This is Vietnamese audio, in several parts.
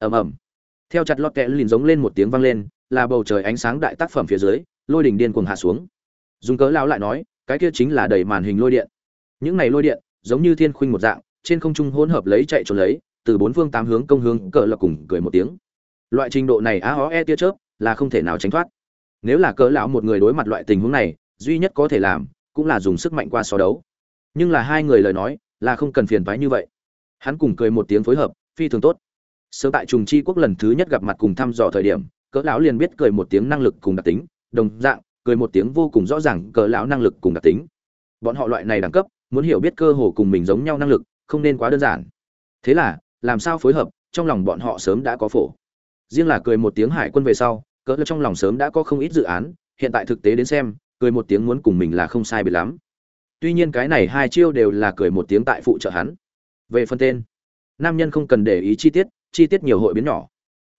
ầm ầm. Theo chặt lọt kẽ lìn giống lên một tiếng vang lên, là bầu trời ánh sáng đại tác phẩm phía dưới, lôi đỉnh điên cuồng hạ xuống. Dùng cớ lão lại nói, cái kia chính là đầy màn hình lôi điện. Những này lôi điện, giống như thiên khuynh một dạng, trên không trung hỗn hợp lấy chạy trốn lấy, từ bốn phương tám hướng công hướng cỡ là cùng cười một tiếng. Loại trình độ này á ó e tia chớp, là không thể nào tránh thoát. Nếu là cỡ lão một người đối mặt loại tình huống này, duy nhất có thể làm, cũng là dùng sức mạnh qua so đấu. Nhưng là hai người lời nói, là không cần phiền toái như vậy. Hắn cùng cười một tiếng phối hợp, phi thường tốt sớm tại trùng chi quốc lần thứ nhất gặp mặt cùng thăm dò thời điểm, cỡ lão liền biết cười một tiếng năng lực cùng đặc tính, đồng dạng, cười một tiếng vô cùng rõ ràng cỡ lão năng lực cùng đặc tính. Bọn họ loại này đẳng cấp, muốn hiểu biết cơ hồ cùng mình giống nhau năng lực, không nên quá đơn giản. Thế là, làm sao phối hợp, trong lòng bọn họ sớm đã có phổ. Riêng là cười một tiếng hải quân về sau, cỡ lão trong lòng sớm đã có không ít dự án, hiện tại thực tế đến xem, cười một tiếng muốn cùng mình là không sai biệt lắm. Tuy nhiên cái này hai chiêu đều là cười một tiếng tại phụ trợ hắn. Về phần tên, nam nhân không cần để ý chi tiết chi tiết nhiều hội biến nhỏ.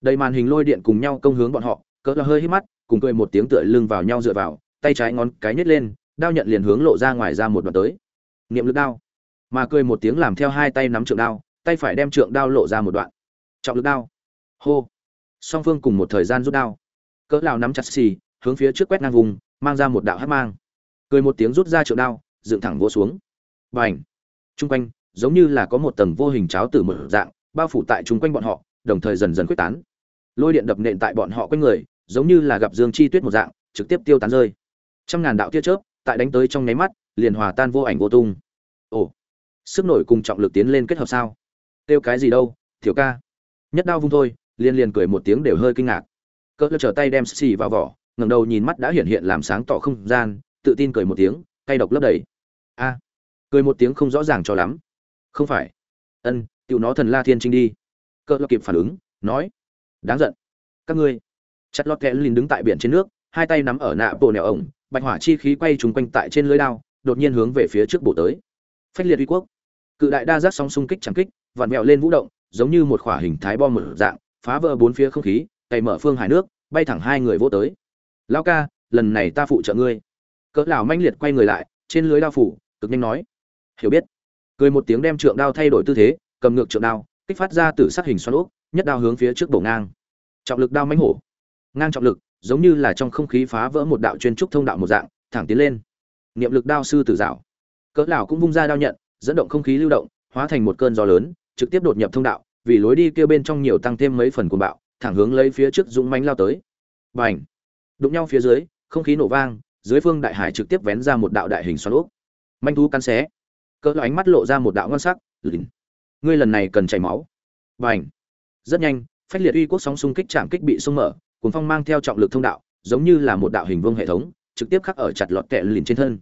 Đầy màn hình lôi điện cùng nhau công hướng bọn họ, cỡ là hơi hít mắt, cùng cười một tiếng tựa lưng vào nhau dựa vào, tay trái ngón cái nhét lên, đao nhận liền hướng lộ ra ngoài ra một đoạn tới. Niệm lực đao. Mà cười một tiếng làm theo hai tay nắm trượng đao, tay phải đem trượng đao lộ ra một đoạn. Trọng lực đao. Hô. Song phương cùng một thời gian rút đao. Cỡ lào nắm chặt xì, hướng phía trước quét ngang vùng, mang ra một đạo hát mang. Cười một tiếng rút ra trượng đao, dựng thẳng vỗ xuống. B à n h chung quanh, giống như là có một tầng vô hình cháo từ mở dạng bao phủ tại chúng quanh bọn họ, đồng thời dần dần quyết tán. Lôi điện đập nện tại bọn họ quanh người, giống như là gặp dương chi tuyết một dạng, trực tiếp tiêu tán rơi. Trăm ngàn đạo tia chớp, tại đánh tới trong nháy mắt, liền hòa tan vô ảnh vô tung. Ồ, sức nổi cùng trọng lực tiến lên kết hợp sao? Tiêu cái gì đâu thiểu ca? Nhất đao vung thôi, liên liên cười một tiếng đều hơi kinh ngạc. Cỡ trở tay đem xì vào vỏ, ngẩng đầu nhìn mắt đã hiện hiện làm sáng tỏ không gian, tự tin cười một tiếng, cay độc lấp đầy. A, cười một tiếng không rõ ràng cho lắm. Không phải. Ân tiểu nó thần la thiên trinh đi. Cỡ kịp phản ứng, nói, đáng giận. Các ngươi. Chặt lọt kẽ lìn đứng tại biển trên nước, hai tay nắm ở nạ bộ nẻo ổng, bạch hỏa chi khí quay trúng quanh tại trên lưới đao, đột nhiên hướng về phía trước bổ tới. Phách liệt uy quốc. Cự đại đa giác sóng xung kích chẳng kích, vặn vẹo lên vũ động, giống như một khỏa hình thái bom mở dạng, phá vỡ bốn phía không khí, cày mở phương hải nước, bay thẳng hai người vô tới. Lao ca, lần này ta phụ trợ ngươi. Cỡ lão manh liệt quay người lại, trên lưới đao phủ, cực nhanh nói, hiểu biết. Cười một tiếng đem trượng đao thay đổi tư thế cầm ngược trượng đao, kích phát ra từ sát hình xoắn ốc nhất đao hướng phía trước bổ ngang. Trọng lực đao mánh hổ. Ngang trọng lực, giống như là trong không khí phá vỡ một đạo chuyên trúc thông đạo một dạng, thẳng tiến lên. Niệm lực đao sư tử dạo. Cỡ lão cũng vung ra đao nhận, dẫn động không khí lưu động, hóa thành một cơn gió lớn, trực tiếp đột nhập thông đạo, vì lối đi kia bên trong nhiều tăng thêm mấy phần cuồng bạo, thẳng hướng lấy phía trước dũng mãnh lao tới. Bành! Đụng nhau phía dưới, không khí nổ vang, dưới phương đại hải trực tiếp vén ra một đạo đại hình xoắn ốc manh thú cắn xé. Cỡ ánh mắt lộ ra một đạo ngon sắc lìn ngươi lần này cần chảy máu. Bành. Rất nhanh phách liệt uy quốc sóng xung kích chạm kích bị xung mở cuốn phong mang theo trọng lực thông đạo giống như là một đạo hình vương hệ thống trực tiếp khắc ở chặt lọt kẹ lìn trên thân.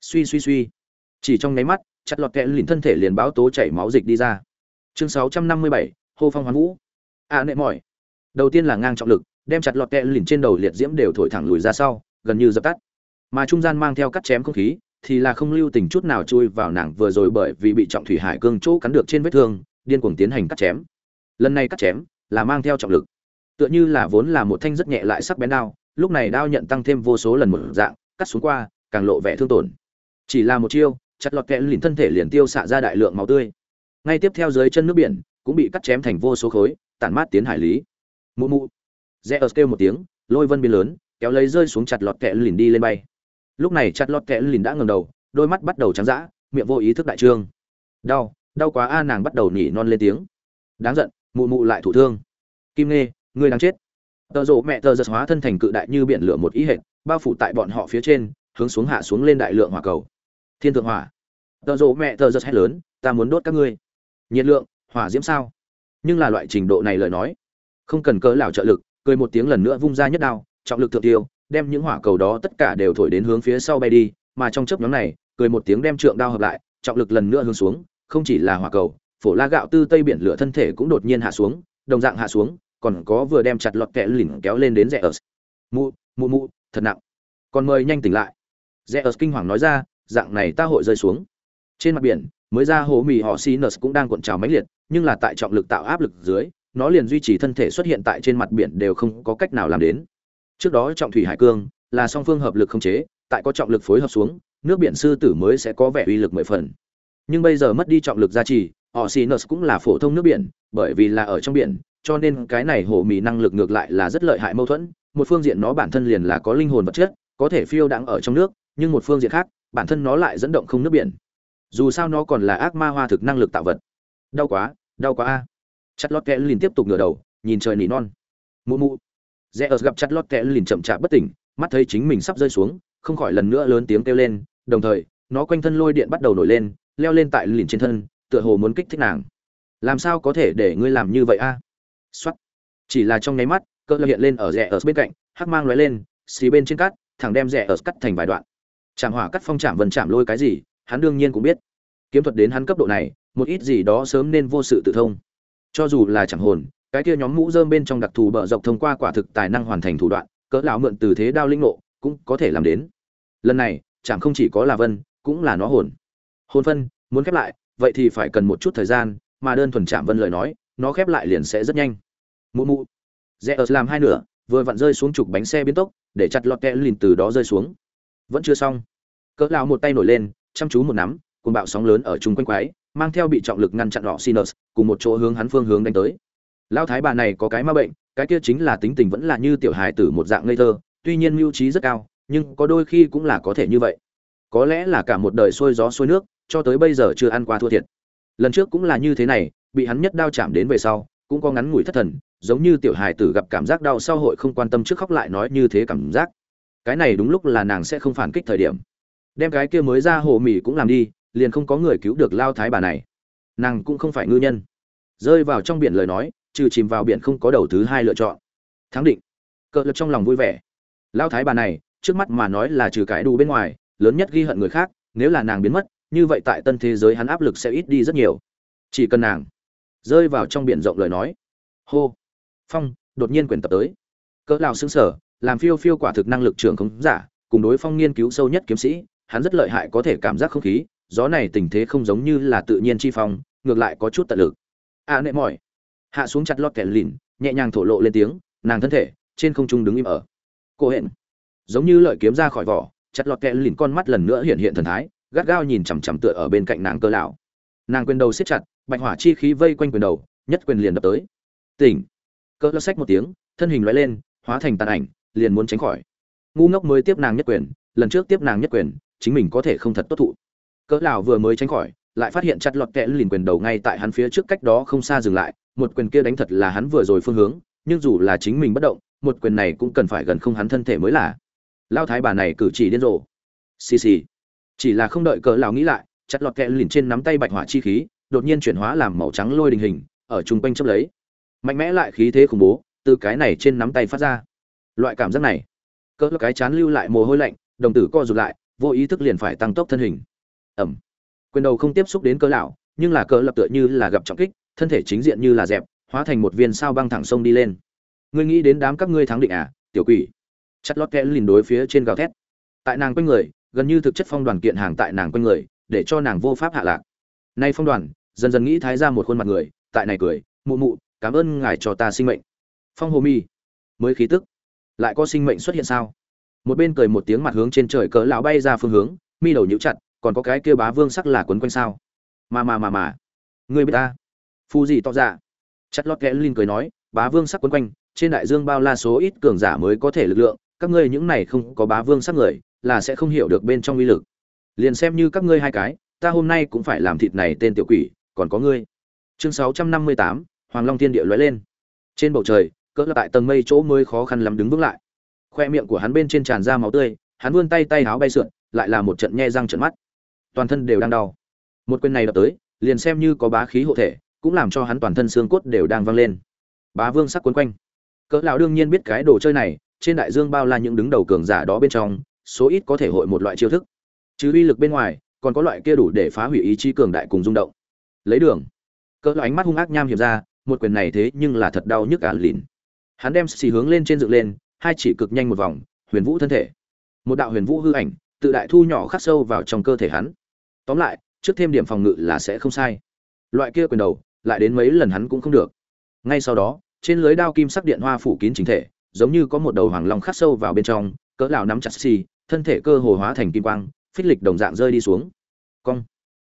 Suy suy suy. Chỉ trong nháy mắt chặt lọt kẹ lìn thân thể liền báo tố chảy máu dịch đi ra. Chương 657, hô phong hoán vũ. A à, nệ mỏi. Đầu tiên là ngang trọng lực đem chặt lọt kẹ lìn trên đầu liệt diễm đều thổi thẳng lùi ra sau gần như dập tắt. Mà trung gian mang theo cắt chém không khí thì là không lưu tình chút nào chui vào nàng vừa rồi bởi vì bị trọng thủy hải cương chỗ cắn được trên vết thương, điên cuồng tiến hành cắt chém. Lần này cắt chém là mang theo trọng lực. Tựa như là vốn là một thanh rất nhẹ lại sắc bén đao, lúc này đao nhận tăng thêm vô số lần một dạng, cắt xuống qua, càng lộ vẻ thương tổn. Chỉ là một chiêu, chặt lọt kẽ lìn thân thể liền tiêu xạ ra đại lượng máu tươi. Ngay tiếp theo dưới chân nước biển, cũng bị cắt chém thành vô số khối, tản mát tiến hải lý. Mụ mụ. Rẽ kêu một tiếng, lôi vân biến lớn, kéo lấy rơi xuống chặt lọt kẽ lìn đi lên bay lúc này chặt lọt kẽ lìn đã ngầm đầu đôi mắt bắt đầu trắng dã miệng vô ý thức đại trương. Đau đau quá a nàng bắt đầu nỉ non lên tiếng. Đáng giận mụ mụ lại thủ thương. Kim nghe, ngươi đang chết. Tợ rộ mẹ tờ giật hóa thân thành cự đại như biển lửa một ý hệt bao phủ tại bọn họ phía trên hướng xuống hạ xuống lên đại lượng hỏa cầu. Thiên thượng hỏa. Tợ rộ mẹ tờ giật hét lớn ta muốn đốt các ngươi. Nhiệt lượng hỏa diễm sao? Nhưng là loại trình độ này lời nói không cần cớ lào trợ lực cười một tiếng lần nữa vung ra nhất đao trọng lực thượng tiêu đem những hỏa cầu đó tất cả đều thổi đến hướng phía sau bay đi, mà trong chớp nhóm này, cười một tiếng đem trượng đao hợp lại, trọng lực lần nữa hướng xuống, không chỉ là hỏa cầu, phổ la gạo tư tây biển lửa thân thể cũng đột nhiên hạ xuống, đồng dạng hạ xuống, còn có vừa đem chặt lọt kẹ lỉnh kéo lên đến rẽ ở mụ mụ mụ, thật nặng. Còn mời nhanh tỉnh lại. Rẽ ở kinh hoàng nói ra, dạng này ta hội rơi xuống. Trên mặt biển, mới ra hố mì họ sinus cũng đang cuộn trào mãnh liệt, nhưng là tại trọng lực tạo áp lực dưới, nó liền duy trì thân thể xuất hiện tại trên mặt biển đều không có cách nào làm đến trước đó trọng thủy hải cương là song phương hợp lực không chế, tại có trọng lực phối hợp xuống, nước biển sư tử mới sẽ có vẻ uy lực mười phần. Nhưng bây giờ mất đi trọng lực gia trì, họ sinus cũng là phổ thông nước biển, bởi vì là ở trong biển, cho nên cái này hổ mì năng lực ngược lại là rất lợi hại mâu thuẫn. Một phương diện nó bản thân liền là có linh hồn vật chất, có thể phiêu đang ở trong nước, nhưng một phương diện khác, bản thân nó lại dẫn động không nước biển. Dù sao nó còn là ác ma hoa thực năng lực tạo vật. Đau quá đau quá a. Chặt lót kẽ liền tiếp tục ngửa đầu, nhìn trời nỉ non. Mụ mụ rẽ ớt gặp chặt lót kẽ lìn chậm chạp bất tỉnh, mắt thấy chính mình sắp rơi xuống, không khỏi lần nữa lớn tiếng kêu lên, đồng thời, nó quanh thân lôi điện bắt đầu nổi lên, leo lên tại lìn trên thân, tựa hồ muốn kích thích nàng. Làm sao có thể để ngươi làm như vậy a? Xuất chỉ là trong nháy mắt cỡ hiện lên ở rẽ ớt bên cạnh, hắc mang lóe lên, xì bên trên cắt thẳng đem rẽ ở cắt thành vài đoạn. Chạm hỏa cắt phong chạm vần chạm lôi cái gì, hắn đương nhiên cũng biết. Kiếm thuật đến hắn cấp độ này, một ít gì đó sớm nên vô sự tự thông. Cho dù là chẳng hồn cái kia nhóm mũ dơm bên trong đặc thù bờ dọc thông qua quả thực tài năng hoàn thành thủ đoạn, cỡ lão mượn từ thế đao linh nộ cũng có thể làm đến. Lần này, chẳng không chỉ có là vân, cũng là nó hồn. Hồn phân, muốn khép lại, vậy thì phải cần một chút thời gian, mà đơn thuần chạm vân lời nói, nó khép lại liền sẽ rất nhanh. Mụ mụ. Rẽ ớt làm hai nửa, vừa vặn rơi xuống trục bánh xe biến tốc, để chặt lọt kẽ lìn từ đó rơi xuống. Vẫn chưa xong. Cỡ lão một tay nổi lên, chăm chú một nắm cùng bạo sóng lớn ở chung quanh quái, mang theo bị trọng lực ngăn chặn lọ sinus cùng một chỗ hướng hắn phương hướng đánh tới lão thái bà này có cái ma bệnh, cái kia chính là tính tình vẫn là như tiểu hài tử một dạng ngây thơ, tuy nhiên mưu trí rất cao, nhưng có đôi khi cũng là có thể như vậy. Có lẽ là cả một đời xuôi gió xuôi nước, cho tới bây giờ chưa ăn qua thua thiệt. Lần trước cũng là như thế này, bị hắn nhất đao chạm đến về sau, cũng có ngắn ngủi thất thần, giống như tiểu hài tử gặp cảm giác đau sau hội không quan tâm trước khóc lại nói như thế cảm giác. Cái này đúng lúc là nàng sẽ không phản kích thời điểm. Đem cái kia mới ra hồ mì cũng làm đi, liền không có người cứu được lao thái bà này. Nàng cũng không phải ngư nhân. Rơi vào trong biển lời nói trừ chìm vào biển không có đầu thứ hai lựa chọn. Thắng định. Cỡ lực trong lòng vui vẻ. Lao thái bà này, trước mắt mà nói là trừ cái đu bên ngoài, lớn nhất ghi hận người khác, nếu là nàng biến mất, như vậy tại tân thế giới hắn áp lực sẽ ít đi rất nhiều. Chỉ cần nàng rơi vào trong biển rộng lời nói. Hô. Phong, đột nhiên quyền tập tới. Cỡ lao xứng sở làm phiêu phiêu quả thực năng lực trưởng không giả, cùng đối phong nghiên cứu sâu nhất kiếm sĩ, hắn rất lợi hại có thể cảm giác không khí, gió này tình thế không giống như là tự nhiên chi phong, ngược lại có chút tận lực. À nệ mỏi hạ xuống chặt lọt kẻ lìn, nhẹ nhàng thổ lộ lên tiếng, nàng thân thể, trên không trung đứng im ở. Cô hẹn, giống như lợi kiếm ra khỏi vỏ, chặt lọt kẹ lìn con mắt lần nữa hiện hiện thần thái, gắt gao nhìn chằm chằm tựa ở bên cạnh nàng cơ lão. Nàng quyền đầu siết chặt, bạch hỏa chi khí vây quanh quyền đầu, nhất quyền liền đập tới. Tỉnh. Cơ lão xách một tiếng, thân hình lóe lên, hóa thành tàn ảnh, liền muốn tránh khỏi. Ngu ngốc mới tiếp nàng nhất quyền, lần trước tiếp nàng nhất quyền, chính mình có thể không thật tốt thụ. Cỡ lão vừa mới tránh khỏi, lại phát hiện chặt lọt kẹ lìn quyền đầu ngay tại hắn phía trước cách đó không xa dừng lại một quyền kia đánh thật là hắn vừa rồi phương hướng, nhưng dù là chính mình bất động, một quyền này cũng cần phải gần không hắn thân thể mới là. Lao thái bà này cử chỉ điên rồ. Xì xì. Chỉ là không đợi cỡ lão nghĩ lại, chặt lọt kẹ lìn trên nắm tay bạch hỏa chi khí, đột nhiên chuyển hóa làm màu trắng lôi đình hình, ở trung quanh chấp lấy. Mạnh mẽ lại khí thế khủng bố, từ cái này trên nắm tay phát ra. Loại cảm giác này, cỡ cái chán lưu lại mồ hôi lạnh, đồng tử co rụt lại, vô ý thức liền phải tăng tốc thân hình. Ẩm. Quyền đầu không tiếp xúc đến cỡ lão, nhưng là cỡ lập tựa như là gặp trọng kích thân thể chính diện như là dẹp, hóa thành một viên sao băng thẳng sông đi lên. Ngươi nghĩ đến đám các ngươi thắng định à tiểu quỷ? Chặt lót kẽ lìn đối phía trên gào thét. Tại nàng quanh người, gần như thực chất phong đoàn kiện hàng tại nàng quanh người, để cho nàng vô pháp hạ lạc. Nay phong đoàn, dần dần nghĩ thái ra một khuôn mặt người, tại này cười, mụ mụ, cảm ơn ngài cho ta sinh mệnh. Phong hồ mi, mới khí tức, lại có sinh mệnh xuất hiện sao? Một bên cười một tiếng mặt hướng trên trời cỡ lão bay ra phương hướng, mi đầu nhũ chặt, còn có cái kia bá vương sắc là quấn quanh sao? Mà mà mà mà người biết ta? Phu gì tỏ ra dạ. chặt lót kẽ linh cười nói, bá vương sắc quấn quanh, trên đại dương bao la số ít cường giả mới có thể lực lượng, các ngươi những này không có bá vương sắc người, là sẽ không hiểu được bên trong uy lực. Liền xem như các ngươi hai cái, ta hôm nay cũng phải làm thịt này tên tiểu quỷ, còn có ngươi. Chương sáu trăm năm mươi tám, hoàng long thiên địa lóe lên. Trên bầu trời, cỡ tại tầng mây chỗ mới khó khăn lắm đứng vững lại. Khoe miệng của hắn bên trên tràn ra máu tươi, hắn vươn tay tay áo bay sượn, lại là một trận nhe răng trận mắt. Toàn thân đều đang đau. Một quyền này đập tới, liền xem như có bá khí hộ thể cũng làm cho hắn toàn thân xương cốt đều đang văng lên. Bá vương sắc quấn quanh. Cỡ lão đương nhiên biết cái đồ chơi này, trên đại dương bao la những đứng đầu cường giả đó bên trong, số ít có thể hội một loại chiêu thức. Chứ uy lực bên ngoài, còn có loại kia đủ để phá hủy ý chí cường đại cùng rung động. Lấy đường. Cỡ ánh mắt hung ác nham hiểm ra, một quyền này thế nhưng là thật đau nhức cả lìn hắn đem xì hướng lên trên dựng lên, hai chỉ cực nhanh một vòng, huyền vũ thân thể. Một đạo huyền vũ hư ảnh, tự đại thu nhỏ khắc sâu vào trong cơ thể hắn. Tóm lại, trước thêm điểm phòng ngự là sẽ không sai. Loại kia quyền đầu lại đến mấy lần hắn cũng không được. Ngay sau đó, trên lưới đao kim sắc điện hoa phủ kín chính thể, giống như có một đầu hoàng long khắc sâu vào bên trong, cỡ lão nắm chặt xì, thân thể cơ hồ hóa thành kim quang, phích lịch đồng dạng rơi đi xuống. Cong.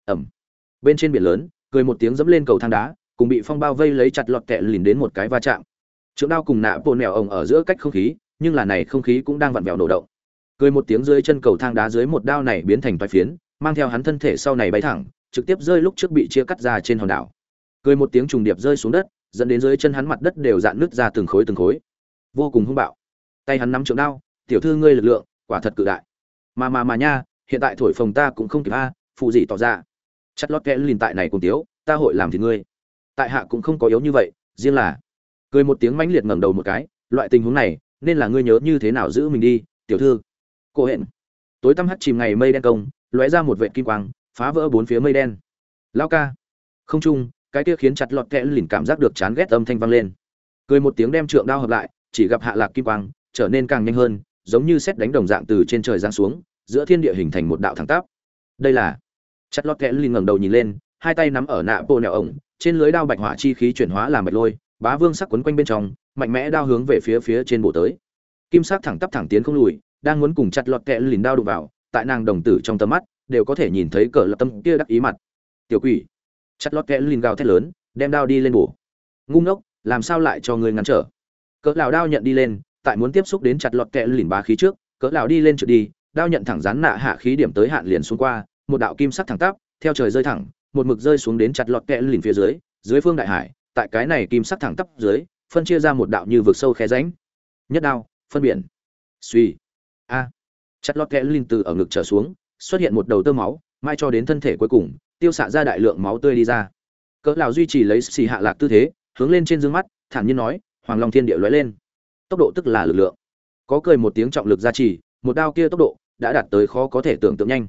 Ẩm. Bên trên biển lớn, cười một tiếng dẫm lên cầu thang đá, cùng bị phong bao vây lấy chặt lọt kẹ lìn đến một cái va chạm. Trượng đao cùng nạ bộ mèo ổng ở giữa cách không khí, nhưng là này không khí cũng đang vặn vẹo nổ động. Cười một tiếng dưới chân cầu thang đá dưới một đao này biến thành vài phiến, mang theo hắn thân thể sau này bay thẳng, trực tiếp rơi lúc trước bị chia cắt ra trên hòn đảo cười một tiếng trùng điệp rơi xuống đất, dẫn đến dưới chân hắn mặt đất đều dạn nứt ra từng khối từng khối. Vô cùng hung bạo. Tay hắn nắm trượng đao, tiểu thư ngươi lực lượng, quả thật cự đại. Mà mà mà nha, hiện tại thổi phồng ta cũng không kịp a, phụ gì tỏ ra. Chặt lót kẽ lìn tại này cùng tiếu, ta hội làm thì ngươi. Tại hạ cũng không có yếu như vậy, riêng là cười một tiếng mãnh liệt ngẩng đầu một cái, loại tình huống này, nên là ngươi nhớ như thế nào giữ mình đi, tiểu thư? Cô hẹn. Tối tăm hắt chìm ngày mây đen công, lóe ra một vệt kim quang, phá vỡ bốn phía mây đen. Lao ca. Không chung cái kia khiến chặt lọt kẽ lìn cảm giác được chán ghét âm thanh vang lên. Cười một tiếng đem trượng đao hợp lại, chỉ gặp hạ lạc kim quang, trở nên càng nhanh hơn, giống như xét đánh đồng dạng từ trên trời giáng xuống, giữa thiên địa hình thành một đạo thẳng tắp. Đây là, chặt lọt kẽ lìn ngẩng đầu nhìn lên, hai tay nắm ở nạ bộ nẹo ổng, trên lưới đao bạch hỏa chi khí chuyển hóa làm bạch lôi, bá vương sắc quấn quanh bên trong, mạnh mẽ đao hướng về phía phía trên bộ tới. Kim sắc thẳng tắp thẳng tiến không lùi, đang muốn cùng chặt lọt kẽ lìn đao đụng vào, tại nàng đồng tử trong tầm mắt, đều có thể nhìn thấy cờ lập tâm kia đắc ý mặt. Tiểu quỷ chặt lót kẽ lìn gào thét lớn, đem đao đi lên bổ. Ngu ngốc, làm sao lại cho người ngăn trở? Cỡ lão đao nhận đi lên, tại muốn tiếp xúc đến chặt lọt kẽ lìn bá khí trước, cỡ lão đi lên trượt đi, đao nhận thẳng rán nạ hạ khí điểm tới hạn liền xuống qua, một đạo kim sắc thẳng tắp, theo trời rơi thẳng, một mực rơi xuống đến chặt lọt kẽ lìn phía dưới dưới phương đại hải, tại cái này kim sắc thẳng tắp dưới, phân chia ra một đạo như vực sâu khe rãnh. Nhất đao, phân biển. Suy. A. Chặt lọt kẽ lìn từ ở ngực trở xuống, xuất hiện một đầu tơ máu mai cho đến thân thể cuối cùng tiêu xạ ra đại lượng máu tươi đi ra. Cỡ lão duy trì lấy xì hạ lạc tư thế, hướng lên trên dương mắt, thản nhiên nói, hoàng long thiên địa lóe lên. Tốc độ tức là lực lượng. Có cười một tiếng trọng lực gia trì, một đao kia tốc độ đã đạt tới khó có thể tưởng tượng nhanh.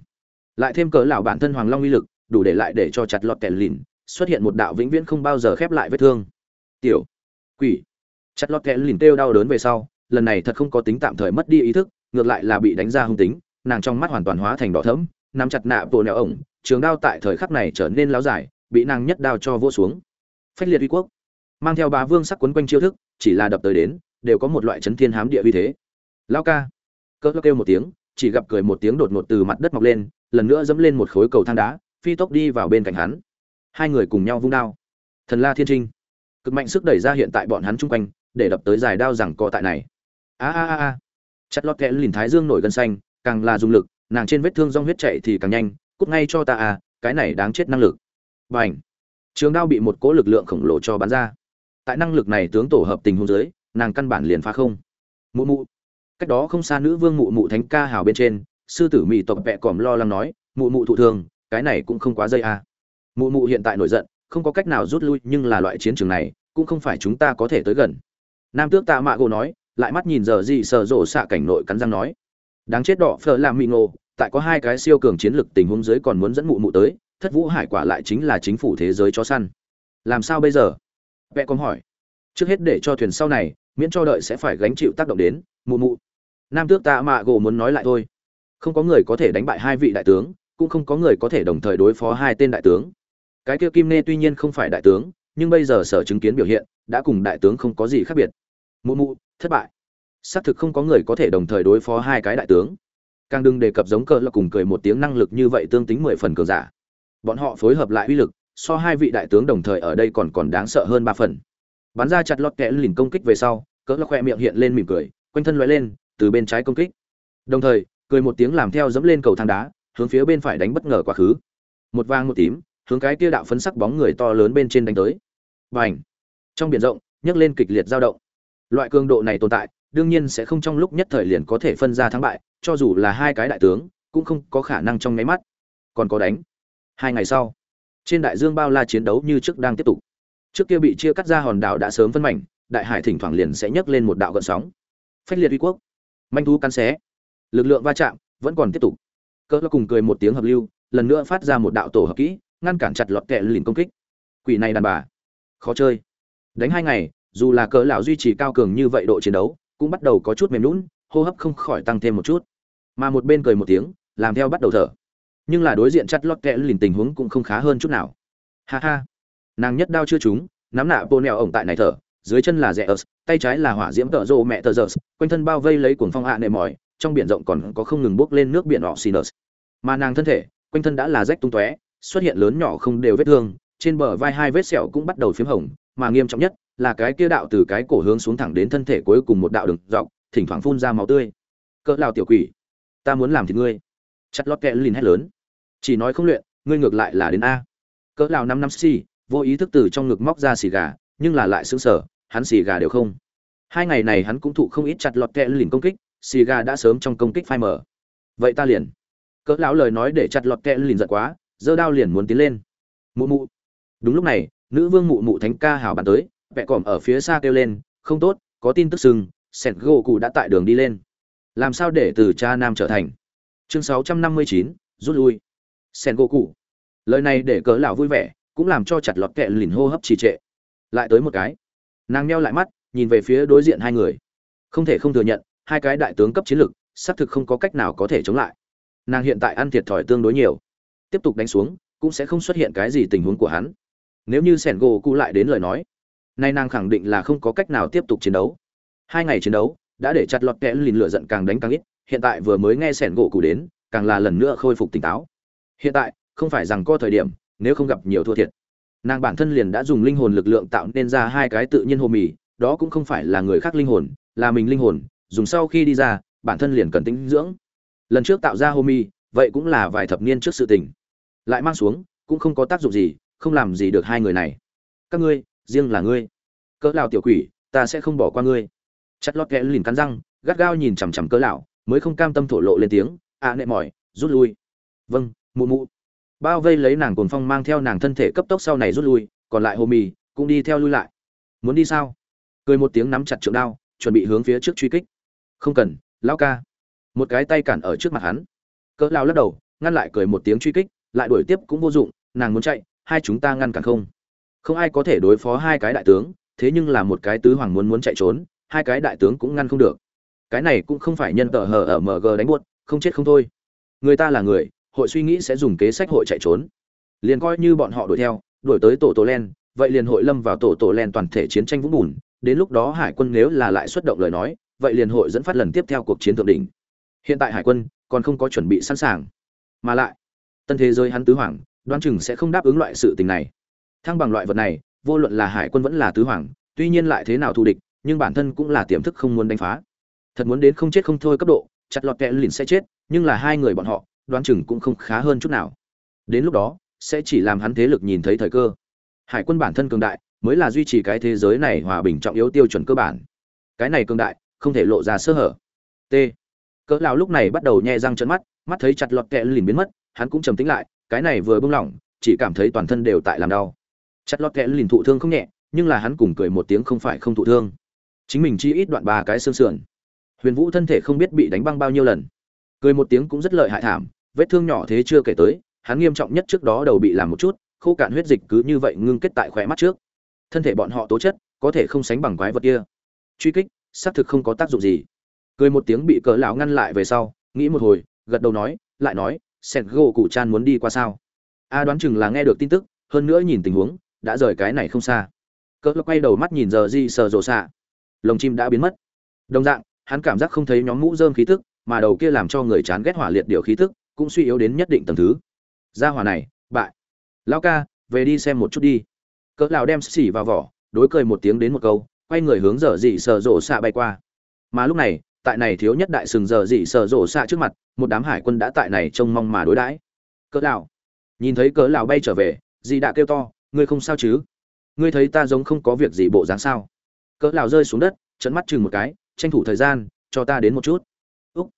Lại thêm cỡ lão bản thân hoàng long uy lực, đủ để lại để cho chặt lọt kẻ lìn, xuất hiện một đạo vĩnh viễn không bao giờ khép lại vết thương. Tiểu quỷ. Chặt lọt kẻ lìn kêu đau đớn về sau, lần này thật không có tính tạm thời mất đi ý thức, ngược lại là bị đánh ra hung tính, nàng trong mắt hoàn toàn hóa thành đỏ thẫm, nắm chặt nạ bộ nẹo ổng trường đao tại thời khắc này trở nên láo dài, bị nàng nhất đao cho vô xuống. Phách liệt uy quốc, mang theo bá vương sắc quấn quanh chiêu thức, chỉ là đập tới đến, đều có một loại chấn thiên hám địa uy thế. Lao ca, cỡ kêu một tiếng, chỉ gặp cười một tiếng đột ngột từ mặt đất mọc lên, lần nữa dẫm lên một khối cầu thang đá, phi tốc đi vào bên cạnh hắn. Hai người cùng nhau vung đao. Thần la thiên trinh, cực mạnh sức đẩy ra hiện tại bọn hắn chung quanh, để đập tới dài đao rằng cọ tại này. A a a a. Chặt lót kẽ lìn thái dương nổi gân xanh, càng là dùng lực, nàng trên vết thương rong huyết chạy thì càng nhanh cút ngay cho ta à cái này đáng chết năng lực. Và ảnh trường đao bị một cỗ lực lượng khổng lồ cho bắn ra. Tại năng lực này tướng tổ hợp tình huống dưới, nàng căn bản liền phá không. Mụ mụ! Cách đó không xa nữ vương mụ mụ thánh ca hào bên trên, sư tử mị tộc vẹ còm lo lắng nói, mụ mụ thụ thường, cái này cũng không quá dây à. mụ mụ hiện tại nổi giận, không có cách nào rút lui, nhưng là loại chiến trường này, cũng không phải chúng ta có thể tới gần. Nam tước tạ mạ gỗ nói, lại mắt nhìn giờ gì sờ rộ xạ cảnh nội cắn răng nói, đáng chết đỏ phở làm mị ngộ tại có hai cái siêu cường chiến lực tình huống dưới còn muốn dẫn mụ mụ tới, thất vũ hải quả lại chính là chính phủ thế giới chó săn. Làm sao bây giờ? Vẽ con hỏi. Trước hết để cho thuyền sau này, miễn cho đợi sẽ phải gánh chịu tác động đến, mụ mụ. Nam tước tạ mạ gỗ muốn nói lại thôi. Không có người có thể đánh bại hai vị đại tướng, cũng không có người có thể đồng thời đối phó hai tên đại tướng. Cái kia kim nê tuy nhiên không phải đại tướng, nhưng bây giờ sở chứng kiến biểu hiện, đã cùng đại tướng không có gì khác biệt. Mụ mụ, thất bại. Xác thực không có người có thể đồng thời đối phó hai cái đại tướng càng đừng đề cập giống cờ là cùng cười một tiếng năng lực như vậy tương tính mười phần cường giả. Bọn họ phối hợp lại uy lực, so hai vị đại tướng đồng thời ở đây còn còn đáng sợ hơn ba phần. Bắn ra chặt lọt kẽ lìn công kích về sau cỡ là khoe miệng hiện lên mỉm cười, quanh thân loại lên, từ bên trái công kích. Đồng thời, cười một tiếng làm theo dẫm lên cầu thang đá, hướng phía bên phải đánh bất ngờ quá khứ. Một vang một tím, hướng cái kia đạo phấn sắc bóng người to lớn bên trên đánh tới. Và ảnh trong biển rộng, nhấc lên kịch liệt dao động. Loại cường độ này tồn tại, đương nhiên sẽ không trong lúc nhất thời liền có thể phân ra thắng bại cho dù là hai cái đại tướng, cũng không có khả năng trong nháy mắt. Còn có đánh. Hai ngày sau, trên đại dương bao la chiến đấu như trước đang tiếp tục. Trước kia bị chia cắt ra hòn đảo đã sớm phân mảnh, đại hải thỉnh thoảng liền sẽ nhấc lên một đạo gợn sóng. Phách liệt uy quốc. Manh thú cắn xé. Lực lượng va chạm vẫn còn tiếp tục. Cỡ cùng cười một tiếng hợp lưu, lần nữa phát ra một đạo tổ hợp kỹ, ngăn cản chặt lọt kẹ lìn công kích. Quỷ này đàn bà. Khó chơi. Đánh hai ngày, dù là cỡ lão duy trì cao cường như vậy độ chiến đấu, cũng bắt đầu có chút mềm lún hô hấp không khỏi tăng thêm một chút mà một bên cười một tiếng, làm theo bắt đầu thở. Nhưng là đối diện chặt lót kẽ lìn tình huống cũng không khá hơn chút nào. Ha ha. Nàng nhất đao chưa trúng, nắm nạ bô neo ổng tại này thở, dưới chân là rẽ ớt tay trái là hỏa diễm tợ rộ mẹ tờ giờ quanh thân bao vây lấy cuồng phong hạ nệ mỏi, trong biển rộng còn có không ngừng bốc lên nước biển họ oxinus mà nàng thân thể, quanh thân đã là rách tung tóe, xuất hiện lớn nhỏ không đều vết thương, trên bờ vai hai vết sẹo cũng bắt đầu phiếm hồng, mà nghiêm trọng nhất là cái kia đạo từ cái cổ hướng xuống thẳng đến thân thể cuối cùng một đạo đường dọc, thỉnh thoảng phun ra máu tươi. Cỡ lao tiểu quỷ ta muốn làm thì ngươi. Chặt lót kẹ lìn hét lớn. Chỉ nói không luyện, ngươi ngược lại là đến a. Cỡ lào năm năm xì, vô ý thức từ trong ngực móc ra xì gà, nhưng là lại sững sờ, hắn xì gà đều không. Hai ngày này hắn cũng thụ không ít chặt lọt kẹ lìn công kích, xì gà đã sớm trong công kích phai mở vậy ta liền. Cỡ lão lời nói để chặt lọt kẹ lìn giận quá, giơ đao liền muốn tiến lên. Mụ mụ. Đúng lúc này, nữ vương mụ mụ thánh ca hào bàn tới, vẹ còm ở phía xa kêu lên, không tốt, có tin tức sừng sẹt gỗ cụ đã tại đường đi lên làm sao để từ cha nam trở thành? Chương 659, rút lui. Sen gỗ cụ lời này để cỡ lão vui vẻ cũng làm cho chặt lọt kẹ lìn hô hấp trì trệ. Lại tới một cái. Nàng meo lại mắt nhìn về phía đối diện hai người. Không thể không thừa nhận hai cái đại tướng cấp chiến lực xác thực không có cách nào có thể chống lại. Nàng hiện tại ăn thiệt thòi tương đối nhiều. Tiếp tục đánh xuống cũng sẽ không xuất hiện cái gì tình huống của hắn. Nếu như sẻn gỗ cụ lại đến lời nói nay nàng khẳng định là không có cách nào tiếp tục chiến đấu. Hai ngày chiến đấu đã để chặt lọt kẽ lìn lửa giận càng đánh càng ít, hiện tại vừa mới nghe sẻn gỗ cụ đến, càng là lần nữa khôi phục tỉnh táo. Hiện tại, không phải rằng có thời điểm, nếu không gặp nhiều thua thiệt. Nàng bản thân liền đã dùng linh hồn lực lượng tạo nên ra hai cái tự nhiên hồ mì, đó cũng không phải là người khác linh hồn, là mình linh hồn, dùng sau khi đi ra, bản thân liền cần tính dưỡng. Lần trước tạo ra hồ mì, vậy cũng là vài thập niên trước sự tình. Lại mang xuống, cũng không có tác dụng gì, không làm gì được hai người này. Các ngươi, riêng là ngươi. Cỡ lào tiểu quỷ, ta sẽ không bỏ qua ngươi chặt lót kẽ lìn cắn răng, gắt gao nhìn chằm chằm cỡ lão, mới không cam tâm thổ lộ lên tiếng à nệ mỏi, rút lui. Vâng mụ mụ. Bao vây lấy nàng cồn phong mang theo nàng thân thể cấp tốc sau này rút lui, còn lại hồ mì cũng đi theo lui lại. Muốn đi sao? Cười một tiếng nắm chặt trượng đao, chuẩn bị hướng phía trước truy kích. Không cần, lão ca. Một cái tay cản ở trước mặt hắn. Cỡ lao lắc đầu, ngăn lại cười một tiếng truy kích, lại đuổi tiếp cũng vô dụng, nàng muốn chạy, hai chúng ta ngăn cản không. Không ai có thể đối phó hai cái đại tướng, thế nhưng là một cái tứ hoàng muốn muốn chạy trốn hai cái đại tướng cũng ngăn không được. Cái này cũng không phải nhân tờ hờ ở mg đánh buốt, không chết không thôi. Người ta là người, hội suy nghĩ sẽ dùng kế sách hội chạy trốn. Liền coi như bọn họ đuổi theo, đuổi tới tổ tổ len, vậy liền hội lâm vào tổ tổ len toàn thể chiến tranh vũng bùn. Đến lúc đó hải quân nếu là lại xuất động lời nói, vậy liền hội dẫn phát lần tiếp theo cuộc chiến thượng đỉnh. Hiện tại hải quân còn không có chuẩn bị sẵn sàng. Mà lại, tân thế giới hắn tứ hoàng, đoán chừng sẽ không đáp ứng loại sự tình này. Thăng bằng loại vật này, vô luận là hải quân vẫn là tứ hoàng, tuy nhiên lại thế nào thù địch nhưng bản thân cũng là tiềm thức không muốn đánh phá. Thật muốn đến không chết không thôi cấp độ, chặt lọt kẹ lìn sẽ chết, nhưng là hai người bọn họ, đoán chừng cũng không khá hơn chút nào. Đến lúc đó, sẽ chỉ làm hắn thế lực nhìn thấy thời cơ. Hải quân bản thân cường đại, mới là duy trì cái thế giới này hòa bình trọng yếu tiêu chuẩn cơ bản. Cái này cường đại, không thể lộ ra sơ hở. T. Cỡ lão lúc này bắt đầu nhẹ răng trợn mắt mắt thấy chặt lọt kẹ lìn biến mất, hắn cũng trầm tĩnh lại, cái này vừa buông lỏng, chỉ cảm thấy toàn thân đều tại làm đau. Chặt lọt kẹ lìn thụ thương không nhẹ, nhưng là hắn cùng cười một tiếng không phải không thụ thương chính mình chi ít đoạn ba cái xương sườn. Huyền vũ thân thể không biết bị đánh băng bao nhiêu lần. Cười một tiếng cũng rất lợi hại thảm, vết thương nhỏ thế chưa kể tới, hắn nghiêm trọng nhất trước đó đầu bị làm một chút, khô cạn huyết dịch cứ như vậy ngưng kết tại khỏe mắt trước. Thân thể bọn họ tố chất, có thể không sánh bằng quái vật kia. Truy kích, xác thực không có tác dụng gì. Cười một tiếng bị cỡ lão ngăn lại về sau, nghĩ một hồi, gật đầu nói, lại nói, sẹt gỗ cụ chan muốn đi qua sao? A đoán chừng là nghe được tin tức, hơn nữa nhìn tình huống, đã rời cái này không xa. Cỡ lão quay đầu mắt nhìn giờ di sờ rộ xạ lồng chim đã biến mất. Đồng dạng, hắn cảm giác không thấy nhóm mũ dơm khí tức, mà đầu kia làm cho người chán ghét hỏa liệt điều khí tức cũng suy yếu đến nhất định tầng thứ. Gia hỏa này, bại. Lão ca, về đi xem một chút đi. Cỡ lão đem xỉ vào vỏ, đối cười một tiếng đến một câu, quay người hướng dở dị sờ rộ xạ bay qua. Mà lúc này, tại này thiếu nhất đại sừng dở dị sờ rộ xạ trước mặt, một đám hải quân đã tại này trông mong mà đối đãi. Cỡ lão, nhìn thấy cỡ lão bay trở về, dị đã kêu to, ngươi không sao chứ? Ngươi thấy ta giống không có việc gì bộ dáng sao? Cỡ lão rơi xuống đất, trợn mắt chừng một cái, tranh thủ thời gian, cho ta đến một chút. Úc.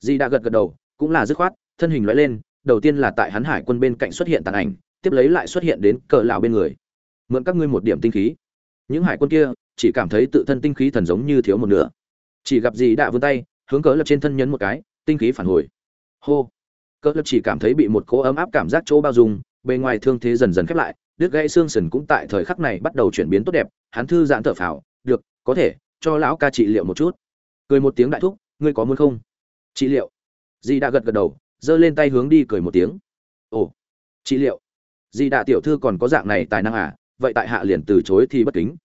Di đã gật gật đầu, cũng là dứt khoát, thân hình lóe lên, đầu tiên là tại hắn hải quân bên cạnh xuất hiện tàn ảnh, tiếp lấy lại xuất hiện đến cỡ lão bên người. Mượn các ngươi một điểm tinh khí. Những hải quân kia, chỉ cảm thấy tự thân tinh khí thần giống như thiếu một nửa. Chỉ gặp gì đã vươn tay, hướng cỡ lập trên thân nhấn một cái, tinh khí phản hồi. Hô. Cỡ lập chỉ cảm thấy bị một cỗ ấm áp cảm giác chỗ bao dung, bề ngoài thương thế dần dần khép lại, đứt gãy xương sườn cũng tại thời khắc này bắt đầu chuyển biến tốt đẹp, hắn thư giãn thở phào có thể, cho lão ca trị liệu một chút. Cười một tiếng đại thúc, ngươi có muốn không? Trị liệu. Dì đã gật gật đầu, giơ lên tay hướng đi cười một tiếng. Ồ, trị liệu. Dì đã tiểu thư còn có dạng này tài năng à? Vậy tại hạ liền từ chối thì bất kính.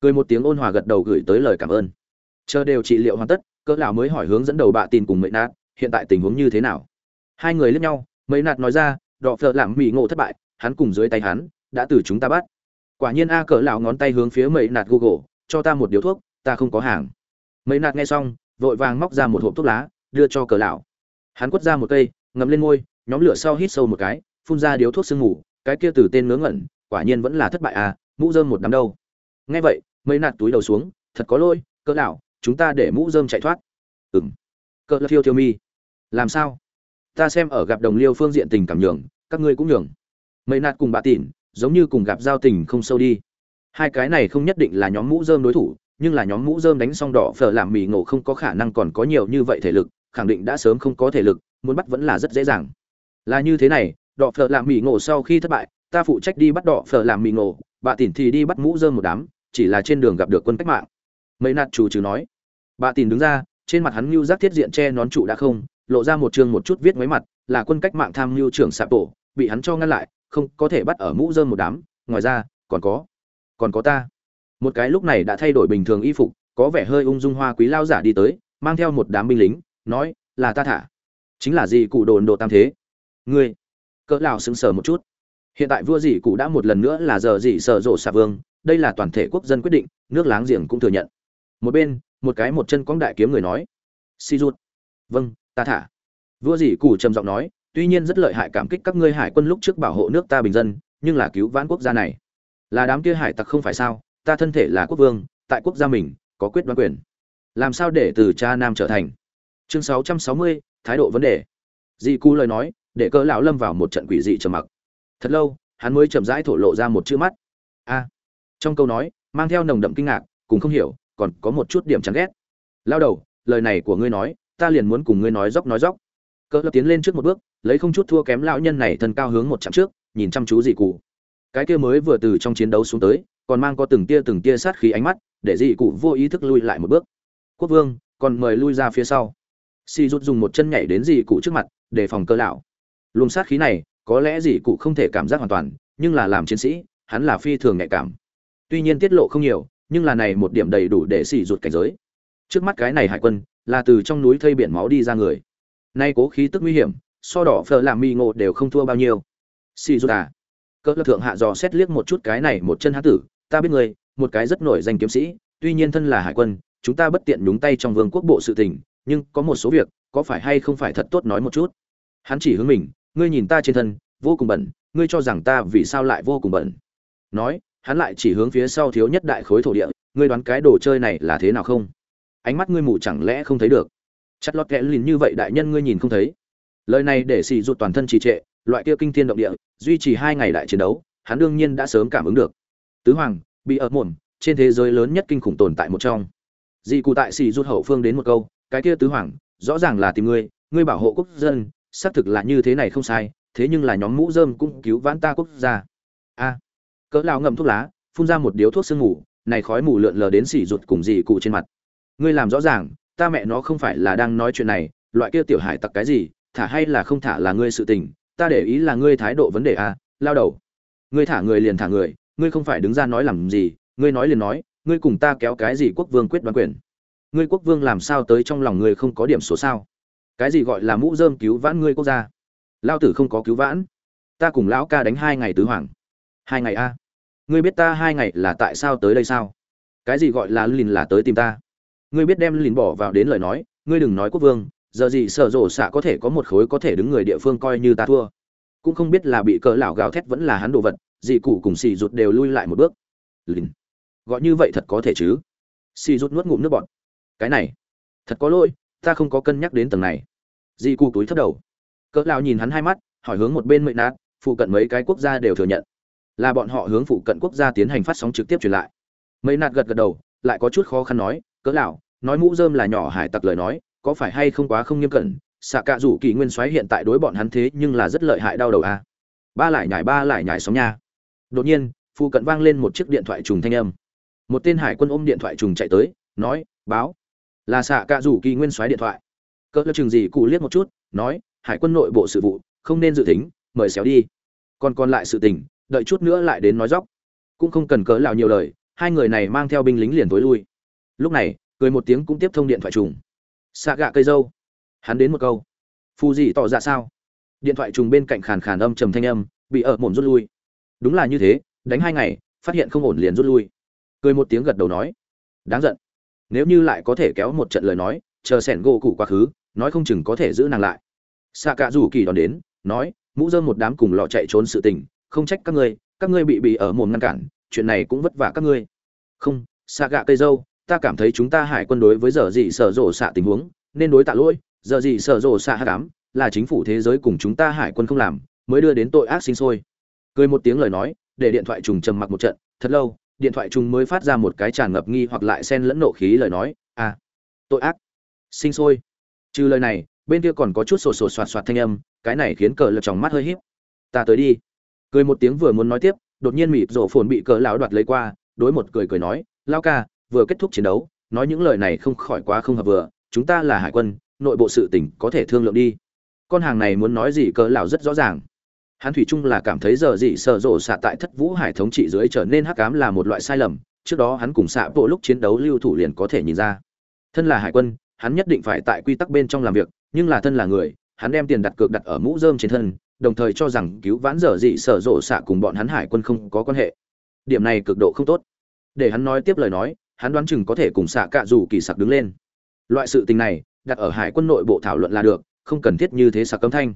Cười một tiếng ôn hòa gật đầu gửi tới lời cảm ơn. Chờ đều trị liệu hoàn tất, cỡ lão mới hỏi hướng dẫn đầu bạ tin cùng mệnh nạt, hiện tại tình huống như thế nào? Hai người liếc nhau mấy nạt nói ra, đọ phợ làm mỹ ngộ thất bại, hắn cùng dưới tay hắn, đã từ chúng ta bắt. Quả nhiên a cỡ lão ngón tay hướng phía mấy nạt google cho ta một điếu thuốc, ta không có hàng. Mấy nạt nghe xong, vội vàng móc ra một hộp thuốc lá, đưa cho cờ lão. Hắn quất ra một cây, ngậm lên môi nhóm lửa sau hít sâu một cái, phun ra điếu thuốc sương ngủ cái kia từ tên ngớ ngẩn, quả nhiên vẫn là thất bại à mũ rơm một đám đâu. Nghe vậy, mấy nạt túi đầu xuống, thật có lỗi cỡ lão, chúng ta để mũ rơm chạy thoát. Ừm. Cỡ lão thiêu thiêu mi. Làm sao? Ta xem ở gặp đồng liêu phương diện tình cảm nhường, các ngươi cũng nhường. Mấy nạt cùng bà tỉn, giống như cùng gặp giao tình không sâu đi hai cái này không nhất định là nhóm mũ rơm đối thủ, nhưng là nhóm mũ rơm đánh xong đỏ phở làm mì ngộ không có khả năng còn có nhiều như vậy thể lực, khẳng định đã sớm không có thể lực, muốn bắt vẫn là rất dễ dàng. Là như thế này, đỏ phở làm mì ngộ sau khi thất bại, ta phụ trách đi bắt đỏ phở làm mì ngộ, bà tỉn thì đi bắt mũ rơm một đám, chỉ là trên đường gặp được quân cách mạng. Mấy nạt chủ trừ nói, bà tỉn đứng ra, trên mặt hắn mưu giác thiết diện che nón trụ đã không, lộ ra một chương một chút viết mấy mặt, là quân cách mạng tham mưu trưởng sạp tổ, bị hắn cho ngăn lại, không có thể bắt ở mũ rơm một đám, ngoài ra, còn có còn có ta. Một cái lúc này đã thay đổi bình thường y phục, có vẻ hơi ung dung hoa quý lao giả đi tới, mang theo một đám binh lính, nói, là ta thả. Chính là gì cụ đồn đồ tam thế? Ngươi. Cỡ lão sững sờ một chút. Hiện tại vua dị cụ đã một lần nữa là giờ dị sở rộ xà vương, đây là toàn thể quốc dân quyết định, nước láng giềng cũng thừa nhận. Một bên, một cái một chân quang đại kiếm người nói si rút vâng ta thả. Vua dị cụ trầm giọng nói, tuy nhiên rất lợi hại cảm kích các ngươi hải quân lúc trước bảo hộ nước ta bình dân, nhưng là cứu vãn quốc gia này là đám kia hải tặc không phải sao ta thân thể là quốc vương tại quốc gia mình có quyết đoán quyền. Làm sao để từ cha nam trở thành? Chương 660, thái độ vấn đề. Dị cụ lời nói để cỡ lão lâm vào một trận quỷ dị trầm mặc. Thật lâu hắn mới chậm rãi thổ lộ ra một chữ mắt. A. Trong câu nói mang theo nồng đậm kinh ngạc cùng không hiểu còn có một chút điểm chán ghét. Lao đầu lời này của ngươi nói ta liền muốn cùng ngươi nói dốc nói dốc. Cỡ lập tiến lên trước một bước lấy không chút thua kém lão nhân này thân cao hướng một chặng trước nhìn chăm chú dị cụ cái kia mới vừa từ trong chiến đấu xuống tới, còn mang có từng tia từng tia sát khí ánh mắt, để dị cụ vô ý thức lui lại một bước. Quốc vương, còn mời lui ra phía sau. Si rút dùng một chân nhảy đến dị cụ trước mặt, để phòng cơ lão. Luồng sát khí này, có lẽ dị cụ không thể cảm giác hoàn toàn, nhưng là làm chiến sĩ, hắn là phi thường nhạy cảm. Tuy nhiên tiết lộ không nhiều, nhưng là này một điểm đầy đủ để xỉ rụt cảnh giới. Trước mắt cái này hải quân, là từ trong núi thây biển máu đi ra người. Nay cố khí tức nguy hiểm, so đỏ phở làm mi ngộ đều không thua bao nhiêu. Xỉ rụt à cỡ thượng hạ dò xét liếc một chút cái này một chân hán tử, ta biết người một cái rất nổi danh kiếm sĩ, tuy nhiên thân là hải quân, chúng ta bất tiện nhúng tay trong vương quốc bộ sự tình, nhưng có một số việc, có phải hay không phải thật tốt nói một chút? Hắn chỉ hướng mình, ngươi nhìn ta trên thân, vô cùng bẩn, ngươi cho rằng ta vì sao lại vô cùng bẩn? Nói, hắn lại chỉ hướng phía sau thiếu nhất đại khối thổ địa, ngươi đoán cái đồ chơi này là thế nào không? Ánh mắt ngươi mù chẳng lẽ không thấy được? Chặt lọt kẽ lìn như vậy đại nhân ngươi nhìn không thấy? Lời này để xì rụt toàn thân trì trệ loại kia kinh thiên động địa, duy trì hai ngày đại chiến đấu, hắn đương nhiên đã sớm cảm ứng được. Tứ hoàng, bị ở mồm, trên thế giới lớn nhất kinh khủng tồn tại một trong. Dị cụ tại xì rút hậu phương đến một câu, cái kia tứ hoàng, rõ ràng là tìm ngươi ngươi bảo hộ quốc dân, xác thực là như thế này không sai, thế nhưng là nhóm mũ dơm cũng cứu vãn ta quốc gia. A. Cỡ lao ngậm thuốc lá, phun ra một điếu thuốc sương mù, này khói mù lượn lờ đến sỉ rụt cùng dị cụ trên mặt. Ngươi làm rõ ràng, ta mẹ nó không phải là đang nói chuyện này, loại kia tiểu hải tặc cái gì, thả hay là không thả là ngươi sự tình ta để ý là ngươi thái độ vấn đề à, lao đầu. Ngươi thả người liền thả người ngươi không phải đứng ra nói làm gì ngươi nói liền nói ngươi cùng ta kéo cái gì quốc vương quyết đoán quyền. Ngươi quốc vương làm sao tới trong lòng ngươi không có điểm số sao? Cái gì gọi là mũ dơm cứu vãn ngươi quốc gia? Lao tử không có cứu vãn. Ta cùng lão ca đánh hai ngày tứ hoàng. Hai ngày a? Ngươi biết ta hai ngày là tại sao tới đây sao? Cái gì gọi là lìn là tới tìm ta? Ngươi biết đem lìn bỏ vào đến lời nói ngươi đừng nói quốc vương giờ gì sở rộ xạ có thể có một khối có thể đứng người địa phương coi như ta thua. Cũng không biết là bị cỡ lão gào thét vẫn là hắn đồ vật, dị cụ cùng xì rụt đều lui lại một bước. Lìn. Gọi như vậy thật có thể chứ? Xì rụt nuốt ngụm nước bọt. Cái này, thật có lỗi, ta không có cân nhắc đến tầng này. Dị cụ túi thấp đầu. Cỡ lão nhìn hắn hai mắt, hỏi hướng một bên mệnh nát, phụ cận mấy cái quốc gia đều thừa nhận. Là bọn họ hướng phụ cận quốc gia tiến hành phát sóng trực tiếp truyền lại. Mấy nạt gật gật đầu, lại có chút khó khăn nói cỡ lão, nói mũ rơm là nhỏ hải tặc lời nói có phải hay không quá không nghiêm cẩn, xạ cạ rủ kỳ nguyên soái hiện tại đối bọn hắn thế nhưng là rất lợi hại đau đầu a à. ba lại nhảy ba lại nhảy sóng nha. Đột nhiên, phụ cận vang lên một chiếc điện thoại trùng thanh âm. Một tên hải quân ôm điện thoại trùng chạy tới, nói, báo. Là xạ cạ rủ kỳ nguyên soái điện thoại. Cỡ chừng gì cụ liếc một chút, nói, hải quân nội bộ sự vụ, không nên dự tính, mời xéo đi. Còn còn lại sự tình, đợi chút nữa lại đến nói dóc. Cũng không cần cớ lào nhiều lời, hai người này mang theo binh lính liền tối lui. Lúc này, cười một tiếng cũng tiếp thông điện thoại trùng xạ gạ cây dâu. Hắn đến một câu. Phù gì tỏ ra sao? Điện thoại trùng bên cạnh khàn khàn âm trầm thanh âm, bị ở mồm rút lui. Đúng là như thế, đánh hai ngày, phát hiện không ổn liền rút lui. Cười một tiếng gật đầu nói. Đáng giận. Nếu như lại có thể kéo một trận lời nói, chờ sẻn gỗ cụ quá khứ, nói không chừng có thể giữ nàng lại. Xạ cả rủ kỳ đón đến, nói, mũ dơm một đám cùng lọ chạy trốn sự tình, không trách các ngươi các ngươi bị bị ở mồm ngăn cản, chuyện này cũng vất vả các ngươi. Không, xạ gạ cây dâu ta cảm thấy chúng ta hải quân đối với giờ gì sở rộ xạ tình huống, nên đối tạ lỗi, giờ gì sở rộ xạ hát cám, là chính phủ thế giới cùng chúng ta hải quân không làm, mới đưa đến tội ác sinh sôi. Cười một tiếng lời nói, để điện thoại trùng trầm mặc một trận, thật lâu, điện thoại trùng mới phát ra một cái tràn ngập nghi hoặc lại xen lẫn nộ khí lời nói à tội ác, sinh sôi. Trừ lời này, bên kia còn có chút sổ sổ soạt soạt thanh âm, cái này khiến cờ lật tròng mắt hơi híp. Ta tới đi. Cười một tiếng vừa muốn nói tiếp, đột nhiên mịp rổ phồn bị cờ lão đoạt lấy qua, đối một cười cười nói, lao ca vừa kết thúc chiến đấu, nói những lời này không khỏi quá không hợp vừa, chúng ta là hải quân, nội bộ sự tỉnh có thể thương lượng đi. Con hàng này muốn nói gì cỡ lão rất rõ ràng. Hắn thủy chung là cảm thấy giờ gì sợ rộ xạ tại thất vũ hải thống trị dưới trở nên hắc ám là một loại sai lầm, trước đó hắn cùng xạ bộ lúc chiến đấu lưu thủ liền có thể nhìn ra. Thân là hải quân, hắn nhất định phải tại quy tắc bên trong làm việc, nhưng là thân là người, hắn đem tiền đặt cược đặt ở mũ rơm trên thân, đồng thời cho rằng cứu vãn dở dị sở rộ xạ cùng bọn hắn hải quân không có quan hệ. Điểm này cực độ không tốt. Để hắn nói tiếp lời nói hắn đoán chừng có thể cùng xạ cạ dù kỳ sặc đứng lên. Loại sự tình này, đặt ở hải quân nội bộ thảo luận là được, không cần thiết như thế sặc cấm thanh.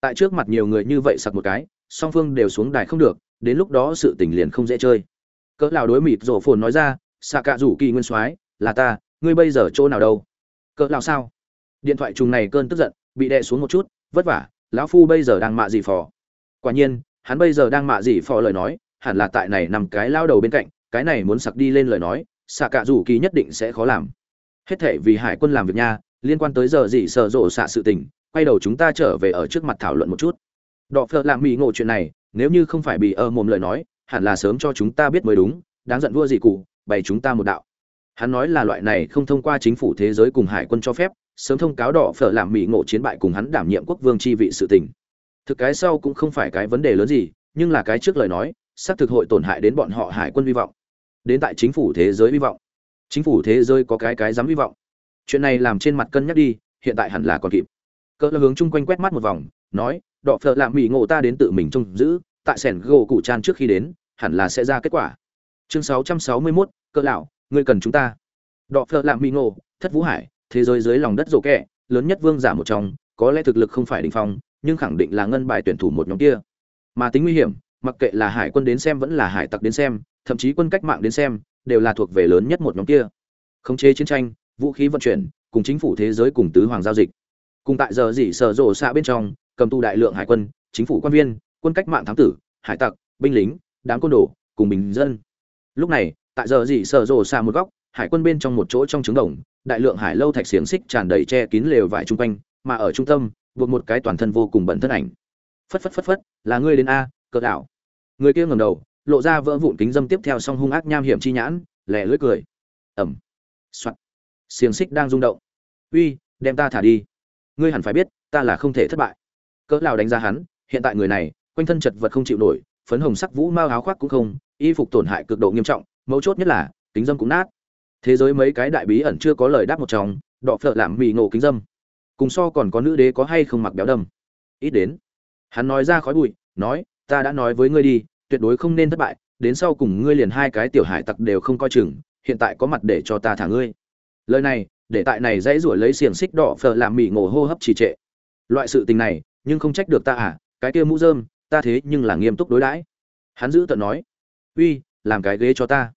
Tại trước mặt nhiều người như vậy sặc một cái, song phương đều xuống đài không được, đến lúc đó sự tình liền không dễ chơi. Cỡ lão đối mịt rổ phồn nói ra, xạ cạ rủ kỳ nguyên soái, là ta, ngươi bây giờ chỗ nào đâu? Cỡ lão sao? Điện thoại trùng này cơn tức giận, bị đè xuống một chút, vất vả, lão phu bây giờ đang mạ gì phò? Quả nhiên, hắn bây giờ đang mạ gì phò lời nói, hẳn là tại này nằm cái lao đầu bên cạnh, cái này muốn sặc đi lên lời nói xạ cạ rủ kỳ nhất định sẽ khó làm. Hết thể vì hải quân làm việc nha, liên quan tới giờ gì sợ rộ xạ sự tình, quay đầu chúng ta trở về ở trước mặt thảo luận một chút. Đọ phợ lạ mỹ ngộ chuyện này, nếu như không phải bị ơ mồm lời nói, hẳn là sớm cho chúng ta biết mới đúng, đáng giận vua gì cụ, bày chúng ta một đạo. Hắn nói là loại này không thông qua chính phủ thế giới cùng hải quân cho phép, sớm thông cáo đỏ phở làm mỹ ngộ chiến bại cùng hắn đảm nhiệm quốc vương chi vị sự tình. Thực cái sau cũng không phải cái vấn đề lớn gì, nhưng là cái trước lời nói, xác thực hội tổn hại đến bọn họ hải quân hy vọng đến tại chính phủ thế giới hy vọng. Chính phủ thế giới có cái cái dám hy vọng. Chuyện này làm trên mặt cân nhắc đi hiện tại hẳn là còn kịp. Cỡ hướng chung quanh quét mắt một vòng nói đọ phợ lạ mỹ ngộ ta đến tự mình trông giữ tại sẻn gỗ cụ chan trước khi đến hẳn là sẽ ra kết quả. Chương 661, cỡ lão ngươi cần chúng ta. Đọ phợ lạ mỹ ngộ thất vũ hải thế giới dưới lòng đất rổ kẹ lớn nhất vương giả một trong có lẽ thực lực không phải đỉnh phong nhưng khẳng định là ngân bài tuyển thủ một nhóm kia. Mà tính nguy hiểm mặc kệ là hải quân đến xem vẫn là hải tặc đến xem thậm chí quân cách mạng đến xem, đều là thuộc về lớn nhất một nhóm kia. Khống chế chiến tranh, vũ khí vận chuyển, cùng chính phủ thế giới cùng tứ hoàng giao dịch. Cùng tại giờ dỉ sở rộ xạ bên trong, cầm tu đại lượng hải quân, chính phủ quan viên, quân cách mạng thám tử, hải tặc, binh lính, đám côn đồ, cùng bình dân. Lúc này, tại giờ dỉ sở rộ xạ một góc, hải quân bên trong một chỗ trong trứng đồng, đại lượng hải lâu thạch xiềng xích tràn đầy che kín lều vải chung quanh, mà ở trung tâm, buộc một cái toàn thân vô cùng bẩn thân ảnh. Phất phất phất phất, là ngươi đến a, cờ đảo. Người kia ngầm đầu lộ ra vỡ vụn kính dâm tiếp theo song hung ác nham hiểm chi nhãn, lẻ lưỡi cười. Ẩm. Soạt. Xiềng xích đang rung động. Uy, đem ta thả đi. Ngươi hẳn phải biết, ta là không thể thất bại. Cỡ nào đánh giá hắn, hiện tại người này, quanh thân chật vật không chịu nổi, phấn hồng sắc vũ mao áo khoác cũng không, y phục tổn hại cực độ nghiêm trọng, mấu chốt nhất là, kính dâm cũng nát. Thế giới mấy cái đại bí ẩn chưa có lời đáp một chồng đọ phợ làm mì ngộ kính dâm. Cùng so còn có nữ đế có hay không mặc béo đầm ít đến. Hắn nói ra khói bụi, nói, ta đã nói với ngươi đi tuyệt đối không nên thất bại, đến sau cùng ngươi liền hai cái tiểu hải tặc đều không coi chừng, hiện tại có mặt để cho ta thả ngươi. Lời này, để tại này dãy rủa lấy xiềng xích đỏ phở làm mì ngộ hô hấp trì trệ. Loại sự tình này, nhưng không trách được ta à cái kia mũ rơm, ta thế nhưng là nghiêm túc đối đãi. Hắn giữ tận nói, uy, làm cái ghế cho ta.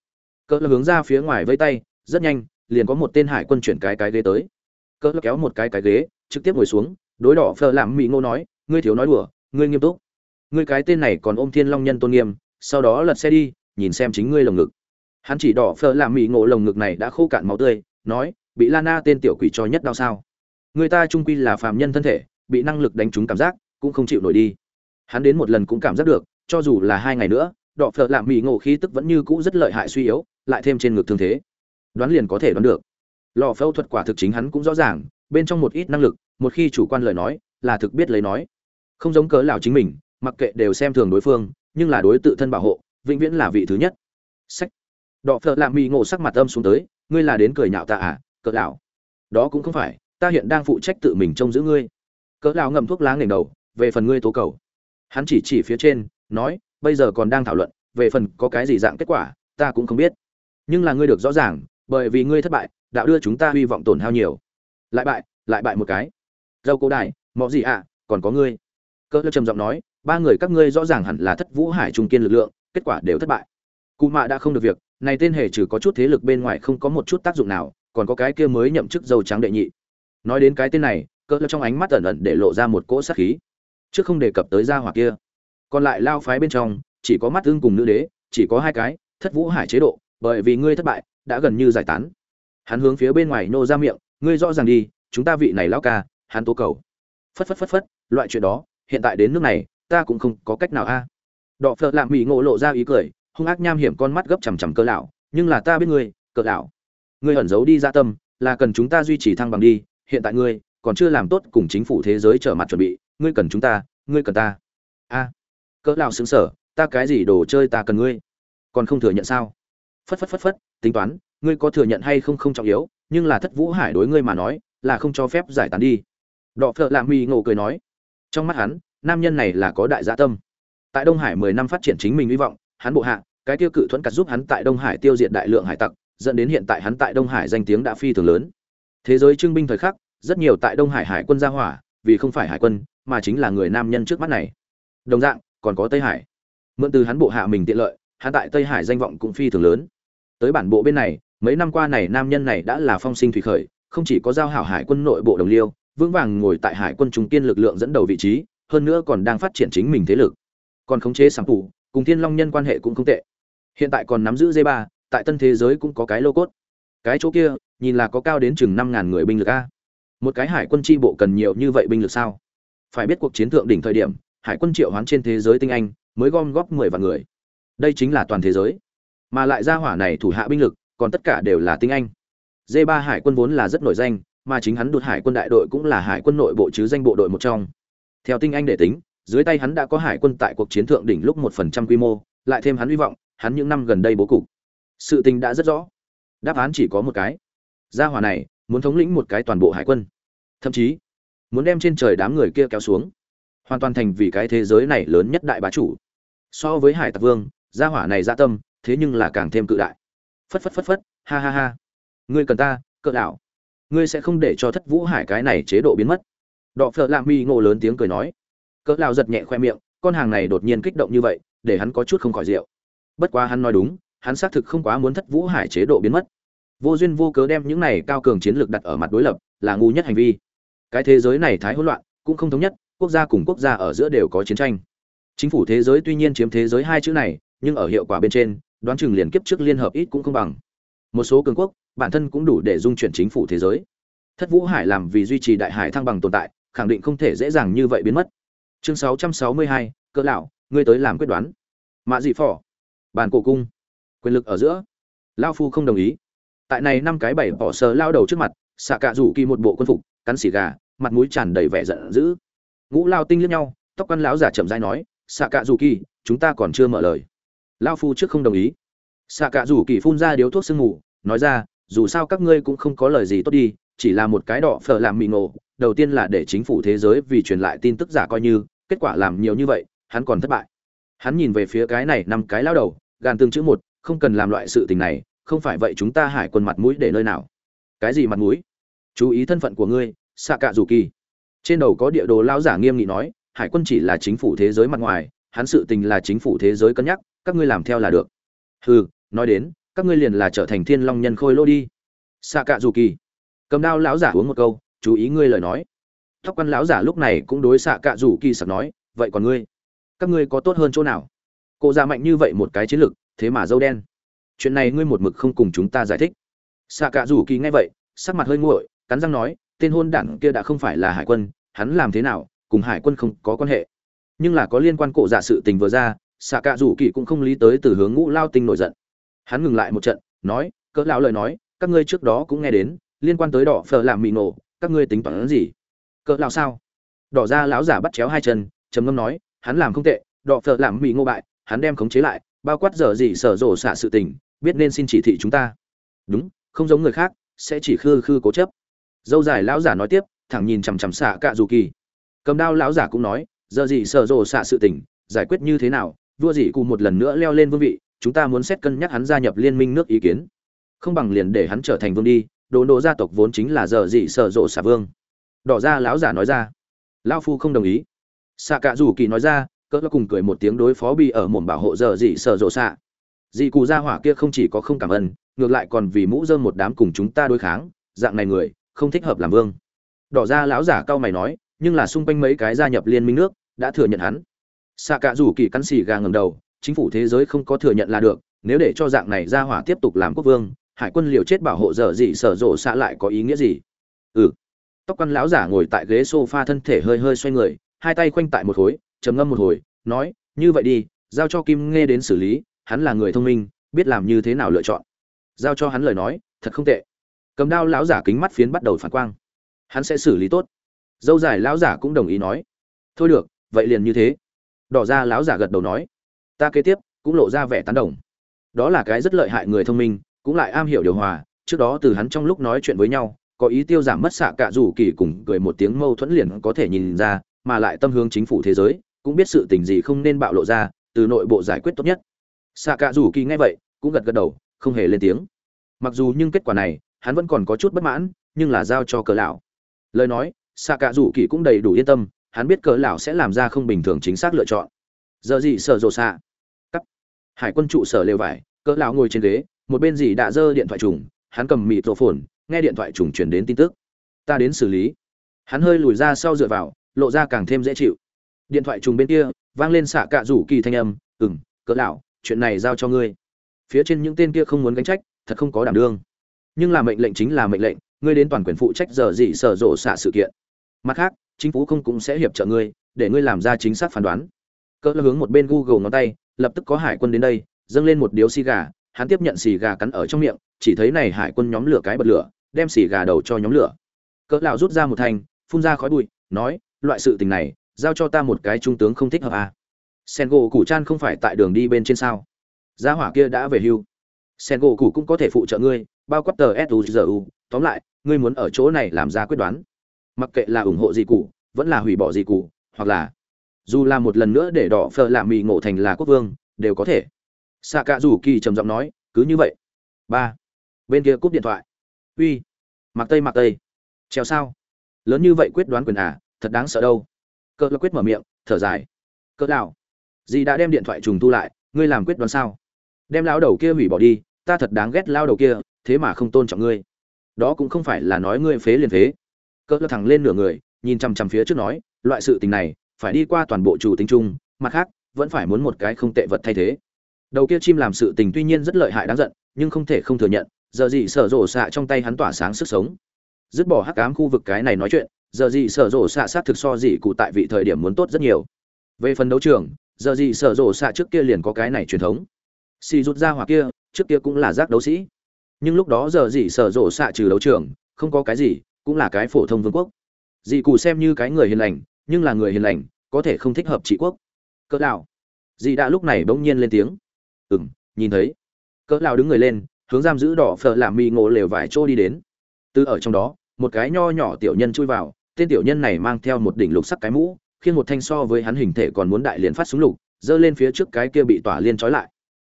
Cỡ hướng ra phía ngoài vây tay, rất nhanh, liền có một tên hải quân chuyển cái cái ghế tới. Cỡ kéo một cái cái ghế, trực tiếp ngồi xuống, đối đỏ phờ làm mỹ ngô nói, ngươi thiếu nói đùa, ngươi nghiêm túc ngươi cái tên này còn ôm thiên long nhân tôn nghiêm, sau đó lật xe đi, nhìn xem chính ngươi lồng ngực. Hắn chỉ đỏ phở làm mỹ ngộ lồng ngực này đã khô cạn máu tươi, nói, bị lana tên tiểu quỷ cho nhất đau sao? Người ta trung quy là phàm nhân thân thể, bị năng lực đánh trúng cảm giác, cũng không chịu nổi đi. Hắn đến một lần cũng cảm giác được, cho dù là hai ngày nữa, đỏ phở làm mỹ ngộ khí tức vẫn như cũ rất lợi hại suy yếu, lại thêm trên ngực thương thế. Đoán liền có thể đoán được. Lò phẫu thuật quả thực chính hắn cũng rõ ràng, bên trong một ít năng lực, một khi chủ quan lời nói, là thực biết lấy nói. Không giống cớ lào chính mình mặc kệ đều xem thường đối phương nhưng là đối tự thân bảo hộ vĩnh viễn là vị thứ nhất. Sách. Đọ phợ lạ mỹ ngộ sắc mặt âm xuống tới ngươi là đến cười nhạo ta à cỡ lão. Đó cũng không phải ta hiện đang phụ trách tự mình trông giữ ngươi. Cỡ lão ngậm thuốc lá ngẩng đầu về phần ngươi tố cầu. Hắn chỉ chỉ phía trên nói bây giờ còn đang thảo luận về phần có cái gì dạng kết quả ta cũng không biết. Nhưng là ngươi được rõ ràng bởi vì ngươi thất bại đã đưa chúng ta hy vọng tổn hao nhiều. Lại bại lại bại một cái. Dâu cố đại mọi gì ạ à, còn có ngươi. Cỡ lơ trầm giọng nói ba người các ngươi rõ ràng hẳn là thất vũ hải trung kiên lực lượng, kết quả đều thất bại. Cụ mạ đã không được việc, này tên hề trừ có chút thế lực bên ngoài không có một chút tác dụng nào, còn có cái kia mới nhậm chức dâu trắng đệ nhị. Nói đến cái tên này cỡ lơ trong ánh mắt ẩn ẩn để lộ ra một cỗ sát khí. Trước không đề cập tới gia hỏa kia. Còn lại lao phái bên trong, chỉ có mắt tương cùng nữ đế, chỉ có hai cái, thất vũ hải chế độ, bởi vì ngươi thất bại, đã gần như giải tán. Hắn hướng phía bên ngoài nô ra miệng, ngươi rõ ràng đi, chúng ta vị này lão ca, hắn tố cầu. Phất phất phất phất, loại chuyện đó, hiện tại đến nước này ta cũng không có cách nào a. À. đọ phật lạm mỹ ngộ lộ ra ý cười, hung ác nham hiểm con mắt gấp chằm chằm cơ lão, nhưng là ta biết ngươi cỡ lão. Ngươi ẩn giấu đi ra tâm, là cần chúng ta duy trì thăng bằng đi, hiện tại ngươi còn chưa làm tốt cùng chính phủ thế giới trở mặt chuẩn bị, ngươi cần chúng ta, ngươi cần ta. A. Cỡ lão xứng sở ta cái gì đồ chơi ta cần ngươi? Còn không thừa nhận sao? Phất phất phất phất, tính toán, ngươi có thừa nhận hay không không trọng yếu, nhưng là thất vũ hải đối ngươi mà nói, là không cho phép giải tán đi. Đọ phợ lạ mỹ ngộ cười nói. Trong mắt hắn nam nhân này là có đại gia tâm. Tại đông hải mười năm phát triển chính mình hy vọng, hắn bộ hạ, cái tiêu cự thuẫn cắt giúp hắn tại đông hải tiêu diệt đại lượng hải tặc, dẫn đến hiện tại hắn tại đông hải danh tiếng đã phi thường lớn. Thế giới trưng binh thời khắc, rất nhiều tại đông hải hải quân ra hỏa, vì không phải hải quân, mà chính là người nam nhân trước mắt này. Đồng dạng, còn có tây hải. Mượn từ hắn bộ hạ mình tiện lợi, hắn tại tây hải danh vọng cũng phi thường lớn. Tới bản bộ bên này, mấy năm qua này nam nhân này đã là phong sinh thủy khởi, không chỉ có giao hảo hải quân nội bộ đồng liêu, vững vàng ngồi tại hải quân trung kiên lực lượng dẫn đầu vị trí hơn nữa còn đang phát triển chính mình thế lực. Còn khống chế sáng phủ, cùng thiên long nhân quan hệ cũng không tệ. Hiện tại còn nắm giữ dây 3 tại tân thế giới cũng có cái lô cốt. Cái chỗ kia, nhìn là có cao đến chừng năm ngàn người binh lực a. Một cái hải quân tri bộ cần nhiều như vậy binh lực sao? Phải biết cuộc chiến thượng đỉnh thời điểm, hải quân triệu hoán trên thế giới tinh anh mới gom góp mười vạn người. Đây chính là toàn thế giới. Mà lại ra hỏa này thủ hạ binh lực, còn tất cả đều là tinh anh. D 3 hải quân vốn là rất nổi danh, mà chính hắn đột hải quân đại đội cũng là hải quân nội bộ chứ danh bộ đội một trong theo tinh anh để tính, dưới tay hắn đã có hải quân tại cuộc chiến thượng đỉnh lúc một phần trăm quy mô, lại thêm hắn hy vọng, hắn những năm gần đây bố cục. Sự tình đã rất rõ. Đáp án chỉ có một cái. Gia hỏa này muốn thống lĩnh một cái toàn bộ hải quân. Thậm chí, muốn đem trên trời đám người kia kéo xuống. Hoàn toàn thành vì cái thế giới này lớn nhất đại bá chủ. So với hải tặc vương, gia hỏa này gia tâm, thế nhưng là càng thêm cự đại. Phất phất phất phất, ha ha ha. Ngươi cần ta, cỡ đảo ngươi sẽ không để cho thất vũ hải cái này chế độ biến mất đọ phợ lạ mi ngộ lớn tiếng cười nói. Cỡ lão giật nhẹ khoe miệng, con hàng này đột nhiên kích động như vậy, để hắn có chút không khỏi rượu. Bất quá hắn nói đúng, hắn xác thực không quá muốn thất vũ hải chế độ biến mất. Vô duyên vô cớ đem những này cao cường chiến lược đặt ở mặt đối lập, là ngu nhất hành vi. Cái thế giới này thái hỗn loạn, cũng không thống nhất, quốc gia cùng quốc gia ở giữa đều có chiến tranh. Chính phủ thế giới tuy nhiên chiếm thế giới hai chữ này, nhưng ở hiệu quả bên trên, đoán chừng liền kiếp trước liên hợp ít cũng không bằng. Một số cường quốc, bản thân cũng đủ để dung chuyển chính phủ thế giới. Thất vũ hải làm vì duy trì đại hải thăng bằng tồn tại khẳng định không thể dễ dàng như vậy biến mất. Chương 662, cỡ lão ngươi tới làm quyết đoán. Mạ dị phỏ bàn cổ cung. Quyền lực ở giữa. Lao phu không đồng ý. Tại này năm cái bảy bỏ sờ lao đầu trước mặt xạ cạ rủ kỳ một bộ quân phục cắn xì gà mặt mũi tràn đầy vẻ giận dữ. Ngũ lao tinh liếc nhau tóc quan lão giả chậm rãi nói xạ cạ rủ kỳ chúng ta còn chưa mở lời. Lao phu trước không đồng ý. Xạ cạ rủ kỳ phun ra điếu thuốc sương mù nói ra dù sao các ngươi cũng không có lời gì tốt đi chỉ là một cái đỏ phở làm mì ngộ đầu tiên là để chính phủ thế giới vì truyền lại tin tức giả coi như, kết quả làm nhiều như vậy, hắn còn thất bại. Hắn nhìn về phía cái này năm cái lao đầu, gàn tương chữ một, không cần làm loại sự tình này, không phải vậy chúng ta hải quân mặt mũi để nơi nào. Cái gì mặt mũi? Chú ý thân phận của ngươi xạ cạ dù kỳ trên đầu có địa đồ lao giả nghiêm nghị nói, hải quân chỉ là chính phủ thế giới mặt ngoài, hắn sự tình là chính phủ thế giới cân nhắc, các ngươi làm theo là được. Hừ, nói đến, các ngươi liền là trở thành thiên long nhân khôi lô đi. Xạ cạ dù kỳ cầm đao lão giả uống một câu chú ý ngươi lời nói. Tóc quan lão giả lúc này cũng đối xạ cạ rủ kỳ sặc nói, vậy còn ngươi? Các ngươi có tốt hơn chỗ nào? Cô ra mạnh như vậy một cái chiến lược thế mà dâu đen. Chuyện này ngươi một mực không cùng chúng ta giải thích. Xạ cạ rủ kỳ nghe vậy, sắc mặt hơi nguội, cắn răng nói, tên hôn đảng kia đã không phải là hải quân, hắn làm thế nào, cùng hải quân không có quan hệ. Nhưng là có liên quan cổ giả sự tình vừa ra, xạ cạ rủ kỳ cũng không lý tới từ hướng ngũ lao tinh nổi giận. Hắn ngừng lại một trận, nói, cỡ lão lời nói, các ngươi trước đó cũng nghe đến, liên quan tới đỏ phở làm mì nổ các ngươi tính toán gì? Cỡ lão sao? Đỏ ra lão giả bắt chéo hai chân, trầm ngâm nói, hắn làm không tệ đỏ phở làm mì ngô bại, hắn đem khống chế lại, bao quát giờ gì sở rổ xạ sự tình, biết nên xin chỉ thị chúng ta. Đúng, không giống người khác, sẽ chỉ khư khư cố chấp. Dâu dài lão giả nói tiếp, thẳng nhìn chằm chằm xạ cạ dù kỳ. Cầm đao lão giả cũng nói, giờ gì sở rổ xạ sự tình, giải quyết như thế nào, vua dị cụ một lần nữa leo lên vương vị, chúng ta muốn xét cân nhắc hắn gia nhập liên minh nước ý kiến. Không bằng liền để hắn trở thành vương đi đồ nộ gia tộc vốn chính là giờ dị sở rộ xả vương. Đỏ ra lão giả nói ra. Lao phu không đồng ý. Xạ cạ rủ kỳ nói ra, cỡ cùng cười một tiếng đối phó bị ở mồm bảo hộ giờ dị sở rộ xạ. Dị cù gia hỏa kia không chỉ có không cảm ơn, ngược lại còn vì mũ dơm một đám cùng chúng ta đối kháng, dạng này người, không thích hợp làm vương. Đỏ ra lão giả cao mày nói, nhưng là xung quanh mấy cái gia nhập liên minh nước, đã thừa nhận hắn. Xạ cạ rủ kỳ cắn xì gà ngầm đầu, chính phủ thế giới không có thừa nhận là được, nếu để cho dạng này gia hỏa tiếp tục làm quốc vương hải quân liều chết bảo hộ dở dị sở rộ xạ lại có ý nghĩa gì? Ừ. Tóc quan lão giả ngồi tại ghế sofa thân thể hơi hơi xoay người, hai tay khoanh tại một khối, trầm ngâm một hồi, nói, như vậy đi, giao cho kim nghe đến xử lý, hắn là người thông minh, biết làm như thế nào lựa chọn. Giao cho hắn lời nói, thật không tệ. Cầm đao lão giả kính mắt phiến bắt đầu phản quang. Hắn sẽ xử lý tốt. Dâu dài lão giả cũng đồng ý nói. Thôi được, vậy liền như thế. Đỏ ra lão giả gật đầu nói. Ta kế tiếp cũng lộ ra vẻ tán đồng. Đó là cái rất lợi hại người thông minh cũng lại am hiểu điều hòa, trước đó từ hắn trong lúc nói chuyện với nhau, có ý tiêu giảm mất xạ cả rủ kỳ cùng cười một tiếng mâu thuẫn liền có thể nhìn ra, mà lại tâm hướng chính phủ thế giới, cũng biết sự tình gì không nên bạo lộ ra, từ nội bộ giải quyết tốt nhất. Xạ cả rủ kỳ nghe vậy, cũng gật gật đầu, không hề lên tiếng. Mặc dù nhưng kết quả này, hắn vẫn còn có chút bất mãn, nhưng là giao cho cờ lão. Lời nói, xạ cả rủ kỳ cũng đầy đủ yên tâm, hắn biết cờ lão sẽ làm ra không bình thường chính xác lựa chọn. Giờ gì sợ rồ xạ? Cắt. Hải quân trụ sở lều vải cỡ lão ngồi trên ghế một bên gì đã giơ điện thoại trùng, hắn cầm mịt rổ phồn, nghe điện thoại trùng truyền đến tin tức. Ta đến xử lý. Hắn hơi lùi ra sau dựa vào, lộ ra càng thêm dễ chịu. Điện thoại trùng bên kia, vang lên xạ cạ rủ kỳ thanh âm, ừm, cỡ lão, chuyện này giao cho ngươi. Phía trên những tên kia không muốn gánh trách, thật không có đảm đương. Nhưng là mệnh lệnh chính là mệnh lệnh, ngươi đến toàn quyền phụ trách giờ dị sở rộ xạ sự kiện. Mặt khác, chính phủ không cũng sẽ hiệp trợ ngươi, để ngươi làm ra chính xác phán đoán. Cỡ hướng một bên google ngón tay, lập tức có hải quân đến đây, dâng lên một điếu xì gà hắn tiếp nhận xì gà cắn ở trong miệng chỉ thấy này hải quân nhóm lửa cái bật lửa đem xì gà đầu cho nhóm lửa. Cỡ lão rút ra một thanh phun ra khói bụi nói loại sự tình này giao cho ta một cái trung tướng không thích hợp à. sen gỗ củ chan không phải tại đường đi bên trên sao? Gia hỏa kia đã về hưu. Sen gỗ củ cũng có thể phụ trợ ngươi bao quát tờ suzu tóm lại ngươi muốn ở chỗ này làm ra quyết đoán. Mặc kệ là ủng hộ gì củ, vẫn là hủy bỏ gì củ, hoặc là dù là một lần nữa để đỏ phờ lạ mì ngộ thành là quốc vương đều có thể xạ cạ rủ kỳ trầm giọng nói, cứ như vậy. Ba. Bên kia cúp điện thoại. Uy, mặc tây mặc tây treo sao? Lớn như vậy quyết đoán quyền à thật đáng sợ đâu. Cỡ là quyết mở miệng, thở dài. Cỡ nào? Dì đã đem điện thoại trùng tu lại, ngươi làm quyết đoán sao? Đem lao đầu kia hủy bỏ đi, ta thật đáng ghét lao đầu kia, thế mà không tôn trọng ngươi. Đó cũng không phải là nói ngươi phế liền phế. Cỡ là thẳng lên nửa người, nhìn chằm chằm phía trước nói, loại sự tình này, phải đi qua toàn bộ chủ tính chung, mặt khác, vẫn phải muốn một cái không tệ vật thay thế đầu kia chim làm sự tình tuy nhiên rất lợi hại đáng giận, nhưng không thể không thừa nhận, giờ gì sở rổ xạ trong tay hắn tỏa sáng sức sống. Dứt bỏ hắc ám khu vực cái này nói chuyện, giờ gì sở rổ xạ sát thực so dị cụ tại vị thời điểm muốn tốt rất nhiều. Về phần đấu trường, giờ gì sở rổ xạ trước kia liền có cái này truyền thống. Xì rút ra hoặc kia, trước kia cũng là giác đấu sĩ. Nhưng lúc đó giờ gì sở rổ xạ trừ đấu trường, không có cái gì, cũng là cái phổ thông vương quốc. Dị cụ xem như cái người hiền lành, nhưng là người hiền lành, có thể không thích hợp trị quốc. Cỡ đạo dị đã lúc này bỗng nhiên lên tiếng ừ m nhìn thấy. Cỡ lao đứng người lên, hướng giam giữ đỏ phở làm mì ngộ lều vải trô đi đến. Từ ở trong đó, một cái nho nhỏ tiểu nhân chui vào, tên tiểu nhân này mang theo một đỉnh lục sắc cái mũ, khiến một thanh so với hắn hình thể còn muốn đại liền phát súng lục, giơ lên phía trước cái kia bị tỏa liên trói lại.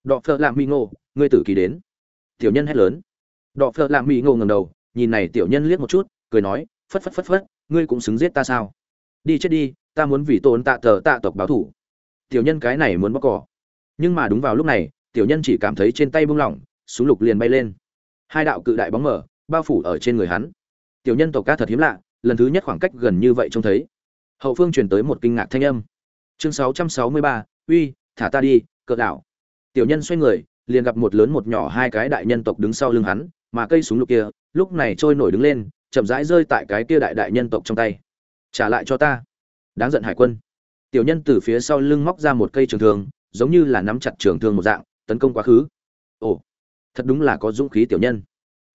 Đọ phở làm mì ngộ, ngươi tử kỳ đến. Tiểu nhân hét lớn. Đọ phở làm mì ngộ ngầm đầu, nhìn này tiểu nhân liếc một chút, cười nói, phất phất phất phất, ngươi cũng xứng giết ta sao? Đi chết đi, ta muốn vì tôn tạ tờ tạ tộc báo thủ. Tiểu nhân cái này muốn bóc cỏ nhưng mà đúng vào lúc này tiểu nhân chỉ cảm thấy trên tay bung lỏng súng lục liền bay lên. Hai đạo cự đại bóng mở bao phủ ở trên người hắn. Tiểu nhân tộc ca thật hiếm lạ lần thứ nhất khoảng cách gần như vậy trông thấy. Hậu phương truyền tới một kinh ngạc thanh âm. Chương 663, uy thả ta đi cỡ đảo. Tiểu nhân xoay người liền gặp một lớn một nhỏ hai cái đại nhân tộc đứng sau lưng hắn mà cây súng lục kia lúc này trôi nổi đứng lên chậm rãi rơi tại cái kia đại đại nhân tộc trong tay. Trả lại cho ta. Đáng giận hải quân. Tiểu nhân từ phía sau lưng móc ra một cây trường thường giống như là nắm chặt trường thương một dạng, tấn công quá khứ. Ồ, thật đúng là có dũng khí tiểu nhân.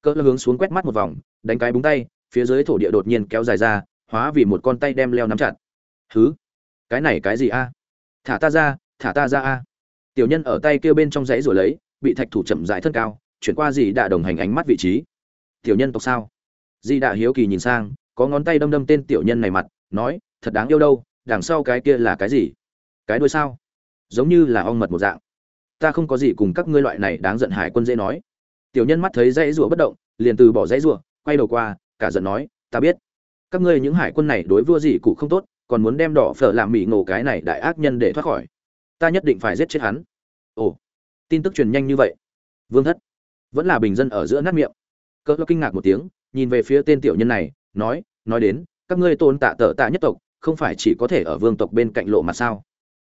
Cỡ hướng xuống quét mắt một vòng, đánh cái búng tay, phía dưới thổ địa đột nhiên kéo dài ra, hóa vì một con tay đem leo nắm chặt. Thứ cái này cái gì a? Thả ta ra, thả ta ra a. Tiểu nhân ở tay kêu bên trong giấy rồi lấy, bị thạch thủ chậm rãi thân cao, chuyển qua dì đã đồng hành ánh mắt vị trí. Tiểu nhân tộc sao? Dì đã hiếu kỳ nhìn sang, có ngón tay đâm đâm tên tiểu nhân này mặt, nói, thật đáng yêu đâu, đằng sau cái kia là cái gì? Cái đuôi sao? Giống như là ong mật một dạng. Ta không có gì cùng các ngươi loại này đáng giận hải quân dễ nói. Tiểu nhân mắt thấy dãy rủa bất động, liền từ bỏ dãy rủa quay đầu qua, cả giận nói, ta biết, các ngươi những hải quân này đối vua gì cụ không tốt, còn muốn đem đỏ phở làm mỉ ngộ cái này đại ác nhân để thoát khỏi. Ta nhất định phải giết chết hắn. Ồ, tin tức truyền nhanh như vậy. Vương thất, vẫn là bình dân ở giữa nát miệng. Cỡ kinh ngạc một tiếng, nhìn về phía tên tiểu nhân này, nói nói đến, các ngươi tôn tạ tợ tạ nhất tộc, không phải chỉ có thể ở vương tộc bên cạnh lộ mà sao?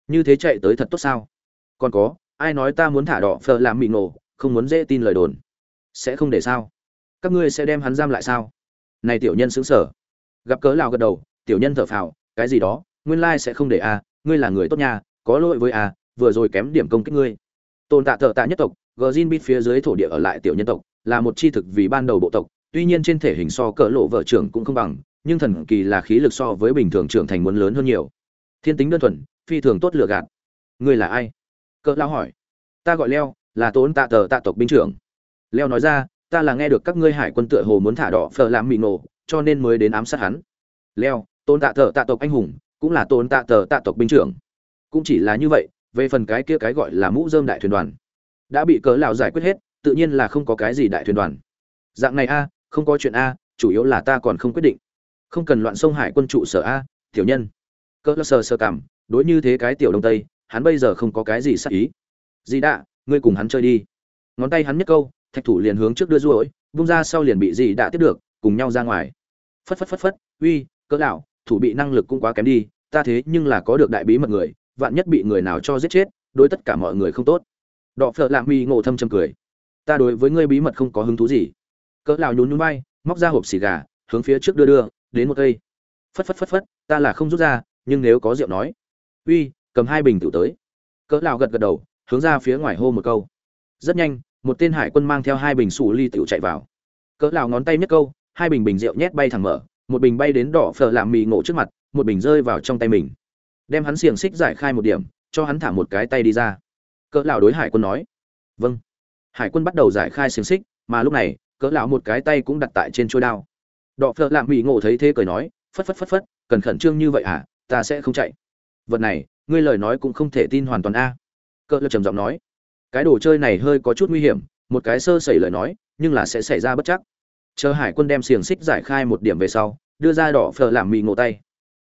Như thế chạy tới thật tốt sao? Còn có, ai nói ta muốn thả đỏ phờ làm mị nổ không muốn dễ tin lời đồn. Sẽ không để sao? Các ngươi sẽ đem hắn giam lại sao? Này tiểu nhân xứng sở gặp cớ lào gật đầu, tiểu nhân thở phào, cái gì đó, nguyên lai sẽ không để a ngươi là người tốt nha, có lỗi với a vừa rồi kém điểm công kích ngươi. Tồn tạ thợ tạ nhất tộc gờ zin bít phía dưới thổ địa ở lại tiểu nhân tộc, là một chi thực vì ban đầu bộ tộc, tuy nhiên trên thể hình so cỡ lộ vợ trưởng cũng không bằng, nhưng thần kỳ là khí lực so với bình thường trưởng thành muốn lớn hơn nhiều. Thiên tính đơn thuần phi thường tốt lừa gạt. Ngươi là ai? Cỡ lao hỏi. Ta gọi leo, là tốn tạ tờ tạ tộc binh trưởng. Leo nói ra, ta là nghe được các ngươi hải quân tựa hồ muốn thả đỏ phở làm mì nổ, cho nên mới đến ám sát hắn. Leo tôn tạ tờ tạ tộc anh hùng, cũng là tôn tạ tờ tạ tộc binh trưởng. Cũng chỉ là như vậy, về phần cái kia cái gọi là mũ dơm đại thuyền đoàn, đã bị cớ lào giải quyết hết, tự nhiên là không có cái gì đại thuyền đoàn. Dạng này a, không có chuyện a, chủ yếu là ta còn không quyết định. Không cần loạn sông hải quân trụ sở a, tiểu nhân. Cỡ sờ sơ cảm đối như thế cái tiểu đông tây, hắn bây giờ không có cái gì sắc ý. Di đạ, ngươi cùng hắn chơi đi. Ngón tay hắn nhất câu, thạch thủ liền hướng trước đưa ruỗi bung ra sau liền bị di đạ tiếp được, cùng nhau ra ngoài. Phất phất phất phất, uy, cỡ lão, thủ bị năng lực cũng quá kém đi, ta thế nhưng là có được đại bí mật người, vạn nhất bị người nào cho giết chết, đối tất cả mọi người không tốt. Đọ phợ lạ mi ngộ thâm châm cười. Ta đối với ngươi bí mật không có hứng thú gì. Cỡ lão nhún nhún vai, móc ra hộp xì gà, hướng phía trước đưa đưa, đến một cây. Phất phất phất phất, ta là không rút ra, nhưng nếu có rượu nói uy, cầm hai bình tử tới. Cỡ lão gật gật đầu, hướng ra phía ngoài hô một câu. Rất nhanh, một tên hải quân mang theo hai bình sủ ly tiểu chạy vào. Cỡ lão ngón tay nhất câu, hai bình bình rượu nhét bay thẳng mở, một bình bay đến đỏ phở làm mì ngộ trước mặt, một bình rơi vào trong tay mình. Đem hắn xiềng xích giải khai một điểm, cho hắn thả một cái tay đi ra. Cỡ lão đối hải quân nói. Vâng. Hải quân bắt đầu giải khai xiềng xích, mà lúc này, cỡ lão một cái tay cũng đặt tại trên chuôi đao. Đỏ phở làm mì ngộ thấy thế cười nói, phất phất phất phất, cần khẩn trương như vậy à ta sẽ không chạy vật này, ngươi lời nói cũng không thể tin hoàn toàn a. Cỡ lão trầm giọng nói. Cái đồ chơi này hơi có chút nguy hiểm, một cái sơ sẩy lời nói, nhưng là sẽ xảy ra bất chắc. Chờ hải quân đem xiềng xích giải khai một điểm về sau, đưa ra đỏ phở làm mì ngộ tay.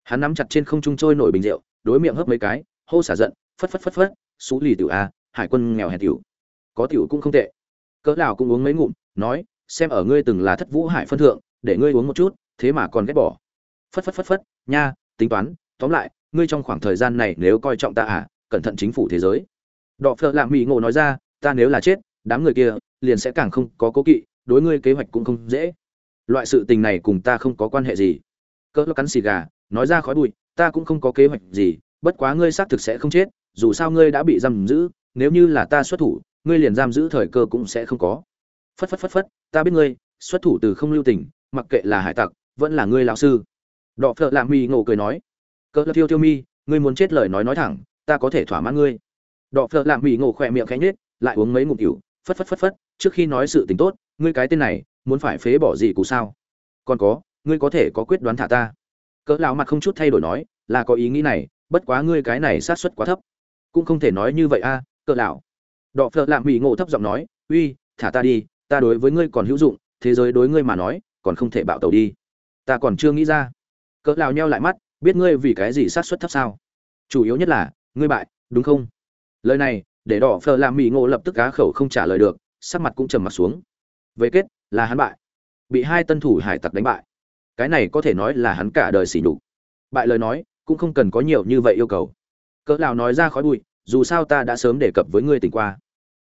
Hắn nắm chặt trên không trung trôi nổi bình rượu, đối miệng hớp mấy cái, hô xả giận, phất phất phất phất, xú lì tiểu a, hải quân nghèo hèn tiểu. Có tiểu cũng không tệ. Cỡ nào cũng uống mấy ngụm, nói, xem ở ngươi từng là thất vũ hải phân thượng, để ngươi uống một chút, thế mà còn ghét bỏ. Phất phất phất phất, nha, tính toán, tóm lại ngươi trong khoảng thời gian này nếu coi trọng ta à cẩn thận chính phủ thế giới. Đọ phợ lạ mỹ ngộ nói ra, ta nếu là chết, đám người kia liền sẽ càng không có cố kỵ, đối ngươi kế hoạch cũng không dễ. Loại sự tình này cùng ta không có quan hệ gì. Cỡ cắn xì gà, nói ra khói bụi, ta cũng không có kế hoạch gì, bất quá ngươi xác thực sẽ không chết, dù sao ngươi đã bị giam giữ, nếu như là ta xuất thủ, ngươi liền giam giữ thời cơ cũng sẽ không có. Phất phất phất phất, ta biết ngươi, xuất thủ từ không lưu tình, mặc kệ là hải tặc, vẫn là ngươi lão sư. Đọ phợ lạ mi ngộ cười nói cỡ thiêu thiêu mi, ngươi muốn chết lời nói nói thẳng, ta có thể thỏa mãn ngươi. Đọ phợ lạ mỹ ngộ khỏe miệng khẽ nhếch, lại uống mấy ngụm cửu phất phất phất phất, trước khi nói sự tình tốt, ngươi cái tên này, muốn phải phế bỏ gì cụ sao? Còn có, ngươi có thể có quyết đoán thả ta. Cỡ lão mặt không chút thay đổi nói, là có ý nghĩ này, bất quá ngươi cái này sát suất quá thấp. Cũng không thể nói như vậy a, cỡ lão. Đọ phợ lạ mỹ ngộ thấp giọng nói, uy, thả ta đi, ta đối với ngươi còn hữu dụng, thế giới đối ngươi mà nói, còn không thể bạo tàu đi. Ta còn chưa nghĩ ra. Cỡ lão nheo lại mắt biết ngươi vì cái gì sát suất thấp sao? Chủ yếu nhất là, ngươi bại, đúng không? Lời này, để đỏ phờ làm mỹ ngộ lập tức cá khẩu không trả lời được, sắc mặt cũng trầm mặt xuống. Về kết, là hắn bại. Bị hai tân thủ hải tặc đánh bại. Cái này có thể nói là hắn cả đời xỉ nhục. Bại lời nói, cũng không cần có nhiều như vậy yêu cầu. Cỡ nào nói ra khói bụi, dù sao ta đã sớm đề cập với ngươi tình qua.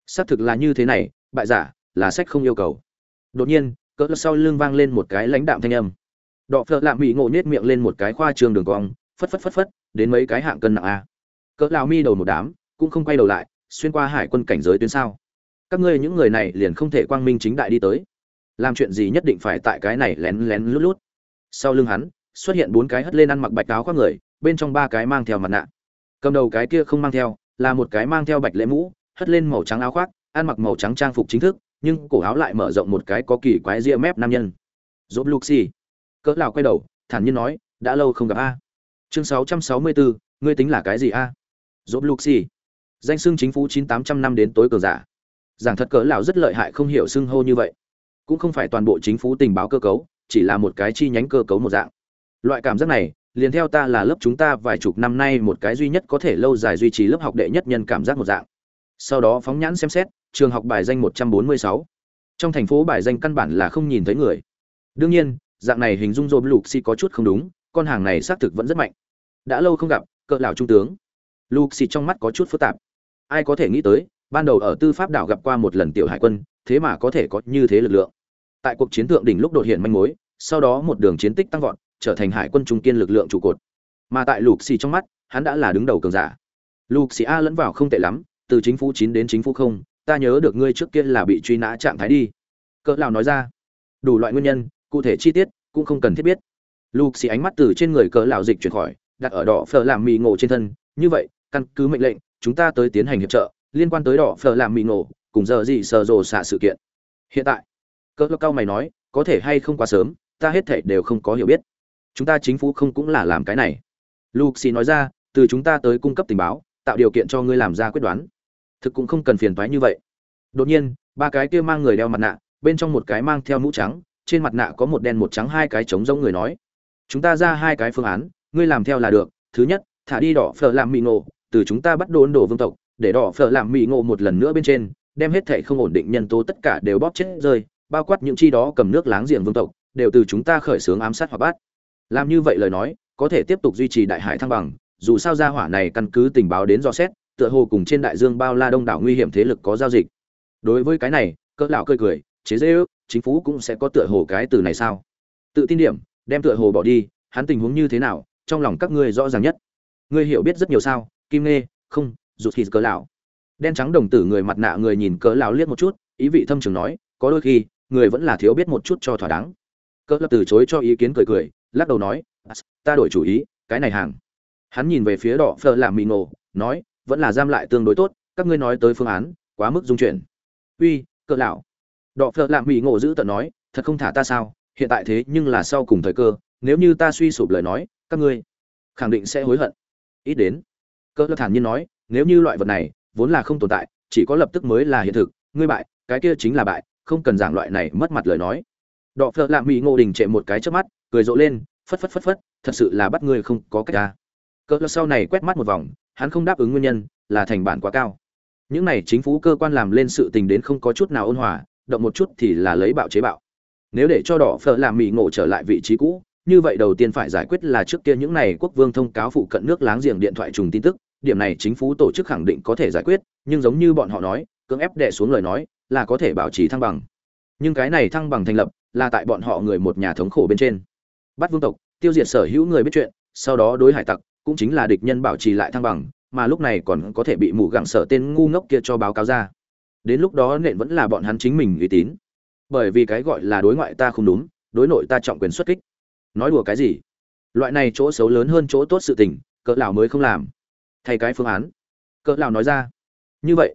Xác thực là như thế này, bại giả, là sách không yêu cầu. Đột nhiên, cỡ sau lưng vang lên một cái lãnh đạm thanh âm đọ phở lạ mỹ ngộ nhét miệng lên một cái khoa trường đường cong, phất phất phất phất, đến mấy cái hạng cân nặng a. Cỡ lao mi đầu một đám, cũng không quay đầu lại, xuyên qua hải quân cảnh giới tuyến sao. Các ngươi những người này liền không thể quang minh chính đại đi tới. Làm chuyện gì nhất định phải tại cái này lén lén lút lút. Sau lưng hắn, xuất hiện bốn cái hất lên ăn mặc bạch áo khoác người, bên trong ba cái mang theo mặt nạ. Cầm đầu cái kia không mang theo, là một cái mang theo bạch lễ mũ, hất lên màu trắng áo khoác, ăn mặc màu trắng trang phục chính thức, nhưng cổ áo lại mở rộng một cái có kỳ quái ria mép nam nhân. Dốt luxi cỡ lào quay đầu thản nhiên nói đã lâu không gặp a. Chương 664, ngươi tính là cái gì a? Dốt luxi. Danh xưng chính phủ chín tám trăm năm đến tối cường giả. Giảng thật cỡ lão rất lợi hại không hiểu xưng hô như vậy. Cũng không phải toàn bộ chính phủ tình báo cơ cấu chỉ là một cái chi nhánh cơ cấu một dạng. Loại cảm giác này liền theo ta là lớp chúng ta vài chục năm nay một cái duy nhất có thể lâu dài duy trì lớp học đệ nhất nhân cảm giác một dạng. Sau đó phóng nhãn xem xét trường học bài danh một trăm bốn mươi sáu. Trong thành phố bài danh căn bản là không nhìn thấy người. Đương nhiên dạng này hình dung dồn lục xì có chút không đúng, con hàng này xác thực vẫn rất mạnh. Đã lâu không gặp, cỡ lão trung tướng. Lục xì trong mắt có chút phức tạp. Ai có thể nghĩ tới, ban đầu ở tư pháp đảo gặp qua một lần tiểu hải quân, thế mà có thể có như thế lực lượng. Tại cuộc chiến thượng đỉnh lúc đột hiện manh mối, sau đó một đường chiến tích tăng vọt, trở thành hải quân trung kiên lực lượng trụ cột. Mà tại lục xì trong mắt, hắn đã là đứng đầu cường giả. Lục xì a lẫn vào không tệ lắm, từ chính phủ chín đến chính phủ không, ta nhớ được ngươi trước kia là bị truy nã trạng thái đi. Cỡ lão nói ra. Đủ loại nguyên nhân cụ thể chi tiết cũng không cần thiết biết. Lục xì ánh mắt từ trên người cỡ lão dịch chuyển khỏi, đặt ở đỏ phở làm mì ngộ trên thân. Như vậy, căn cứ mệnh lệnh, chúng ta tới tiến hành hiệp trợ, liên quan tới đỏ phở làm mì ngộ, cùng giờ gì sờ rồ xạ sự kiện. Hiện tại cỡ lão cao mày nói, có thể hay không quá sớm, ta hết thảy đều không có hiểu biết. Chúng ta chính phủ không cũng là làm cái này. Luxi nói ra, từ chúng ta tới cung cấp tình báo, tạo điều kiện cho ngươi làm ra quyết đoán. Thực cũng không cần phiền toái như vậy. Đột nhiên, ba cái kia mang người đeo mặt nạ, bên trong một cái mang theo mũ trắng trên mặt nạ có một đen một trắng hai cái trống giống người nói. Chúng ta ra hai cái phương án, ngươi làm theo là được. Thứ nhất, thả đi đỏ phở làm mì ngộ, từ chúng ta bắt đồn đồ vương tộc, để đỏ phở làm mì ngộ một lần nữa bên trên, đem hết thảy không ổn định nhân tố tất cả đều bóp chết rơi, bao quát những chi đó cầm nước láng giềng vương tộc, đều từ chúng ta khởi xướng ám sát hoặc bắt. Làm như vậy lời nói, có thể tiếp tục duy trì đại hải thăng bằng, dù sao gia hỏa này căn cứ tình báo đến do xét, tựa hồ cùng trên đại dương bao la đông đảo nguy hiểm thế lực có giao dịch. Đối với cái này, cỡ lão cười cười, chế dễ ước chính phủ cũng sẽ có tựa hồ cái từ này sao? Tự tin điểm đem tựa hồ bỏ đi hắn tình huống như thế nào trong lòng các ngươi rõ ràng nhất. Ngươi hiểu biết rất nhiều sao? Kim Ngê, không rụt thịt cỡ lão. Đen trắng đồng tử người mặt nạ người nhìn cỡ lão liếc một chút ý vị thâm trường nói có đôi khi người vẫn là thiếu biết một chút cho thỏa đáng. Cỡ lão từ chối cho ý kiến cười cười lắc đầu nói ta đổi chủ ý cái này hàng. Hắn nhìn về phía đỏ phờ làm mì nổ nói vẫn là giam lại tương đối tốt các ngươi nói tới phương án quá mức dung chuyển. Uy cỡ lão Đọ phờ làm mỹ ngộ giữ tận nói, thật không thả ta sao? Hiện tại thế nhưng là sau cùng thời cơ, nếu như ta suy sụp lời nói, các ngươi khẳng định sẽ hối hận. Ít đến, Cơ thản nhiên nói, nếu như loại vật này vốn là không tồn tại, chỉ có lập tức mới là hiện thực, ngươi bại, cái kia chính là bại, không cần giảng loại này mất mặt lời nói. Đọ phợ lạ mỹ ngộ đình trệ một cái trước mắt, cười rộ lên, phất phất phất phất, thật sự là bắt ngươi không có cách ra cỡ sau này quét mắt một vòng, hắn không đáp ứng nguyên nhân là thành bản quá cao. Những này chính phủ cơ quan làm lên sự tình đến không có chút nào ôn hòa động một chút thì là lấy bạo chế bạo. Nếu để cho đỏ phở làm mì ngộ trở lại vị trí cũ, như vậy đầu tiên phải giải quyết là trước kia những này quốc vương thông cáo phụ cận nước láng giềng điện thoại trùng tin tức, điểm này chính phủ tổ chức khẳng định có thể giải quyết, nhưng giống như bọn họ nói, cưỡng ép đè xuống lời nói là có thể bảo trì thăng bằng. Nhưng cái này thăng bằng thành lập là tại bọn họ người một nhà thống khổ bên trên. Bắt vương tộc, tiêu diệt sở hữu người biết chuyện, sau đó đối hải tặc cũng chính là địch nhân bảo trì lại thăng bằng, mà lúc này còn có thể bị mù gặng sở tên ngu ngốc kia cho báo cáo ra đến lúc đó nện vẫn là bọn hắn chính mình uy tín. Bởi vì cái gọi là đối ngoại ta không đúng, đối nội ta trọng quyền xuất kích. Nói đùa cái gì? Loại này chỗ xấu lớn hơn chỗ tốt sự tình, cỡ lão mới không làm. Thay cái phương án. Cỡ lão nói ra. Như vậy,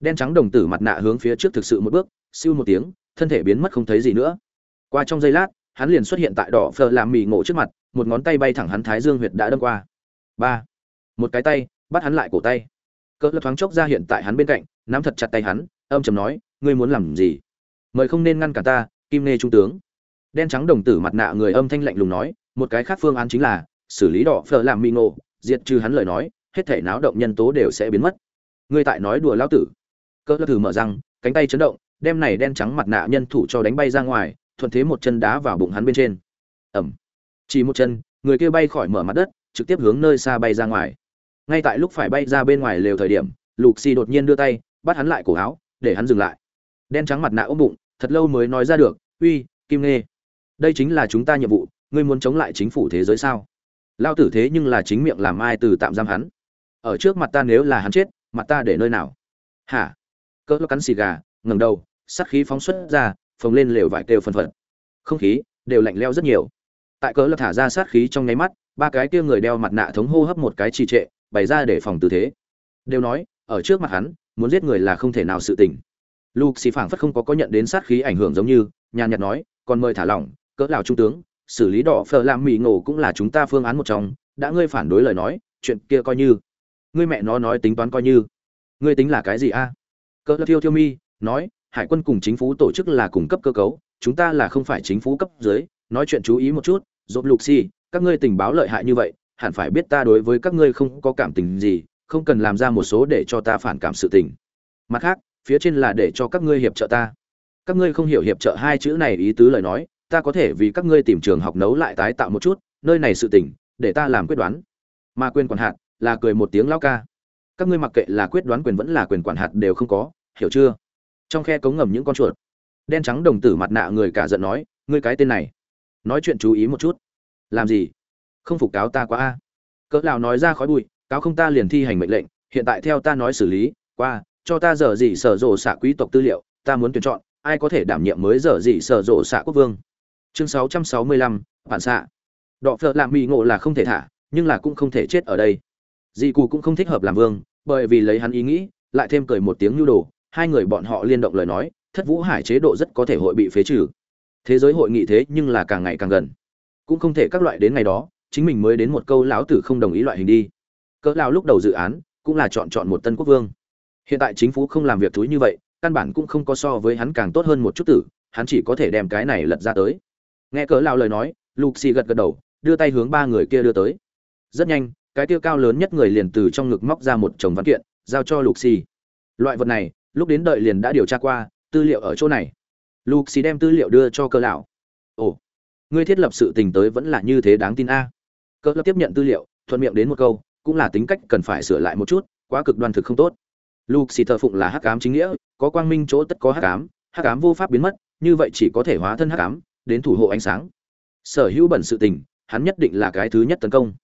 đen trắng đồng tử mặt nạ hướng phía trước thực sự một bước, siêu một tiếng, thân thể biến mất không thấy gì nữa. Qua trong giây lát, hắn liền xuất hiện tại đỏ phờ làm mì ngộ trước mặt, một ngón tay bay thẳng hắn thái dương huyệt đã đâm qua. Ba. Một cái tay, bắt hắn lại cổ tay. Cỡ lão thoáng chốc ra hiện tại hắn bên cạnh nắm thật chặt tay hắn, âm chầm nói, ngươi muốn làm gì? Mời không nên ngăn cả ta, kim nê trung tướng. Đen trắng đồng tử mặt nạ người âm thanh lạnh lùng nói, một cái khác phương án chính là xử lý đỏ phở làm mi ngộ, diệt trừ hắn lời nói, hết thể náo động nhân tố đều sẽ biến mất. Ngươi tại nói đùa lao tử. Cơ thử mở răng, cánh tay chấn động, đem này đen trắng mặt nạ nhân thủ cho đánh bay ra ngoài, thuận thế một chân đá vào bụng hắn bên trên. Ẩm. Chỉ một chân, người kia bay khỏi mở mặt đất, trực tiếp hướng nơi xa bay ra ngoài. Ngay tại lúc phải bay ra bên ngoài lều thời điểm, lục xì đột nhiên đưa tay bắt hắn lại cổ áo, để hắn dừng lại. Đen trắng mặt nạ ôm bụng, thật lâu mới nói ra được, uy, kim nghê, đây chính là chúng ta nhiệm vụ, ngươi muốn chống lại chính phủ thế giới sao? Lao tử thế nhưng là chính miệng làm ai từ tạm giam hắn? Ở trước mặt ta nếu là hắn chết, mặt ta để nơi nào? Hả? Cỡ cắn xì gà, ngẩng đầu, sát khí phóng xuất ra, phồng lên lều vải kêu phân phật. Không khí, đều lạnh leo rất nhiều. Tại cỡ lập thả ra sát khí trong nháy mắt, ba cái kia người đeo mặt nạ thống hô hấp một cái trì trệ, bày ra để phòng tư thế. Đều nói, ở trước mặt hắn muốn giết người là không thể nào sự tình. Luke xì phảng phất không có có nhận đến sát khí ảnh hưởng giống như, nhàn nhạt nói, còn mời thả lỏng, cỡ lão trung tướng, xử lý đỏ phở làm mì ngộ cũng là chúng ta phương án một trong, đã ngươi phản đối lời nói, chuyện kia coi như. Ngươi mẹ nó nói tính toán coi như. Ngươi tính là cái gì a? Cỡ thiêu thiêu mi nói, hải quân cùng chính phủ tổ chức là cung cấp cơ cấu, chúng ta là không phải chính phủ cấp dưới, nói chuyện chú ý một chút dốt lục xì, các ngươi tình báo lợi hại như vậy, hẳn phải biết ta đối với các ngươi không có cảm tình gì không cần làm ra một số để cho ta phản cảm sự tình. Mặt khác, phía trên là để cho các ngươi hiệp trợ ta. Các ngươi không hiểu hiệp trợ hai chữ này ý tứ lời nói, ta có thể vì các ngươi tìm trường học nấu lại tái tạo một chút, nơi này sự tình, để ta làm quyết đoán. Mà quyền quản hạt, là cười một tiếng lao ca. Các ngươi mặc kệ là quyết đoán quyền vẫn là quyền quản hạt đều không có, hiểu chưa? Trong khe cống ngầm những con chuột. Đen trắng đồng tử mặt nạ người cả giận nói, ngươi cái tên này. Nói chuyện chú ý một chút. Làm gì? Không phục cáo ta quá a. Cỡ nào nói ra khói bụi cáo không ta liền thi hành mệnh lệnh hiện tại theo ta nói xử lý qua cho ta giờ gì sở rộ xạ quý tộc tư liệu ta muốn tuyển chọn ai có thể đảm nhiệm mới giờ gì sở rộ xạ quốc vương. Chương 665, bản xạ. Đọ phợ làm mỹ ngộ là không thể thả nhưng là cũng không thể chết ở đây. Dị cụ cũng không thích hợp làm vương bởi vì lấy hắn ý nghĩ lại thêm cười một tiếng nhu đồ hai người bọn họ liên động lời nói thất vũ hải chế độ rất có thể hội bị phế trừ. Thế giới hội nghị thế nhưng là càng ngày càng gần. Cũng không thể các loại đến ngày đó chính mình mới đến một câu lão tử không đồng ý loại hình đi cỡ lao lúc đầu dự án, cũng là chọn chọn một tân quốc vương. Hiện tại chính phủ không làm việc thúi như vậy, căn bản cũng không có so với hắn càng tốt hơn một chút tử, hắn chỉ có thể đem cái này lật ra tới. Nghe cỡ lao lời nói lục xì gật gật đầu, đưa tay hướng ba người kia đưa tới. Rất nhanh, cái tiêu cao lớn nhất người liền từ trong ngực móc ra một chồng văn kiện, giao cho lục xì loại vật này, lúc đến đợi liền đã điều tra qua, tư liệu ở chỗ này. Lục xì đem tư liệu đưa cho cơ lão. Ồ ngươi thiết lập sự tình tới vẫn là như thế đáng tin a. Cơ lập tiếp nhận tư liệu, thuận miệng đến một câu cũng là tính cách cần phải sửa lại một chút, quá cực đoan thực không tốt. Luke xì thờ phụng là hắc ám chính nghĩa, có quang minh chỗ tất có hắc ám hắc ám vô pháp biến mất, như vậy chỉ có thể hóa thân hắc ám, đến thủ hộ ánh sáng. Sở hữu bẩn sự tình, hắn nhất định là cái thứ nhất tấn công.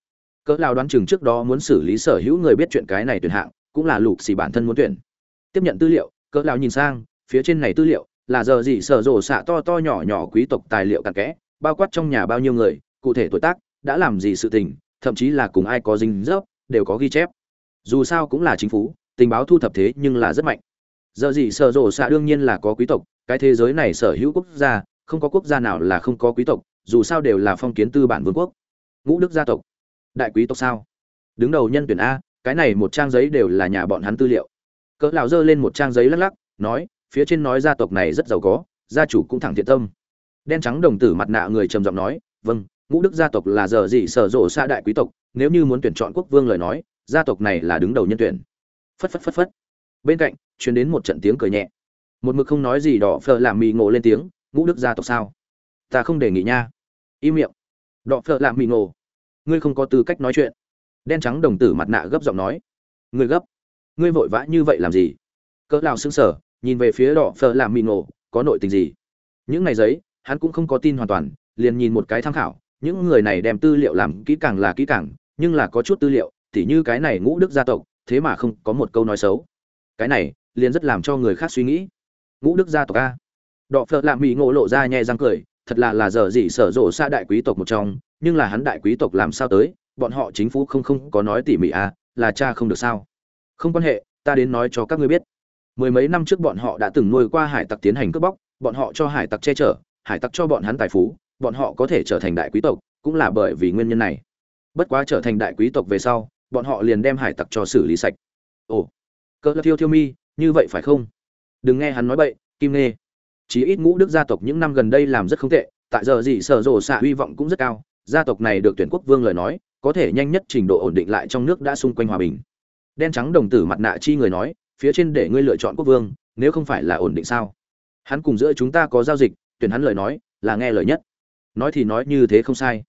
Cỡ lao đoán chừng trước đó muốn xử lý sở hữu người biết chuyện cái này tuyển hạng, cũng là lục xì bản thân muốn tuyển. Tiếp nhận tư liệu, cỡ lao nhìn sang, phía trên này tư liệu, là giờ gì sở rổ xạ to to nhỏ nhỏ quý tộc tài liệu cặn kẽ, bao quát trong nhà bao nhiêu người, cụ thể tuổi tác, đã làm gì sự tình, thậm chí là cùng ai có dính dấp đều có ghi chép. Dù sao cũng là chính phủ, tình báo thu thập thế nhưng là rất mạnh. Giờ gì sở rộ xạ đương nhiên là có quý tộc, cái thế giới này sở hữu quốc gia, không có quốc gia nào là không có quý tộc, dù sao đều là phong kiến tư bản vương quốc. Ngũ đức gia tộc. Đại quý tộc sao? Đứng đầu nhân tuyển a, cái này một trang giấy đều là nhà bọn hắn tư liệu. Cỡ lão dơ lên một trang giấy lắc lắc, nói, phía trên nói gia tộc này rất giàu có, gia chủ cũng thẳng thiện tâm. Đen trắng đồng tử mặt nạ người trầm giọng nói vâng ngũ đức gia tộc là giờ gì sở rộ xa đại quý tộc, nếu như muốn tuyển chọn quốc vương lời nói, gia tộc này là đứng đầu nhân tuyển. Phất phất phất phất. Bên cạnh, truyền đến một trận tiếng cười nhẹ. Một mực không nói gì đỏ phờ làm mì ngộ lên tiếng, ngũ đức gia tộc sao? Ta không đề nghị nha. Im miệng. Đỏ phờ làm mì ngộ. Ngươi không có tư cách nói chuyện. Đen trắng đồng tử mặt nạ gấp giọng nói. Ngươi gấp. Ngươi vội vã như vậy làm gì? Cỡ lao xứng sở nhìn về phía đỏ phờ làm mì ngộ, có nội tình gì? Những ngày giấy, hắn cũng không có tin hoàn toàn, liền nhìn một cái tham khảo những người này đem tư liệu làm kỹ càng là kỹ càng, nhưng là có chút tư liệu, tỉ như cái này ngũ đức gia tộc, thế mà không có một câu nói xấu. Cái này, liền rất làm cho người khác suy nghĩ. Ngũ đức gia tộc a. Đọ phợ lạ mỹ ngộ lộ ra nhẹ răng cười, thật là là giờ gì sở rộ xa đại quý tộc một trong, nhưng là hắn đại quý tộc làm sao tới, bọn họ chính phủ không không có nói tỉ mỉ a, là cha không được sao. Không quan hệ, ta đến nói cho các ngươi biết. Mười mấy năm trước bọn họ đã từng nuôi qua hải tặc tiến hành cướp bóc, bọn họ cho hải tặc che chở, hải tặc cho bọn hắn tài phú bọn họ có thể trở thành đại quý tộc, cũng là bởi vì nguyên nhân này. Bất quá trở thành đại quý tộc về sau, bọn họ liền đem hải tặc cho xử lý sạch. Ồ, cỡ thiêu thiêu mi, như vậy phải không? Đừng nghe hắn nói bậy, kim nghe chí ít ngũ đức gia tộc những năm gần đây làm rất không tệ, tại giờ gì sở rộ xạ hy vọng cũng rất cao, gia tộc này được tuyển quốc vương lời nói, có thể nhanh nhất trình độ ổn định lại trong nước đã xung quanh hòa bình. Đen trắng đồng tử mặt nạ chi người nói, phía trên để ngươi lựa chọn quốc vương, nếu không phải là ổn định sao? Hắn cùng giữa chúng ta có giao dịch, tuyển hắn lời nói, là nghe lời nhất nói thì nói như thế không sai.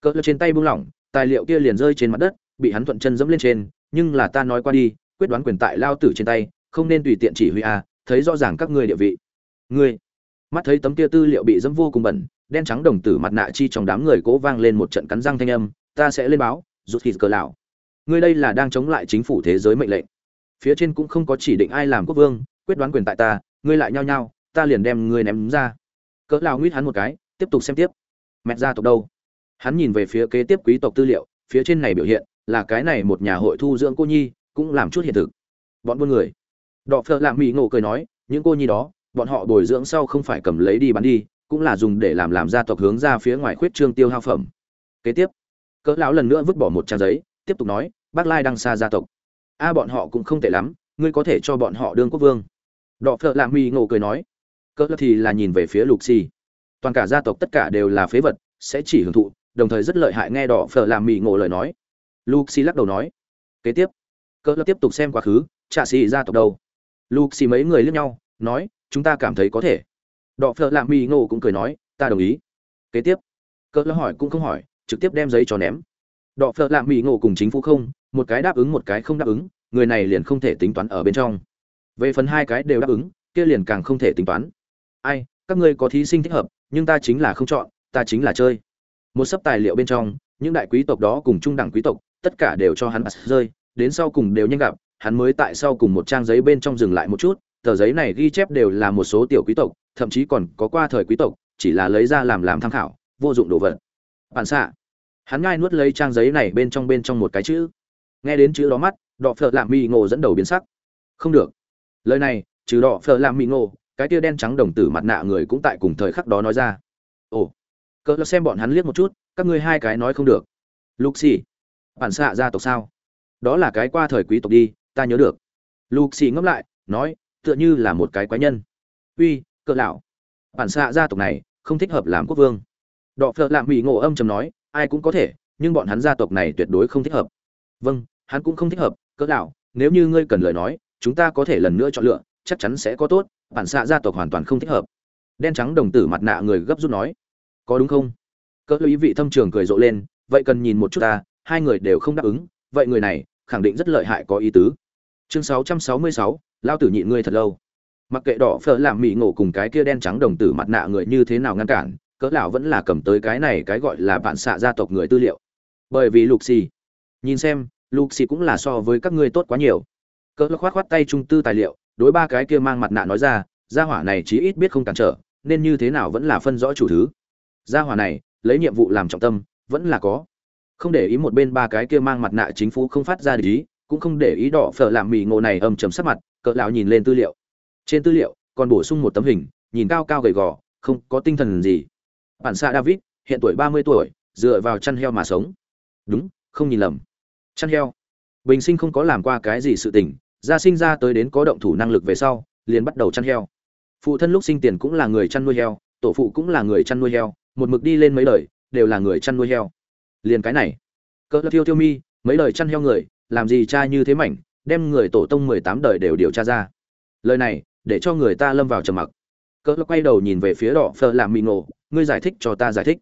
Cỡ trên tay buông lỏng, tài liệu kia liền rơi trên mặt đất, bị hắn thuận chân dẫm lên trên, nhưng là ta nói qua đi, quyết đoán quyền tại lao tử trên tay, không nên tùy tiện chỉ huy a thấy rõ ràng các ngươi địa vị. Ngươi, mắt thấy tấm kia tư liệu bị dẫm vô cùng bẩn, đen trắng đồng tử mặt nạ chi trong đám người cố vang lên một trận cắn răng thanh âm, ta sẽ lên báo, rút thịt cờ lão. Ngươi đây là đang chống lại chính phủ thế giới mệnh lệnh. Phía trên cũng không có chỉ định ai làm quốc vương, quyết đoán quyền tại ta, ngươi lại nhao nhao, ta liền đem ngươi ném ra. Cỡ lão nguyết hắn một cái, tiếp tục xem tiếp mẹ gia tộc đâu? Hắn nhìn về phía kế tiếp quý tộc tư liệu, phía trên này biểu hiện là cái này một nhà hội thu dưỡng cô nhi, cũng làm chút hiện thực. Bọn buôn người. Đọ phợ lạ mỹ ngộ cười nói, những cô nhi đó, bọn họ bồi dưỡng sau không phải cầm lấy đi bán đi, cũng là dùng để làm làm gia tộc hướng ra phía ngoài khuyết trương tiêu hao phẩm. Kế tiếp, cỡ lão lần nữa vứt bỏ một trang giấy, tiếp tục nói, bác lai đang xa gia tộc. A, bọn họ cũng không tệ lắm, ngươi có thể cho bọn họ đương quốc vương. Đọ phợ lạ mỹ ngộ cười nói, cỡ thì là nhìn về phía lục xì toàn cả gia tộc tất cả đều là phế vật, sẽ chỉ hưởng thụ, đồng thời rất lợi hại nghe đỏ phở làm mỹ ngộ lời nói. Luxi lắc đầu nói. Kế tiếp cỡ tiếp tục xem quá khứ trạ xì gia tộc đâu. Luxi mấy người liếc nhau, nói, chúng ta cảm thấy có thể. Đỏ phở làm mỹ ngộ cũng cười nói, ta đồng ý. Kế tiếp cỡ hỏi cũng không hỏi, trực tiếp đem giấy cho ném. Đỏ phở làm mỹ ngộ cùng chính phủ không, một cái đáp ứng một cái không đáp ứng, người này liền không thể tính toán ở bên trong. Về phần hai cái đều đáp ứng, kia liền càng không thể tính toán. Ai, các ngươi có thí sinh thích hợp nhưng ta chính là không chọn, ta chính là chơi. Một sấp tài liệu bên trong, những đại quý tộc đó cùng trung đẳng quý tộc, tất cả đều cho hắn rơi, đến sau cùng đều nhanh gặp, hắn mới tại sau cùng một trang giấy bên trong dừng lại một chút, tờ giấy này ghi chép đều là một số tiểu quý tộc, thậm chí còn có qua thời quý tộc, chỉ là lấy ra làm làm tham khảo, vô dụng đồ vật. Bản xạ. Hắn ngai nuốt lấy trang giấy này bên trong bên trong một cái chữ. Nghe đến chữ đó mắt, đỏ phở lạm mỹ ngộ dẫn đầu biến sắc. Không được. Lời này trừ đỏ phở lạm mỹ ngộ cái tia đen trắng đồng tử mặt nạ người cũng tại cùng thời khắc đó nói ra. Ồ, cỡ xem bọn hắn liếc một chút, các ngươi hai cái nói không được. Luxi bản xạ gia tộc sao? Đó là cái qua thời quý tộc đi, ta nhớ được. Luxi ngẫm lại, nói, tựa như là một cái quái nhân. Uy, cỡ lão. Bản xạ gia tộc này, không thích hợp làm quốc vương. Đọ phợ lạm mỹ ngộ âm trầm nói, ai cũng có thể, nhưng bọn hắn gia tộc này tuyệt đối không thích hợp. Vâng hắn cũng không thích hợp, cỡ lão, nếu như ngươi cần lời nói, chúng ta có thể lần nữa chọn lựa, chắc chắn sẽ có tốt bản xạ gia tộc hoàn toàn không thích hợp. Đen trắng đồng tử mặt nạ người gấp rút nói có đúng không? Cỡ ý vị thâm trường cười rộ lên vậy cần nhìn một chút ta hai người đều không đáp ứng vậy người này khẳng định rất lợi hại có ý tứ. Chương 666, lao tử nhịn ngươi thật lâu. Mặc kệ đỏ phở làm mị ngộ cùng cái kia đen trắng đồng tử mặt nạ người như thế nào ngăn cản cỡ lão vẫn là cầm tới cái này cái gọi là bạn xạ gia tộc người tư liệu. Bởi vì lục xì nhìn xem lục xì cũng là so với các ngươi tốt quá nhiều. Cỡ lão khoát khoát tay trung tư tài liệu đối ba cái kia mang mặt nạ nói ra, gia hỏa này chí ít biết không cản trở, nên như thế nào vẫn là phân rõ chủ thứ. Gia hỏa này, lấy nhiệm vụ làm trọng tâm, vẫn là có. Không để ý một bên ba cái kia mang mặt nạ chính phủ không phát ra để ý, cũng không để ý đỏ phở làm mì ngộ này âm trầm sắc mặt, cỡ lão nhìn lên tư liệu. Trên tư liệu, còn bổ sung một tấm hình, nhìn cao cao gầy gò, không có tinh thần gì. Bản xạ david, hiện tuổi ba mươi tuổi, dựa vào chăn heo mà sống. Đúng, không nhìn lầm. Chăn heo. Bình sinh không có làm qua cái gì sự tình gia sinh ra tới đến có động thủ năng lực về sau, liền bắt đầu chăn heo. Phụ thân lúc sinh tiền cũng là người chăn nuôi heo, tổ phụ cũng là người chăn nuôi heo, một mực đi lên mấy lời đều là người chăn nuôi heo. Liền cái này, cỡ thiêu thiêu mi, mấy lời chăn heo người, làm gì cha như thế mảnh, đem người tổ tông mười tám đời đều điều tra ra. Lời này, để cho người ta lâm vào trầm mặc. Cỡ quay đầu nhìn về phía đỏ phờ làm mị nổ ngươi giải thích cho ta giải thích.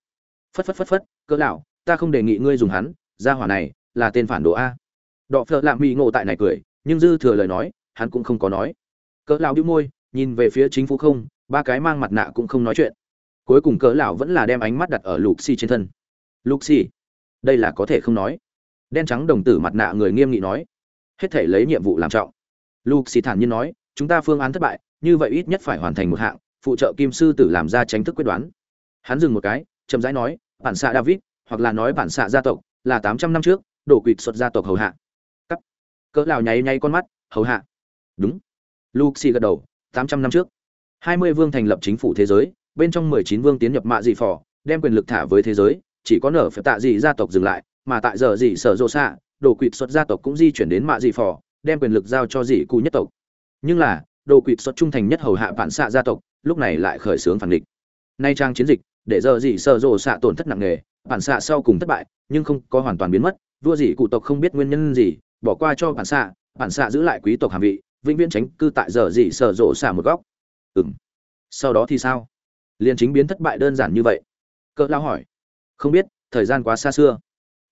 Phất phất phất phất, cỡ lão, ta không đề nghị ngươi dùng hắn, gia hỏa này là tên phản đồ a. Đỏ phờ làm mị ngộ tại này cười nhưng dư thừa lời nói, hắn cũng không có nói. Cỡ lão đĩu môi, nhìn về phía chính phủ không, ba cái mang mặt nạ cũng không nói chuyện. Cuối cùng cỡ lão vẫn là đem ánh mắt đặt ở lục xì trên thân. Lục xì đây là có thể không nói. Đen trắng đồng tử mặt nạ người nghiêm nghị nói. Hết thể lấy nhiệm vụ làm trọng. Lục xì thản nhiên nói, chúng ta phương án thất bại, như vậy ít nhất phải hoàn thành một hạng, phụ trợ kim sư tử làm ra tránh thức quyết đoán. Hắn dừng một cái, chậm rãi nói, bản xạ david, hoặc là nói bản xạ gia tộc, là tám trăm năm trước, đổ quỵt xuất gia tộc hầu hạ cỡ lão nháy nháy con mắt, hầu hạ. Đúng. Luxi gật đầu, tám trăm năm trước. Hai mươi vương thành lập chính phủ thế giới, bên trong mười chín vương tiến nhập mạ dị phò, đem quyền lực thả với thế giới, chỉ có nở phải tạ dị gia tộc dừng lại, mà tại giờ dị sở rộ xạ, đồ quỵt xuất gia tộc cũng di chuyển đến mạ dị phò, đem quyền lực giao cho dị cụ nhất tộc. Nhưng là, đồ quỵt xuất trung thành nhất hầu hạ bản xạ gia tộc, lúc này lại khởi xướng phản địch. Nay trang chiến dịch, để giờ dị sở rộ xạ tổn thất nặng nề bản xạ sau cùng thất bại, nhưng không có hoàn toàn biến mất, vua dị cụ tộc không biết nguyên nhân gì bỏ qua cho bản xạ bản xạ giữ lại quý tộc hàm vị, vĩnh viễn tránh cư tại giờ gì sở rộ xả một góc. Ừng sau đó thì sao? Liền chính biến thất bại đơn giản như vậy. Cỡ lao hỏi. Không biết, thời gian quá xa xưa.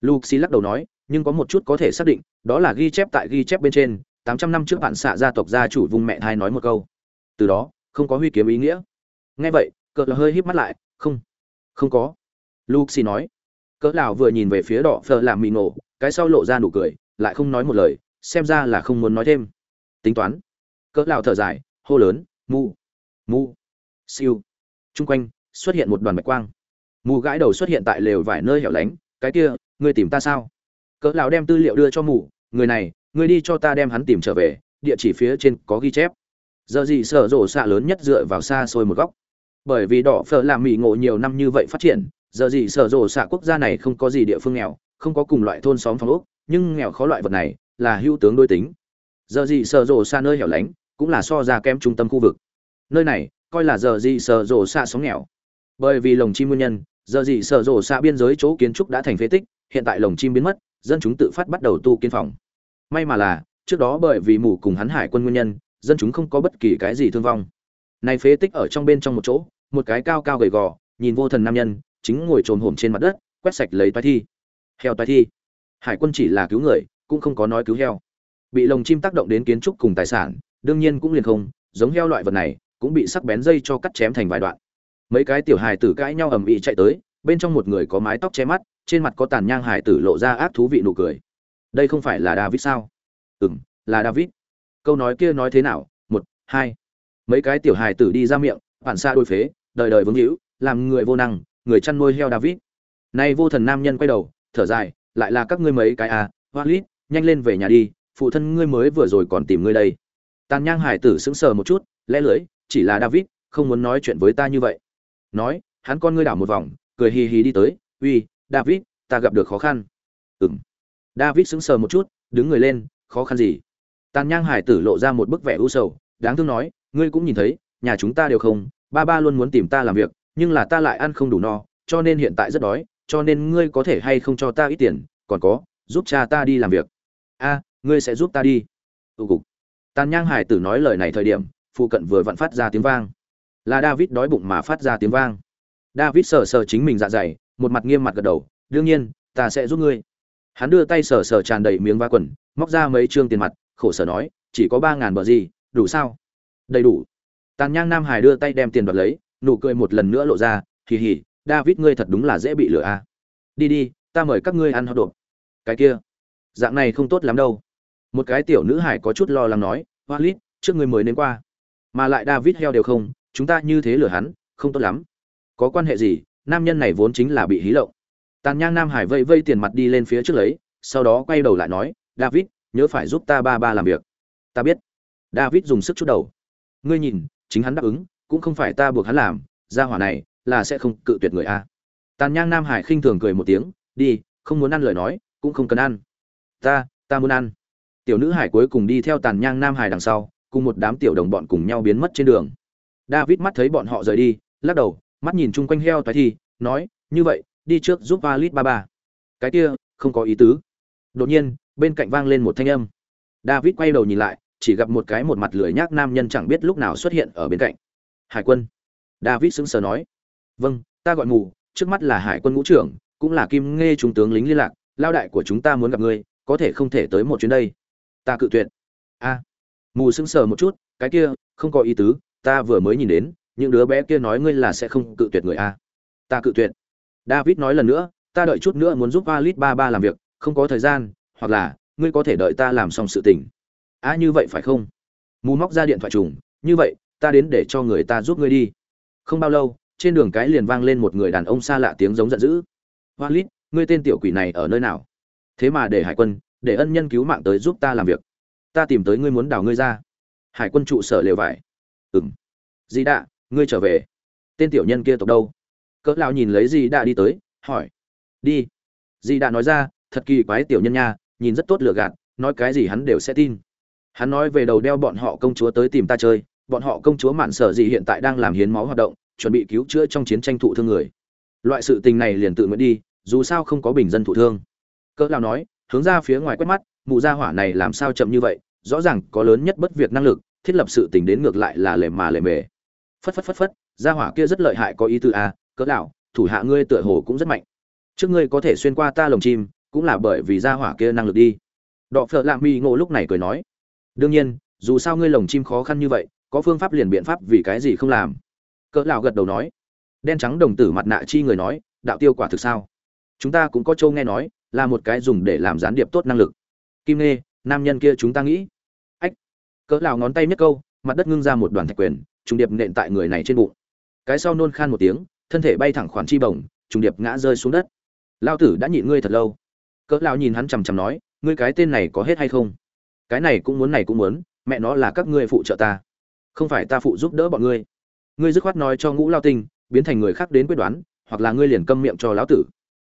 Luxi lắc đầu nói, nhưng có một chút có thể xác định, đó là ghi chép tại ghi chép bên trên, tám trăm năm trước bản xạ gia tộc gia chủ vùng mẹ thai nói một câu. Từ đó, không có huy kiếm ý nghĩa. Nghe vậy cỡ lao hơi híp mắt lại, không không có. Luxi nói. Cỡ lão vừa nhìn về phía đỏ phờ làm mì nổ cái sau lộ ra nụ cười lại không nói một lời, xem ra là không muốn nói thêm. Tính toán. Cỡ lão thở dài, hô lớn mu mu siêu. Chung quanh, xuất hiện một đoàn bạch quang. Mù gãi đầu xuất hiện tại lều vài nơi hẻo lánh, cái kia, ngươi tìm ta sao? Cỡ lão đem tư liệu đưa cho mù người này, ngươi đi cho ta đem hắn tìm trở về, địa chỉ phía trên có ghi chép. Giờ gì sở rổ xạ lớn nhất dựa vào xa xôi một góc. Bởi vì đỏ phở làm mỹ ngộ nhiều năm như vậy phát triển, giờ gì sở rổ xạ quốc gia này không có gì địa phương nghèo, không có cùng loại thôn xóm phòng ốc nhưng nghèo khó loại vật này là hữu tướng đôi tính. Giờ gì sợ rộ xa nơi hẻo lánh, cũng là so ra kém trung tâm khu vực. Nơi này, coi là giờ gì sợ rộ xa sóng nghèo. Bởi vì lồng chim nguyên nhân, giờ gì sợ rộ xa biên giới chỗ kiến trúc đã thành phế tích, hiện tại lồng chim biến mất, dân chúng tự phát bắt đầu tu kiến phòng. May mà là, trước đó bởi vì mù cùng hắn hải quân nguyên nhân, dân chúng không có bất kỳ cái gì thương vong. Này phế tích ở trong bên trong một chỗ, một cái cao cao gầy gò, nhìn vô thần nam nhân, chính ngồi trồm hổm trên mặt đất, quét sạch lấy toái thi. Heo toái thi hải quân chỉ là cứu người, cũng không có nói cứu heo. Bị lồng chim tác động đến kiến trúc cùng tài sản, đương nhiên cũng liền không, giống heo loại vật này, cũng bị sắc bén dây cho cắt chém thành vài đoạn. Mấy cái tiểu hài tử cãi nhau ầm ĩ chạy tới, bên trong một người có mái tóc che mắt, trên mặt có tàn nhang hài tử lộ ra ác thú vị nụ cười. Đây không phải là david sao? Ừ m là david. Câu nói kia nói thế nào? Một, hai. Mấy cái tiểu hài tử đi ra miệng, phản xa đôi phế, đời đời vướng hữu làm người vô năng, người chăn nuôi heo david. Nay vô thần nam nhân quay đầu, thở dài lại là các ngươi mấy cái à hoa lít, nhanh lên về nhà đi, phụ thân ngươi mới vừa rồi còn tìm ngươi đây. Tàn nhang hải tử sững sờ một chút, lẽ lưỡi, chỉ là david, không muốn nói chuyện với ta như vậy. Nói, hắn con ngươi đảo một vòng, cười hì hì đi tới, uy, david, ta gặp được khó khăn. Ừng david sững sờ một chút, đứng người lên, khó khăn gì? Tàn nhang hải tử lộ ra một bức vẻ u sầu, đáng thương nói, ngươi cũng nhìn thấy, nhà chúng ta đều không, ba ba luôn muốn tìm ta làm việc, nhưng là ta lại ăn không đủ no, cho nên hiện tại rất đói cho nên ngươi có thể hay không cho ta ít tiền, còn có, giúp cha ta đi làm việc. A, ngươi sẽ giúp ta đi. Ưu cục. Tàn nhang hải tử nói lời này thời điểm, phụ cận vừa vặn phát ra tiếng vang. Là david đói bụng mà phát ra tiếng vang. David sờ sờ chính mình dạ dày, một mặt nghiêm mặt gật đầu, đương nhiên, ta sẽ giúp ngươi. Hắn đưa tay sờ sờ tràn đầy miếng va quần, móc ra mấy trương tiền mặt, khổ sở nói, chỉ có ba ngàn bờ gì, đủ sao? Đầy đủ. Tàn nhang nam hải đưa tay đem tiền đoạt lấy, nụ cười một lần nữa lộ ra, hì hì david, ngươi thật đúng là dễ bị lừa a à. đi đi, ta mời các ngươi ăn hot đột cái kia, dạng này không tốt lắm đâu. Một cái tiểu nữ hải có chút lo lắng nói hoa lít trước ngươi mới đến qua. Mà lại david heo đều không, chúng ta như thế lừa hắn, không tốt lắm. Có quan hệ gì, nam nhân này vốn chính là bị hí lộng. Tàn nhang nam hải vây vây tiền mặt đi lên phía trước lấy, sau đó quay đầu lại nói, david, nhớ phải giúp ta ba ba làm việc. Ta biết. David dùng sức chút đầu. Ngươi nhìn, chính hắn đáp ứng, cũng không phải ta buộc hắn làm ra hỏa này là sẽ không cự tuyệt người a. Tàn nhang nam hải khinh thường cười một tiếng, đi, không muốn ăn lời nói, cũng không cần ăn. Ta ta muốn ăn. Tiểu nữ hải cuối cùng đi theo tàn nhang nam hải đằng sau, cùng một đám tiểu đồng bọn cùng nhau biến mất trên đường. David mắt thấy bọn họ rời đi, lắc đầu, mắt nhìn chung quanh heo toái thi, nói, như vậy, đi trước giúp valit ba ba. Cái kia, không có ý tứ. Đột nhiên, bên cạnh vang lên một thanh âm. David quay đầu nhìn lại, chỉ gặp một cái một mặt lười nhác nam nhân chẳng biết lúc nào xuất hiện ở bên cạnh. Hải quân. David sững sờ nói vâng ta gọi mù, trước mắt là hải quân ngũ trưởng, cũng là kim nghe trung tướng lính liên lạc, lao đại của chúng ta muốn gặp ngươi, có thể không thể tới một chuyến đây. Ta cự tuyệt. A. Mù sững sờ một chút, cái kia, không có ý tứ, ta vừa mới nhìn đến, những đứa bé kia nói ngươi là sẽ không cự tuyệt người a. Ta cự tuyệt. David nói lần nữa, ta đợi chút nữa muốn giúp alit ba ba làm việc, không có thời gian, hoặc là, ngươi có thể đợi ta làm xong sự tình. A như vậy phải không? Mù móc ra điện thoại trùng, như vậy, ta đến để cho người ta giúp ngươi đi. Không bao lâu trên đường cái liền vang lên một người đàn ông xa lạ tiếng giống giận dữ. Hoa lít, ngươi tên tiểu quỷ này ở nơi nào? Thế mà để hải quân, để ân nhân cứu mạng tới giúp ta làm việc. Ta tìm tới ngươi muốn đào ngươi ra. Hải quân trụ sở lều vải. Ừng dì đạ, ngươi trở về. Tên tiểu nhân kia tộc đâu? Cỡ lao nhìn lấy dì đạ đi tới, hỏi. Đi. Dì đạ nói ra, thật kỳ quái tiểu nhân nha, nhìn rất tốt lựa gạt, nói cái gì hắn đều sẽ tin. Hắn nói về đầu đeo bọn họ công chúa tới tìm ta chơi, bọn họ công chúa mạn sở gì hiện tại đang làm hiến máu hoạt động chuẩn bị cứu chữa trong chiến tranh thụ thương người. Loại sự tình này liền tự nguyện đi dù sao không có bình dân thụ thương. Cỡ lao nói hướng ra phía ngoài quét mắt mụ gia hỏa này làm sao chậm như vậy rõ ràng có lớn nhất bất việc năng lực thiết lập sự tình đến ngược lại là lề mà lề mề. Phất phất phất phất gia hỏa kia rất lợi hại có ý tư a à, cỡ lão thủ hạ ngươi tựa hồ cũng rất mạnh. Trước ngươi có thể xuyên qua ta lồng chim cũng là bởi vì gia hỏa kia năng lực đi. Đọ phở lạm mi ngộ lúc này cười nói đương nhiên dù sao ngươi lồng chim khó khăn như vậy có phương pháp liền biện pháp vì cái gì không làm cỡ lão gật đầu nói. Đen trắng đồng tử mặt nạ chi người nói, đạo tiêu quả thực sao? Chúng ta cũng có châu nghe nói, là một cái dùng để làm gián điệp tốt năng lực. Kim nghe nam nhân kia chúng ta nghĩ. Ách, cỡ lão ngón tay nhất câu, mặt đất ngưng ra một đoàn thạch quyền, trùng điệp nện tại người này trên bụng. Cái sau nôn khan một tiếng, thân thể bay thẳng khoản chi bổng, trùng điệp ngã rơi xuống đất. Lao tử đã nhịn ngươi thật lâu. Cỡ lão nhìn hắn chằm chằm nói, ngươi cái tên này có hết hay không? Cái này cũng muốn, này cũng muốn, mẹ nó là các ngươi phụ trợ ta. Không phải ta phụ giúp đỡ bọn ngươi ngươi dứt khoát nói cho ngũ lao tinh, biến thành người khác đến quyết đoán, hoặc là ngươi liền câm miệng cho lão tử.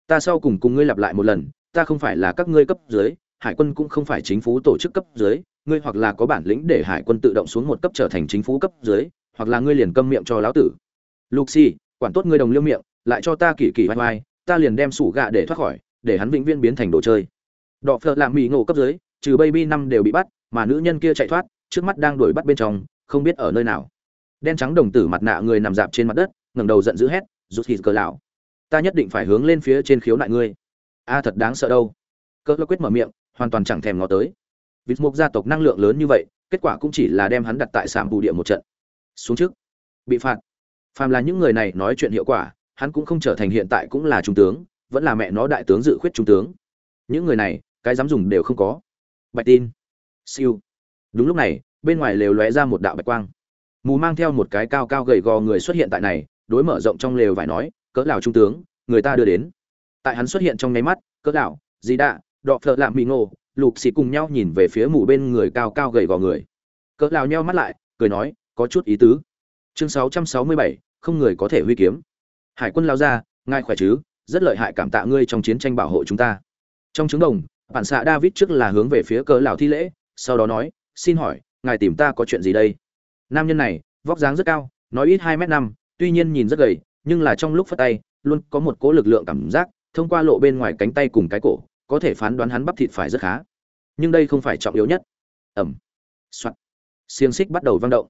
Ta sau cùng cùng ngươi lặp lại một lần, ta không phải là các ngươi cấp dưới, hải quân cũng không phải chính phủ tổ chức cấp dưới, ngươi hoặc là có bản lĩnh để hải quân tự động xuống một cấp trở thành chính phủ cấp dưới, hoặc là ngươi liền câm miệng cho lão tử. Luxi, quản tốt ngươi đồng liêu miệng, lại cho ta kỳ kỳ vai vai ta liền đem sủ gạ để thoát khỏi, để hắn vĩnh viễn biến thành đồ chơi. Đọ phợ làm mỹ ngộ cấp dưới, trừ baby năm đều bị bắt, mà nữ nhân kia chạy thoát, trước mắt đang đuổi bắt bên trong, không biết ở nơi nào đen trắng đồng tử mặt nạ người nằm dạp trên mặt đất, ngẩng đầu giận dữ hét, rút hít cờ lão, ta nhất định phải hướng lên phía trên khiếu nại ngươi. A, thật đáng sợ đâu. Cỡ quyết mở miệng, hoàn toàn chẳng thèm ngó tới. Vịt mục gia tộc năng lượng lớn như vậy, kết quả cũng chỉ là đem hắn đặt tại sảm bù địa một trận. Xuống trước. Bị phạt. Phàm là những người này nói chuyện hiệu quả, hắn cũng không trở thành hiện tại cũng là trung tướng, vẫn là mẹ nó đại tướng dự khuyết trung tướng. Những người này, cái dám dùng đều không có. Bạch tin. Siêu. Đúng lúc này, bên ngoài lều lóe ra một đạo bạch quang mù mang theo một cái cao cao gầy gò người xuất hiện tại này đối mở rộng trong lều vải nói cỡ Lào trung tướng người ta đưa đến. Tại hắn xuất hiện trong nháy mắt cỡ Lào, dì đạ đọ phợ lạm mỹ ngô lục xì cùng nhau nhìn về phía mù bên người cao cao gầy gò người. Cỡ Lào nheo mắt lại cười nói có chút ý tứ. Chương 667, không người có thể huy kiếm. Hải quân lao ra ngài khỏe chứ? Rất lợi hại cảm tạ ngươi trong chiến tranh bảo hộ chúng ta. Trong trứng đồng bản xạ david trước là hướng về phía cỡ Lào thi lễ sau đó nói xin hỏi ngài tìm ta có chuyện gì đây? Nam nhân này, vóc dáng rất cao, nói ít hai m năm, tuy nhiên nhìn rất gầy, nhưng là trong lúc phất tay, luôn có một cố lực lượng cảm giác, thông qua lộ bên ngoài cánh tay cùng cái cổ, có thể phán đoán hắn bắp thịt phải rất khá. Nhưng đây không phải trọng yếu nhất. Ẩm. Soạt. Xiềng xích bắt đầu vang động.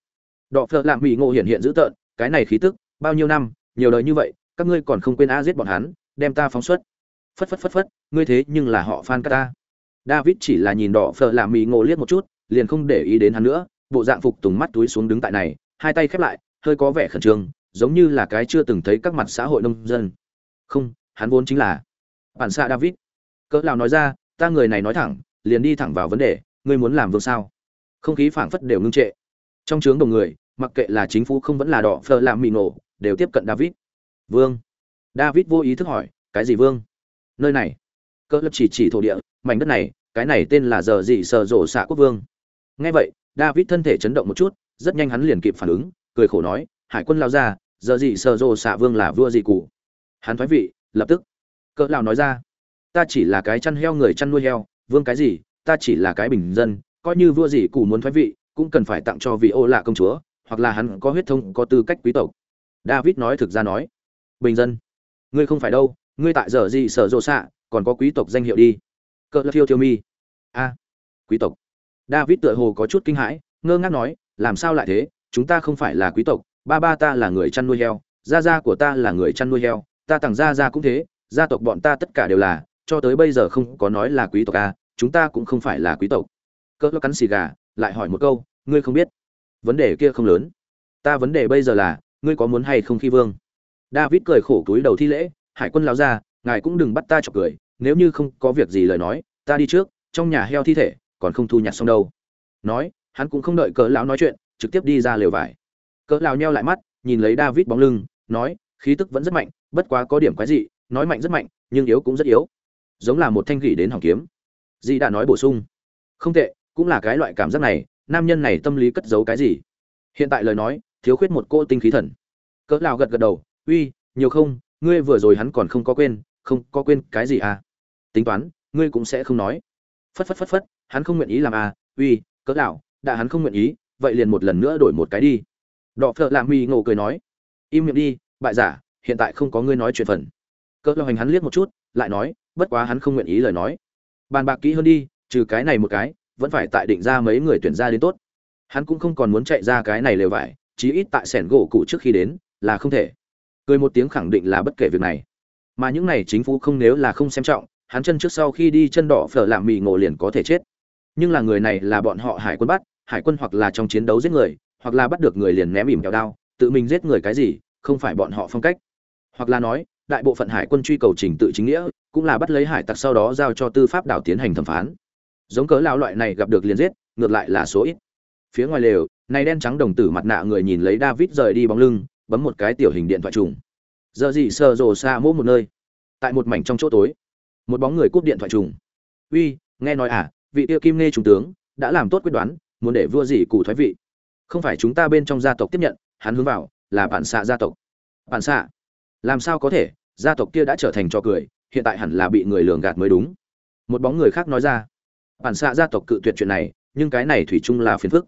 Đọ phợ lạm mỹ ngộ hiện hiện dữ tợn, cái này khí tức, bao nhiêu năm, nhiều đời như vậy, các ngươi còn không quên a giết bọn hắn, đem ta phóng xuất. Phất phất phất phất, ngươi thế nhưng là họ phan ta. David chỉ là nhìn đỏ phở làm mì ngộ liếc một chút, liền không để ý đến hắn nữa bộ dạng phục tùng mắt túi xuống đứng tại này, hai tay khép lại, hơi có vẻ khẩn trương, giống như là cái chưa từng thấy các mặt xã hội nông dân. Không, hắn vốn chính là bản xạ david. Cỡ lão nói ra, ta người này nói thẳng, liền đi thẳng vào vấn đề, ngươi muốn làm vương sao? Không khí phảng phất đều ngưng trệ. Trong trướng đồng người, mặc kệ là chính phủ không vẫn là đỏ, phờ làm mì nổ, đều tiếp cận david. Vương. David vô ý thức hỏi, cái gì vương? Nơi này. Cỡ lập chỉ chỉ thổ địa, mảnh đất này, cái này tên là giờ gì sờ rổ xạ quốc vương. Nghe vậy david thân thể chấn động một chút, rất nhanh hắn liền kịp phản ứng, cười khổ nói, hải quân lao ra, giờ gì sở rổ xạ vương là vua gì cụ? Hắn thoái vị, lập tức, cỡ lão nói ra, ta chỉ là cái chăn heo người chăn nuôi heo, vương cái gì, ta chỉ là cái bình dân, coi như vua gì cụ muốn thoái vị, cũng cần phải tặng cho vị ô lạ công chúa, hoặc là hắn có huyết thông có tư cách quý tộc. David nói thực ra nói, bình dân, ngươi không phải đâu, ngươi tại giờ gì sở rộ xạ, còn có quý tộc danh hiệu đi. Cỡ thiêu thiêu mi, a, quý tộc david tựa hồ có chút kinh hãi, ngơ ngác nói, làm sao lại thế? Chúng ta không phải là quý tộc, ba ba ta là người chăn nuôi heo, gia gia của ta là người chăn nuôi heo, ta tặng gia gia cũng thế, gia tộc bọn ta tất cả đều là, cho tới bây giờ không có nói là quý tộc a chúng ta cũng không phải là quý tộc. Cỡ cắn xì gà, lại hỏi một câu, ngươi không biết, vấn đề kia không lớn. Ta vấn đề bây giờ là, ngươi có muốn hay không khi vương? David cười khổ túi đầu thi lễ, hải quân lão ra ngài cũng đừng bắt ta chọc cười, nếu như không có việc gì lời nói, ta đi trước, trong nhà heo thi thể còn không thu nhặt xong đâu. Nói, hắn cũng không đợi cỡ lão nói chuyện, trực tiếp đi ra lều vải. Cỡ lão nheo lại mắt, nhìn lấy david bóng lưng, nói, khí tức vẫn rất mạnh, bất quá có điểm quái dị, nói mạnh rất mạnh, nhưng yếu cũng rất yếu. Giống là một thanh gỉ đến hỏng kiếm. Dì đã nói bổ sung. Không tệ, cũng là cái loại cảm giác này, nam nhân này tâm lý cất giấu cái gì? Hiện tại lời nói, thiếu khuyết một cô tinh khí thần. Cỡ lão gật gật đầu, uy, nhiều không, ngươi vừa rồi hắn còn không có quên, không có quên cái gì à? Tính toán, ngươi cũng sẽ không nói phất phất phất phất, hắn không nguyện ý làm à uy, cỡ lão đã hắn không nguyện ý, vậy liền một lần nữa đổi một cái đi. Đọ phợ lạ huy ngộ cười nói, im miệng đi, bại giả, hiện tại không có ngươi nói chuyện phần. Cỡ lão hành hắn liếc một chút, lại nói, bất quá hắn không nguyện ý lời nói. Bàn bạc kỹ hơn đi, trừ cái này một cái, vẫn phải tại định ra mấy người tuyển ra đến tốt. Hắn cũng không còn muốn chạy ra cái này lều vải, chí ít tại sẻn gỗ cụ trước khi đến, là không thể. Cười một tiếng khẳng định là bất kể việc này. Mà những này chính phủ không nếu là không xem trọng hắn chân trước sau khi đi chân đỏ phở làm mì ngộ liền có thể chết. Nhưng là người này là bọn họ hải quân bắt, hải quân hoặc là trong chiến đấu giết người, hoặc là bắt được người liền ném ỉm kẹo đao, tự mình giết người cái gì, không phải bọn họ phong cách. Hoặc là nói, đại bộ phận hải quân truy cầu trình tự chính nghĩa, cũng là bắt lấy hải tặc sau đó giao cho tư pháp đảo tiến hành thẩm phán. Giống cớ lao loại này gặp được liền giết, ngược lại là số ít. Phía ngoài lều, này đen trắng đồng tử mặt nạ người nhìn lấy david rời đi bóng lưng, bấm một cái tiểu hình điện thoại trùng. Giờ gì sờ rồ xa mỗ một nơi. Tại một mảnh trong chỗ tối một bóng người cúp điện thoại trùng. Uy, nghe nói à vị tiêu kim nghe trung tướng đã làm tốt quyết đoán, muốn để vua gì cụ thoái vị. Không phải chúng ta bên trong gia tộc tiếp nhận, hắn hướng vào, là bản xạ gia tộc. Bản xạ? Làm sao có thể? Gia tộc kia đã trở thành trò cười, hiện tại hẳn là bị người lường gạt mới đúng. Một bóng người khác nói ra. Bản xạ gia tộc cự tuyệt chuyện này, nhưng cái này thủy chung là phiền phức.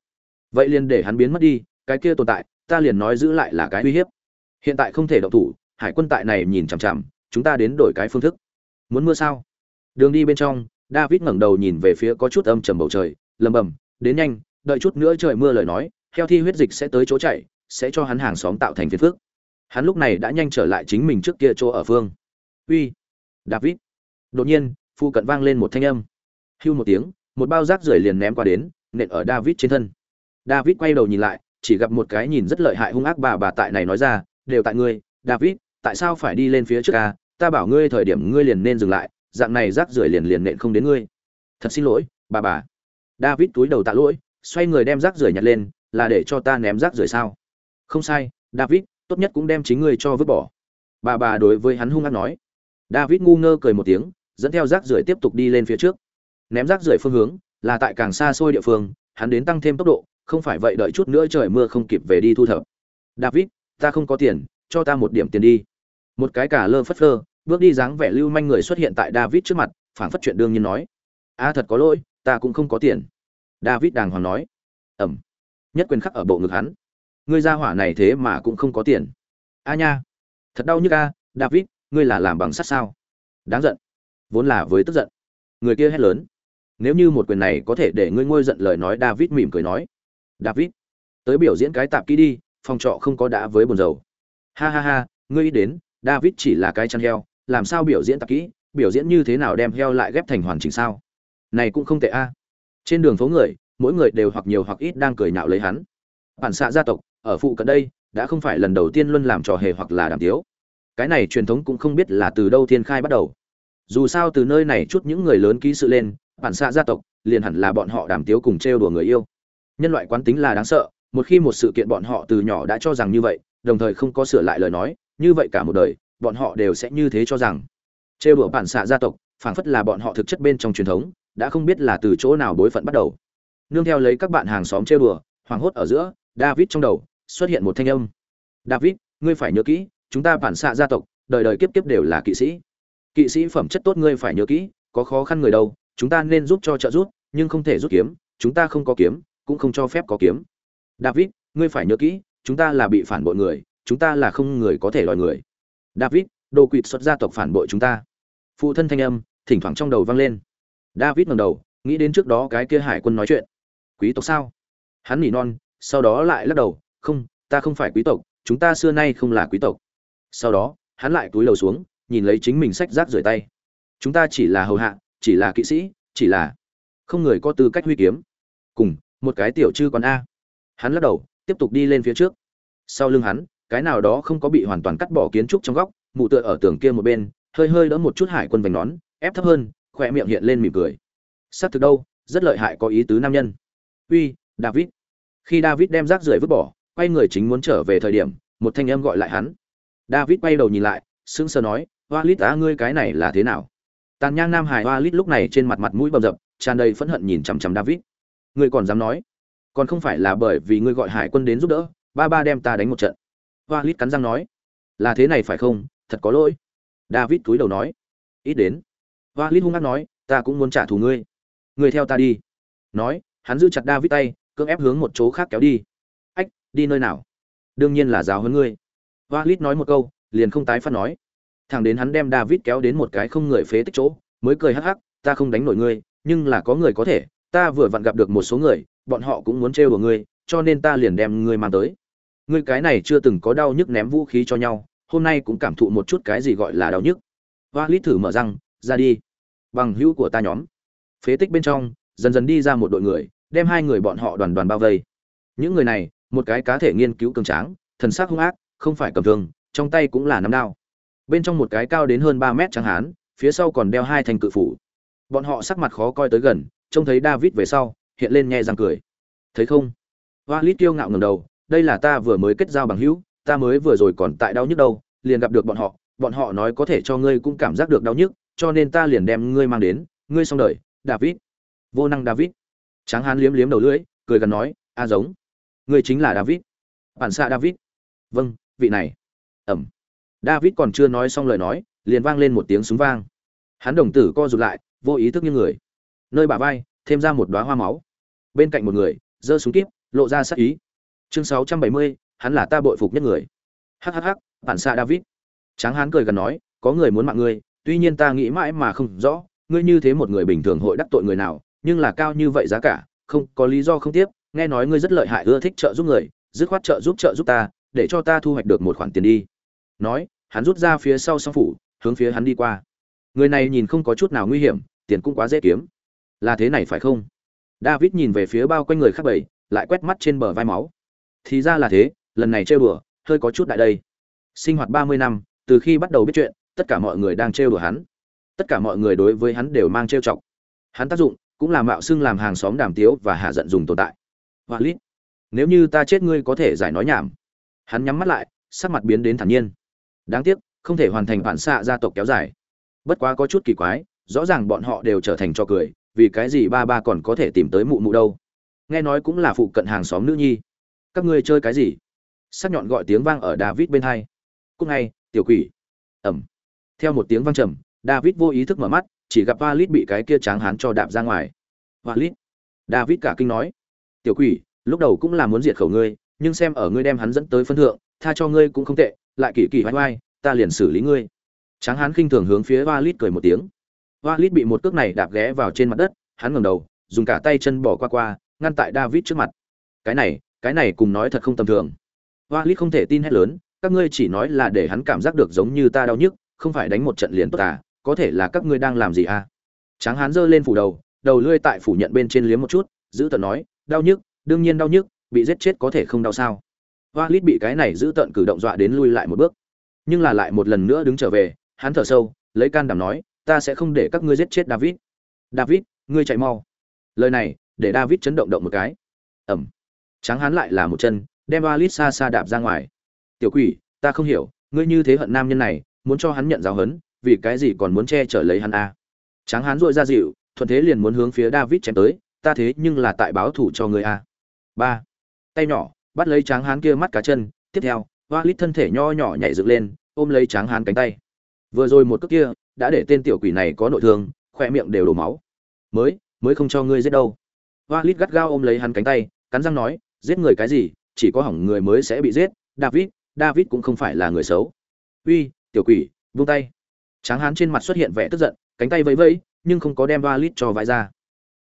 Vậy liền để hắn biến mất đi, cái kia tồn tại, ta liền nói giữ lại là cái uy hiếp. Hiện tại không thể động thủ, hải quân tại này nhìn chằm chằm, chúng ta đến đổi cái phương thức muốn mưa sao? Đường đi bên trong, david ngẩng đầu nhìn về phía có chút âm trầm bầu trời lầm bầm đến nhanh, đợi chút nữa trời mưa lời nói, heo thi huyết dịch sẽ tới chỗ chạy, sẽ cho hắn hàng xóm tạo thành phiền phước. hắn lúc này đã nhanh trở lại chính mình trước kia chỗ ở phương. Uy, david. Đột nhiên phụ cận vang lên một thanh âm. Hưu một tiếng, một bao rác rưởi liền ném qua đến, nện ở david trên thân. David quay đầu nhìn lại, chỉ gặp một cái nhìn rất lợi hại hung ác bà bà tại này nói ra, đều tại ngươi, david, tại sao phải đi lên phía trước ca? Ta bảo ngươi thời điểm ngươi liền nên dừng lại, dạng này rác rưởi liền liền nện không đến ngươi. Thật xin lỗi, bà bà. David túi đầu tạ lỗi, xoay người đem rác rưởi nhặt lên, là để cho ta ném rác rưởi sao? Không sai, david, tốt nhất cũng đem chính ngươi cho vứt bỏ. Bà bà đối với hắn hung hăng nói. David ngu ngơ cười một tiếng, dẫn theo rác rưởi tiếp tục đi lên phía trước. Ném rác rưởi phương hướng, là tại càng xa xôi địa phương, hắn đến tăng thêm tốc độ, không phải vậy đợi chút nữa trời mưa không kịp về đi thu thập. David, ta không có tiền, cho ta một điểm tiền đi. Một cái cả lơ phất phơ bước đi dáng vẻ lưu manh người xuất hiện tại david trước mặt, phảng phất chuyện đương nhiên nói. A, thật có lỗi, ta cũng không có tiền. David đàng hoàng nói. Ẩm. Nhất quyền khắc ở bộ ngực hắn. Ngươi ra hỏa này thế mà cũng không có tiền. A nha. Thật đau nhức a, david, ngươi là làm bằng sắt sao? Đáng giận. Vốn là với tức giận. Người kia hét lớn. Nếu như một quyền này có thể để ngươi ngôi giận, lời nói david mỉm cười nói. David, tới biểu diễn cái tạp kỹ đi, phòng trọ không có đã với buồn dầu. Ha ha ha, ngươi ý đến, david chỉ là cái chăn heo làm sao biểu diễn tạp kỹ, biểu diễn như thế nào đem heo lại ghép thành hoàn chỉnh sao? Này cũng không tệ a. Trên đường phố người, mỗi người đều hoặc nhiều hoặc ít đang cười nhạo lấy hắn. Bản xạ gia tộc, ở phụ cận đây, đã không phải lần đầu tiên luôn làm trò hề hoặc là đàm tiếu. Cái này truyền thống cũng không biết là từ đâu thiên khai bắt đầu. Dù sao từ nơi này chút những người lớn ký sự lên bản xạ gia tộc, liền hẳn là bọn họ đàm tiếu cùng trêu đùa người yêu. Nhân loại quán tính là đáng sợ, một khi một sự kiện bọn họ từ nhỏ đã cho rằng như vậy, đồng thời không có sửa lại lời nói, như vậy cả một đời bọn họ đều sẽ như thế cho rằng. Trêu đùa bản xạ gia tộc, phảng phất là bọn họ thực chất bên trong truyền thống, đã không biết là từ chỗ nào bối phận bắt đầu. Nương theo lấy các bạn hàng xóm trêu đùa, hoảng hốt ở giữa, david trong đầu xuất hiện một thanh âm. David, ngươi phải nhớ kỹ, chúng ta bản xạ gia tộc, đời đời kiếp kiếp đều là kỵ sĩ. Kỵ sĩ phẩm chất tốt ngươi phải nhớ kỹ, có khó khăn người đâu, chúng ta nên giúp cho trợ giúp, nhưng không thể rút kiếm, chúng ta không có kiếm, cũng không cho phép có kiếm. David, ngươi phải nhớ kỹ, chúng ta là bị phản bội người, chúng ta là không người có thể đòi người david, đồ quỵt xuất gia tộc phản bội chúng ta. Phụ thân thanh âm, thỉnh thoảng trong đầu vang lên. David ngẩng đầu, nghĩ đến trước đó cái kia hải quân nói chuyện. Quý tộc sao? Hắn nỉ non, sau đó lại lắc đầu, không, ta không phải quý tộc, chúng ta xưa nay không là quý tộc. Sau đó, hắn lại túi đầu xuống, nhìn lấy chính mình sách rác rời tay. Chúng ta chỉ là hầu hạ, chỉ là kỵ sĩ, chỉ là không người có tư cách huy kiếm. Cùng, một cái tiểu chư con a. Hắn lắc đầu, tiếp tục đi lên phía trước. Sau lưng hắn cái nào đó không có bị hoàn toàn cắt bỏ kiến trúc trong góc, mụ tựa ở tường kia một bên, hơi hơi đỡ một chút hải quân vành nón, ép thấp hơn, khỏe miệng hiện lên mỉm cười. Xác thực đâu, rất lợi hại có ý tứ nam nhân. Uy, david. Khi david đem rác rưởi vứt bỏ, quay người chính muốn trở về thời điểm, một thanh âm gọi lại hắn. David quay đầu nhìn lại, sững sờ nói hoa lít á, ngươi cái này là thế nào? Tàn nhang nam hải hoa lít lúc này trên mặt mặt mũi bầm dập, tràn đầy phẫn hận nhìn chằm chằm david. Ngươi còn dám nói? Còn không phải là bởi vì ngươi gọi hải quân đến giúp đỡ, ba ba đem ta đánh một trận hoa lít cắn răng nói. Là thế này phải không? Thật có lỗi. David cúi đầu nói. Ít đến. Hoa lít hung hăng nói, ta cũng muốn trả thù ngươi. Ngươi theo ta đi. Nói, hắn giữ chặt david tay, cưỡng ép hướng một chỗ khác kéo đi. Ách, đi nơi nào? Đương nhiên là giáo hơn ngươi. Hoa lít nói một câu, liền không tái phát nói. Thằng đến hắn đem david kéo đến một cái không người phế tích chỗ, mới cười hắc hắc, ta không đánh nổi ngươi, nhưng là có người có thể. Ta vừa vặn gặp được một số người, bọn họ cũng muốn trêu của ngươi, cho nên ta liền đem ngươi mang tới ngươi cái này chưa từng có đau nhức ném vũ khí cho nhau, hôm nay cũng cảm thụ một chút cái gì gọi là đau nhức. Hoa lít thử mở răng, ra đi. Bằng hữu của ta nhóm. Phế tích bên trong, dần dần đi ra một đội người, đem hai người bọn họ đoàn đoàn bao vây. Những người này, một cái cá thể nghiên cứu cường tráng, thần sắc hung ác, không phải cầm thường trong tay cũng là nắm đao. Bên trong một cái cao đến hơn ba mét trắng hán, phía sau còn đeo hai thành cự phủ. Bọn họ sắc mặt khó coi tới gần, trông thấy david về sau, hiện lên nhẹ răng cười. Thấy không? Hoa lít kiêu ngạo ngầm đầu đây là ta vừa mới kết giao bằng hữu, ta mới vừa rồi còn tại đau nhức đâu, liền gặp được bọn họ bọn họ nói có thể cho ngươi cũng cảm giác được đau nhức, cho nên ta liền đem ngươi mang đến, ngươi xong đời, david. Vô năng david. Tráng hán liếm liếm đầu lưỡi, cười gần nói, a giống. Ngươi chính là david. Bản xạ david. Vâng vị này. Ẩm. David còn chưa nói xong lời nói, liền vang lên một tiếng súng vang. Hắn đồng tử co rụt lại, vô ý thức như người. Nơi bà vai, thêm ra một đóa hoa máu. Bên cạnh một người, giơ súng kíp, lộ ra sắc ý chương 670, hắn là ta bội phục nhất người. Hhh bản xạ david. Tráng hán cười gần nói có người muốn mạng ngươi tuy nhiên ta nghĩ mãi mà không rõ ngươi như thế một người bình thường hội đắc tội người nào nhưng là cao như vậy giá cả không có lý do không tiếp nghe nói ngươi rất lợi hại ưa thích trợ giúp người dứt khoát trợ giúp trợ giúp ta để cho ta thu hoạch được một khoản tiền đi. Nói hắn rút ra phía sau song phủ hướng phía hắn đi qua. Người này nhìn không có chút nào nguy hiểm tiền cũng quá dễ kiếm. Là thế này phải không? David nhìn về phía bao quanh người khác bảy lại quét mắt trên bờ vai máu thì ra là thế, lần này trêu đùa, hơi có chút đại đây. Sinh hoạt ba mươi năm, từ khi bắt đầu biết chuyện, tất cả mọi người đang trêu đùa hắn. Tất cả mọi người đối với hắn đều mang trêu chọc. Hắn tác dụng, cũng là mạo xưng làm hàng xóm đàm tiếu và hạ giận dùng tồn tại. Hoa lít, nếu như ta chết ngươi có thể giải nói nhảm. Hắn nhắm mắt lại, sắc mặt biến đến thản nhiên. Đáng tiếc, không thể hoàn thành bản xạ gia tộc kéo dài. Bất quá có chút kỳ quái, rõ ràng bọn họ đều trở thành cho cười, vì cái gì ba ba còn có thể tìm tới mụ mụ đâu? Nghe nói cũng là phụ cận hàng xóm nữ nhi các ngươi chơi cái gì? Sắc nhọn gọi tiếng vang ở david bên hai. Cúc ngay, tiểu quỷ. Ẩm. Theo một tiếng vang trầm, david vô ý thức mở mắt, chỉ gặp valit bị cái kia tráng hán cho đạp ra ngoài. Valit. David cả kinh nói. Tiểu quỷ, lúc đầu cũng là muốn diệt khẩu ngươi, nhưng xem ở ngươi đem hắn dẫn tới phân thượng, tha cho ngươi cũng không tệ, lại kỳ kỳ vai vai, ta liền xử lý ngươi. Tráng hán khinh thường hướng phía valit cười một tiếng. Valit bị một cước này đạp ghé vào trên mặt đất, hắn ngẩng đầu, dùng cả tay chân bỏ qua qua, ngăn tại david trước mặt. Cái này cái này cùng nói thật không tầm thường. Valit không thể tin hết lớn, các ngươi chỉ nói là để hắn cảm giác được giống như ta đau nhức, không phải đánh một trận liền tốt à có thể là các ngươi đang làm gì à? Tráng hán giơ lên phủ đầu đầu lươi tại phủ nhận bên trên liếm một chút, giữ tận nói, đau nhức, đương nhiên đau nhức, bị giết chết có thể không đau sao? Valit bị cái này giữ tận cử động dọa đến lui lại một bước. Nhưng là lại một lần nữa đứng trở về, hắn thở sâu, lấy can đảm nói, ta sẽ không để các ngươi giết chết david. David, ngươi chạy mau. Lời này, để david chấn động động một cái. Ẩm tráng hắn lại là một chân, đem valit xa xa đạp ra ngoài. Tiểu quỷ, ta không hiểu, ngươi như thế hận nam nhân này, muốn cho hắn nhận giáo hấn vì cái gì còn muốn che chở lấy hắn a? À? tráng hắn dội ra dịu, thuận thế liền muốn hướng phía david chém tới, ta thế nhưng là tại báo thủ cho ngươi a. À. ba. Tay nhỏ, bắt lấy tráng hán kia mắt cá chân, tiếp theo valit thân thể nho nhỏ nhảy dựng lên, ôm lấy tráng hán cánh tay. Vừa rồi một cước kia, đã để tên tiểu quỷ này có nội thương, khỏe miệng đều đổ máu. Mới mới không cho ngươi giết đâu. Valit gắt gao ôm lấy hắn cánh tay, cắn răng nói giết người cái gì, chỉ có hỏng người mới sẽ bị giết, david david cũng không phải là người xấu. Uy, tiểu quỷ vung tay. Tráng hán trên mặt xuất hiện vẻ tức giận, cánh tay vẫy vẫy, nhưng không có đem valit cho vãi ra.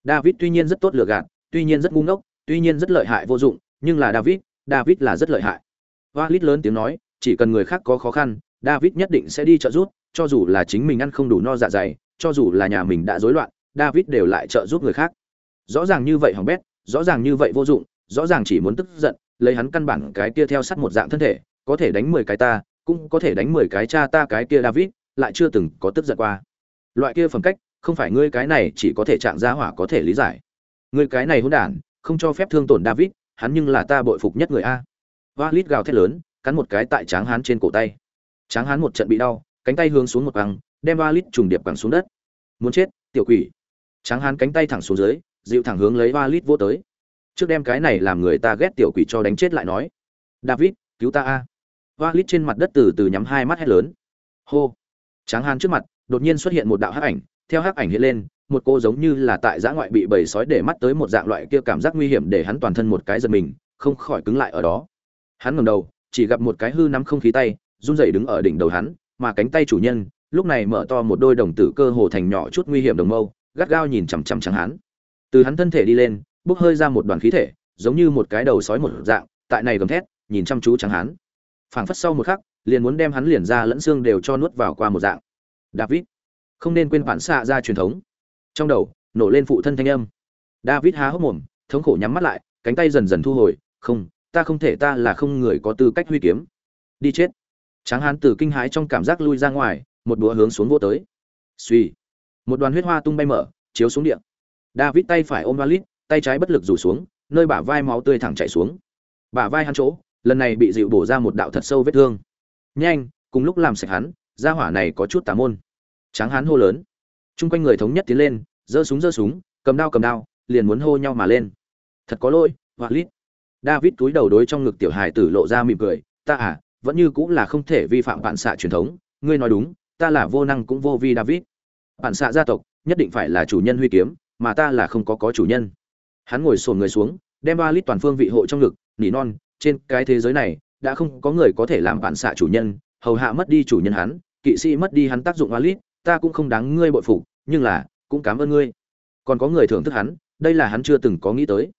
David tuy nhiên rất tốt lừa gạt, tuy nhiên rất ngu ngốc, tuy nhiên rất lợi hại vô dụng, nhưng là david david là rất lợi hại. Valit lớn tiếng nói, chỉ cần người khác có khó khăn, david nhất định sẽ đi trợ giúp, cho dù là chính mình ăn không đủ no dạ dày, cho dù là nhà mình đã rối loạn, david đều lại trợ giúp người khác. Rõ ràng như vậy hỏng bét, rõ ràng như vậy vô dụng rõ ràng chỉ muốn tức giận, lấy hắn căn bản cái kia theo sát một dạng thân thể, có thể đánh mười cái ta, cũng có thể đánh mười cái cha ta cái kia david, lại chưa từng có tức giận qua. Loại kia phẩm cách, không phải ngươi cái này chỉ có thể trạng ra hỏa có thể lý giải. Ngươi cái này hỗn đản, không cho phép thương tổn david, hắn nhưng là ta bội phục nhất người a. Valit gào thét lớn, cắn một cái tại tráng hán trên cổ tay. Tráng hán một trận bị đau, cánh tay hướng xuống một căng đem valit trùng điệp cẳng xuống đất. Muốn chết, tiểu quỷ. Tráng hán cánh tay thẳng xuống dưới, dịu thẳng hướng lấy valit vô tới trước đem cái này làm người ta ghét tiểu quỷ cho đánh chết lại nói. David, cứu ta a. Valit trên mặt đất từ từ nhắm hai mắt hét lớn. Hô. Tráng hán trước mặt, đột nhiên xuất hiện một đạo hắc ảnh, theo hắc ảnh hiện lên, một cô giống như là tại giã ngoại bị bầy sói để mắt tới một dạng loại kia cảm giác nguy hiểm để hắn toàn thân một cái giật mình, không khỏi cứng lại ở đó. Hắn ngầm đầu, chỉ gặp một cái hư nắm không khí tay, run rẩy đứng ở đỉnh đầu hắn, mà cánh tay chủ nhân, lúc này mở to một đôi đồng tử cơ hồ thành nhỏ chút nguy hiểm đồng mâu, gắt gao nhìn chằm chằm trắng hắn từ hắn thân thể đi lên bốc hơi ra một đoàn khí thể, giống như một cái đầu sói một dạng, tại này gầm thét, nhìn chăm chú trắng hán phảng phất sau một khắc, liền muốn đem hắn liền ra lẫn xương đều cho nuốt vào qua một dạng. David, không nên quên bản xạ ra truyền thống. Trong đầu, nổ lên phụ thân thanh âm. David há hốc mồm, thống khổ nhắm mắt lại, cánh tay dần dần thu hồi, không, ta không thể, ta là không người có tư cách huy kiếm. Đi chết. Tráng hán từ kinh hãi trong cảm giác lui ra ngoài, một đũa hướng xuống vô tới. Suy một đoàn huyết hoa tung bay mở, chiếu xuống điện david tay phải ôm valit tay trái bất lực rủ xuống, nơi bả vai máu tươi thẳng chảy xuống. Bả vai hắn chỗ, lần này bị dịu bổ ra một đạo thật sâu vết thương. Nhanh, cùng lúc làm sạch hắn, gia hỏa này có chút tà môn. Tráng hắn hô lớn. Chung quanh người thống nhất tiến lên, giơ súng giơ súng, cầm đao cầm đao, liền muốn hô nhau mà lên. Thật có lỗi hoặc lít. David túi đầu đối trong ngực tiểu hài tử lộ ra mỉm cười. Ta à vẫn như cũng là không thể vi phạm bản xạ truyền thống. Ngươi nói đúng, ta là vô năng cũng vô vi david. Bản xạ gia tộc, nhất định phải là chủ nhân huy kiếm, mà ta là không có có chủ nhân hắn ngồi sồn người xuống, đem ba lít toàn phương vị hộ trong ngực, nỉ non, trên cái thế giới này, đã không có người có thể làm bản xạ chủ nhân, hầu hạ mất đi chủ nhân hắn, kỵ sĩ mất đi hắn tác dụng ba lít, ta cũng không đáng ngươi bội phục, nhưng là, cũng cảm ơn ngươi. Còn có người thưởng thức hắn, đây là hắn chưa từng có nghĩ tới.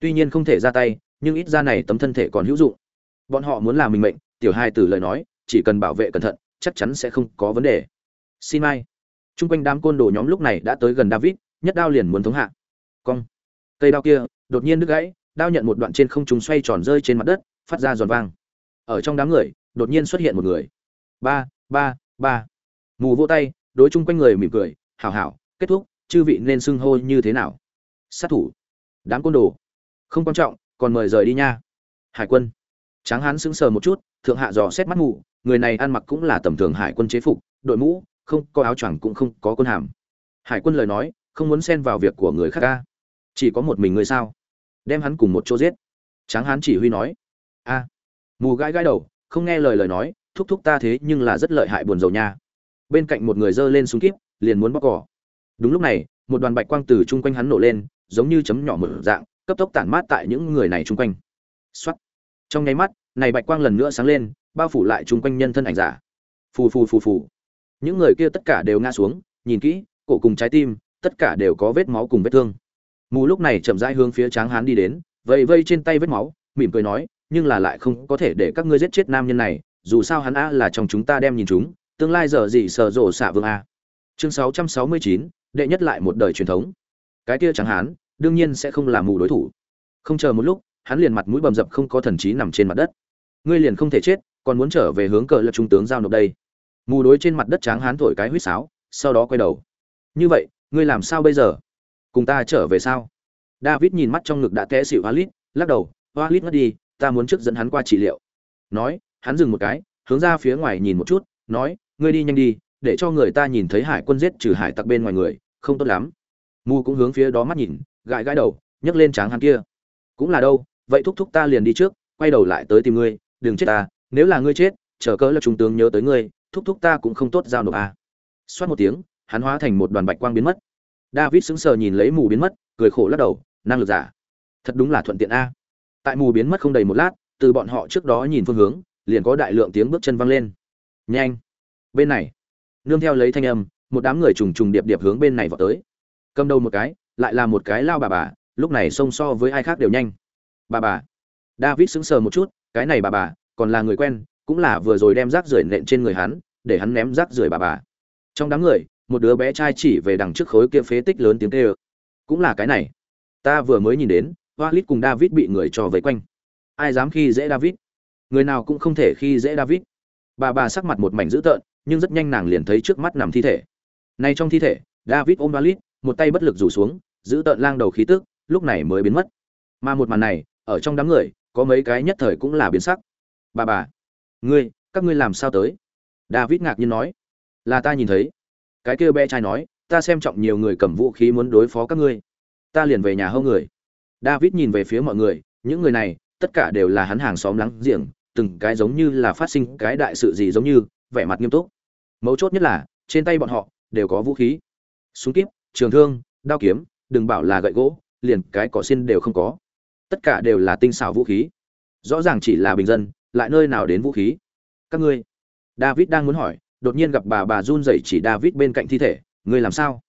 Tuy nhiên không thể ra tay, nhưng ít ra này tấm thân thể còn hữu dụng. Bọn họ muốn làm mình mệnh, tiểu hai từ lời nói, chỉ cần bảo vệ cẩn thận, chắc chắn sẽ không có vấn đề. Xin mai. Chung quanh đám côn đồ nhóm lúc này đã tới gần david, nhất đao liền muốn thống hạ. Cong cây đao kia, đột nhiên đứt gãy, đao nhận một đoạn trên không trung xoay tròn rơi trên mặt đất, phát ra giòn vang. Ở trong đám người, đột nhiên xuất hiện một người. Ba ba ba. Mù vô tay, đối chung quanh người mỉm cười, hảo hảo, kết thúc, chư vị nên xưng hô như thế nào? Sát thủ. Đám côn đồ. Không quan trọng, còn mời rời đi nha. Hải quân. Tráng hán sững sờ một chút, thượng hạ dò xét mắt mù, người này ăn mặc cũng là tầm thường hải quân chế phục, đội mũ, không có áo choàng cũng không có quân hàm. Hải quân lời nói, không muốn xen vào việc của người khác ca chỉ có một mình ngươi sao? Đem hắn cùng một chỗ giết. Tráng hán chỉ huy nói. A. Mù gãi gãi đầu, không nghe lời lời nói, thúc thúc ta thế nhưng là rất lợi hại buồn rầu nha. Bên cạnh một người giơ lên súng kíp, liền muốn bóc cỏ. Đúng lúc này, một đoàn bạch quang từ chung quanh hắn nổ lên, giống như chấm nhỏ mở dạng, cấp tốc tản mát tại những người này chung quanh. Xuất trong nháy mắt, này bạch quang lần nữa sáng lên, bao phủ lại chung quanh nhân thân ảnh giả. Phù phù phù phù. Những người kia tất cả đều ngã xuống, nhìn kỹ, cổ cùng trái tim, tất cả đều có vết máu cùng vết thương mù lúc này chậm rãi hướng phía tráng hán đi đến vây vây trên tay vết máu mỉm cười nói nhưng là lại không có thể để các ngươi giết chết nam nhân này dù sao hắn a là trong chúng ta đem nhìn chúng tương lai giờ gì sợ rộ xạ vương a. Chương 669, đệ nhất lại một đời truyền thống. Cái kia tráng hán đương nhiên sẽ không là mù đối thủ. Không chờ một lúc hắn liền mặt mũi bầm dập không có thần trí nằm trên mặt đất. Ngươi liền không thể chết còn muốn trở về hướng cờ lập trung tướng giao nộp đây. Mù đối trên mặt đất tráng hán thổi cái huýt sáo sau đó quay đầu. Như vậy ngươi làm sao bây giờ? Cùng ta trở về sao? David nhìn mắt trong ngực đã té xịu Walid, lắc đầu Walid ngất đi ta muốn trước dẫn hắn qua trị liệu. Nói hắn dừng một cái hướng ra phía ngoài nhìn một chút nói ngươi đi nhanh đi để cho người ta nhìn thấy hải quân giết trừ hải tặc bên ngoài người không tốt lắm. Mu cũng hướng phía đó mắt nhìn gãi gãi đầu nhấc lên tráng hắn kia. Cũng là đâu vậy thúc thúc ta liền đi trước quay đầu lại tới tìm ngươi đừng chết ta nếu là ngươi chết chờ cỡ là trung tướng nhớ tới ngươi thúc thúc ta cũng không tốt giao nộp à. xoát một tiếng hắn hóa thành một đoàn bạch quang biến mất david sững sờ nhìn lấy mù biến mất, cười khổ lắc đầu, năng lực giả, thật đúng là thuận tiện a. Tại mù biến mất không đầy một lát, từ bọn họ trước đó nhìn phương hướng, liền có đại lượng tiếng bước chân văng lên. Nhanh, bên này. Nương theo lấy thanh âm, một đám người trùng trùng điệp điệp hướng bên này vào tới. Cầm đầu một cái, lại là một cái lao bà bà, lúc này xông so với ai khác đều nhanh. Bà bà. David sững sờ một chút, cái này bà bà, còn là người quen, cũng là vừa rồi đem rác rưởi nện trên người hắn, để hắn ném rác rưởi bà bà. Trong đám người một đứa bé trai chỉ về đằng trước khối kia phế tích lớn tiếng kêu. Cũng là cái này. Ta vừa mới nhìn đến Walid cùng David bị người trò vây quanh. Ai dám khi dễ David? Người nào cũng không thể khi dễ David. Bà bà sắc mặt một mảnh dữ tợn, nhưng rất nhanh nàng liền thấy trước mắt nằm thi thể. Này trong thi thể, David ôm Walid một tay bất lực rủ xuống, giữ tợn lang đầu khí tức, lúc này mới biến mất. Mà một màn này, ở trong đám người, có mấy cái nhất thời cũng là biến sắc. Bà bà, ngươi, các ngươi làm sao tới? David ngạc nhiên nói. Là ta nhìn thấy cái kia bé trai nói, ta xem trọng nhiều người cầm vũ khí muốn đối phó các ngươi. Ta liền về nhà hâu người. David nhìn về phía mọi người, những người này, tất cả đều là hắn hàng xóm láng giềng, từng cái giống như là phát sinh cái đại sự gì giống như, vẻ mặt nghiêm túc. Mấu chốt nhất là, trên tay bọn họ, đều có vũ khí. Súng kíp, trường thương, đao kiếm, đừng bảo là gậy gỗ, liền cái cỏ xin đều không có. Tất cả đều là tinh xảo vũ khí. Rõ ràng chỉ là bình dân, lại nơi nào đến vũ khí? Các ngươi? David đang muốn hỏi đột nhiên gặp bà bà run rẩy chỉ david bên cạnh thi thể ngươi làm sao?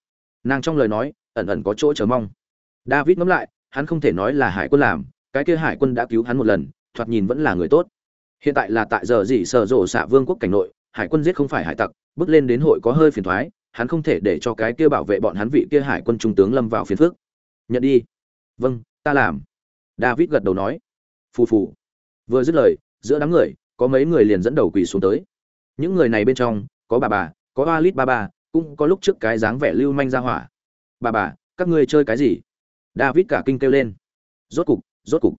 Nàng trong lời nói ẩn ẩn có chỗ chờ mong. David ngẫm lại hắn không thể nói là hải quân làm cái kia hải quân đã cứu hắn một lần thoạt nhìn vẫn là người tốt. Hiện tại là tại giờ gì sở rộ xạ vương quốc cảnh nội hải quân giết không phải hải tặc bước lên đến hội có hơi phiền toái, hắn không thể để cho cái kia bảo vệ bọn hắn vị kia hải quân trung tướng lâm vào phiền phức. Nhận đi. Vâng ta làm. David gật đầu nói. Phù phù. Vừa dứt lời giữa đám người có mấy người liền dẫn đầu quỳ xuống tới những người này bên trong, có bà bà, có alit ba ba, cũng có lúc trước cái dáng vẻ lưu manh ra hỏa. Bà bà, các ngươi chơi cái gì? David cả kinh kêu lên. Rốt cục rốt cục.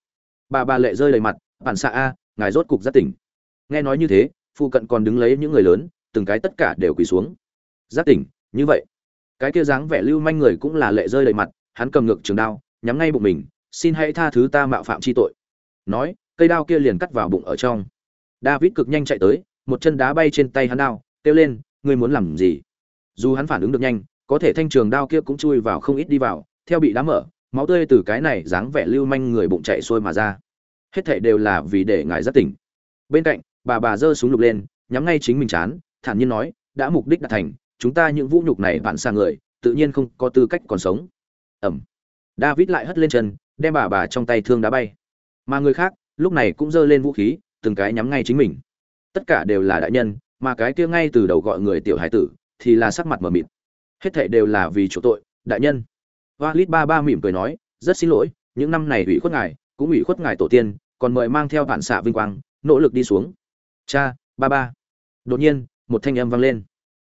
Bà bà lệ rơi đầy mặt, bản xạ a, ngài rốt cục rất tỉnh. Nghe nói như thế phụ cận còn đứng lấy những người lớn, từng cái tất cả đều quỳ xuống. Giác tỉnh, như vậy. Cái kia dáng vẻ lưu manh người cũng là lệ rơi đầy mặt, hắn cầm ngược trường đao, nhắm ngay bụng mình, xin hãy tha thứ ta mạo phạm chi tội. Nói, cây đao kia liền cắt vào bụng ở trong. David cực nhanh chạy tới một chân đá bay trên tay hắn đao, kêu lên, ngươi muốn làm gì? Dù hắn phản ứng được nhanh, có thể thanh trường đao kia cũng chui vào không ít đi vào, theo bị đá mở, máu tươi từ cái này dáng vẻ lưu manh người bụng chạy xuôi mà ra. Hết thảy đều là vì để ngài rất tỉnh. Bên cạnh, bà bà giơ súng lục lên, nhắm ngay chính mình chán, thản nhiên nói, đã mục đích đạt thành, chúng ta những vũ nhục này vạn xa người, tự nhiên không có tư cách còn sống. Ẩm. David lại hất lên chân, đem bà bà trong tay thương đá bay. Mà người khác, lúc này cũng giơ lên vũ khí, từng cái nhắm ngay chính mình tất cả đều là đại nhân mà cái kia ngay từ đầu gọi người tiểu hải tử thì là sắc mặt mờ mịt. Hết thảy đều là vì chỗ tội đại nhân. Valit ba ba mỉm cười nói rất xin lỗi những năm này ủy khuất ngài cũng ủy khuất ngài tổ tiên còn mời mang theo bản xạ vinh quang nỗ lực đi xuống. Cha ba ba. Đột nhiên một thanh âm vang lên.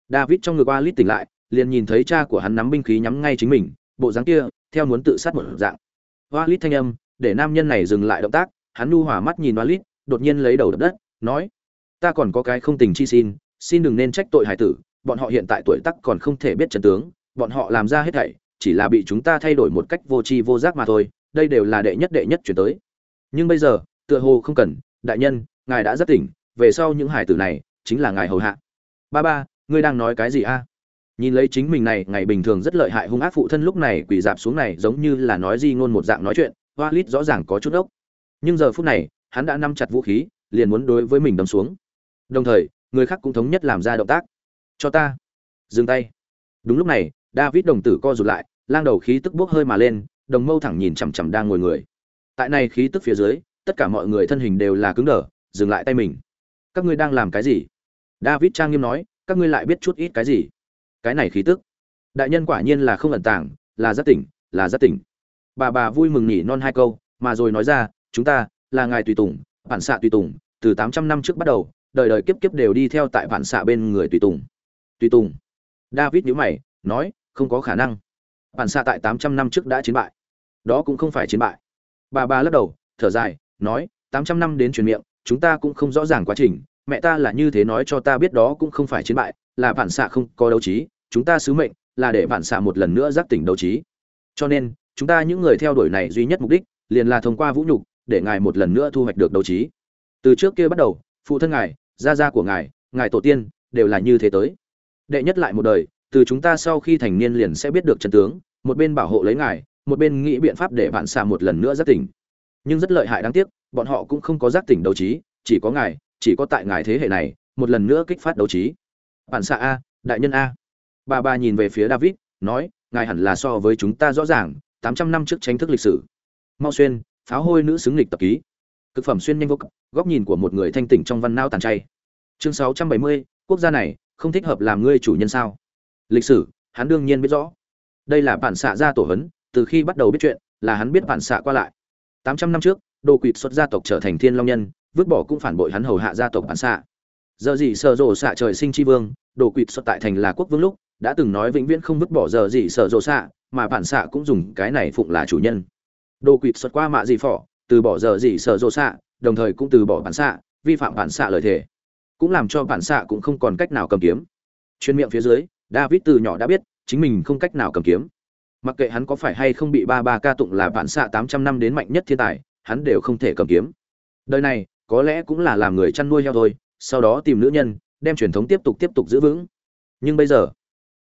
David trong người Walid tỉnh lại liền nhìn thấy cha của hắn nắm binh khí nhắm ngay chính mình bộ dáng kia theo muốn tự sát một dạng. Walid thanh âm để nam nhân này dừng lại động tác hắn nu hỏa mắt nhìn Walid, đột nhiên lấy đầu đập đất nói ta còn có cái không tình chi xin xin đừng nên trách tội hải tử, bọn họ hiện tại tuổi tắc còn không thể biết trận tướng, bọn họ làm ra hết thảy, chỉ là bị chúng ta thay đổi một cách vô tri vô giác mà thôi, đây đều là đệ nhất đệ nhất chuyển tới. Nhưng bây giờ, tựa hồ không cần, đại nhân, ngài đã rất tỉnh, về sau những hải tử này, chính là ngài hầu hạ. Ba ba, ngươi đang nói cái gì a? Nhìn lấy chính mình này, ngày bình thường rất lợi hại hung ác phụ thân lúc này quỳ dạp xuống này, giống như là nói di ngôn một dạng nói chuyện, hoa lít rõ ràng có chút ốc. Nhưng giờ phút này, hắn đã nắm chặt vũ khí, liền muốn đối với mình đâm xuống đồng thời, người khác cũng thống nhất làm ra động tác. Cho ta. Dừng tay. Đúng lúc này, david đồng tử co rụt lại, lang đầu khí tức bốc hơi mà lên, đồng mâu thẳng nhìn chằm chằm đang ngồi người. Tại này khí tức phía dưới, tất cả mọi người thân hình đều là cứng đờ, dừng lại tay mình. Các ngươi đang làm cái gì? David trang nghiêm nói, các ngươi lại biết chút ít cái gì? Cái này khí tức. Đại nhân quả nhiên là không ẩn tàng, là rất tỉnh, là rất tỉnh. Bà bà vui mừng nhỉ non hai câu, mà rồi nói ra, chúng ta là ngài tùy tùng, bản xạ tùy tùng, từ tám trăm năm trước bắt đầu đời đời kiếp kiếp đều đi theo tại bản xạ bên người tùy tùng. Tùy tùng. David nhữ mày, nói, không có khả năng. Bản xạ tại tám trăm năm trước đã chiến bại. Đó cũng không phải chiến bại. Bà bà lắc đầu, thở dài, nói, tám trăm năm đến truyền miệng, chúng ta cũng không rõ ràng quá trình. Mẹ ta là như thế nói cho ta biết đó cũng không phải chiến bại, là bản xạ không có đấu trí. Chúng ta sứ mệnh là để bản xạ một lần nữa giác tỉnh đấu trí. Cho nên, chúng ta những người theo đuổi này duy nhất mục đích liền là thông qua vũ nhục để ngài một lần nữa thu hoạch được đấu trí. Từ trước kia bắt đầu phụ thân ngài, gia gia của ngài ngài tổ tiên, đều là như thế tới. Đệ nhất lại một đời, từ chúng ta sau khi thành niên liền sẽ biết được chân tướng, một bên bảo hộ lấy ngài, một bên nghĩ biện pháp để bạn xạ một lần nữa giác tỉnh. Nhưng rất lợi hại đáng tiếc, bọn họ cũng không có giác tỉnh đấu trí, chỉ có ngài, chỉ có tại ngài thế hệ này, một lần nữa kích phát đấu trí. Bạn xạ a, đại nhân a. Bà bà nhìn về phía david, nói, ngài hẳn là so với chúng ta rõ ràng, tám trăm năm trước tranh thức lịch sử. Mau xuyên, pháo hôi nữ xứng lịch tập ký cực phẩm xuyên nhanh vô cực, góc nhìn của một người thanh tỉnh trong văn nao tàn chay. Chương sáu trăm bảy mươi, quốc gia này không thích hợp làm ngươi chủ nhân sao? Lịch sử, hắn đương nhiên biết rõ. Đây là bản xạ gia tổ hấn từ khi bắt đầu biết chuyện là hắn biết bản xạ qua lại. Tám trăm năm trước, đồ quỵt xuất gia tộc trở thành thiên long nhân, vứt bỏ cũng phản bội hắn hầu hạ gia tộc bản xạ. Giờ gì sở rộ xạ trời sinh tri vương, đồ quỵt xuất tại thành là quốc vương lúc, đã từng nói vĩnh viễn không vứt bỏ giờ gì sở rộ xạ, mà bản xạ cũng dùng cái này phụng là chủ nhân. Đồ quỵt xuất qua mạ gì phỏ từ bỏ giờ gì sở rộ xạ, đồng thời cũng từ bỏ bản xạ, vi phạm bản xạ lời thề. Cũng làm cho bản xạ cũng không còn cách nào cầm kiếm. Chuyên miệng phía dưới, david từ nhỏ đã biết, chính mình không cách nào cầm kiếm. Mặc kệ hắn có phải hay không bị ba ba ca tụng là bản xạ tám trăm năm đến mạnh nhất thiên tài, hắn đều không thể cầm kiếm. Đời này, có lẽ cũng là làm người chăn nuôi heo thôi, sau đó tìm nữ nhân, đem truyền thống tiếp tục tiếp tục giữ vững. Nhưng bây giờ,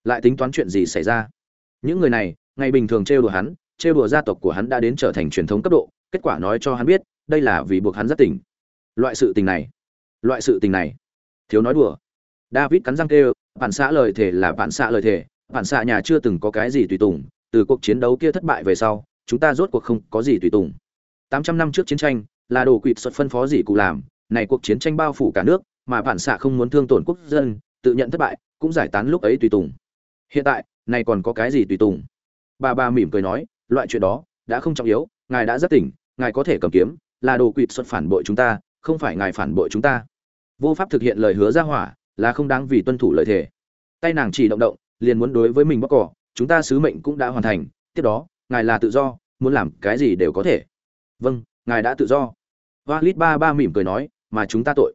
lại tính toán chuyện gì xảy ra? Những người này, ngày bình thường trêu đùa hắn, trêu đùa gia tộc của hắn đã đến trở thành truyền thống cấp độ kết quả nói cho hắn biết, đây là vì buộc hắn rất tỉnh. Loại sự tình này, loại sự tình này, thiếu nói đùa. David cắn răng kêu bản xã lời thề là bản xã lời thề bản xã nhà chưa từng có cái gì tùy tùng, từ cuộc chiến đấu kia thất bại về sau, chúng ta rốt cuộc không có gì tùy tùng. Tám trăm năm trước chiến tranh, là đồ quỵt xuất phân phó gì cụ làm, này cuộc chiến tranh bao phủ cả nước, mà bản xạ không muốn thương tổn quốc dân, tự nhận thất bại, cũng giải tán lúc ấy tùy tùng. Hiện tại, này còn có cái gì tùy tùng? Bà bà mỉm cười nói, loại chuyện đó, đã không trọng yếu ngài đã rất tỉnh, ngài có thể cầm kiếm, là đồ quỵt xuất phản bội chúng ta, không phải ngài phản bội chúng ta. Vô pháp thực hiện lời hứa ra hỏa, là không đáng vì tuân thủ lời thề. Tay nàng chỉ động động, liền muốn đối với mình bóc cỏ, chúng ta sứ mệnh cũng đã hoàn thành, tiếp đó, ngài là tự do, muốn làm cái gì đều có thể. Vâng ngài đã tự do. Valit ba ba mỉm cười nói, mà chúng ta tội.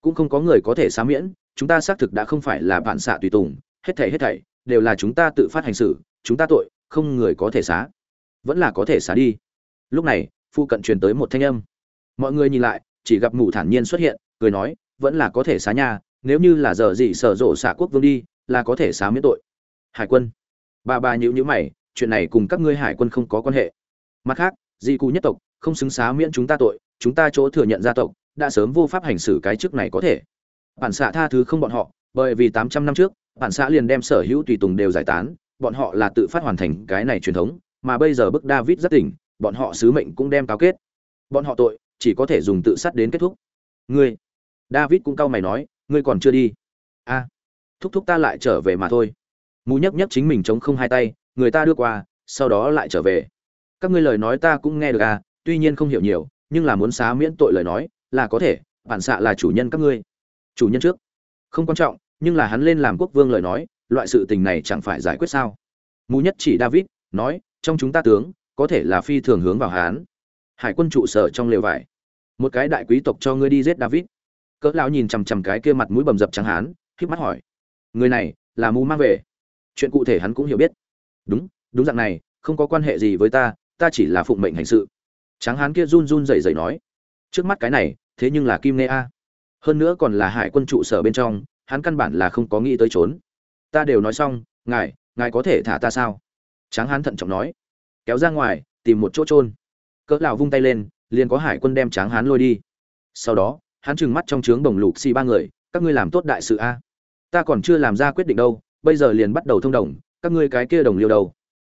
Cũng không có người có thể xá miễn, chúng ta xác thực đã không phải là bạn xạ tùy tùng, hết thảy hết thảy, đều là chúng ta tự phát hành xử, chúng ta tội, không người có thể xá. Vẫn là có thể xá đi lúc này phu cận truyền tới một thanh âm. Mọi người nhìn lại, chỉ gặp mụ thản nhiên xuất hiện, cười nói, vẫn là có thể xá nha nếu như là giờ gì sở rộ xạ quốc vương đi, là có thể xá miễn tội. Hải quân. Bà bà nhữ nhữ mày, chuyện này cùng các ngươi hải quân không có quan hệ. Mặt khác di cụ nhất tộc, không xứng xá miễn chúng ta tội, chúng ta chỗ thừa nhận gia tộc, đã sớm vô pháp hành xử cái chức này có thể. Bản xạ tha thứ không bọn họ, bởi vì tám trăm năm trước, bản xạ liền đem sở hữu tùy tùng đều giải tán, bọn họ là tự phát hoàn thành cái này truyền thống, mà bây giờ bức david rất tỉnh bọn họ sứ mệnh cũng đem cáo kết. Bọn họ tội, chỉ có thể dùng tự sát đến kết thúc. Ngươi, david cũng cau mày nói, ngươi còn chưa đi. A, thúc thúc ta lại trở về mà thôi. Mù nhấc nhấc chính mình chống không hai tay, người ta đưa qua, sau đó lại trở về. Các ngươi lời nói ta cũng nghe được à tuy nhiên không hiểu nhiều, nhưng là muốn xá miễn tội lời nói, là có thể, bản xạ là chủ nhân các ngươi. Chủ nhân trước. Không quan trọng, nhưng là hắn lên làm quốc vương lời nói, loại sự tình này chẳng phải giải quyết sao? Mù nhất chỉ david, nói, trong chúng ta tướng có thể là phi thường hướng vào hán. Hải quân trụ sở trong lều vải. Một cái đại quý tộc cho ngươi đi giết david. Cỡ lão nhìn chằm chằm cái kia mặt mũi bầm dập trắng hán, khép mắt hỏi. Người này là mù mang về chuyện cụ thể hắn cũng hiểu biết. Đúng đúng dạng này, không có quan hệ gì với ta ta chỉ là phụng mệnh hành sự. Tráng hán kia run run rẩy rẩy nói. Trước mắt cái này, thế nhưng là kim nê a. Hơn nữa còn là hải quân trụ sở bên trong, hắn căn bản là không có nghĩ tới trốn. Ta đều nói xong, ngài ngài có thể thả ta sao? Tráng hán thận trọng nói kéo ra ngoài tìm một chỗ trôn cỡ lão vung tay lên liền có hải quân đem tráng hán lôi đi. Sau đó hắn trừng mắt trong trướng bồng lục xì ba người các ngươi làm tốt đại sự a. Ta còn chưa làm ra quyết định đâu bây giờ liền bắt đầu thông đồng các ngươi cái kia đồng liêu đầu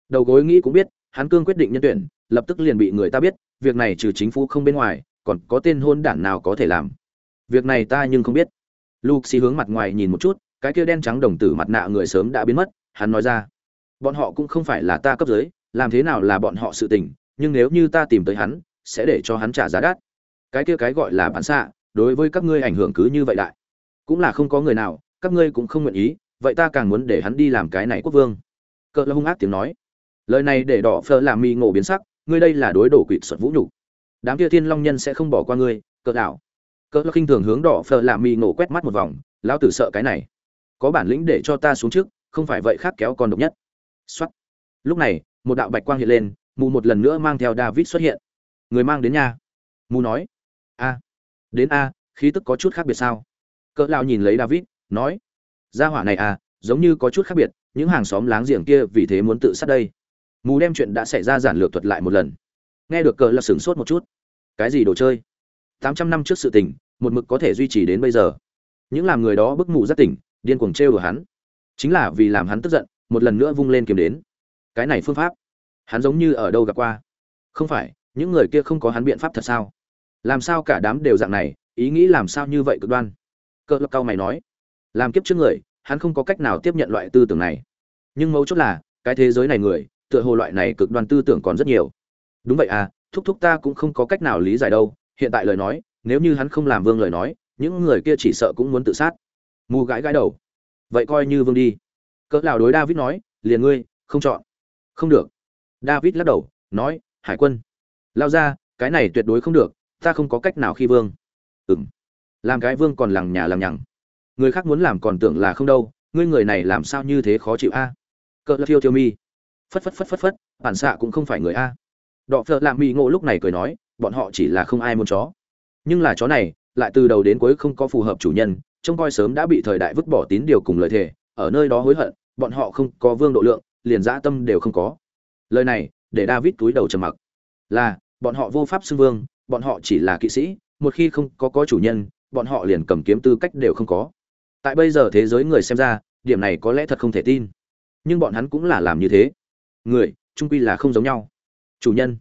đầu gối nghĩ cũng biết hắn cương quyết định nhân tuyển lập tức liền bị người ta biết việc này trừ chính phủ không bên ngoài còn có tên hôn đản nào có thể làm. Việc này ta nhưng không biết. Luxi hướng mặt ngoài nhìn một chút, cái kia đen trắng đồng tử mặt nạ người sớm đã biến mất, hắn nói ra, bọn họ cũng không phải là ta cấp dưới, làm thế nào là bọn họ sự tình, nhưng nếu như ta tìm tới hắn, sẽ để cho hắn trả giá đắt. Cái kia cái gọi là bản xạ, đối với các ngươi ảnh hưởng cứ như vậy đại. Cũng là không có người nào, các ngươi cũng không nguyện ý, vậy ta càng muốn để hắn đi làm cái này quốc vương. Cỡ là hung ác tiếng nói. Lời này để đỏ phơ làm mi ngộ biến sắc, ngươi đây là đối đổ quỷ xuất vũ nhục. Đám kia thiên long nhân sẽ không bỏ qua ngươi, cỡ đảo cỡ là khinh thường hướng đỏ phờ làm mì ngộ quét mắt một vòng lão tử sợ cái này có bản lĩnh để cho ta xuống trước không phải vậy khác kéo con độc nhất xuất lúc này một đạo bạch quang hiện lên, mù một lần nữa mang theo david xuất hiện. Người mang đến nhà. Mù nói, a, đến a, khí tức có chút khác biệt sao? Cỡ lão nhìn lấy david, nói, gia hỏa này à giống như có chút khác biệt, những hàng xóm láng giềng kia vì thế muốn tự sát đây. Mù đem chuyện đã xảy ra giản lược thuật lại một lần. Nghe được cỡ là sửng sốt một chút. Cái gì đồ chơi? Tám trăm năm trước sự tình, một mực có thể duy trì đến bây giờ. Những làm người đó bức mù rất tỉnh, điên cuồng trêu đùa hắn. Chính là vì làm hắn tức giận, một lần nữa vung lên kiếm đến cái này phương pháp, hắn giống như ở đâu gặp qua. Không phải, những người kia không có hắn biện pháp thật sao? Làm sao cả đám đều dạng này, ý nghĩ làm sao như vậy cực đoan? Cơ lập cao mày nói, làm kiếp trước người, hắn không có cách nào tiếp nhận loại tư tưởng này. Nhưng mấu chốt là, cái thế giới này người, tựa hồ loại này cực đoan tư tưởng còn rất nhiều. Đúng vậy à thúc thúc ta cũng không có cách nào lý giải đâu. Hiện tại lời nói, nếu như hắn không làm vương lời nói, những người kia chỉ sợ cũng muốn tự sát. Mù gãi gãi đầu. Vậy coi như vương đi. Cỡ nào đối david nói, liền ngươi, không chọn không được. David lắc đầu, nói, hải quân. Lao ra, cái này tuyệt đối không được, ta không có cách nào khi vương. Ừng làm cái vương còn lằng nhà lằng nhằng. Người khác muốn làm còn tưởng là không đâu, ngươi người này làm sao như thế khó chịu a? Cỡ là thiêu thiêu mi. Phất phất phất phất phất, bản xạ cũng không phải người a. Đọ phợ lạ mi ngộ lúc này cười nói, bọn họ chỉ là không ai muốn chó. Nhưng là chó này, lại từ đầu đến cuối không có phù hợp chủ nhân, trông coi sớm đã bị thời đại vứt bỏ tín điều cùng lời thề, ở nơi đó hối hận, bọn họ không có vương độ lượng liền dã tâm đều không có. Lời này, để david túi đầu trầm mặc. Là, bọn họ vô pháp xưng vương, bọn họ chỉ là kỵ sĩ, một khi không có có chủ nhân, bọn họ liền cầm kiếm tư cách đều không có. Tại bây giờ thế giới người xem ra, điểm này có lẽ thật không thể tin. Nhưng bọn hắn cũng là làm như thế. Người trung quy là không giống nhau. Chủ nhân.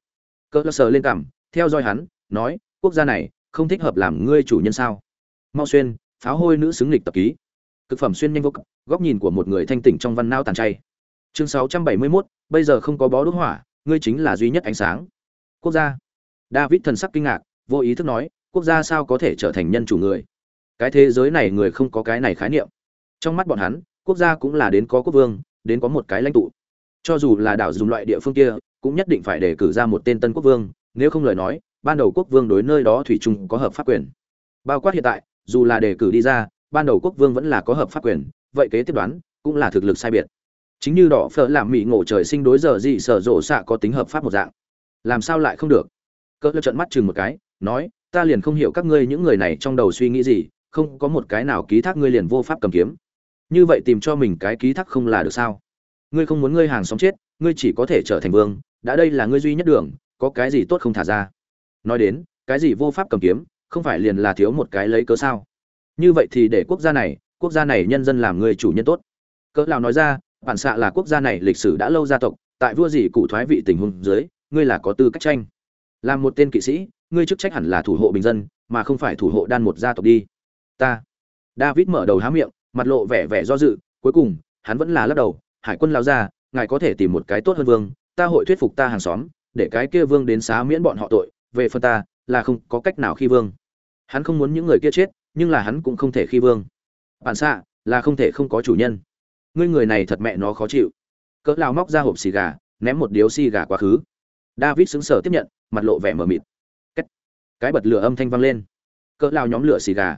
Cỡ sờ lên cảm theo dõi hắn, nói, quốc gia này, không thích hợp làm ngươi chủ nhân sao? Mau xuyên, pháo hôi nữ xứng lịch tập ký. Cực phẩm xuyên nhanh vô cực, góc nhìn của một người thanh tỉnh trong văn nao tàn chay chương 671, bây giờ không có bó đốt hỏa ngươi chính là duy nhất ánh sáng. Quốc gia. David thần sắc kinh ngạc vô ý thức nói quốc gia sao có thể trở thành nhân chủ người? Cái thế giới này người không có cái này khái niệm. Trong mắt bọn hắn quốc gia cũng là đến có quốc vương đến có một cái lãnh tụ. Cho dù là đảo dùng loại địa phương kia cũng nhất định phải để cử ra một tên tân quốc vương nếu không lời nói ban đầu quốc vương đối nơi đó thủy chung có hợp pháp quyền. Bao quát hiện tại dù là đề cử đi ra ban đầu quốc vương vẫn là có hợp pháp quyền vậy kế tiếp đoán cũng là thực lực sai biệt chính như đỏ phở làm mỹ ngộ trời sinh đối giờ gì sở rộ xạ có tính hợp pháp một dạng. Làm sao lại không được? Cỡ lơ trận mắt chừng một cái, nói, ta liền không hiểu các ngươi những người này trong đầu suy nghĩ gì, không có một cái nào ký thác ngươi liền vô pháp cầm kiếm. Như vậy tìm cho mình cái ký thác không là được sao? Ngươi không muốn ngươi hàng xóm chết, ngươi chỉ có thể trở thành vương, đã đây là ngươi duy nhất đường, có cái gì tốt không thả ra? Nói đến, cái gì vô pháp cầm kiếm, không phải liền là thiếu một cái lấy cớ sao? Như vậy thì để quốc gia này, quốc gia này nhân dân làm người chủ nhân tốt. Cỡ lão nói ra bản xạ là quốc gia này lịch sử đã lâu gia tộc, tại vua gì cụ thoái vị tình huống dưới, ngươi là có tư cách tranh. Làm một tên kỵ sĩ, ngươi chức trách hẳn là thủ hộ bình dân, mà không phải thủ hộ đan một gia tộc đi. Ta. David mở đầu há miệng, mặt lộ vẻ vẻ do dự, cuối cùng, hắn vẫn là lắc đầu, hải quân lao ra, ngài có thể tìm một cái tốt hơn vương, ta hội thuyết phục ta hàng xóm, để cái kia vương đến xá miễn bọn họ tội, về phần ta, là không có cách nào khi vương. Hắn không muốn những người kia chết, nhưng là hắn cũng không thể khi vương. Bản xạ là không thể không có chủ nhân ngươi người này thật mẹ nó khó chịu. Cỡ lao móc ra hộp xì gà, ném một điếu xì gà quá khứ. David xứng sở tiếp nhận, mặt lộ vẻ mờ mịt. Cách. cái bật lửa âm thanh vang lên. Cỡ lao nhóm lửa xì gà.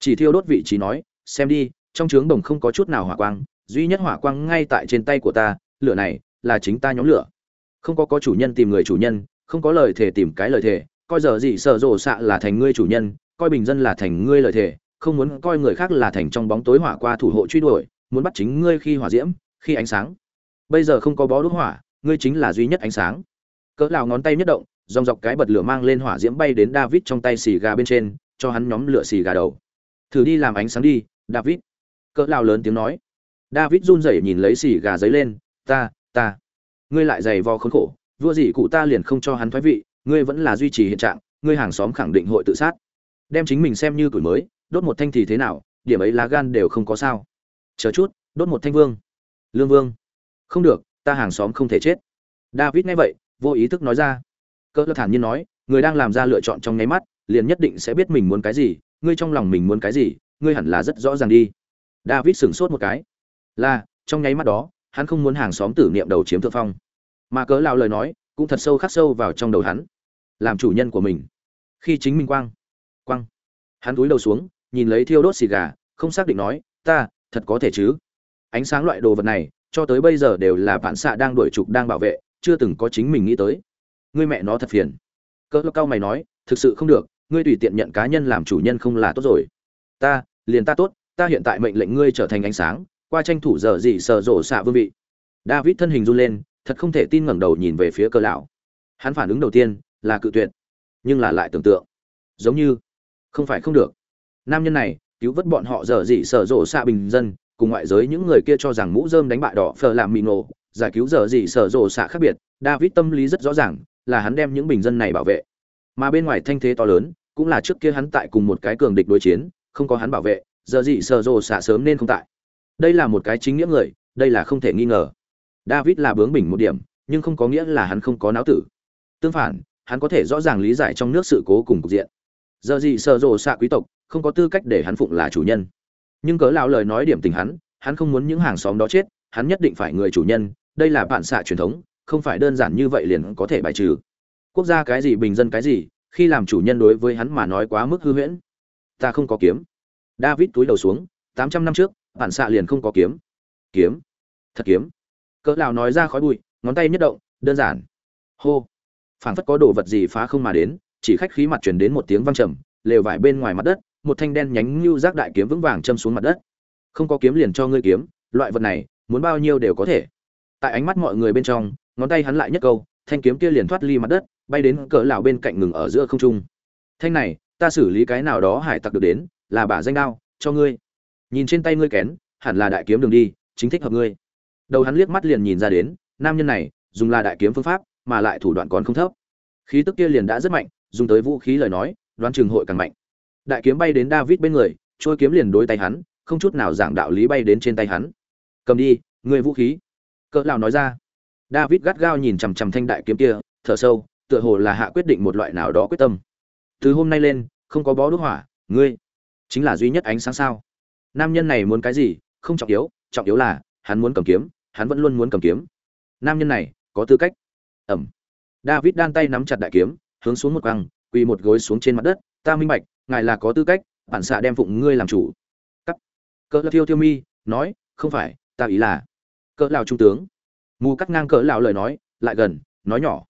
Chỉ thiêu đốt vị trí nói, xem đi, trong trướng đồng không có chút nào hỏa quang, duy nhất hỏa quang ngay tại trên tay của ta, lửa này là chính ta nhóm lửa. Không có có chủ nhân tìm người chủ nhân, không có lời thề tìm cái lời thề, coi giờ gì sợ rồ xạ là thành ngươi chủ nhân, coi bình dân là thành ngươi lời thề, không muốn coi người khác là thành trong bóng tối hỏa qua thủ hộ truy đuổi muốn bắt chính ngươi khi hỏa diễm, khi ánh sáng. Bây giờ không có bó đốt hỏa, ngươi chính là duy nhất ánh sáng. Cỡ lào ngón tay nhất động, dòng dọc cái bật lửa mang lên hỏa diễm bay đến david trong tay xì gà bên trên, cho hắn nhóm lửa xì gà đầu. Thử đi làm ánh sáng đi, david. Cỡ lào lớn tiếng nói. David run rẩy nhìn lấy xì gà giấy lên, ta ta. Ngươi lại giày vò khốn khổ, vua gì cụ ta liền không cho hắn thoái vị, ngươi vẫn là duy trì hiện trạng, ngươi hàng xóm khẳng định hội tự sát. Đem chính mình xem như tuổi mới, đốt một thanh thì thế nào, điểm ấy lá gan đều không có sao chờ chút, đốt một thanh vương. Lương vương. Không được, ta hàng xóm không thể chết. David nghe vậy, vô ý thức nói ra. Cỡ thản nhiên nói, người đang làm ra lựa chọn trong nháy mắt, liền nhất định sẽ biết mình muốn cái gì, ngươi trong lòng mình muốn cái gì, ngươi hẳn là rất rõ ràng đi. David sửng sốt một cái. Là, trong nháy mắt đó, hắn không muốn hàng xóm tử niệm đầu chiếm thượng phong. Mà cớ lao lời nói, cũng thật sâu khắc sâu vào trong đầu hắn. Làm chủ nhân của mình. Khi chính mình quang quang, hắn túi đầu xuống, nhìn lấy thiêu đốt xì gà, không xác định nói, ta thật có thể chứ? Ánh sáng loại đồ vật này, cho tới bây giờ đều là bạn xạ đang đuổi trục đang bảo vệ, chưa từng có chính mình nghĩ tới. Ngươi mẹ nó thật phiền. Cỡ cao mày nói, thực sự không được, ngươi tùy tiện nhận cá nhân làm chủ nhân không là tốt rồi. Ta, liền ta tốt, ta hiện tại mệnh lệnh ngươi trở thành ánh sáng, qua tranh thủ giờ gì sờ rổ xạ vương vị. David thân hình run lên, thật không thể tin ngẩng đầu nhìn về phía cờ lão. Hắn phản ứng đầu tiên là cự tuyệt, nhưng là lại tưởng tượng. Giống như, không phải không được. Nam nhân này cứu vớt bọn họ dở dị sở rộ xạ bình dân, cùng ngoại giới những người kia cho rằng mũ dơm đánh bại đỏ phờ làm mì nổ giải cứu dở dị sở rộ xạ khác biệt, david tâm lý rất rõ ràng, là hắn đem những bình dân này bảo vệ. Mà bên ngoài thanh thế to lớn, cũng là trước kia hắn tại cùng một cái cường địch đối chiến, không có hắn bảo vệ giờ dị sở rộ xạ sớm nên không tại. Đây là một cái chính nghĩa người, đây là không thể nghi ngờ. David là bướng bỉnh một điểm, nhưng không có nghĩa là hắn không có não tử. Tương phản, hắn có thể rõ ràng lý giải trong nước sự cố cùng cục diện giờ gì sợ rộ xạ quý tộc, không có tư cách để hắn phụng là chủ nhân. Nhưng cớ lão lời nói điểm tình hắn hắn không muốn những hàng xóm đó chết, hắn nhất định phải người chủ nhân, đây là bản xạ truyền thống, không phải đơn giản như vậy liền có thể bài trừ. Quốc gia cái gì bình dân cái gì, khi làm chủ nhân đối với hắn mà nói quá mức hư huyễn. Ta không có kiếm. David túi đầu xuống, tám trăm năm trước, bản xạ liền không có kiếm. Kiếm? Thật kiếm? Cỡ lão nói ra khói bụi, ngón tay nhất động, đơn giản. Hô. Phảng phất có đồ vật gì phá không mà đến chỉ khách khí mặt truyền đến một tiếng vang trầm, lều vải bên ngoài mặt đất, một thanh đen nhánh như rác đại kiếm vững vàng châm xuống mặt đất. Không có kiếm liền cho ngươi kiếm, loại vật này, muốn bao nhiêu đều có thể. Tại ánh mắt mọi người bên trong, ngón tay hắn lại nhất câu, thanh kiếm kia liền thoát ly mặt đất, bay đến cỡ lão bên cạnh ngừng ở giữa không trung. Thanh này, ta xử lý cái nào đó hải tặc được đến, là bả danh đao, cho ngươi. Nhìn trên tay ngươi kén, hẳn là đại kiếm đường đi, chính thích hợp ngươi. Đầu hắn liếc mắt liền nhìn ra đến, nam nhân này, dùng là đại kiếm phương pháp, mà lại thủ đoạn còn không thấp. Khí tức kia liền đã rất mạnh dùng tới vũ khí lời nói, đoán chừng hội càng mạnh. Đại kiếm bay đến david bên người trôi kiếm liền đối tay hắn, không chút nào giảng đạo lý bay đến trên tay hắn. Cầm đi người vũ khí. Cỡ lão nói ra. David gắt gao nhìn chằm chằm thanh đại kiếm kia, thở sâu, tựa hồ là hạ quyết định một loại nào đó quyết tâm. Từ hôm nay lên, không có bó đốt hỏa, ngươi chính là duy nhất ánh sáng sao? Nam nhân này muốn cái gì, không trọng yếu trọng yếu là hắn muốn cầm kiếm, hắn vẫn luôn muốn cầm kiếm. Nam nhân này có tư cách. Ẩm. David đan tay nắm chặt đại kiếm hướng xuống một quăng, quỳ một gối xuống trên mặt đất, ta minh bạch, ngài là có tư cách, bản xạ đem phụng ngươi làm chủ. Cắt. Cỡ thiêu thiêu mi nói, không phải, ta ý là cỡ lão trung tướng. Mù cắt ngang cỡ lão lời nói, lại gần, nói nhỏ.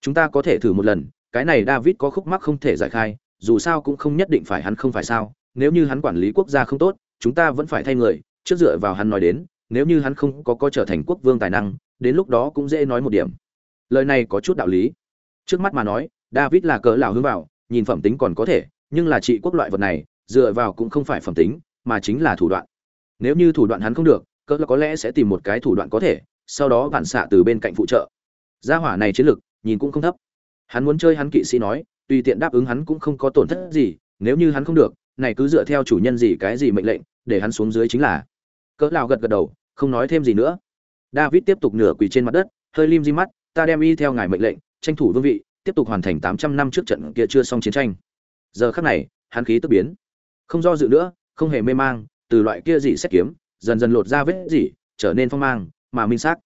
Chúng ta có thể thử một lần, cái này david có khúc mắc không thể giải khai, dù sao cũng không nhất định phải hắn không phải sao, nếu như hắn quản lý quốc gia không tốt, chúng ta vẫn phải thay người, trước dựa vào hắn nói đến, nếu như hắn không có có trở thành quốc vương tài năng, đến lúc đó cũng dễ nói một điểm. Lời này có chút đạo lý. Trước mắt mà nói david là cỡ lão hướng vào, nhìn phẩm tính còn có thể, nhưng là trị quốc loại vật này, dựa vào cũng không phải phẩm tính, mà chính là thủ đoạn. Nếu như thủ đoạn hắn không được, cỡ là có lẽ sẽ tìm một cái thủ đoạn có thể, sau đó vạn xạ từ bên cạnh phụ trợ. Gia hỏa này chiến lực, nhìn cũng không thấp. Hắn muốn chơi hắn kỵ sĩ nói, tùy tiện đáp ứng hắn cũng không có tổn thất gì, nếu như hắn không được, này cứ dựa theo chủ nhân gì cái gì mệnh lệnh, để hắn xuống dưới chính là. Cỡ lão gật gật đầu, không nói thêm gì nữa. David tiếp tục nửa quỳ trên mặt đất, hơi lim di mắt, ta đem y theo ngài mệnh lệnh, tranh thủ vương vị tiếp tục hoàn thành 800 năm trước trận kia chưa xong chiến tranh. Giờ khắc này hắn khí tức biến. Không do dự nữa không hề mê mang từ loại kia dị xét kiếm dần dần lột ra vết dị trở nên phong mang mà minh xác.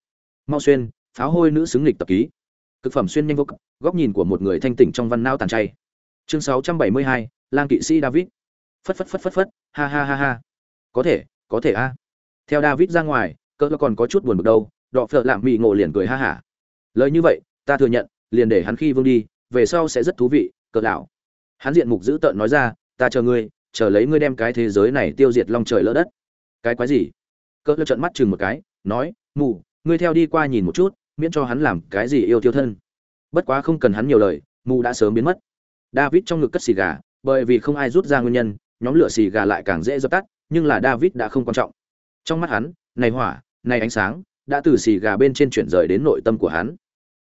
Mau xuyên pháo hôi nữ xứng lịch tập ký. Cực phẩm xuyên nhanh vô cực góc nhìn của một người thanh tỉnh trong văn nao tàn chay. Chương 672, lang kỵ sĩ david. Phất phất phất phất phất ha ha ha ha. Có thể có thể a. Theo david ra ngoài cỡ còn có chút buồn bực đâu đọ phợ lạm mị ngộ liền cười ha hả. Lời như vậy ta thừa nhận liền để hắn khi vương đi, về sau sẽ rất thú vị cỡ lão. Hắn diện mục dữ tợn nói ra, ta chờ ngươi, chờ lấy ngươi đem cái thế giới này tiêu diệt long trời lỡ đất. Cái quái gì? Cỡ lão trợn mắt chừng một cái, nói, mù, ngươi theo đi qua nhìn một chút, miễn cho hắn làm cái gì yêu tiêu thân. Bất quá không cần hắn nhiều lời, mù đã sớm biến mất. David trong ngực cất xì gà, bởi vì không ai rút ra nguyên nhân, nhóm lửa xì gà lại càng dễ dập tắt, nhưng là david đã không quan trọng. Trong mắt hắn, này hỏa, này ánh sáng, đã từ xì gà bên trên chuyển rời đến nội tâm của hắn.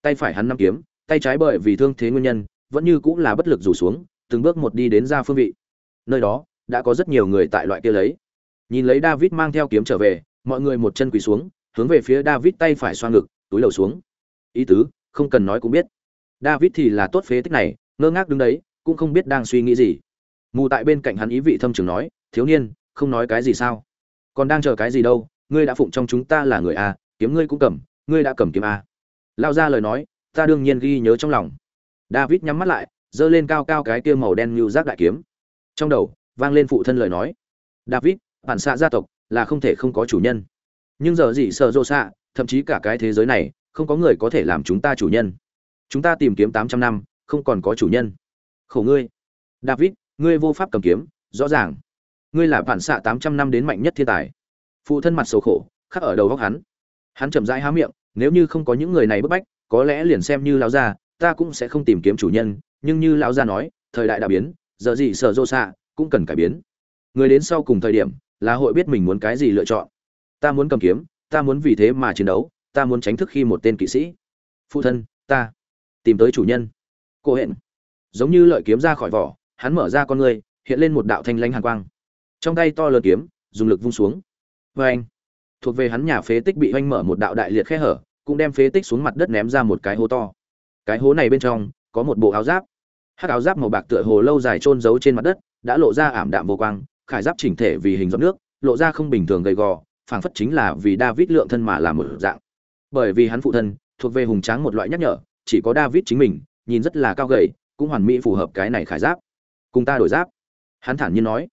Tay phải hắn nắm kiếm tay trái bởi vì thương thế nguyên nhân, vẫn như cũng là bất lực rủ xuống, từng bước một đi đến ra phương vị. Nơi đó, đã có rất nhiều người tại loại kia lấy. Nhìn lấy david mang theo kiếm trở về, mọi người một chân quỳ xuống, hướng về phía david tay phải xoa ngực, túi đầu xuống. Ý tứ, không cần nói cũng biết. David thì là tốt phế tích này, ngơ ngác đứng đấy, cũng không biết đang suy nghĩ gì. Mù tại bên cạnh hắn ý vị thâm trường nói, thiếu niên, không nói cái gì sao? Còn đang chờ cái gì đâu? Ngươi đã phụng trong chúng ta là người a, kiếm ngươi cũng cầm, ngươi đã cầm kiếm a. Lao ra lời nói ta đương nhiên ghi nhớ trong lòng. David nhắm mắt lại, giơ lên cao cao cái kia màu đen như rác đại kiếm. Trong đầu, vang lên phụ thân lời nói. David, bản xạ gia tộc là không thể không có chủ nhân. Nhưng giờ gì sợ rô xạ, thậm chí cả cái thế giới này, không có người có thể làm chúng ta chủ nhân. Chúng ta tìm kiếm tám trăm năm, không còn có chủ nhân. Khổ ngươi. David, ngươi vô pháp cầm kiếm, rõ ràng. Ngươi là bản xạ tám trăm năm đến mạnh nhất thiên tài. Phụ thân mặt sầu khổ, khắc ở đầu góc hắn. Hắn chậm rãi há miệng, nếu như không có những người này bức bách có lẽ liền xem như lão gia, ta cũng sẽ không tìm kiếm chủ nhân, nhưng như lão gia nói, thời đại đã biến, giờ gì sợ rô xạ, cũng cần cải biến. Người đến sau cùng thời điểm, là hội biết mình muốn cái gì lựa chọn. Ta muốn cầm kiếm, ta muốn vì thế mà chiến đấu, ta muốn tránh thức khi một tên kỵ sĩ. Phụ thân, ta tìm tới chủ nhân. Cô hẹn, giống như lợi kiếm ra khỏi vỏ, hắn mở ra con người hiện lên một đạo thanh lãnh hàn quang. Trong tay to lớn kiếm, dùng lực vung xuống. Vê anh thuộc về hắn nhà phế tích bị oanh mở một đạo đại liệt khe hở cũng đem phế tích xuống mặt đất ném ra một cái hố to. Cái hố này bên trong có một bộ áo giáp. Hắc áo giáp màu bạc tựa hồ lâu dài trôn giấu trên mặt đất, đã lộ ra ảm đạm vô quang, khải giáp chỉnh thể vì hình giọt nước, lộ ra không bình thường gầy gò, phảng phất chính là vì david lượng thân mà làm một dạng. Bởi vì hắn phụ thân thuộc về hùng tráng một loại nhắc nhở, chỉ có david chính mình, nhìn rất là cao gầy, cũng hoàn mỹ phù hợp cái này khải giáp. Cùng ta đổi giáp. Hắn thản nhiên nói.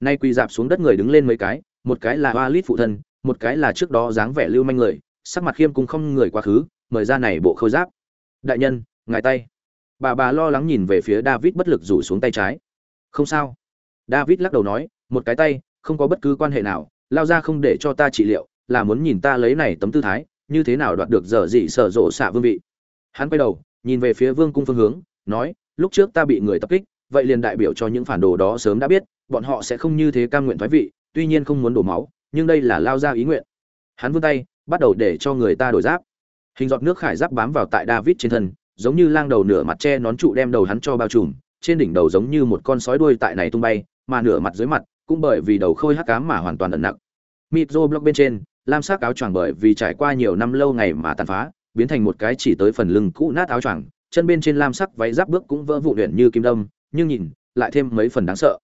Nay quỳ dạp xuống đất người đứng lên mấy cái, một cái là hoa lít phụ thân, một cái là trước đó dáng vẻ lưu manh người sắc mặt khiêm cung không người quá khứ, mời ra này bộ khôi giáp. Đại nhân, ngài tay. Bà bà lo lắng nhìn về phía david bất lực rủ xuống tay trái. Không sao. David lắc đầu nói, một cái tay, không có bất cứ quan hệ nào, lao ra không để cho ta trị liệu, là muốn nhìn ta lấy này tấm tư thái, như thế nào đoạt được giờ dị sở rộ xạ vương vị. Hắn quay đầu, nhìn về phía vương cung phương hướng, nói, lúc trước ta bị người tập kích, vậy liền đại biểu cho những phản đồ đó sớm đã biết, bọn họ sẽ không như thế cam nguyện thoái vị, tuy nhiên không muốn đổ máu, nhưng đây là lao ra ý nguyện. Hắn vươn tay bắt đầu để cho người ta đổi giáp. Hình giọt nước khải giáp bám vào tại david trên thân, giống như lang đầu nửa mặt che nón trụ đem đầu hắn cho bao trùm, trên đỉnh đầu giống như một con sói đuôi tại này tung bay, mà nửa mặt dưới mặt cũng bởi vì đầu khôi hắc cám mà hoàn toàn ẩn nặng micro block bên trên, lam sắc áo choàng bởi vì trải qua nhiều năm lâu ngày mà tàn phá, biến thành một cái chỉ tới phần lưng cũ nát áo choàng, chân bên trên lam sắc váy giáp bước cũng vỡ vụn luyện như kim đâm, nhưng nhìn, lại thêm mấy phần đáng sợ.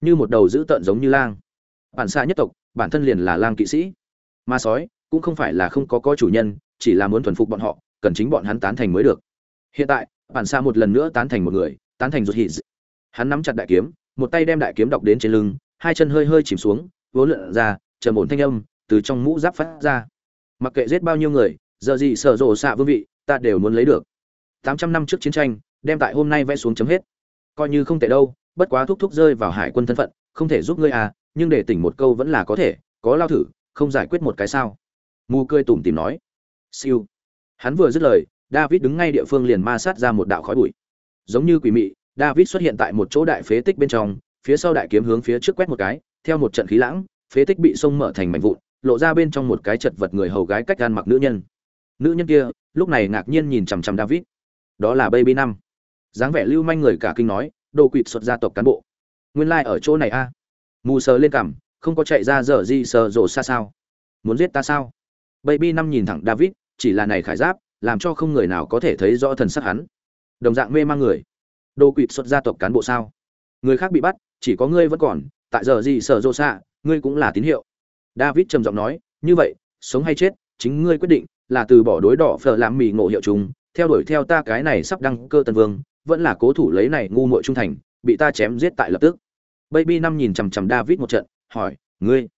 Như một đầu dữ tợn giống như lang. Bản xa nhất tộc, bản thân liền là lang kỵ sĩ. Ma sói cũng không phải là không có có chủ nhân, chỉ là muốn thuần phục bọn họ, cần chính bọn hắn tán thành mới được. Hiện tại, bản xa một lần nữa tán thành một người, tán thành ruột hỉ hắn nắm chặt đại kiếm, một tay đem đại kiếm đọc đến trên lưng, hai chân hơi hơi chìm xuống, vỗ lượn ra, trầm ổn thanh âm từ trong mũ giáp phát ra. Mặc kệ giết bao nhiêu người, giờ gì sở rộ xạ vương vị, ta đều muốn lấy được. Tám trăm năm trước chiến tranh, đem tại hôm nay vẽ xuống chấm hết. Coi như không tệ đâu, bất quá thúc thúc rơi vào hải quân thân phận, không thể giúp ngươi à nhưng để tỉnh một câu vẫn là có thể, có lao thử, không giải quyết một cái sao mù cười tủm tìm nói, siêu. Hắn vừa dứt lời, david đứng ngay địa phương liền ma sát ra một đạo khói bụi. Giống như quỷ mị, david xuất hiện tại một chỗ đại phế tích bên trong, phía sau đại kiếm hướng phía trước quét một cái, theo một trận khí lãng, phế tích bị sông mở thành mảnh vụn, lộ ra bên trong một cái chật vật người hầu gái cách gan mặc nữ nhân. Nữ nhân kia, lúc này ngạc nhiên nhìn chằm chằm david. Đó là baby năm dáng vẻ lưu manh người cả kinh nói, đồ quỵt xuất gia tộc cán bộ. Nguyên lai ở chỗ này a. Mù sờ lên cằm, không có chạy ra dở gì sờ rồ xa sao? Muốn giết ta sao? Baby năm nhìn thẳng david, chỉ là này khải giáp, làm cho không người nào có thể thấy rõ thần sắc hắn. Đồng dạng mê mang người. Đồ quỷ xuất gia tộc cán bộ sao? Người khác bị bắt, chỉ có ngươi vẫn còn, tại giờ gì sở rộ xạ, ngươi cũng là tín hiệu. David trầm giọng nói, như vậy, sống hay chết, chính ngươi quyết định, là từ bỏ đối đỏ phở làm mì ngộ hiệu chúng, theo đuổi theo ta cái này sắp đăng cơ tân vương, vẫn là cố thủ lấy này ngu muội trung thành, bị ta chém giết tại lập tức. Baby năm nhìn chằm chằm david một trận, hỏi, ngươi,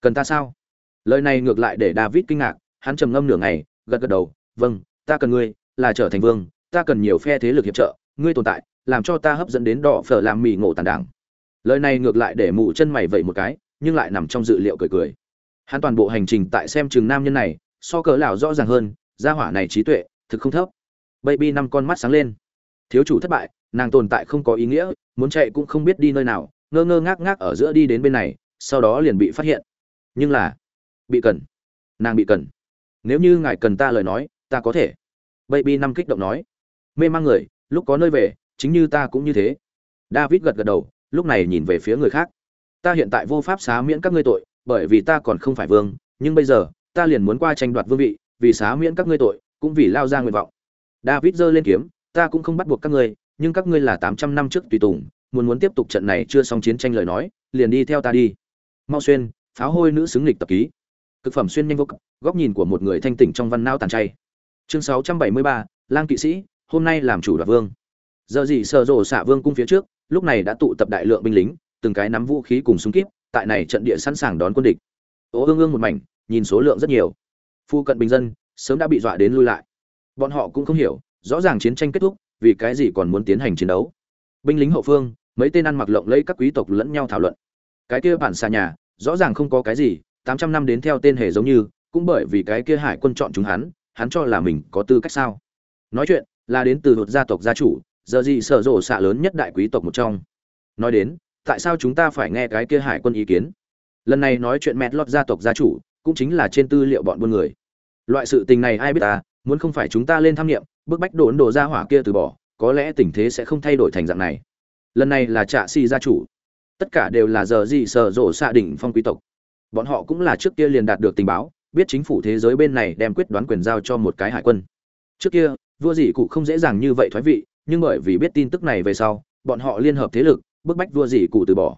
cần ta sao? Lời này ngược lại để david kinh ngạc, hắn trầm ngâm nửa ngày, gật gật đầu vâng ta cần ngươi, là trở thành vương, ta cần nhiều phe thế lực hiệp trợ, ngươi tồn tại, làm cho ta hấp dẫn đến đỏ phở làm mì ngộ tàn đảng. Lời này ngược lại để mụ chân mày vậy một cái, nhưng lại nằm trong dự liệu cười cười. Hắn toàn bộ hành trình tại xem chừng nam nhân này, so cỡ lão rõ ràng hơn, gia hỏa này trí tuệ, thực không thấp. Baby năm con mắt sáng lên. Thiếu chủ thất bại, nàng tồn tại không có ý nghĩa, muốn chạy cũng không biết đi nơi nào, ngơ ngơ ngác ngác ở giữa đi đến bên này, sau đó liền bị phát hiện. Nhưng là bị cần. Nàng bị cần. Nếu như ngài cần ta lời nói, ta có thể. Baby năm kích động nói. Mê mang người, lúc có nơi về, chính như ta cũng như thế. David gật gật đầu, lúc này nhìn về phía người khác. Ta hiện tại vô pháp xá miễn các ngươi tội, bởi vì ta còn không phải vương, nhưng bây giờ, ta liền muốn qua tranh đoạt vương vị, vì xá miễn các ngươi tội, cũng vì lao ra nguyện vọng. David giơ lên kiếm, ta cũng không bắt buộc các ngươi, nhưng các ngươi là tám trăm năm trước tùy tùng, muốn muốn tiếp tục trận này chưa xong chiến tranh lời nói, liền đi theo ta đi. Mau xuyên, pháo hôi nữ xứng lịch tập ký cực phẩm xuyên nhanh vô cực, góc nhìn của một người thanh tỉnh trong văn nao tàn chay. Chương sáu trăm bảy mươi ba, lang kỵ sĩ, hôm nay làm chủ đoạt vương. Giờ gì sợ rồ xạ vương cung phía trước, lúc này đã tụ tập đại lượng binh lính, từng cái nắm vũ khí cùng súng kíp, tại này trận địa sẵn sàng đón quân địch. Ố ương ương một mảnh, nhìn số lượng rất nhiều. Phu cận bình dân, sớm đã bị dọa đến lui lại. Bọn họ cũng không hiểu, rõ ràng chiến tranh kết thúc, vì cái gì còn muốn tiến hành chiến đấu. Binh lính hậu phương, mấy tên ăn mặc lộng lẫy các quý tộc lẫn nhau thảo luận. Cái kia bản xa nhà, rõ ràng không có cái gì tám trăm năm đến theo tên hề giống như, cũng bởi vì cái kia hải quân chọn chúng hắn hắn cho là mình có tư cách sao? Nói chuyện, là đến từ một gia tộc gia chủ, giờ gì sở rộ xạ lớn nhất đại quý tộc một trong. Nói đến, tại sao chúng ta phải nghe cái kia hải quân ý kiến? Lần này nói chuyện mẹt lọt gia tộc gia chủ, cũng chính là trên tư liệu bọn buôn người. Loại sự tình này ai biết ta, muốn không phải chúng ta lên tham nghiệm, bức bách đổ ấn độ ra hỏa kia từ bỏ, có lẽ tình thế sẽ không thay đổi thành dạng này. Lần này là trạ si gia chủ. Tất cả đều là giờ gì sở rộ xạ đỉnh phong quý tộc bọn họ cũng là trước kia liền đạt được tình báo, biết chính phủ thế giới bên này đem quyết đoán quyền giao cho một cái hải quân. Trước kia, vua dị cụ không dễ dàng như vậy thoái vị, nhưng bởi vì biết tin tức này về sau, bọn họ liên hợp thế lực, bức bách vua dị cụ từ bỏ.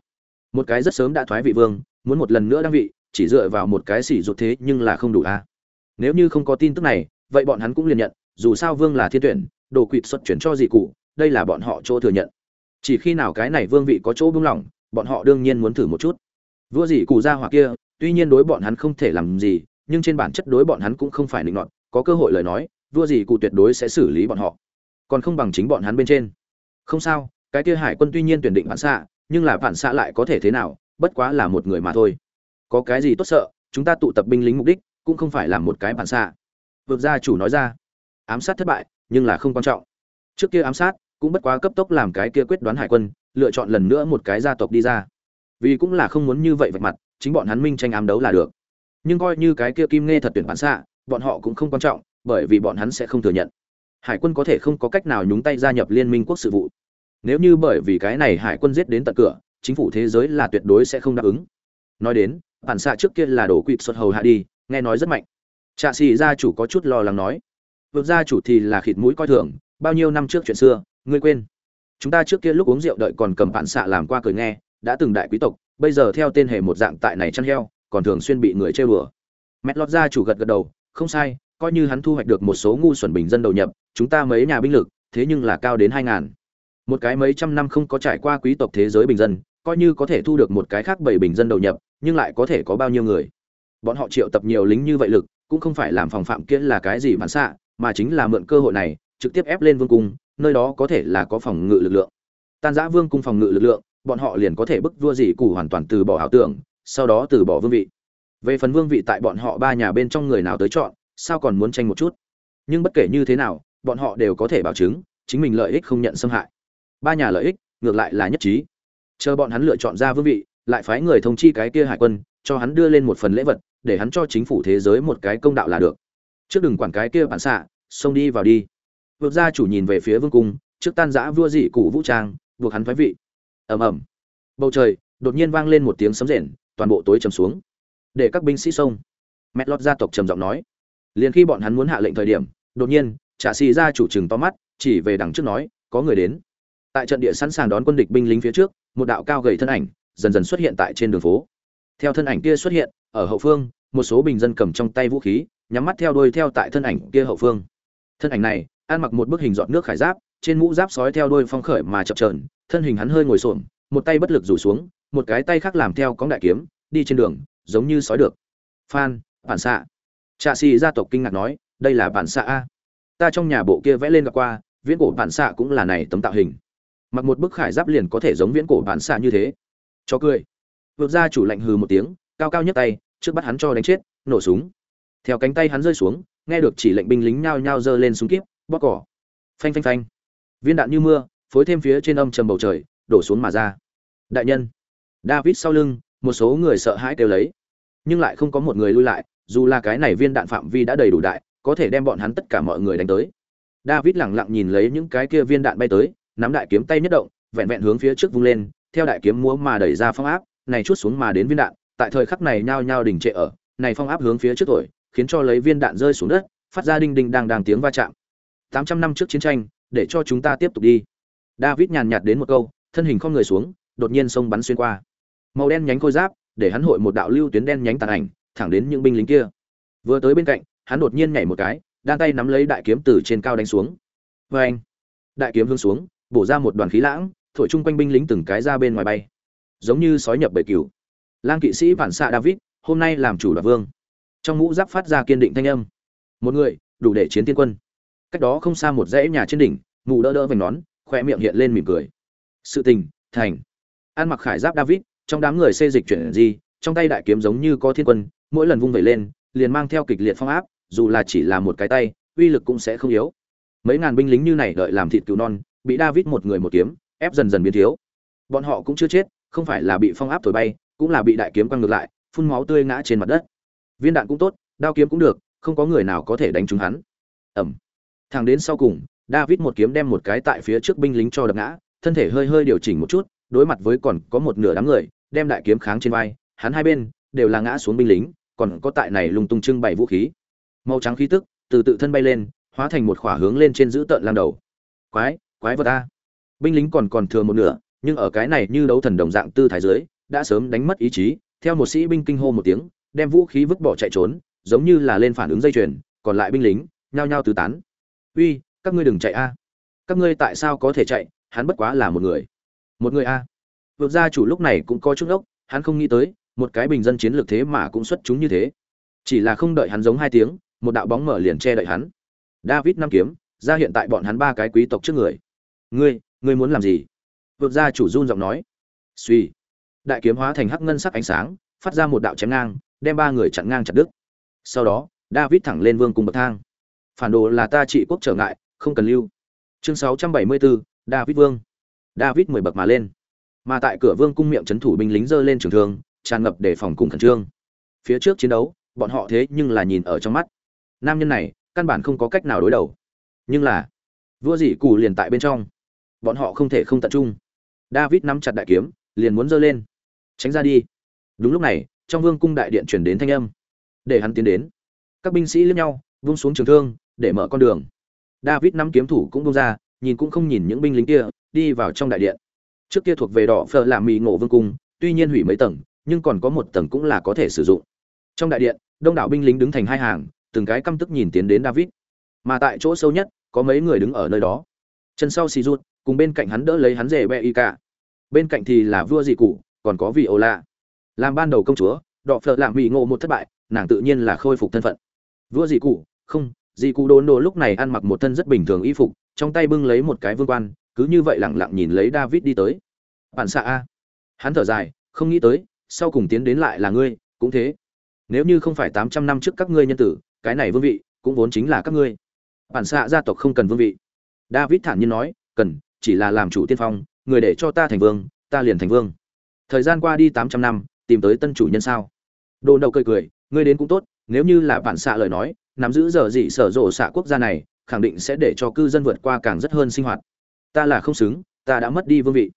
Một cái rất sớm đã thoái vị vương, muốn một lần nữa đăng vị, chỉ dựa vào một cái xỉ ruột thế nhưng là không đủ a. Nếu như không có tin tức này, vậy bọn hắn cũng liền nhận, dù sao vương là thiên tuyển, đồ quỵt xuất chuyển cho dị cụ, đây là bọn họ chỗ thừa nhận. Chỉ khi nào cái này vương vị có chỗ buông lỏng, bọn họ đương nhiên muốn thử một chút. Vua dị cụ ra hoặc kia tuy nhiên đối bọn hắn không thể làm gì, nhưng trên bản chất đối bọn hắn cũng không phải định nọt, có cơ hội lời nói, vua gì cụ tuyệt đối sẽ xử lý bọn họ. Còn không bằng chính bọn hắn bên trên. Không sao, cái kia hải quân tuy nhiên tuyển định bản xạ, nhưng là bản xạ lại có thể thế nào, bất quá là một người mà thôi. Có cái gì tốt sợ, chúng ta tụ tập binh lính mục đích, cũng không phải là một cái bản xạ. Vượt gia chủ nói ra. Ám sát thất bại, nhưng là không quan trọng. Trước kia ám sát, cũng bất quá cấp tốc làm cái kia quyết đoán hải quân, lựa chọn lần nữa một cái gia tộc đi ra. Vì cũng là không muốn như vậy vạch mặt chính bọn hắn minh tranh ám đấu là được. Nhưng coi như cái kia kim nghe thật tuyển bản xạ, bọn họ cũng không quan trọng, bởi vì bọn hắn sẽ không thừa nhận. Hải quân có thể không có cách nào nhúng tay gia nhập liên minh quốc sự vụ. Nếu như bởi vì cái này hải quân giết đến tận cửa, chính phủ thế giới là tuyệt đối sẽ không đáp ứng. Nói đến bản xạ trước kia là đổ quỵt xuất hầu hạ đi, nghe nói rất mạnh. Trạ xì gia chủ có chút lo lắng nói, vượt gia chủ thì là khịt mũi coi thường, bao nhiêu năm trước chuyện xưa, ngươi quên. Chúng ta trước kia lúc uống rượu đợi còn cầm bản xạ làm qua cười nghe, đã từng đại quý tộc bây giờ theo tên hề một dạng tại này chăn heo, còn thường xuyên bị người trêu đùa. Mét lót ra chủ gật gật đầu, không sai, coi như hắn thu hoạch được một số ngu xuẩn bình dân đầu nhập, chúng ta mấy nhà binh lực, thế nhưng là cao đến hai ngàn. Một cái mấy trăm năm không có trải qua quý tộc thế giới bình dân, coi như có thể thu được một cái khác bảy bình dân đầu nhập, nhưng lại có thể có bao nhiêu người? Bọn họ triệu tập nhiều lính như vậy lực, cũng không phải làm phòng phạm kia là cái gì phản xạ, mà chính là mượn cơ hội này, trực tiếp ép lên vương cung, nơi đó có thể là có phòng ngự lực lượng. Tan giã vương cung phòng ngự lực lượng bọn họ liền có thể bức vua dị củ hoàn toàn từ bỏ ảo tưởng, sau đó từ bỏ vương vị. Về phần vương vị tại bọn họ ba nhà bên trong người nào tới chọn, sao còn muốn tranh một chút? Nhưng bất kể như thế nào, bọn họ đều có thể bảo chứng, chính mình lợi ích không nhận xâm hại. Ba nhà lợi ích, ngược lại là nhất trí. Chờ bọn hắn lựa chọn ra vương vị, lại phái người thông chi cái kia hải quân, cho hắn đưa lên một phần lễ vật, để hắn cho chính phủ thế giới một cái công đạo là được. Trước đừng quản cái kia bản xạ, xông đi vào đi. Vượt gia chủ nhìn về phía vương cung, trước tan giã vua dị cụ vũ trang, buộc hắn thoái vị ầm ầm. Bầu trời đột nhiên vang lên một tiếng sấm rền, toàn bộ tối trầm xuống. Để các binh sĩ xông. Mẹ lót gia tộc trầm giọng nói. Liền khi bọn hắn muốn hạ lệnh thời điểm, đột nhiên trả xì ra chủ trừng to mắt, chỉ về đằng trước nói, có người đến. Tại trận địa sẵn sàng đón quân địch binh lính phía trước, một đạo cao gầy thân ảnh dần dần xuất hiện tại trên đường phố. Theo thân ảnh kia xuất hiện, ở hậu phương, một số bình dân cầm trong tay vũ khí, nhắm mắt theo đuôi theo tại thân ảnh kia hậu phương. Thân ảnh này, ăn mặc một bức hình dọn nước khải giáp, trên mũ giáp sói theo đuôi phong khởi mà chập trờn thân hình hắn hơi ngồi xổm, một tay bất lực rủ xuống, một cái tay khác làm theo cóng đại kiếm, đi trên đường, giống như sói được. Phan, bản xạ. Trạ xì gia tộc kinh ngạc nói, đây là bản xạ a. Ta trong nhà bộ kia vẽ lên gặp qua, viễn cổ bản xạ cũng là này tấm tạo hình. Mặc một bức khải giáp liền có thể giống viễn cổ bản xạ như thế. Cho cười. Vượt ra chủ lạnh hừ một tiếng, cao cao nhấc tay, trước bắt hắn cho đánh chết, nổ súng. Theo cánh tay hắn rơi xuống, nghe được chỉ lệnh binh lính nhao nhao giơ lên súng kíp bóc cỏ. Phanh phanh phanh. Viên đạn như mưa phối thêm phía trên âm trầm bầu trời, đổ xuống mà ra. Đại nhân, david sau lưng, một số người sợ hãi kêu lấy. Nhưng lại không có một người lui lại, dù là cái này viên đạn phạm vi đã đầy đủ đại, có thể đem bọn hắn tất cả mọi người đánh tới. David lẳng lặng nhìn lấy những cái kia viên đạn bay tới, nắm đại kiếm tay nhất động, vẹn vẹn hướng phía trước vung lên, theo đại kiếm múa mà đẩy ra phong áp, này chút xuống mà đến viên đạn, tại thời khắc này nhao nhao đỉnh trệ ở, này phong áp hướng phía trước thổi, khiến cho lấy viên đạn rơi xuống đất, phát ra đinh đinh đang đang tiếng va chạm. 800 năm trước chiến tranh, để cho chúng ta tiếp tục đi david nhàn nhạt đến một câu, thân hình không người xuống, đột nhiên sông bắn xuyên qua. Màu đen nhánh khôi giáp, để hắn hội một đạo lưu tuyến đen nhánh tàn ảnh, thẳng đến những binh lính kia. Vừa tới bên cạnh, hắn đột nhiên nhảy một cái, đan tay nắm lấy đại kiếm từ trên cao đánh xuống. Vê anh, đại kiếm hướng xuống, bổ ra một đoàn khí lãng, thổi chung quanh binh lính từng cái ra bên ngoài bay. Giống như sói nhập bầy cừu. Lang kỵ sĩ bản xạ david, hôm nay làm chủ đoạt vương. Trong mũ giáp phát ra kiên định thanh âm. Một người, đủ để chiến tiên quân. Cách đó không xa một dãy nhà trên đỉnh, mù đỡ đỡ vành nón khoe miệng hiện lên mỉm cười. Sự tình, thành. An mặc khải giáp david, trong đám người xê dịch chuyển gì trong tay đại kiếm giống như có thiên quân, mỗi lần vung vẩy lên, liền mang theo kịch liệt phong áp, dù là chỉ là một cái tay, uy lực cũng sẽ không yếu. Mấy ngàn binh lính như này đợi làm thịt cứu non, bị david một người một kiếm, ép dần dần biến thiếu. Bọn họ cũng chưa chết, không phải là bị phong áp thổi bay, cũng là bị đại kiếm quăng ngược lại, phun máu tươi ngã trên mặt đất. Viên đạn cũng tốt, đao kiếm cũng được, không có người nào có thể đánh trúng hắn. Ẩm. Thẳng đến sau cùng david một kiếm đem một cái tại phía trước binh lính cho đập ngã, thân thể hơi hơi điều chỉnh một chút, đối mặt với còn có một nửa đám người, đem đại kiếm kháng trên vai, hắn hai bên đều là ngã xuống binh lính, còn có tại này lung tung trưng bày vũ khí. Màu trắng khí tức từ tự thân bay lên, hóa thành một khỏa hướng lên trên giữ tợn lang đầu. Quái quái vật a. Binh lính còn còn thừa một nửa, nhưng ở cái này như đấu thần đồng dạng tư thái dưới, đã sớm đánh mất ý chí, theo một sĩ binh kinh hô một tiếng, đem vũ khí vứt bỏ chạy trốn, giống như là lên phản ứng dây chuyền, còn lại binh lính nhao nhao tứ tán. Uy các ngươi đừng chạy a. Các ngươi tại sao có thể chạy? Hắn bất quá là một người. Một người a. Vượt gia chủ lúc này cũng có chút ốc hắn không nghĩ tới, một cái bình dân chiến lược thế mà cũng xuất chúng như thế. Chỉ là không đợi hắn giống hai tiếng, một đạo bóng mở liền che đậy hắn. David năm kiếm, ra hiện tại bọn hắn ba cái quý tộc trước người. Ngươi ngươi muốn làm gì? Vượt gia chủ run giọng nói. Suy đại kiếm hóa thành hắc ngân sắc ánh sáng, phát ra một đạo chém ngang, đem ba người chặn ngang chặt đứt. Sau đó, david thẳng lên vương cùng bậc thang. Phản đồ là ta trị quốc trở ngại không cần lưu. Chương 674, david vương. David mười bậc mà lên. Mà tại cửa vương cung miệng trấn thủ binh lính giơ lên trường thương tràn ngập để phòng cùng khẩn trương. Phía trước chiến đấu bọn họ thế nhưng là nhìn ở trong mắt. Nam nhân này căn bản không có cách nào đối đầu. Nhưng là vua dị cù liền tại bên trong. Bọn họ không thể không tận trung. David nắm chặt đại kiếm liền muốn giơ lên. Tránh ra đi. Đúng lúc này trong vương cung đại điện chuyển đến thanh âm. Để hắn tiến đến. Các binh sĩ liếc nhau vung xuống trường thương để mở con đường david nắm kiếm thủ cũng bung ra, nhìn cũng không nhìn những binh lính kia, đi vào trong đại điện. Trước kia thuộc về đỏ phở làm mì ngộ vương cung, tuy nhiên hủy mấy tầng, nhưng còn có một tầng cũng là có thể sử dụng. Trong đại điện, đông đảo binh lính đứng thành hai hàng, từng cái căm tức nhìn tiến đến david. Mà tại chỗ sâu nhất, có mấy người đứng ở nơi đó. Chân sau xì rút cùng bên cạnh hắn đỡ lấy hắn rể bẹ y cả. Bên cạnh thì là vua dị cụ, còn có vị ô lạ. Làm ban đầu công chúa đọ phở làm mì ngộ một thất bại, nàng tự nhiên là khôi phục thân phận. Vua dị cụ, không dị cụ đồn đồ lúc này ăn mặc một thân rất bình thường y phục, trong tay bưng lấy một cái vương quan, cứ như vậy lẳng lặng nhìn lấy david đi tới. Bản xạ a. Hắn thở dài, không nghĩ tới, sau cùng tiến đến lại là ngươi, cũng thế. Nếu như không phải tám trăm năm trước các ngươi nhân tử, cái này vương vị, cũng vốn chính là các ngươi. Bản xạ gia tộc không cần vương vị. David thản nhiên nói, cần, chỉ là làm chủ tiên phong, người để cho ta thành vương, ta liền thành vương. Thời gian qua đi tám trăm năm, tìm tới tân chủ nhân sao? Đồ đầu cười cười, ngươi đến cũng tốt, nếu như là bản xạ lời nói nắm giữ giờ gì sở rộ xạ quốc gia này, khẳng định sẽ để cho cư dân vượt qua càng rất hơn sinh hoạt. Ta là không xứng, ta đã mất đi vương vị.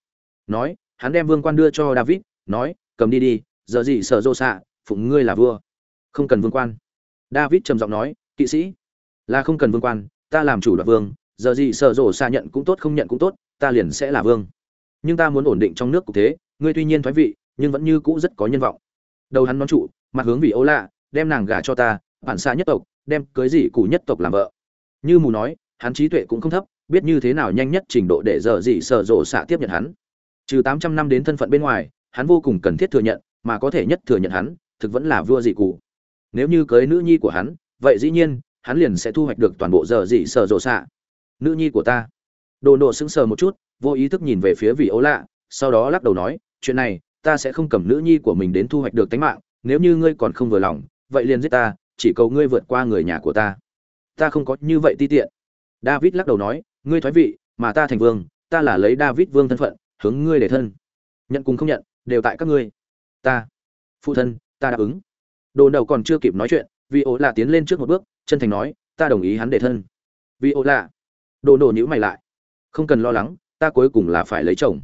Nói, hắn đem vương quan đưa cho david, nói, cầm đi đi, giờ gì sở rộ xạ, phụng ngươi là vua. Không cần vương quan. David trầm giọng nói, kỵ sĩ, là không cần vương quan, ta làm chủ đoạt vương, giờ gì sở rộ xạ nhận cũng tốt không nhận cũng tốt, ta liền sẽ là vương. Nhưng ta muốn ổn định trong nước cục thế, ngươi tuy nhiên thoái vị, nhưng vẫn như cũ rất có nhân vọng. Đầu hắn nón trụ, mặt hướng vị ấu lạ, đem nàng gả cho ta bản xa nhất tộc đem cưới dị cụ nhất tộc làm vợ. Như mù nói, hắn trí tuệ cũng không thấp, biết như thế nào nhanh nhất trình độ để giờ dị sở rộ xạ tiếp nhận hắn. Trừ tám trăm năm đến thân phận bên ngoài, hắn vô cùng cần thiết thừa nhận, mà có thể nhất thừa nhận hắn, thực vẫn là vua dị cụ nếu như cưới nữ nhi của hắn, vậy dĩ nhiên, hắn liền sẽ thu hoạch được toàn bộ giờ dị sở rộ xạ. Nữ nhi của ta. Đồ nộ sững sờ một chút, vô ý thức nhìn về phía vị ấu lạ, sau đó lắc đầu nói, chuyện này, ta sẽ không cầm nữ nhi của mình đến thu hoạch được tánh mạng, nếu như ngươi còn không vừa lòng, vậy liền giết ta chỉ cầu ngươi vượt qua người nhà của ta. Ta không có như vậy ti tiện. David lắc đầu nói ngươi thoái vị mà ta thành vương ta là lấy david vương thân phận hướng ngươi để thân. Nhận cùng không nhận đều tại các ngươi. Ta phụ thân ta đáp ứng. Đồ đầu còn chưa kịp nói chuyện vì ố là tiến lên trước một bước chân thành nói ta đồng ý hắn để thân. Vì ố là, đồ nổ nhữ mày lại. Không cần lo lắng ta cuối cùng là phải lấy chồng.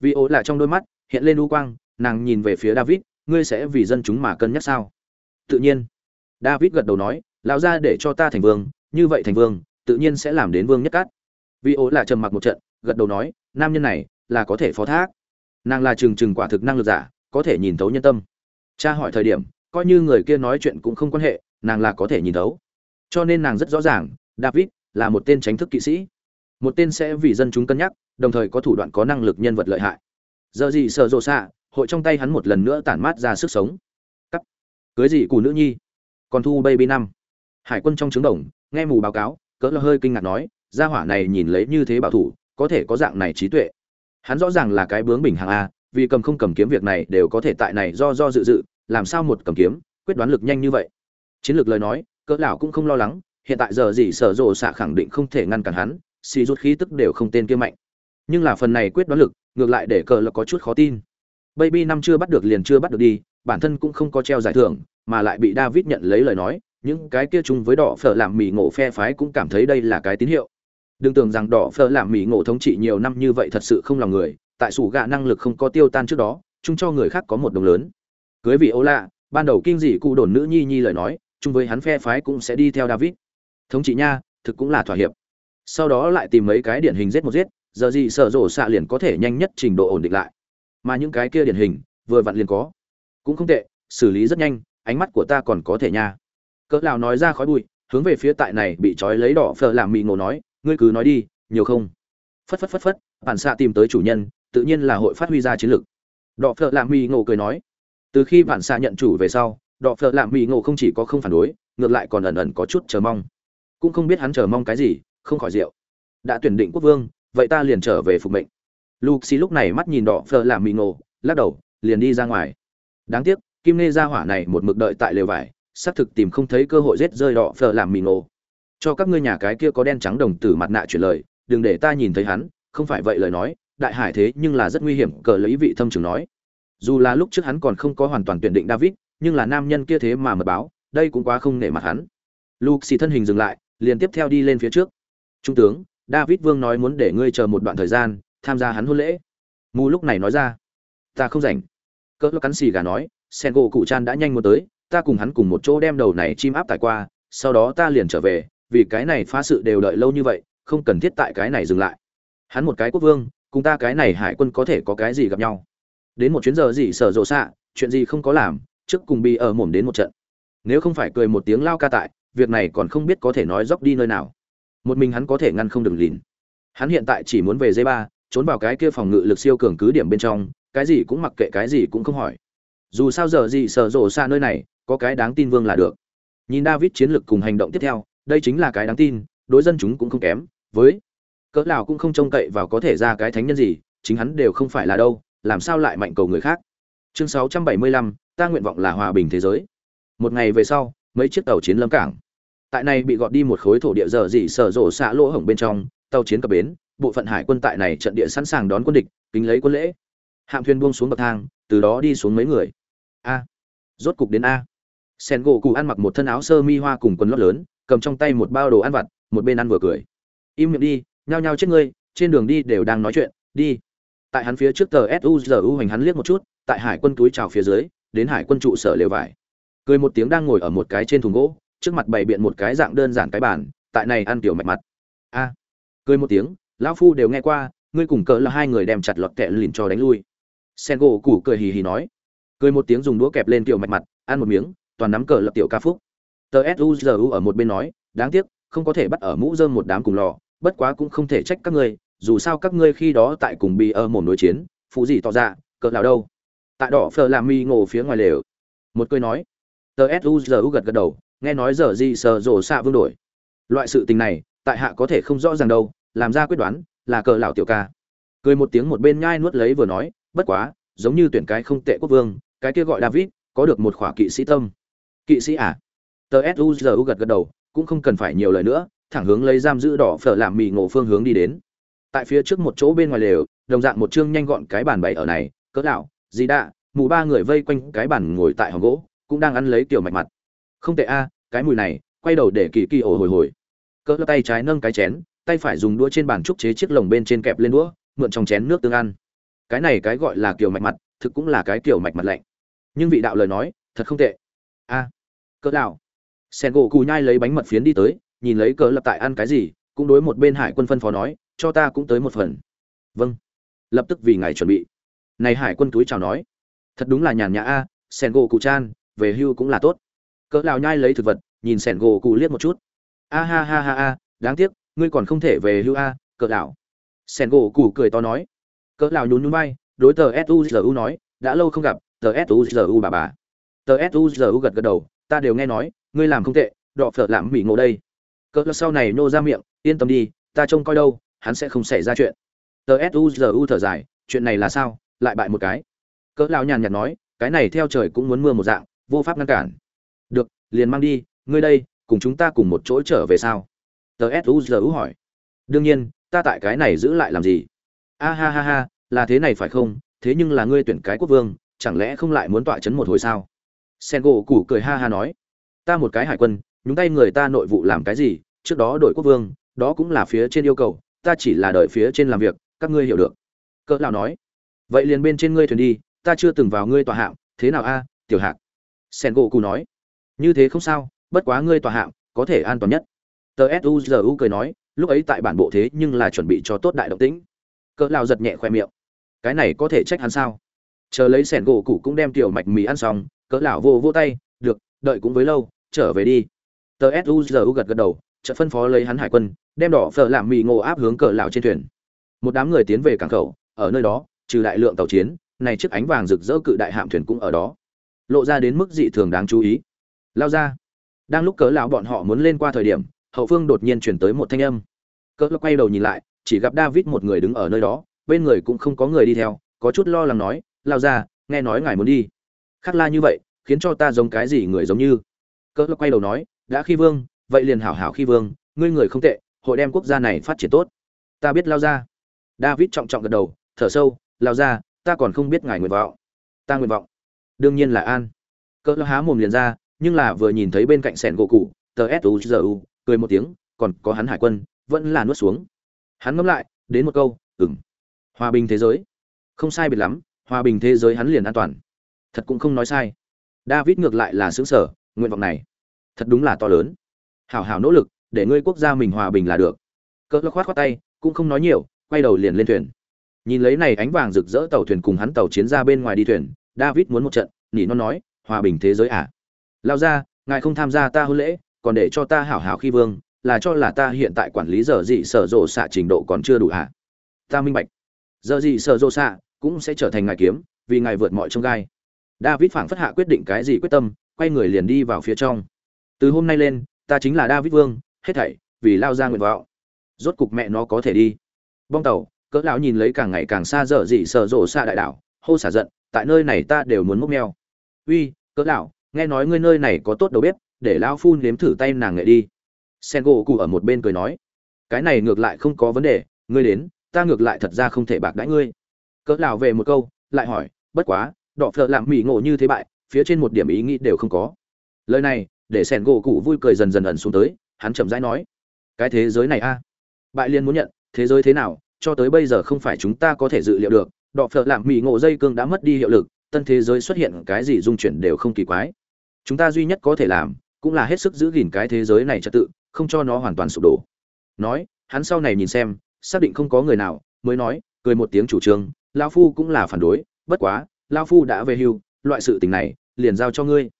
Vì ố là trong đôi mắt hiện lên u quang nàng nhìn về phía david ngươi sẽ vì dân chúng mà cân nhắc sao? Tự nhiên david gật đầu nói, lão ra để cho ta thành vương, như vậy thành vương, tự nhiên sẽ làm đến vương nhất cát. Vì ố là trầm mặc một trận, gật đầu nói, nam nhân này là có thể phó thác. Nàng là trừng trừng quả thực năng lực giả, có thể nhìn thấu nhân tâm. Cha hỏi thời điểm, coi như người kia nói chuyện cũng không quan hệ, nàng là có thể nhìn thấu. Cho nên nàng rất rõ ràng, david là một tên tránh thức kỵ sĩ. Một tên sẽ vì dân chúng cân nhắc, đồng thời có thủ đoạn có năng lực nhân vật lợi hại. Giờ gì sợ rộ xạ, hội trong tay hắn một lần nữa tản mát ra sức sống. Cắt. Cưới gì cù nữ nhi? Còn thu baby năm. Hải quân trong trứng đồng, nghe mù báo cáo, cỡ là hơi kinh ngạc nói, gia hỏa này nhìn lấy như thế bảo thủ, có thể có dạng này trí tuệ. Hắn rõ ràng là cái bướng bình hàng a, vì cầm không cầm kiếm việc này đều có thể tại này do do dự dự, làm sao một cầm kiếm, quyết đoán lực nhanh như vậy. Chiến lược lời nói, cỡ lão cũng không lo lắng, hiện tại giờ gì sở rộ xạ khẳng định không thể ngăn cản hắn, xì rút khí tức đều không tên kia mạnh. Nhưng là phần này quyết đoán lực, ngược lại để cờ là có chút khó tin. Baby năm chưa bắt được liền chưa bắt được đi, bản thân cũng không có treo giải thưởng mà lại bị david nhận lấy lời nói, những cái kia chung với đỏ phở làm mì ngộ phe phái cũng cảm thấy đây là cái tín hiệu. Đừng tưởng rằng đỏ phở làm mì ngộ thống trị nhiều năm như vậy thật sự không lòng người, tại sủ gạ năng lực không có tiêu tan trước đó, chung cho người khác có một đồng lớn. Cưới vị ấu lạ, ban đầu kinh dị cụ đồn nữ nhi nhi lời nói, chung với hắn phe phái cũng sẽ đi theo david. Thống trị nha, thực cũng là thỏa hiệp. Sau đó lại tìm mấy cái điển hình giết một giết, giờ gì sợ rổ xạ liền có thể nhanh nhất trình độ ổn định lại. Mà những cái kia điển hình, vừa vặn liền có. Cũng không tệ, xử lý rất nhanh ánh mắt của ta còn có thể nha. Cỡ lão nói ra khói bụi, hướng về phía tại này bị trói lấy đỏ phở làm mì ngộ nói, ngươi cứ nói đi, nhiều không? Phất phất phất phất, bản xạ tìm tới chủ nhân, tự nhiên là hội phát huy ra chiến lược đỏ phở làm mì ngộ cười nói, từ khi bản xạ nhận chủ về sau, đỏ phở làm mì ngộ không chỉ có không phản đối, ngược lại còn ẩn ẩn có chút chờ mong. Cũng không biết hắn chờ mong cái gì, không khỏi rượu. Đã tuyển định quốc vương, vậy ta liền trở về phục mệnh. Luxi lúc này mắt nhìn đỏ phờ làm mì ngộ, lắc đầu, liền đi ra ngoài. Đáng tiếc kim nê ra hỏa này một mực đợi tại lều vải, xác thực tìm không thấy cơ hội giết rơi đỏ phờ làm mì ngộ. Cho các ngươi nhà cái kia có đen trắng đồng tử mặt nạ chuyển lời, đừng để ta nhìn thấy hắn, không phải vậy lời nói, đại hải thế nhưng là rất nguy hiểm, cờ lấy vị thâm trường nói. Dù là lúc trước hắn còn không có hoàn toàn tuyển định david, nhưng là nam nhân kia thế mà mật báo, đây cũng quá không nể mặt hắn. Luke xì thân hình dừng lại, liền tiếp theo đi lên phía trước. Trung tướng, david vương nói muốn để ngươi chờ một đoạn thời gian, tham gia hắn hôn lễ. Mù lúc này nói ra. Ta không rảnh. Cỡ cắn xì gà nói sen gỗ cụ chan đã nhanh muốn tới, ta cùng hắn cùng một chỗ đem đầu này chim áp tải qua, sau đó ta liền trở về, vì cái này phá sự đều đợi lâu như vậy, không cần thiết tại cái này dừng lại. Hắn một cái quốc vương, cùng ta cái này hải quân có thể có cái gì gặp nhau? Đến một chuyến giờ gì sở rộ xạ, chuyện gì không có làm, trước cùng bị ở mồm đến một trận. Nếu không phải cười một tiếng lao ca tại, việc này còn không biết có thể nói dốc đi nơi nào. Một mình hắn có thể ngăn không được lìn. Hắn hiện tại chỉ muốn về dây ba trốn vào cái kia phòng ngự lực siêu cường cứ điểm bên trong, cái gì cũng mặc kệ, cái gì cũng không hỏi dù sao giờ gì sở rộ xa nơi này có cái đáng tin vương là được. Nhìn david chiến lược cùng hành động tiếp theo đây chính là cái đáng tin đối dân chúng cũng không kém với cỡ nào cũng không trông cậy vào có thể ra cái thánh nhân gì chính hắn đều không phải là đâu làm sao lại mạnh cầu người khác. Chương 675, ta nguyện vọng là hòa bình thế giới. Một ngày về sau mấy chiếc tàu chiến lâm cảng. Tại này bị gọt đi một khối thổ địa dở dị sở rộ xạ lỗ hổng bên trong tàu chiến cập bến bộ phận hải quân tại này trận địa sẵn sàng đón quân địch kính lấy quân lễ. Hạm thuyền buông xuống bậc thang từ đó đi xuống mấy người a. Rốt cục đến a. Sen gỗ cụ ăn mặc một thân áo sơ mi hoa cùng quần lót lớn, cầm trong tay một bao đồ ăn vặt, một bên ăn vừa cười. Im miệng đi, nhao nhao chết ngươi, trên đường đi đều đang nói chuyện, đi. Tại hắn phía trước tờ suzu hành hắn liếc một chút, tại hải quân túi trào phía dưới, đến hải quân trụ sở lều vải. Cười một tiếng đang ngồi ở một cái trên thùng gỗ, trước mặt bày biện một cái dạng đơn giản cái bàn, tại này ăn kiểu mạch mặt. A. Cười một tiếng, lão phu đều nghe qua, ngươi cùng cỡ là hai người đem chặt lọt kẹ lìn cho đánh lui. Sen gỗ củ cười hì hì nói cười một tiếng dùng đũa kẹp lên tiểu mạch mặt, ăn một miếng, toàn nắm cờ lập tiểu ca phúc. Tờ suzu ở một bên nói, đáng tiếc, không có thể bắt ở mũ dơm một đám cùng lò, bất quá cũng không thể trách các ngươi, dù sao các ngươi khi đó tại cùng bị ở một đối chiến, phụ gì tỏ ra, cỡ nào đâu. Tại đỏ phờ làm mi ngộ phía ngoài lều. Một cười nói, tờ suzu gật gật đầu, nghe nói giờ gì sờ rổ xạ vương đổi. Loại sự tình này, tại hạ có thể không rõ ràng đâu, làm ra quyết đoán, là cờ lão tiểu ca. Cười một tiếng một bên nhai nuốt lấy vừa nói, bất quá, giống như tuyển cái không tệ quốc vương cái kia gọi david có được một khỏa kỵ sĩ tâm. Kỵ sĩ à? Tơ suzu gật gật đầu cũng không cần phải nhiều lời nữa thẳng hướng lấy giam giữ đỏ phở làm mì ngộ phương hướng đi đến. Tại phía trước một chỗ bên ngoài lều đồng dạng một chương nhanh gọn cái bàn bày ở này cỡ lão gì đã, mù ba người vây quanh cái bàn ngồi tại hòn gỗ cũng đang ăn lấy kiểu mạch mặt. Không tệ a cái mùi này quay đầu để kỳ kỳ ổ hồi hồi. Cỡ tay trái nâng cái chén tay phải dùng đũa trên bàn trúc chế chiếc lồng bên trên kẹp lên đũa mượn trong chén nước tương ăn. Cái này cái gọi là kiểu mạch mặt thực cũng là cái kiểu mạch mặt lạnh nhưng vị đạo lời nói, thật không tệ. A, cỡ đạo sen gỗ cù nhai lấy bánh mật phiến đi tới, nhìn lấy cỡ lập tại ăn cái gì, cũng đối một bên hải quân phân phó nói, cho ta cũng tới một phần. Vâng. Lập tức vì ngài chuẩn bị. Này hải quân túi chào nói. Thật đúng là nhàn nhã a, sen gỗ cụ chan, về hưu cũng là tốt. Cỡ lào nhai lấy thực vật, nhìn sen gỗ cụ liếc một chút. A ha ha ha ha, đáng tiếc, ngươi còn không thể về hưu a, cỡ đảo sen gỗ cụ cười to nói. Cỡ lào nhún nhún bay đối tờ suzu nói, đã lâu không gặp tờ suzu bà bà. Tờ suzu gật gật đầu, ta đều nghe nói, ngươi làm không tệ, đọ phở làm bị ngộ đây. Cỡ sau này nô ra miệng, yên tâm đi, ta trông coi đâu, hắn sẽ không xảy ra chuyện. Tờ suzu thở dài, chuyện này là sao, lại bại một cái. Cỡ lão nhàn nhạt nói, cái này theo trời cũng muốn mưa một dạng, vô pháp ngăn cản. Được, liền mang đi, ngươi đây, cùng chúng ta cùng một chỗ trở về sao? Tờ suzu hỏi. Đương nhiên, ta tại cái này giữ lại làm gì? A ha ha ha, là thế này phải không? Thế nhưng là ngươi tuyển cái quốc vương chẳng lẽ không lại muốn tọa chấn một hồi sao? Sen gỗ củ cười ha ha nói, ta một cái hải quân, nhúng tay người ta nội vụ làm cái gì? Trước đó đội quốc vương, đó cũng là phía trên yêu cầu, ta chỉ là đợi phía trên làm việc, các ngươi hiểu được. Cỡ lão nói, vậy liền bên trên ngươi thuyền đi, ta chưa từng vào ngươi tòa hạng thế nào a, tiểu hạng sen gỗ cụ nói, như thế không sao, bất quá ngươi tòa hạng có thể an toàn nhất. Tờ suzu cười nói, lúc ấy tại bản bộ thế nhưng là chuẩn bị cho tốt đại động tĩnh. Cỡ lão giật nhẹ khoe miệng, cái này có thể trách hắn sao? Chờ lấy sẻn gỗ cụ cũng đem tiểu mạch mì ăn xong, cỡ lão vô vô tay, được, đợi cũng với lâu, trở về đi. Tờ suzu gật gật đầu, chợt phân phó lấy hắn hải quân, đem đỏ phở làm mì ngộ áp hướng cỡ lão trên thuyền. Một đám người tiến về cảng khẩu, ở nơi đó, trừ đại lượng tàu chiến, này chiếc ánh vàng rực rỡ cự đại hạm thuyền cũng ở đó. Lộ ra đến mức dị thường đáng chú ý. Lao ra. Đang lúc cỡ lão bọn họ muốn lên qua thời điểm, hậu phương đột nhiên chuyển tới một thanh âm. Cỡ lão quay đầu nhìn lại, chỉ gặp david một người đứng ở nơi đó, bên người cũng không có người đi theo, có chút lo lắng nói lao ra, nghe nói ngài muốn đi. Khắc la như vậy, khiến cho ta giống cái gì người giống như? Cỡ lão quay đầu nói, đã khi vương, vậy liền hảo hảo khi vương, ngươi người không tệ, hội đem quốc gia này phát triển tốt. Ta biết lao ra. David trọng trọng gật đầu, thở sâu, lao ra, ta còn không biết ngài nguyện vọng. Ta nguyện vọng. Đương nhiên là an. Cỡ há mồm liền ra, nhưng là vừa nhìn thấy bên cạnh sẻn gỗ cụ, tờ suzu cười một tiếng, còn có hắn hải quân, vẫn là nuốt xuống. Hắn ngẫm lại, đến một câu ừng hòa bình thế giới. Không sai biệt lắm hòa bình thế giới hắn liền an toàn. Thật cũng không nói sai. David ngược lại là xứng sở nguyện vọng này thật đúng là to lớn. Hảo hảo nỗ lực, để ngươi quốc gia mình hòa bình là được. Cỡ khoát khoát tay, cũng không nói nhiều, quay đầu liền lên thuyền. Nhìn lấy này ánh vàng rực rỡ tàu thuyền cùng hắn tàu chiến ra bên ngoài đi thuyền, david muốn một trận, nỉ nó nói, hòa bình thế giới à? Lao ra, ngài không tham gia ta hôn lễ, còn để cho ta hảo hảo khi vương, là cho là ta hiện tại quản lý giờ dị sở rộ xạ trình độ còn chưa đủ hả ta minh bạch. Giờ dị sở rộ xạ cũng sẽ trở thành ngài kiếm, vì ngài vượt mọi trông gai. David phảng phất hạ quyết định cái gì quyết tâm, quay người liền đi vào phía trong. Từ hôm nay lên, ta chính là david vương, hết thảy, vì lao ra nguyện vọng. Rốt cục mẹ nó có thể đi. Bong tàu, cỡ lão nhìn lấy càng ngày càng xa dở dị sợ rộ xa đại đảo, hô xả giận, tại nơi này ta đều muốn múc mèo. uy, cỡ lão, nghe nói ngươi nơi này có tốt đầu bếp, để lão phu nếm thử tay nàng nghệ đi. Sen gỗ cụ ở một bên cười nói, cái này ngược lại không có vấn đề, ngươi đến, ta ngược lại thật ra không thể bạc đãi ngươi cỡ lào về một câu, lại hỏi, bất quá, đọ phở làm mỹ ngộ như thế bại, phía trên một điểm ý nghĩ đều không có. Lời này, để sen gỗ cụ vui cười dần dần ẩn xuống tới, hắn chậm rãi nói, cái thế giới này a, bại liên muốn nhận, thế giới thế nào, cho tới bây giờ không phải chúng ta có thể dự liệu được, đọ phợ làm mỹ ngộ dây cương đã mất đi hiệu lực, tân thế giới xuất hiện cái gì dung chuyển đều không kỳ quái. Chúng ta duy nhất có thể làm, cũng là hết sức giữ gìn cái thế giới này trật tự, không cho nó hoàn toàn sụp đổ. Nói, hắn sau này nhìn xem, xác định không có người nào, mới nói, cười một tiếng chủ trương Lão phu cũng là phản đối, bất quá, Lão phu đã về hưu, loại sự tình này, liền giao cho ngươi.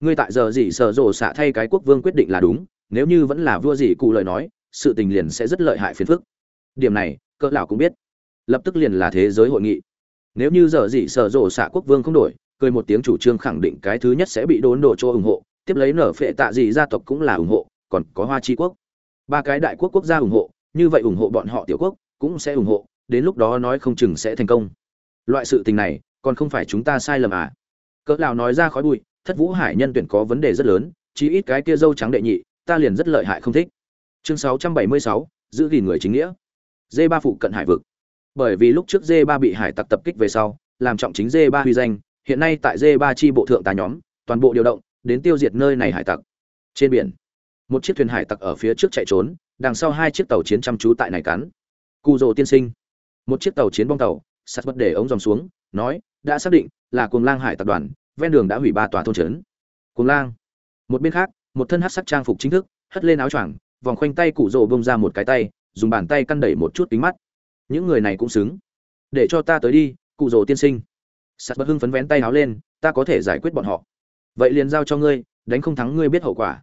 Ngươi tại giờ gì sợ rộ xạ thay cái quốc vương quyết định là đúng, nếu như vẫn là vua gì cụ lời nói, sự tình liền sẽ rất lợi hại phiền phức. Điểm này, cỡ lão cũng biết. Lập tức liền là thế giới hội nghị. Nếu như giờ gì sợ rộ xạ quốc vương không đổi, cười một tiếng chủ trương khẳng định cái thứ nhất sẽ bị đốn đổ cho ủng hộ, tiếp lấy nở phệ tạ gì gia tộc cũng là ủng hộ, còn có hoa chi quốc. Ba cái đại quốc quốc gia ủng hộ, như vậy ủng hộ bọn họ tiểu quốc cũng sẽ ủng hộ đến lúc đó nói không chừng sẽ thành công. Loại sự tình này còn không phải chúng ta sai lầm à? Cỡ lão nói ra khói bụi thất vũ hải nhân tuyển có vấn đề rất lớn chí ít cái kia dâu trắng đệ nhị ta liền rất lợi hại không thích. Chương 676, giữ gìn người chính nghĩa. D ba phụ cận hải vực. Bởi vì lúc trước d ba bị hải tặc tập kích về sau làm trọng chính d ba huy danh hiện nay tại d ba chi bộ thượng tá nhóm toàn bộ điều động đến tiêu diệt nơi này hải tặc. Trên biển một chiếc thuyền hải tặc ở phía trước chạy trốn đằng sau hai chiếc tàu chiến chăm chú tại này cắn. Cù rồ tiên sinh một chiếc tàu chiến bong tàu, sắt bất để ống dòng xuống, nói, đã xác định là cuồng lang hải tập đoàn, ven đường đã hủy ba tòa thôn trấn. Cuồng lang. Một bên khác, một thân hát sắc trang phục chính thức, hất lên áo choàng, vòng khoanh tay cụ rồ bông ra một cái tay, dùng bàn tay căn đẩy một chút kính mắt. Những người này cũng xứng. Để cho ta tới đi, cụ rồ tiên sinh. Sắt bất hưng phấn vén tay áo lên, ta có thể giải quyết bọn họ. Vậy liền giao cho ngươi, đánh không thắng ngươi biết hậu quả.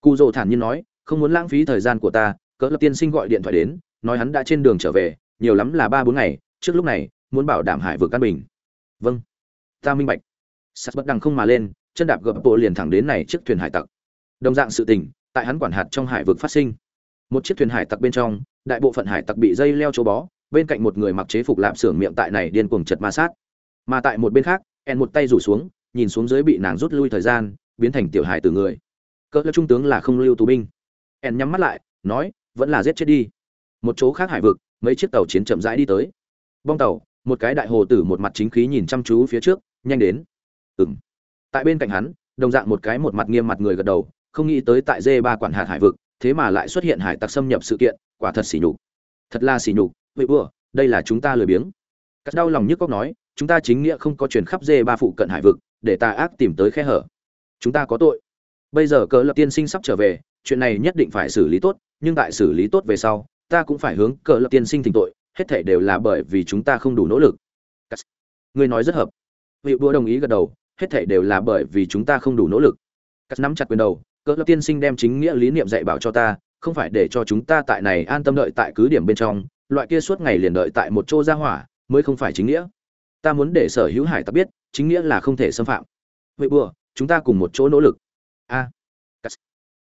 Cụ rồ thản nhiên nói, không muốn lãng phí thời gian của ta, cỡ lập tiên sinh gọi điện thoại đến, nói hắn đã trên đường trở về nhiều lắm là ba bốn ngày, trước lúc này, muốn bảo đảm hải vực căn bình. Vâng. Ta minh bạch. Sắt bất đằng không mà lên, chân đạp gập bộ liền thẳng đến này chiếc thuyền hải tặc. Đồng dạng sự tình, tại hắn quản hạt trong hải vực phát sinh. Một chiếc thuyền hải tặc bên trong, đại bộ phận hải tặc bị dây leo chỗ bó, bên cạnh một người mặc chế phục lạp xưởng miệng tại này điên cuồng chật ma sát. Mà tại một bên khác en một tay rủ xuống, nhìn xuống dưới bị nàng rút lui thời gian, biến thành tiểu hải từ người. Cỡ trung tướng là không lưu tù binh. En nhắm mắt lại, nói, vẫn là giết chết đi. Một chỗ khác hải vực mấy chiếc tàu chiến chậm rãi đi tới. Bong tàu một cái đại hồ tử một mặt chính khí nhìn chăm chú phía trước nhanh đến. Ừng tại bên cạnh hắn đồng dạng một cái một mặt nghiêm mặt người gật đầu không nghĩ tới tại dê ba quản hạt hải vực thế mà lại xuất hiện hải tặc xâm nhập sự kiện quả thật xỉ nhục. Thật là xỉ nhục vậy vua, đây là chúng ta lười biếng. Cắt đau lòng nhức cóc nói chúng ta chính nghĩa không có truyền khắp dê ba phụ cận hải vực để ta ác tìm tới khe hở. Chúng ta có tội. Bây giờ cờ lập tiên sinh sắp trở về chuyện này nhất định phải xử lý tốt nhưng tại xử lý tốt về sau ta cũng phải hướng cờ lập tiên sinh thỉnh tội hết thể đều là bởi vì chúng ta không đủ nỗ lực. Người nói rất hợp. Vị đua đồng ý gật đầu hết thể đều là bởi vì chúng ta không đủ nỗ lực. Cắt nắm chặt quyền đầu cỡ lập tiên sinh đem chính nghĩa lý niệm dạy bảo cho ta không phải để cho chúng ta tại này an tâm đợi tại cứ điểm bên trong loại kia suốt ngày liền đợi tại một chỗ gia hỏa mới không phải chính nghĩa. Ta muốn để sở hữu hải ta biết chính nghĩa là không thể xâm phạm. Vậy bùa chúng ta cùng một chỗ nỗ lực. A. À,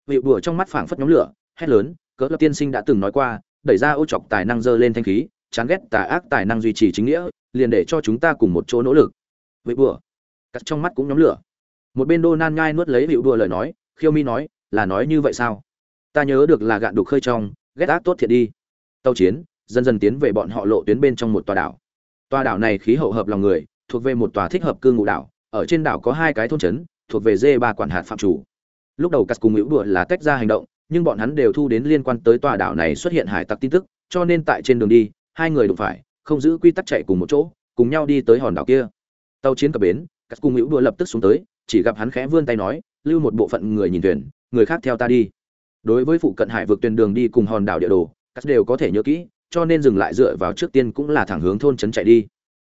vị bùa trong mắt phảng phất nhóm lửa hét lớn cỡ lập tiên sinh đã từng nói qua đẩy ra ô chọc tài năng dơ lên thanh khí, chán ghét tà ác tài năng duy trì chính nghĩa, liền để cho chúng ta cùng một chỗ nỗ lực. Vậy bùa. Cắt trong mắt cũng nhóm lửa. Một bên đô nan nhai nuốt lấy hiệu đùa lời nói, khiêu mi nói, là nói như vậy sao? Ta nhớ được là gạn đục khơi trong, ghét ác tốt thiệt đi. Tàu chiến, dần dần tiến về bọn họ lộ tuyến bên trong một tòa đảo. Tòa đảo này khí hậu hợp lòng người, thuộc về một tòa thích hợp cư ngụ đảo, ở trên đảo có hai cái thôn trấn, thuộc về dê ba quản hạt phạm chủ. Lúc đầu cắt cùng hữu đùa là tách ra hành động nhưng bọn hắn đều thu đến liên quan tới tòa đảo này xuất hiện hải tặc tin tức, cho nên tại trên đường đi, hai người đụng phải, không giữ quy tắc chạy cùng một chỗ, cùng nhau đi tới hòn đảo kia. Tàu chiến cập bến cắt Cung hữu đùa lập tức xuống tới, chỉ gặp hắn khẽ vươn tay nói, lưu một bộ phận người nhìn thuyền, người khác theo ta đi. Đối với phụ cận hải vực tuyến đường đi cùng hòn đảo địa đồ cắt đều có thể nhớ kỹ, cho nên dừng lại dựa vào trước tiên cũng là thẳng hướng thôn trấn chạy đi.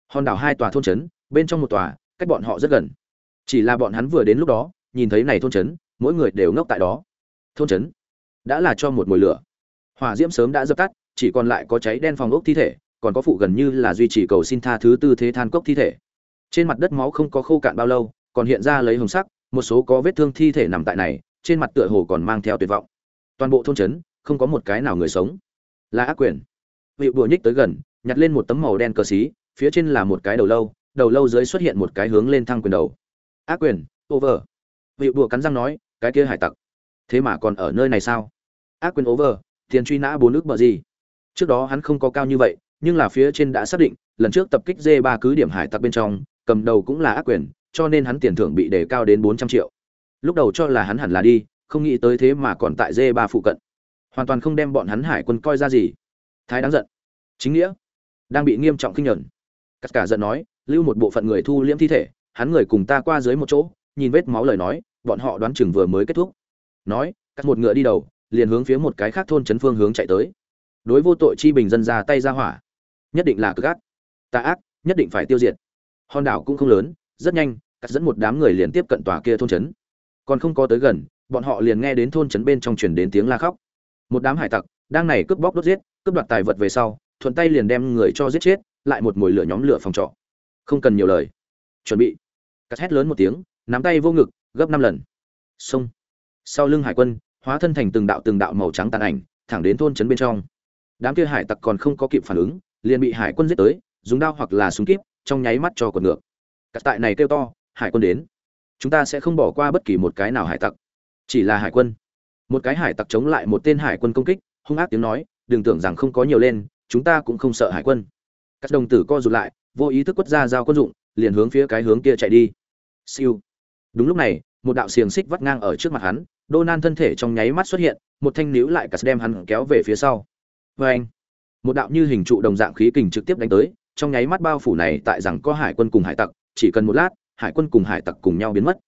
Hòn đảo hai tòa thôn trấn, bên trong một tòa, cách bọn họ rất gần. Chỉ là bọn hắn vừa đến lúc đó, nhìn thấy này thôn trấn, mỗi người đều ngốc tại đó. Thôn trấn đã là cho một mồi lửa. Hỏa diễm sớm đã dập tắt, chỉ còn lại có cháy đen phòng ốc thi thể, còn có phụ gần như là duy trì cầu xin tha thứ tư thế than cốc thi thể. Trên mặt đất máu không có khô cạn bao lâu, còn hiện ra lấy hồng sắc, một số có vết thương thi thể nằm tại này, trên mặt tựa hồ còn mang theo tuyệt vọng. Toàn bộ thôn trấn, không có một cái nào người sống. Là ác quyền. Vị bùa nhích tới gần, nhặt lên một tấm màu đen cờ xí, phía trên là một cái đầu lâu đầu lâu dưới xuất hiện một cái hướng lên thăng quyền đầu. Ác quyền, over. Vị bùa cắn răng nói, cái kia hải tặc, thế mà còn ở nơi này sao? Ác quyền over, tiền truy nã bốn nước bờ gì. Trước đó hắn không có cao như vậy, nhưng là phía trên đã xác định, lần trước tập kích d ba cứ điểm hải tặc bên trong, cầm đầu cũng là ác quyền, cho nên hắn tiền thưởng bị đề cao đến bốn trăm triệu. Lúc đầu cho là hắn hẳn là đi, không nghĩ tới thế mà còn tại d ba phụ cận. Hoàn toàn không đem bọn hắn hải quân coi ra gì. Thái đáng giận. Chính nghĩa. Đang bị nghiêm trọng kinh nhẫn cắt cả giận nói, lưu một bộ phận người thu liễm thi thể, hắn người cùng ta qua dưới một chỗ, nhìn vết máu lời nói, bọn họ đoán chừng vừa mới kết thúc. Nói, cắt một ngựa đi đầu liền hướng phía một cái khác thôn trấn phương hướng chạy tới. Đối vô tội chi bình dân ra tay ra hỏa. Nhất định là cực ác. Tà ác, nhất định phải tiêu diệt. Hòn đảo cũng không lớn, rất nhanh, cắt dẫn một đám người liền tiếp cận tòa kia thôn trấn còn không có tới gần, bọn họ liền nghe đến thôn trấn bên trong truyền đến tiếng la khóc. Một đám hải tặc, đang này cướp bóc đốt giết, cướp đoạt tài vật về sau, thuận tay liền đem người cho giết chết, lại một mồi lửa nhóm lửa phòng trọ. Không cần nhiều lời. Chuẩn bị. Cắt hét lớn một tiếng, nắm tay vô ngực, gấp năm lần. Xông. Sau lưng hải quân hóa thân thành từng đạo từng đạo màu trắng tàn ảnh, thẳng đến thôn trấn bên trong. Đám kia hải tặc còn không có kịp phản ứng, liền bị hải quân giết tới, dùng đao hoặc là súng kíp, trong nháy mắt cho quần ngược. Cắt tại này kêu to, hải quân đến. Chúng ta sẽ không bỏ qua bất kỳ một cái nào hải tặc. Chỉ là hải quân. Một cái hải tặc chống lại một tên hải quân công kích, hung ác tiếng nói, đừng tưởng rằng không có nhiều lên, chúng ta cũng không sợ hải quân. Các đồng tử co rụt lại, vô ý thức quất ra giao quân dụng, liền hướng phía cái hướng kia chạy đi. Siêu. Đúng lúc này một đạo xiềng xích vắt ngang ở trước mặt hắn Donan thân thể trong nháy mắt xuất hiện, một thanh níu lại cả đem hắn kéo về phía sau. Vê anh, một đạo như hình trụ đồng dạng khí kình trực tiếp đánh tới, trong nháy mắt bao phủ này tại rằng có hải quân cùng hải tặc, chỉ cần một lát, hải quân cùng hải tặc cùng nhau biến mất.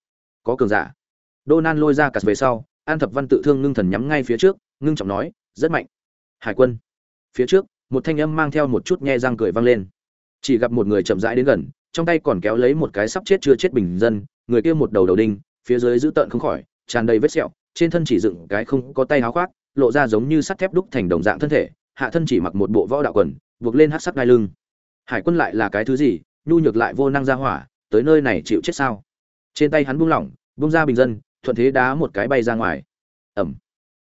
Có cường giả. Donan lôi ra cả về sau, an thập văn tự thương ngưng thần nhắm ngay phía trước, ngưng trọng nói, rất mạnh. Hải quân. Phía trước, một thanh âm mang theo một chút nhe răng cười vang lên. Chỉ gặp một người chậm rãi đến gần, trong tay còn kéo lấy một cái sắp chết chưa chết bình dân, người kia một đầu đầu đinh phía dưới giữ tợn không khỏi, tràn đầy vết sẹo, trên thân chỉ dựng cái không có tay áo khoác, lộ ra giống như sắt thép đúc thành đồng dạng thân thể, hạ thân chỉ mặc một bộ võ đạo quần, buộc lên hát sắc ngai lưng. Hải quân lại là cái thứ gì? Nhu nhược lại vô năng ra hỏa, tới nơi này chịu chết sao? Trên tay hắn buông lỏng, buông ra bình dân, thuận thế đá một cái bay ra ngoài. Ẩm.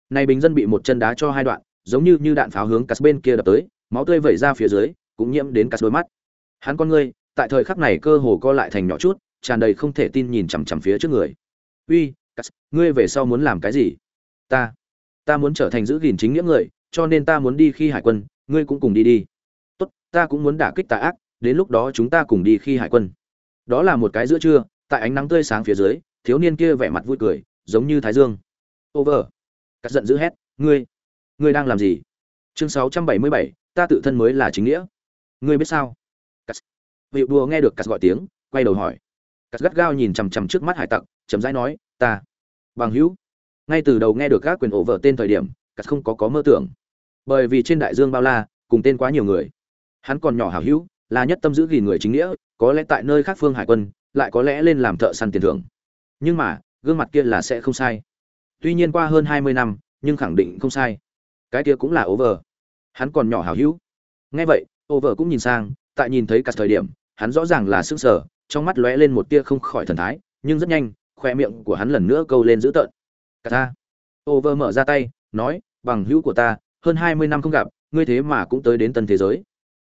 Này bình dân bị một chân đá cho hai đoạn, giống như như đạn pháo hướng cắt bên kia đập tới, máu tươi vẩy ra phía dưới, cũng nhiễm đến cắt đôi mắt. Hắn con ngươi, tại thời khắc này cơ hồ co lại thành nhỏ chút, tràn đầy không thể tin nhìn chằm chằm phía trước người uy, cắt, ngươi về sau muốn làm cái gì? Ta ta muốn trở thành giữ gìn chính nghĩa người, cho nên ta muốn đi khi hải quân, ngươi cũng cùng đi đi. Tốt, ta cũng muốn đả kích tà ác, đến lúc đó chúng ta cùng đi khi hải quân. Đó là một cái giữa trưa, tại ánh nắng tươi sáng phía dưới, thiếu niên kia vẻ mặt vui cười, giống như thái dương. Over. Cắt giận dữ hét, ngươi ngươi đang làm gì? Chương sáu trăm bảy mươi bảy, ta tự thân mới là chính nghĩa. Ngươi biết sao? Cắt. Vị đua nghe được cắt gọi tiếng, quay đầu hỏi cắt gắt gao nhìn chằm chằm trước mắt hải tặc, chậm rãi nói, ta, bằng hữu. Ngay từ đầu nghe được các quyền ổ vợ tên thời điểm, cắt không có có mơ tưởng. Bởi vì trên đại dương bao la, cùng tên quá nhiều người. Hắn còn nhỏ hảo hữu, là nhất tâm giữ gìn người chính nghĩa, có lẽ tại nơi khác phương hải quân, lại có lẽ lên làm thợ săn tiền thưởng. Nhưng mà, gương mặt kia là sẽ không sai. Tuy nhiên qua hơn hai mươi năm, nhưng khẳng định không sai. Cái kia cũng là over hắn còn nhỏ hào hữu. Nghe vậy over cũng nhìn sang, tại nhìn thấy cả thời điểm, hắn rõ ràng là sững sờ trong mắt lóe lên một tia không khỏi thần thái, nhưng rất nhanh, khoe miệng của hắn lần nữa câu lên dữ tợn. Cả ta. Over mở ra tay, nói, bằng hữu của ta, hơn hai mươi năm không gặp, ngươi thế mà cũng tới đến tân thế giới.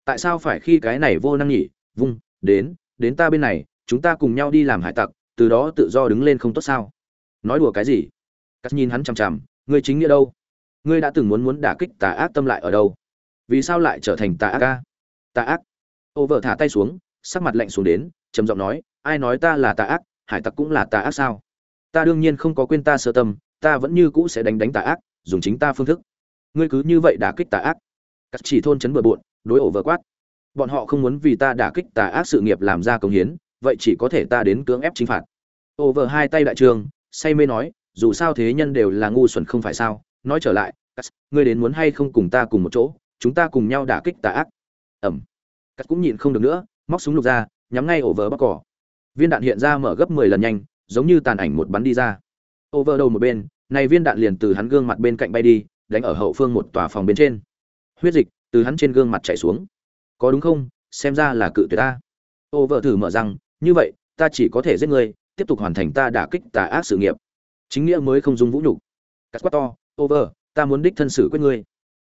Tại sao phải khi cái này vô năng nhỉ? Vung, đến đến ta bên này, chúng ta cùng nhau đi làm hải tặc, từ đó tự do đứng lên không tốt sao? Nói đùa cái gì? Cắt nhìn hắn chằm chằm, ngươi chính nghĩa đâu? Ngươi đã từng muốn muốn đả kích tà ác tâm lại ở đâu? Vì sao lại trở thành tà ác ca? Tà ác. Ô vợ thả tay xuống, sắc mặt lạnh xuống đến trầm giọng nói, ai nói ta là tà ác, hải tặc cũng là tà ác sao? Ta đương nhiên không có quên ta sơ tâm, ta vẫn như cũ sẽ đánh đánh tà ác, dùng chính ta phương thức. Ngươi cứ như vậy đả kích tà ác. Cắt chỉ thôn chấn bừa bộn, đối ổ vợ quát. Bọn họ không muốn vì ta đả kích tà ác sự nghiệp làm ra công hiến, vậy chỉ có thể ta đến cưỡng ép chính phạt. Ổ vợ hai tay đại trường, say mê nói, dù sao thế nhân đều là ngu xuẩn không phải sao? Nói trở lại cắt ngươi đến muốn hay không cùng ta cùng một chỗ, chúng ta cùng nhau đả kích tà ác. Ẩm. Cắt cũng nhịn không được nữa, móc súng lục ra nhắm ngay ổ vỡ bắc cỏ. Viên đạn hiện ra mở gấp mười lần nhanh, giống như tàn ảnh một bắn đi ra. Ổ vỡ đầu một bên, này viên đạn liền từ hắn gương mặt bên cạnh bay đi, đánh ở hậu phương một tòa phòng bên trên. Huyết dịch từ hắn trên gương mặt chảy xuống. Có đúng không? Xem ra là cự tuyệt ta. Ô vợ thử mở rằng như vậy, ta chỉ có thể giết ngươi, tiếp tục hoàn thành ta đả kích tà ác sự nghiệp. Chính nghĩa mới không dung vũ nhục. Cắt quát to, over, ta muốn đích thân xử quyết ngươi.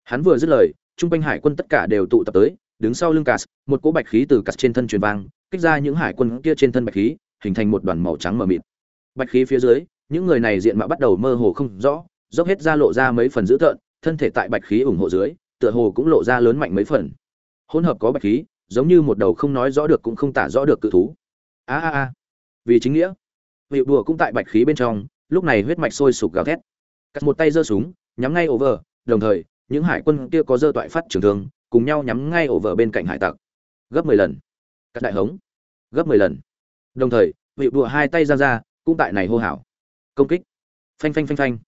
Hắn vừa dứt lời, trung quanh hải quân tất cả đều tụ tập tới, đứng sau lưng cà một cỗ bạch khí từ cắt trên thân truyền vang kích ra những hải quân kia trên thân bạch khí, hình thành một đoàn màu trắng mờ mịt. Bạch khí phía dưới, những người này diện mạo bắt đầu mơ hồ không rõ, dốc hết ra lộ ra mấy phần dữ tợn, thân thể tại bạch khí ủng hộ dưới, tựa hồ cũng lộ ra lớn mạnh mấy phần. Hỗn hợp có bạch khí, giống như một đầu không nói rõ được cũng không tả rõ được cự thú. A a a. Vì chính nghĩa. Vị đùa cũng tại bạch khí bên trong, lúc này huyết mạch sôi sục gào thét. Cắt một tay giơ súng, nhắm ngay over đồng thời, những hải quân kia có dơ toại phát trường thương, cùng nhau nhắm ngay over bên cạnh hải tặc. Gấp mười lần. Cắt đại hống gấp mười lần. Đồng thời, vị đùa hai tay ra ra, cũng tại này hô hào. Công kích. Phanh phanh phanh phanh.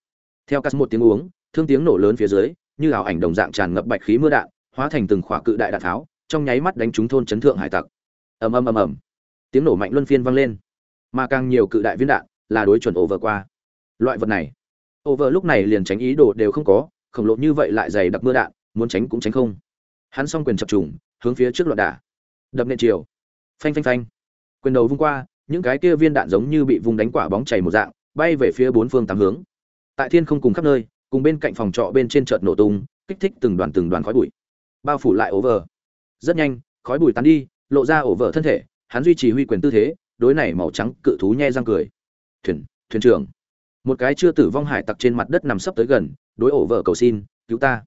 Theo cắt một tiếng uống, thương tiếng nổ lớn phía dưới, như ảo ảnh đồng dạng tràn ngập bạch khí mưa đạn, hóa thành từng khỏa cự đại đạn tháo, trong nháy mắt đánh trúng thôn chấn thượng hải tặc. Ầm ầm ầm ầm. Tiếng nổ mạnh luân phiên vang lên. Mà càng nhiều cự đại viên đạn là đối chuẩn over qua. Loại vật này, over lúc này liền tránh ý đồ đều không có, khổng lồ như vậy lại dày đặc mưa đạn, muốn tránh cũng tránh không. Hắn song quyền chập trùng, hướng phía trước loạn đả đập nện chiều. Phanh phanh phanh quyền đầu vung qua, những cái kia viên đạn giống như bị vùng đánh quả bóng chảy một dạng, bay về phía bốn phương tám hướng. Tại thiên không cùng khắp nơi, cùng bên cạnh phòng trọ bên trên chợt nổ tung, kích thích từng đoàn từng đoàn khói bụi. Bao phủ lại ổ vờ rất nhanh, khói bụi tán đi, lộ ra ổ vờ thân thể, hắn duy trì huy quyền tư thế, đối này màu trắng cự thú nhe răng cười. Thuyền thuyền trưởng. Một cái chưa tử vong hải tặc trên mặt đất nằm sấp tới gần, đối ổ vợ cầu xin, cứu ta.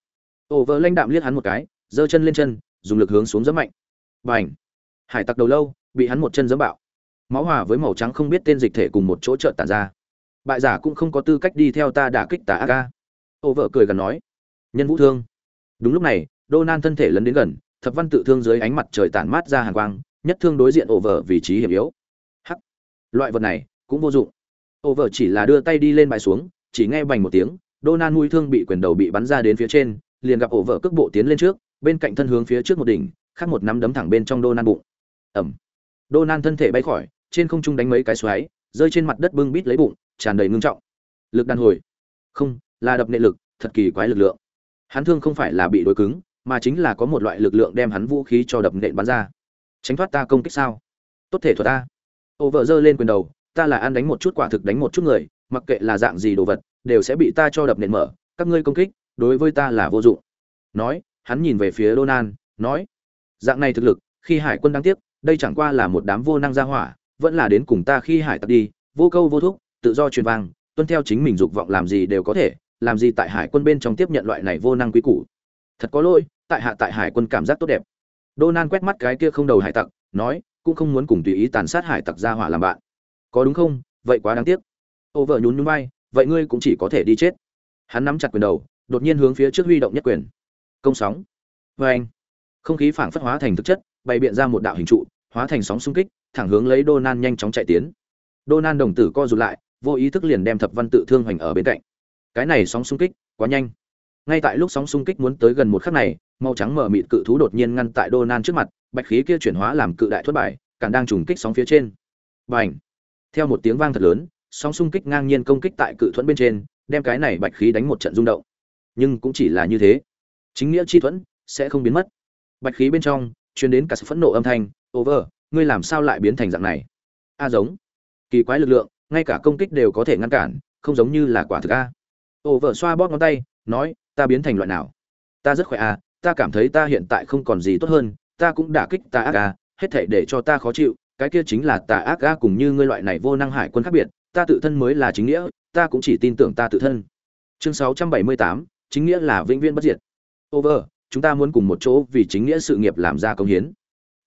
Ổ vợ lanh đạm liếc hắn một cái, giơ chân lên chân, dùng lực hướng xuống rất mạnh. B à n h hải tặc đầu lâu bị hắn một chân giẫm bạo. Máu hòa với màu trắng không biết tên dịch thể cùng một chỗ trợn tàn ra. Bại giả cũng không có tư cách đi theo ta đả kích tà ác ổ vợ cười gần nói, nhân vũ thương. Đúng lúc này đô nan thân thể lấn đến gần, thập văn tự thương dưới ánh mặt trời tản mát ra hàng quang, nhất thương đối diện ổ vợ vị trí hiểm yếu. Hắc! Loại vật này cũng vô dụng. Ổ vợ chỉ là đưa tay đi lên bài xuống, chỉ nghe bành một tiếng đô nan mũi thương bị quyền đầu bị bắn ra đến phía trên, liền gặp ổ vợ cước bộ tiến lên trước, bên cạnh thân hướng phía trước một đỉnh, khác một nắm đấm thẳng bên trong đô nan bụng. Ẩm! Đô nan thân thể bay khỏi trên không trung đánh mấy cái xoáy rơi trên mặt đất bưng bít lấy bụng tràn đầy ngưng trọng. Lực đàn hồi. Không là đập nệ lực thật kỳ quái lực lượng. Hắn thương không phải là bị đối cứng mà chính là có một loại lực lượng đem hắn vũ khí cho đập nện bắn ra. Tránh thoát ta công kích sao? Tốt thể thuật ta. Ô vợ giơ lên quyền đầu ta là ăn đánh một chút quả thực đánh một chút người mặc kệ là dạng gì đồ vật đều sẽ bị ta cho đập nện mở các ngươi công kích đối với ta là vô dụng. Nói hắn nhìn về phía Donan, nói dạng này thực lực khi hải quân đáng tiếc đây chẳng qua là một đám vô năng gia hỏa, vẫn là đến cùng ta khi hải tặc đi, vô câu vô thúc, tự do truyền vang, tuân theo chính mình dục vọng làm gì đều có thể, làm gì tại hải quân bên trong tiếp nhận loại này vô năng quý củ. Thật có lỗi, tại hạ tại hải quân cảm giác tốt đẹp. Donan quét mắt cái kia không đầu hải tặc, nói, cũng không muốn cùng tùy ý tàn sát hải tặc gia hỏa làm bạn. Có đúng không? Vậy quá đáng tiếc. Ô vợ nhún nhún vai, vậy ngươi cũng chỉ có thể đi chết. Hắn nắm chặt quyền đầu, đột nhiên hướng phía trước huy động nhất quyền. Công sóng. Vê anh không khí phảng phất hóa thành thực chất bày biện ra một đạo hình trụ hóa thành sóng xung kích thẳng hướng lấy Donan nhanh chóng chạy tiến. Donan đồng tử co rụt lại vô ý thức liền đem thập văn tự thương hoành ở bên cạnh. Cái này sóng xung kích quá nhanh. Ngay tại lúc sóng xung kích muốn tới gần một khắc này màu trắng mở mịt cự thú đột nhiên ngăn tại Donan trước mặt bạch khí kia chuyển hóa làm cự đại thuật bài, càng đang trùng kích sóng phía trên. Bành. theo một tiếng vang thật lớn sóng xung kích ngang nhiên công kích tại cự thuẫn bên trên đem cái này bạch khí đánh một trận rung động. Nhưng cũng chỉ là như thế. Chính nghĩa chi thuẫn sẽ không biến mất. Bạch khí bên trong truyền đến cả sự phẫn nộ âm thanh over ngươi làm sao lại biến thành dạng này? A giống. Kỳ quái lực lượng ngay cả công kích đều có thể ngăn cản không giống như là quả thực a. Over xoa bóp ngón tay nói ta biến thành loại nào? Ta rất khỏe a ta cảm thấy ta hiện tại không còn gì tốt hơn ta cũng đả kích ta ác a hết thể để cho ta khó chịu cái kia chính là tà ác a cùng như ngươi loại này vô năng hải quân khác biệt ta tự thân mới là chính nghĩa ta cũng chỉ tin tưởng ta tự thân. Chương 678, chính nghĩa là vĩnh viễn bất diệt. Over chúng ta muốn cùng một chỗ vì chính nghĩa sự nghiệp làm ra công hiến.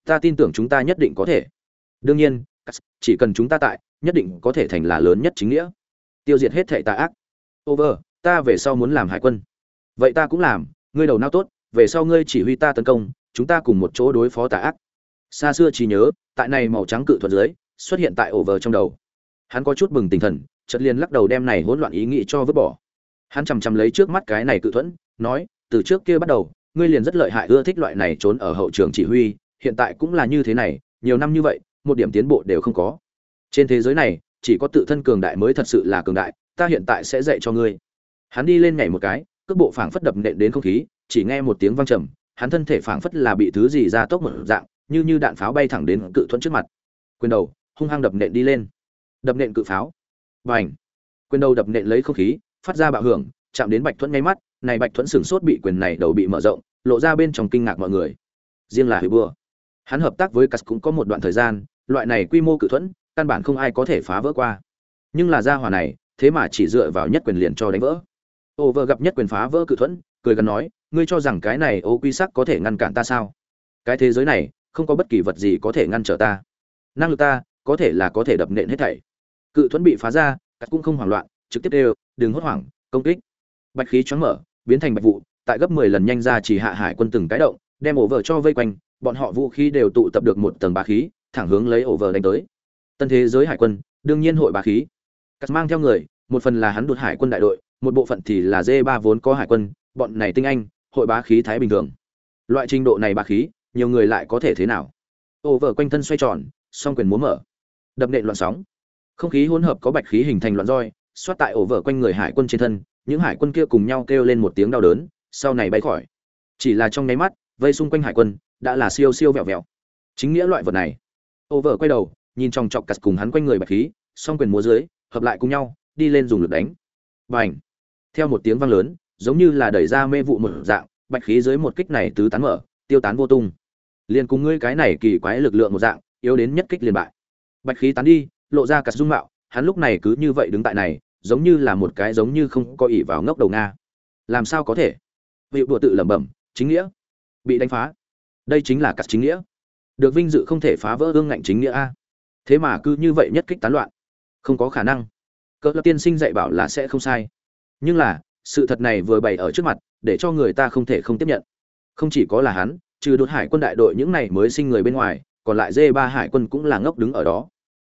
Ta tin tưởng chúng ta nhất định có thể. Đương nhiên chỉ cần chúng ta tại, nhất định có thể thành là lớn nhất chính nghĩa. Tiêu diệt hết thệ tà ác. Over, ta về sau muốn làm hải quân. Vậy ta cũng làm, ngươi đầu não tốt, về sau ngươi chỉ huy ta tấn công, chúng ta cùng một chỗ đối phó tà ác. Xa xưa chỉ nhớ, tại này màu trắng cự thuật dưới, xuất hiện tại over trong đầu. Hắn có chút bừng tỉnh thần, chợt liền lắc đầu đem này hỗn loạn ý nghĩ cho vứt bỏ. Hắn chằm chằm lấy trước mắt cái này cự thuẫn, nói, từ trước kia bắt đầu ngươi liền rất lợi hại, ưa thích loại này trốn ở hậu trường chỉ huy, hiện tại cũng là như thế này, nhiều năm như vậy, một điểm tiến bộ đều không có. Trên thế giới này, chỉ có tự thân cường đại mới thật sự là cường đại, ta hiện tại sẽ dạy cho ngươi. Hắn đi lên nhảy một cái, cước bộ phảng phất đập nện đến không khí, chỉ nghe một tiếng vang trầm, hắn thân thể phảng phất là bị thứ gì ra tốc một dạng, như như đạn pháo bay thẳng đến cự thuẫn trước mặt. Quyền đầu, hung hăng đập nện đi lên. Đập nện cự pháo. Và ảnh quyền đầu đập nện lấy không khí, phát ra bạo hưởng, chạm đến bạch thuẫn ngay mắt này bạch thuẫn sửng sốt bị quyền này đầu bị mở rộng, lộ ra bên trong kinh ngạc mọi người. Riêng là hủy bừa hắn hợp tác với cắt cũng có một đoạn thời gian, loại này quy mô cự thuẫn, căn bản không ai có thể phá vỡ qua. Nhưng là gia hỏa này, thế mà chỉ dựa vào nhất quyền liền cho đánh vỡ. Ô vợ gặp nhất quyền phá vỡ cự thuẫn, cười gần nói, ngươi cho rằng cái này ô quy sắc có thể ngăn cản ta sao? Cái thế giới này, không có bất kỳ vật gì có thể ngăn trở ta. Năng lực ta, có thể là có thể đập nện hết thảy. Cự thuẫn bị phá ra cắt cũng không hoảng loạn, trực tiếp đều đừng hốt hoảng, công kích. Bạch khí choáng mở biến thành bạch vụ, tại gấp 10 lần nhanh ra chỉ hạ hải quân từng cái động, đem ổ vờ cho vây quanh, bọn họ vũ khí đều tụ tập được một tầng bá khí, thẳng hướng lấy ổ vờ đánh tới. Tân thế giới hải quân, đương nhiên hội bá khí. Cắt mang theo người, một phần là hắn đột hải quân đại đội, một bộ phận thì là dê ba vốn có hải quân, bọn này tinh anh, hội bá khí thái bình thường. Loại trình độ này bá khí, nhiều người lại có thể thế nào? Ổ vờ quanh thân xoay tròn, song quyền múa mở. Đập nện loạn sóng. Không khí hỗn hợp có bạch khí hình thành loạn roi, xoát tại ổ vờ quanh người hải quân trên thân những hải quân kia cùng nhau kêu lên một tiếng đau đớn, sau này bay khỏi. Chỉ là trong nháy mắt, vây xung quanh hải quân, đã là siêu siêu vẹo vẹo. Chính nghĩa loại vật này. Ổ vờ quay đầu, nhìn trong chọc cặt cùng hắn quanh người bạch khí, song quyền múa dưới, hợp lại cùng nhau, đi lên dùng lực đánh. Bành! Theo một tiếng vang lớn, giống như là đẩy ra mê vụ một dạng, bạch khí dưới một kích này tứ tán mở, tiêu tán vô tung. Liền cùng ngươi cái này kỳ quái lực lượng một dạng, yếu đến nhất kích liền bại. Bạch khí tán đi, lộ ra cả dung mạo, hắn lúc này cứ như vậy đứng tại này giống như là một cái giống như không có ỷ vào ngốc đầu nga. Làm sao có thể? Vị đùa tự lẩm bẩm, chính nghĩa. Bị đánh phá. Đây chính là cắt chính nghĩa. Được vinh dự không thể phá vỡ ương ngạnh chính nghĩa a. Thế mà cứ như vậy nhất kích tán loạn. Không có khả năng. Cỡ lập tiên sinh dạy bảo là sẽ không sai. Nhưng là, sự thật này vừa bày ở trước mặt, để cho người ta không thể không tiếp nhận. Không chỉ có là hắn, trừ đột hải quân đại đội những này mới sinh người bên ngoài, còn lại dê ba hải quân cũng là ngốc đứng ở đó.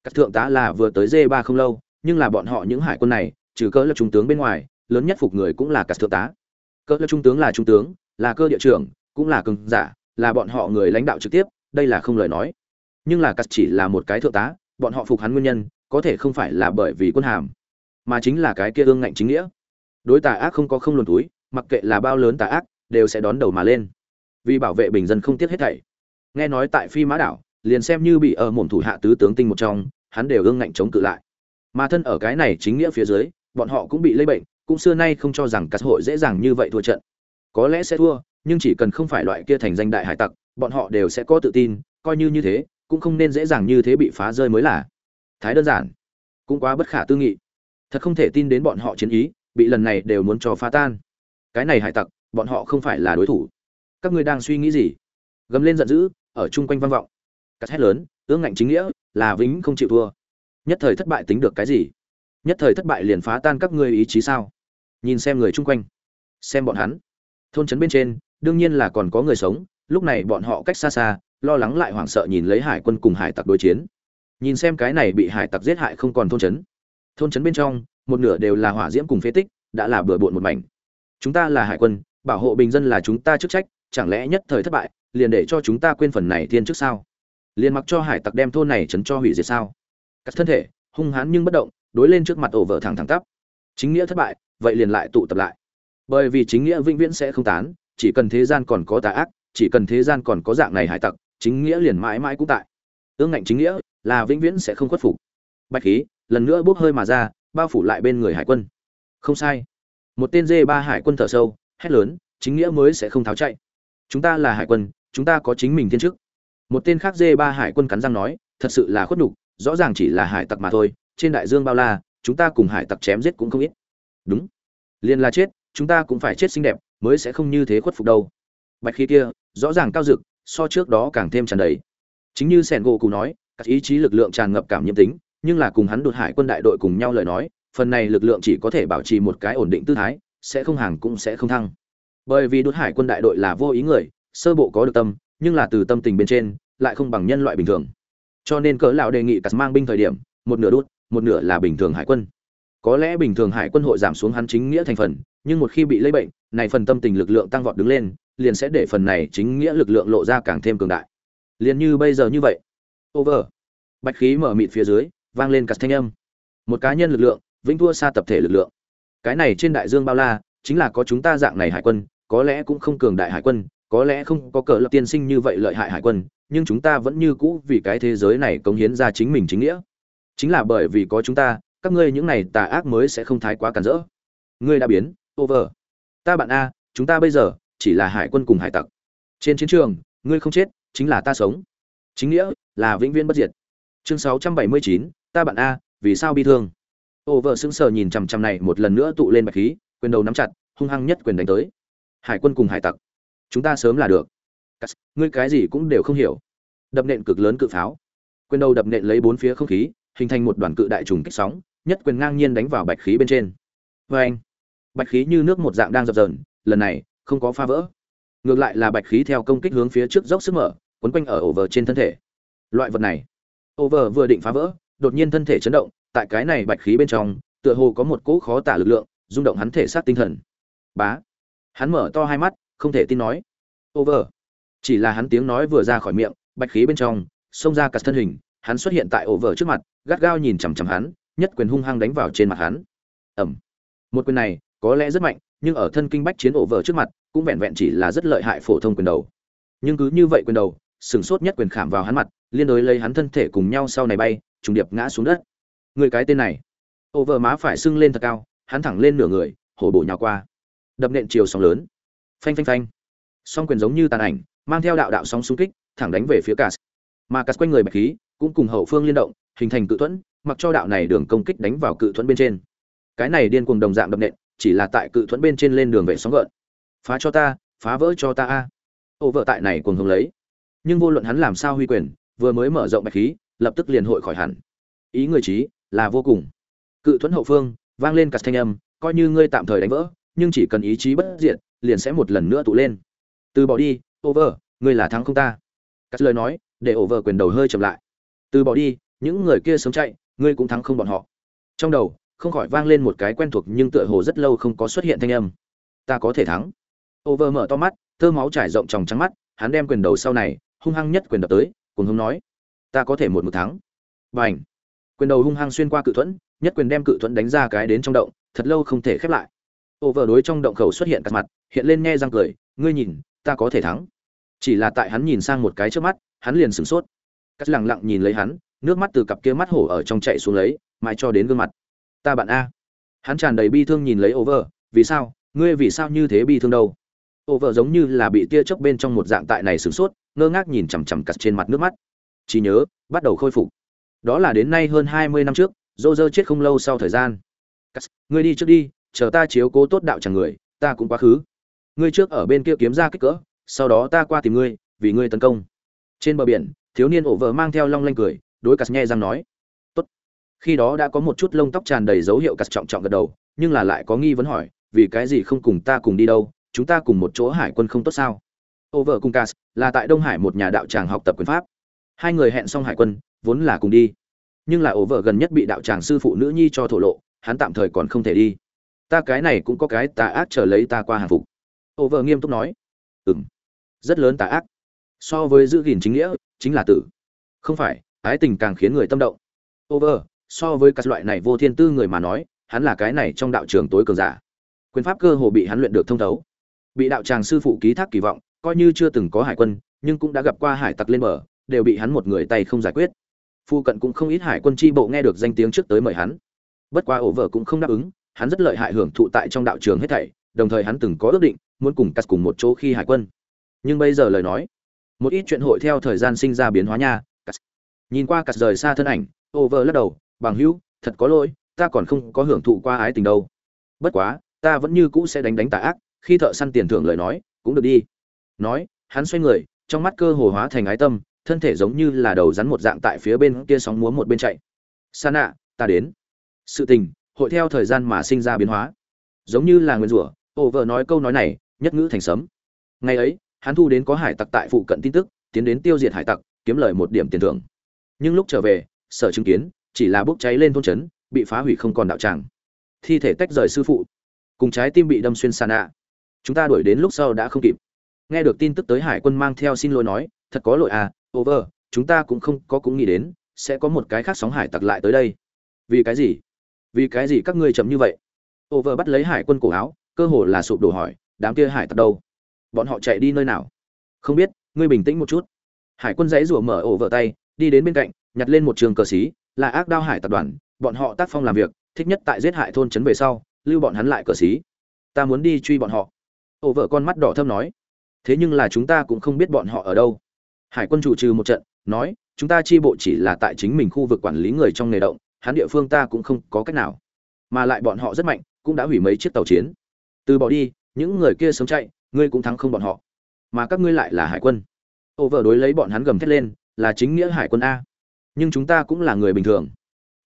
Các thượng tá là vừa tới dê ba không lâu nhưng là bọn họ những hải quân này, trừ cỡ lập trung tướng bên ngoài, lớn nhất phục người cũng là cả thượng tá. Cỡ lập trung tướng là trung tướng, là cơ địa trưởng, cũng là cường giả, là bọn họ người lãnh đạo trực tiếp, đây là không lời nói. Nhưng là cắt chỉ là một cái thượng tá, bọn họ phục hắn nguyên nhân, có thể không phải là bởi vì quân hàm, mà chính là cái kia ương ngạnh chính nghĩa. Đối tà ác không có không luồn túi, mặc kệ là bao lớn tà ác, đều sẽ đón đầu mà lên. Vì bảo vệ bình dân không tiếc hết thảy. Nghe nói tại phi mã đảo, liền xem như bị ở mồm thủ hạ tứ tướng tinh một trong, hắn đều ương ngạnh chống cự lại mà thân ở cái này chính nghĩa phía dưới, bọn họ cũng bị lây bệnh, cũng xưa nay không cho rằng cắt hội dễ dàng như vậy thua trận. Có lẽ sẽ thua, nhưng chỉ cần không phải loại kia thành danh đại hải tặc, bọn họ đều sẽ có tự tin, coi như như thế, cũng không nên dễ dàng như thế bị phá rơi mới là. Thái đơn giản, cũng quá bất khả tư nghị. Thật không thể tin đến bọn họ chiến ý, bị lần này đều muốn cho phá tan. Cái này hải tặc, bọn họ không phải là đối thủ. Các ngươi đang suy nghĩ gì? Gầm lên giận dữ, ở chung quanh vang vọng. Cắt hét lớn, ương ngạnh chính nghĩa, là vĩnh không chịu thua nhất thời thất bại tính được cái gì? Nhất thời thất bại liền phá tan các ngươi ý chí sao? Nhìn xem người chung quanh, xem bọn hắn. Thôn trấn bên trên, đương nhiên là còn có người sống, lúc này bọn họ cách xa xa, lo lắng lại hoảng sợ nhìn lấy hải quân cùng hải tặc đối chiến. Nhìn xem cái này bị hải tặc giết hại không còn thôn trấn. Thôn trấn bên trong, một nửa đều là hỏa diễm cùng phế tích, đã là bừa bộn một mảnh. Chúng ta là hải quân, bảo hộ bình dân là chúng ta chức trách, chẳng lẽ nhất thời thất bại, liền để cho chúng ta quên phần này thiên trước sao? Liền mặc cho hải tặc đem thôn này trấn cho hủy diệt sao? Cắt thân thể, hung hãn nhưng bất động, đối lên trước mặt ổ vợ thẳng thẳng tắp. Chính nghĩa thất bại, vậy liền lại tụ tập lại. Bởi vì chính nghĩa vĩnh viễn sẽ không tán, chỉ cần thế gian còn có tà ác, chỉ cần thế gian còn có dạng này hải tặc, chính nghĩa liền mãi mãi cũng tại. Ương ngạnh chính nghĩa là vĩnh viễn sẽ không khuất phục. Bạch khí, lần nữa bốc hơi mà ra, bao phủ lại bên người hải quân. Không sai. Một tên dê ba hải quân thở sâu, hét lớn, chính nghĩa mới sẽ không tháo chạy. Chúng ta là hải quân, chúng ta có chính mình thiên chức. Một tên khác dê ba hải quân cắn răng nói, thật sự là khuất nhục rõ ràng chỉ là hải tặc mà thôi, trên đại dương bao la, chúng ta cùng hải tặc chém giết cũng không ít. Đúng. Liền là chết, chúng ta cũng phải chết xinh đẹp, mới sẽ không như thế khuất phục đâu. Bạch khí kia, rõ ràng cao dực, so trước đó càng thêm tràn đầy. Chính như sẻn gỗ cụ nói, các ý chí lực lượng tràn ngập cảm nhiễm tính, nhưng là cùng hắn đột hải quân đại đội cùng nhau lời nói, phần này lực lượng chỉ có thể bảo trì một cái ổn định tư thái, sẽ không hàng cũng sẽ không thăng. Bởi vì đột hải quân đại đội là vô ý người, sơ bộ có được tâm, nhưng là từ tâm tình bên trên, lại không bằng nhân loại bình thường cho nên cỡ lão đề nghị cắt mang binh thời điểm, một nửa đốt một nửa là bình thường hải quân. Có lẽ bình thường hải quân hội giảm xuống hắn chính nghĩa thành phần, nhưng một khi bị lây bệnh, này phần tâm tình lực lượng tăng vọt đứng lên, liền sẽ để phần này chính nghĩa lực lượng lộ ra càng thêm cường đại. Liền như bây giờ như vậy, over. Bạch khí mở mịt phía dưới, vang lên cắt thanh âm. Một cá nhân lực lượng, vĩnh thua xa tập thể lực lượng. Cái này trên đại dương bao la, chính là có chúng ta dạng này hải quân, có lẽ cũng không cường đại hải quân có lẽ không có cờ lập tiên sinh như vậy lợi hại hải quân nhưng chúng ta vẫn như cũ vì cái thế giới này cống hiến ra chính mình chính nghĩa. Chính là bởi vì có chúng ta các ngươi những này tà ác mới sẽ không thái quá cản rỡ. Ngươi đã biến over. Ta bạn a chúng ta bây giờ chỉ là hải quân cùng hải tặc. Trên chiến trường ngươi không chết chính là ta sống. Chính nghĩa là vĩnh viễn bất diệt. Chương 679, ta bạn a vì sao bi thương? Over sững sờ nhìn chằm chằm này một lần nữa tụ lên bạch khí quyền đầu nắm chặt hung hăng nhất quyền đánh tới. Hải quân cùng hải tặc chúng ta sớm là được. Ngươi cái gì cũng đều không hiểu. Đập nện cực lớn cự pháo. Quyền đầu đập nện lấy bốn phía không khí, hình thành một đoàn cự đại trùng kích sóng, nhất quyền ngang nhiên đánh vào bạch khí bên trên. Vê anh, bạch khí như nước một dạng đang dập dờn, lần này, không có phá vỡ. Ngược lại là bạch khí theo công kích hướng phía trước dốc sức mở, quấn quanh ở ổ vờ trên thân thể. Loại vật này ổ vờ vừa định phá vỡ, đột nhiên thân thể chấn động, tại cái này bạch khí bên trong, tựa hồ có một cỗ khó tả lực lượng, rung động hắn thể xác tinh thần. Bá, hắn mở to hai mắt không thể tin nói. Over. Chỉ là hắn tiếng nói vừa ra khỏi miệng, bạch khí bên trong, xông ra cả thân hình, hắn xuất hiện tại over trước mặt, gắt gao nhìn chằm chằm hắn, nhất quyền hung hăng đánh vào trên mặt hắn. Ẩm. Một quyền này, có lẽ rất mạnh, nhưng ở thân kinh bách chiến over trước mặt, cũng vẹn vẹn chỉ là rất lợi hại phổ thông quyền đầu. Nhưng cứ như vậy quyền đầu, sừng sốt nhất quyền khảm vào hắn mặt, liên đối lấy hắn thân thể cùng nhau sau này bay, trùng điệp ngã xuống đất. Người cái tên này. Over má phải sưng lên thật cao, hắn thẳng lên nửa người, hổ bộ nhào qua. Đập nện chiều sóng lớn phanh phanh phanh. Song quyền giống như tàn ảnh, mang theo đạo đạo sóng xung kích, thẳng đánh về phía cà mà cà quanh người bạch khí, cũng cùng hậu phương liên động, hình thành cự thuẫn, mặc cho đạo này đường công kích đánh vào cự thuẫn bên trên. Cái này điên cuồng đồng dạng đập nện, chỉ là tại cự thuẫn bên trên lên đường vệ sóng gợn. Phá cho ta, phá vỡ cho ta a. Ô vợ tại này cuồng hùng lấy. Nhưng vô luận hắn làm sao huy quyền, vừa mới mở rộng bạch khí, lập tức liền hội khỏi hẳn. Ý người trí, là vô cùng. Cự thuẫn hậu phương, vang lên cặt thanh âm, coi như ngươi tạm thời đánh vỡ, nhưng chỉ cần ý chí bất diệt liền sẽ một lần nữa tụ lên. Từ bỏ đi, over, ngươi là thắng không ta. Cắt lời nói, để over quyền đầu hơi chậm lại. Từ bỏ đi, những người kia sớm chạy, ngươi cũng thắng không bọn họ. Trong đầu, không khỏi vang lên một cái quen thuộc nhưng tựa hồ rất lâu không có xuất hiện thanh âm. Ta có thể thắng. Over mở to mắt tơ máu trải rộng tròng trắng mắt, hắn đem quyền đầu sau này, hung hăng nhất quyền đập tới cùng hung nói, ta có thể một một thắng. B à n h quyền đầu hung hăng xuyên qua cự thuẫn, nhất quyền đem cự thuẫn đánh ra cái đến trong động, thật lâu không thể khép lại ô vợ đối trong động khẩu xuất hiện cắt mặt, hiện lên nghe răng cười, ngươi nhìn, ta có thể thắng. Chỉ là tại hắn nhìn sang một cái trước mắt, hắn liền sửng sốt. Cắt lẳng lặng nhìn lấy hắn, nước mắt từ cặp kia mắt hổ ở trong chạy xuống lấy, mãi cho đến gương mặt. Ta bạn a. Hắn tràn đầy bi thương nhìn lấy over vì sao? Ngươi vì sao như thế bi thương đâu? Over giống như là bị tia chớp bên trong một dạng tại này sửng sốt, ngơ ngác nhìn chằm chằm cắt trên mặt nước mắt. Chỉ nhớ, bắt đầu khôi phục. Đó là đến nay hơn hai mươi năm trước dô dơ chết không lâu sau thời gian. Ngươi đi trước đi chờ ta chiếu cố tốt đạo chẳng người, ta cũng quá khứ. Ngươi trước ở bên kia kiếm ra kích cỡ, sau đó ta qua tìm ngươi, vì ngươi tấn công. Trên bờ biển, thiếu niên ổ vợ mang theo long lanh cười, đối cắt nhẹ răng nói. Tốt. Khi đó đã có một chút lông tóc tràn đầy dấu hiệu cắt trọng trọng gật đầu, nhưng là lại có nghi vấn hỏi, vì cái gì không cùng ta cùng đi đâu, chúng ta cùng một chỗ hải quân không tốt sao? Ổ vợ cùng cắt là tại đông hải một nhà đạo tràng học tập quyền pháp. Hai người hẹn xong hải quân, vốn là cùng đi. Nhưng là ổ vợ gần nhất bị đạo tràng sư phụ nữ nhi cho thổ lộ, hắn tạm thời còn không thể đi ta cái này cũng có cái tà ác chờ lấy ta qua hàng phục. Ô vợ nghiêm túc nói. Ừ m rất lớn tà ác. So với giữ gìn chính nghĩa, chính là tử. Không phải, ái tình càng khiến người tâm động. Over so với các loại này vô thiên tư người mà nói, hắn là cái này trong đạo trường tối cường giả. Quyền pháp cơ hồ bị hắn luyện được thông thấu. Bị đạo tràng sư phụ ký thác kỳ vọng, coi như chưa từng có hải quân, nhưng cũng đã gặp qua hải tặc lên bờ, đều bị hắn một người tay không giải quyết. Phu cận cũng không ít hải quân tri bộ nghe được danh tiếng trước tới mời hắn. Bất qua ổ vợ cũng không đáp ứng hắn rất lợi hại hưởng thụ tại trong đạo trường hết thảy, đồng thời hắn từng có ước định, muốn cùng cắt cùng một chỗ khi hải quân. Nhưng bây giờ lời nói, một ít chuyện hội theo thời gian sinh ra biến hóa nha cắt. nhìn qua cắt rời xa thân ảnh, over lắc đầu, bằng hữu, thật có lỗi, ta còn không có hưởng thụ qua ái tình đâu. Bất quá, ta vẫn như cũ sẽ đánh đánh tà ác, khi thợ săn tiền thưởng lời nói, cũng được đi. Nói, hắn xoay người, trong mắt cơ hồ hóa thành ái tâm, thân thể giống như là đầu rắn một dạng tại phía bên kia sóng múa một bên chạy. Sa nạ ta đến. Sự tình hội theo thời gian mà sinh ra biến hóa. Giống như là nguyên rủa ổ vợ nói câu nói này, nhất ngữ thành sấm. Ngày ấy, hắn thu đến có hải tặc tại phụ cận tin tức, tiến đến tiêu diệt hải tặc, kiếm lời một điểm tiền thưởng. Nhưng lúc trở về, sở chứng kiến, chỉ là bốc cháy lên thôn trấn, bị phá hủy không còn đạo tràng. Thi thể tách rời sư phụ, cùng trái tim bị đâm xuyên sàn ạ chúng ta đuổi đến lúc sau đã không kịp. Nghe được tin tức tới hải quân mang theo xin lỗi nói, thật có lỗi à over chúng ta cũng không có cũng nghĩ đến, sẽ có một cái khác sóng hải tặc lại tới đây. Vì cái gì? Vì cái gì các ngươi chậm như vậy? Over bắt lấy hải quân cổ áo, cơ hồ là sụp đổ hỏi, đám kia hải tặc đâu? Bọn họ chạy đi nơi nào? Không biết, ngươi bình tĩnh một chút. Hải quân dãy rủa mở ổ vợ tay, đi đến bên cạnh, nhặt lên một trường cờ xí, là ác đao hải tập đoàn, bọn họ tác phong làm việc, thích nhất tại giết hại thôn trấn về sau, lưu bọn hắn lại cờ xí. Ta muốn đi truy bọn họ. Ổ vợ con mắt đỏ thâm nói. Thế nhưng là chúng ta cũng không biết bọn họ ở đâu. Hải quân chủ trừ một trận, nói, chúng ta chi bộ chỉ là tại chính mình khu vực quản lý người trong nghề động hắn địa phương ta cũng không có cách nào. Mà lại bọn họ rất mạnh, cũng đã hủy mấy chiếc tàu chiến. Từ bỏ đi, những người kia sớm chạy, ngươi cũng thắng không bọn họ. Mà các ngươi lại là hải quân. Ô vợ đối lấy bọn hắn gầm thét lên, là chính nghĩa hải quân a. Nhưng chúng ta cũng là người bình thường.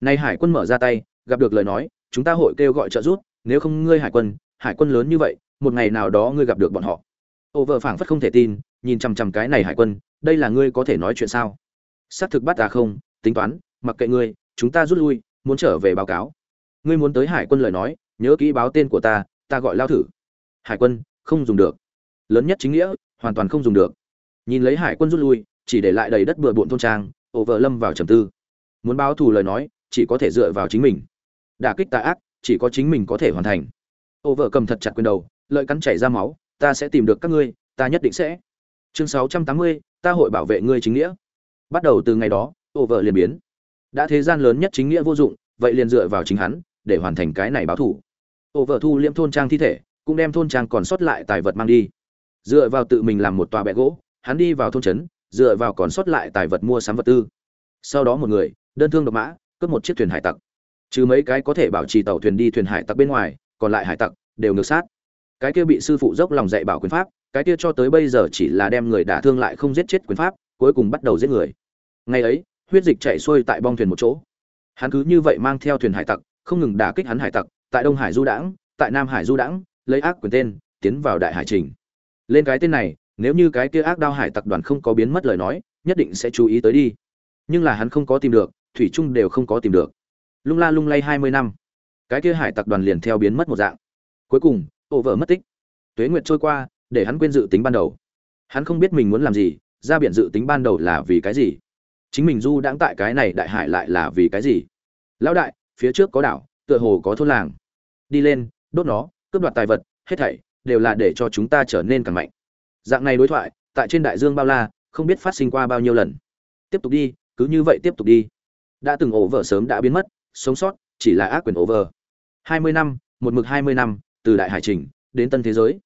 Nay hải quân mở ra tay, gặp được lời nói, chúng ta hội kêu gọi trợ giúp, nếu không ngươi hải quân hải quân lớn như vậy, một ngày nào đó ngươi gặp được bọn họ. Ô vợ phảng phất không thể tin, nhìn chằm chằm cái này hải quân, đây là ngươi có thể nói chuyện sao? Xác thực bắt ta không, tính toán, mặc kệ ngươi chúng ta rút lui, muốn trở về báo cáo. Ngươi muốn tới hải quân lời nói, nhớ kỹ báo tên của ta ta gọi lao thử. Hải quân, không dùng được. Lớn nhất chính nghĩa, hoàn toàn không dùng được. Nhìn lấy hải quân rút lui, chỉ để lại đầy đất bừa bộn thôn trang, ổ vợ lâm vào trầm tư. Muốn báo thù lời nói, chỉ có thể dựa vào chính mình. Đả kích tà ác, chỉ có chính mình có thể hoàn thành. Ổ vợ cầm thật chặt quyền đầu, lợi cắn chảy ra máu, ta sẽ tìm được các ngươi, ta nhất định sẽ. Chương sáu trăm tám mươi, ta hội bảo vệ ngươi chính nghĩa. Bắt đầu từ ngày đó, ổ vợ liền biến đã thế gian lớn nhất chính nghĩa vô dụng, vậy liền dựa vào chính hắn, để hoàn thành cái này báo thủ. Ô vợ thu liễm thôn trang thi thể, cũng đem thôn trang còn sót lại tài vật mang đi. Dựa vào tự mình làm một tòa bẹ gỗ, hắn đi vào thôn trấn, dựa vào còn sót lại tài vật mua sắm vật tư. Sau đó một người, đơn thương độc mã, cướp một chiếc thuyền hải tặc. Trừ mấy cái có thể bảo trì tàu thuyền đi thuyền hải tặc bên ngoài, còn lại hải tặc đều ngược sát. Cái kia bị sư phụ dốc lòng dạy bảo quyền pháp, cái kia cho tới bây giờ chỉ là đem người đả thương lại không giết chết quyền pháp, cuối cùng bắt đầu giết người. Ngày ấy huyết dịch chảy xuôi tại bong thuyền một chỗ. Hắn cứ như vậy mang theo thuyền hải tặc, không ngừng đả kích hắn hải tặc, tại đông hải du đãng, tại nam hải du đãng, lấy ác quyền tên, tiến vào đại hải trình. Lên cái tên này, nếu như cái kia ác đao hải tặc đoàn không có biến mất lời nói, nhất định sẽ chú ý tới đi. Nhưng là hắn không có tìm được, thủy trung đều không có tìm được. Lung la lung lay hai mươi năm. Cái kia hải tặc đoàn liền theo biến mất một dạng. Cuối cùng ổ vợ mất tích. Tuế nguyệt trôi qua, để hắn quên dự tính ban đầu. Hắn không biết mình muốn làm gì, ra biển dự tính ban đầu là vì cái gì chính mình du đãng tại cái này đại hải lại là vì cái gì? Lão đại, phía trước có đảo, tựa hồ có thôn làng. Đi lên, đốt nó, cướp đoạt tài vật, hết thảy, đều là để cho chúng ta trở nên càng mạnh. Dạng này đối thoại, tại trên đại dương bao la, không biết phát sinh qua bao nhiêu lần. Tiếp tục đi, cứ như vậy tiếp tục đi. Đã từng ổ vợ sớm đã biến mất, sống sót, chỉ là ác quyền ổ vợ. Hai mươi năm, một mực hai mươi năm, từ đại hải trình, đến tân thế giới.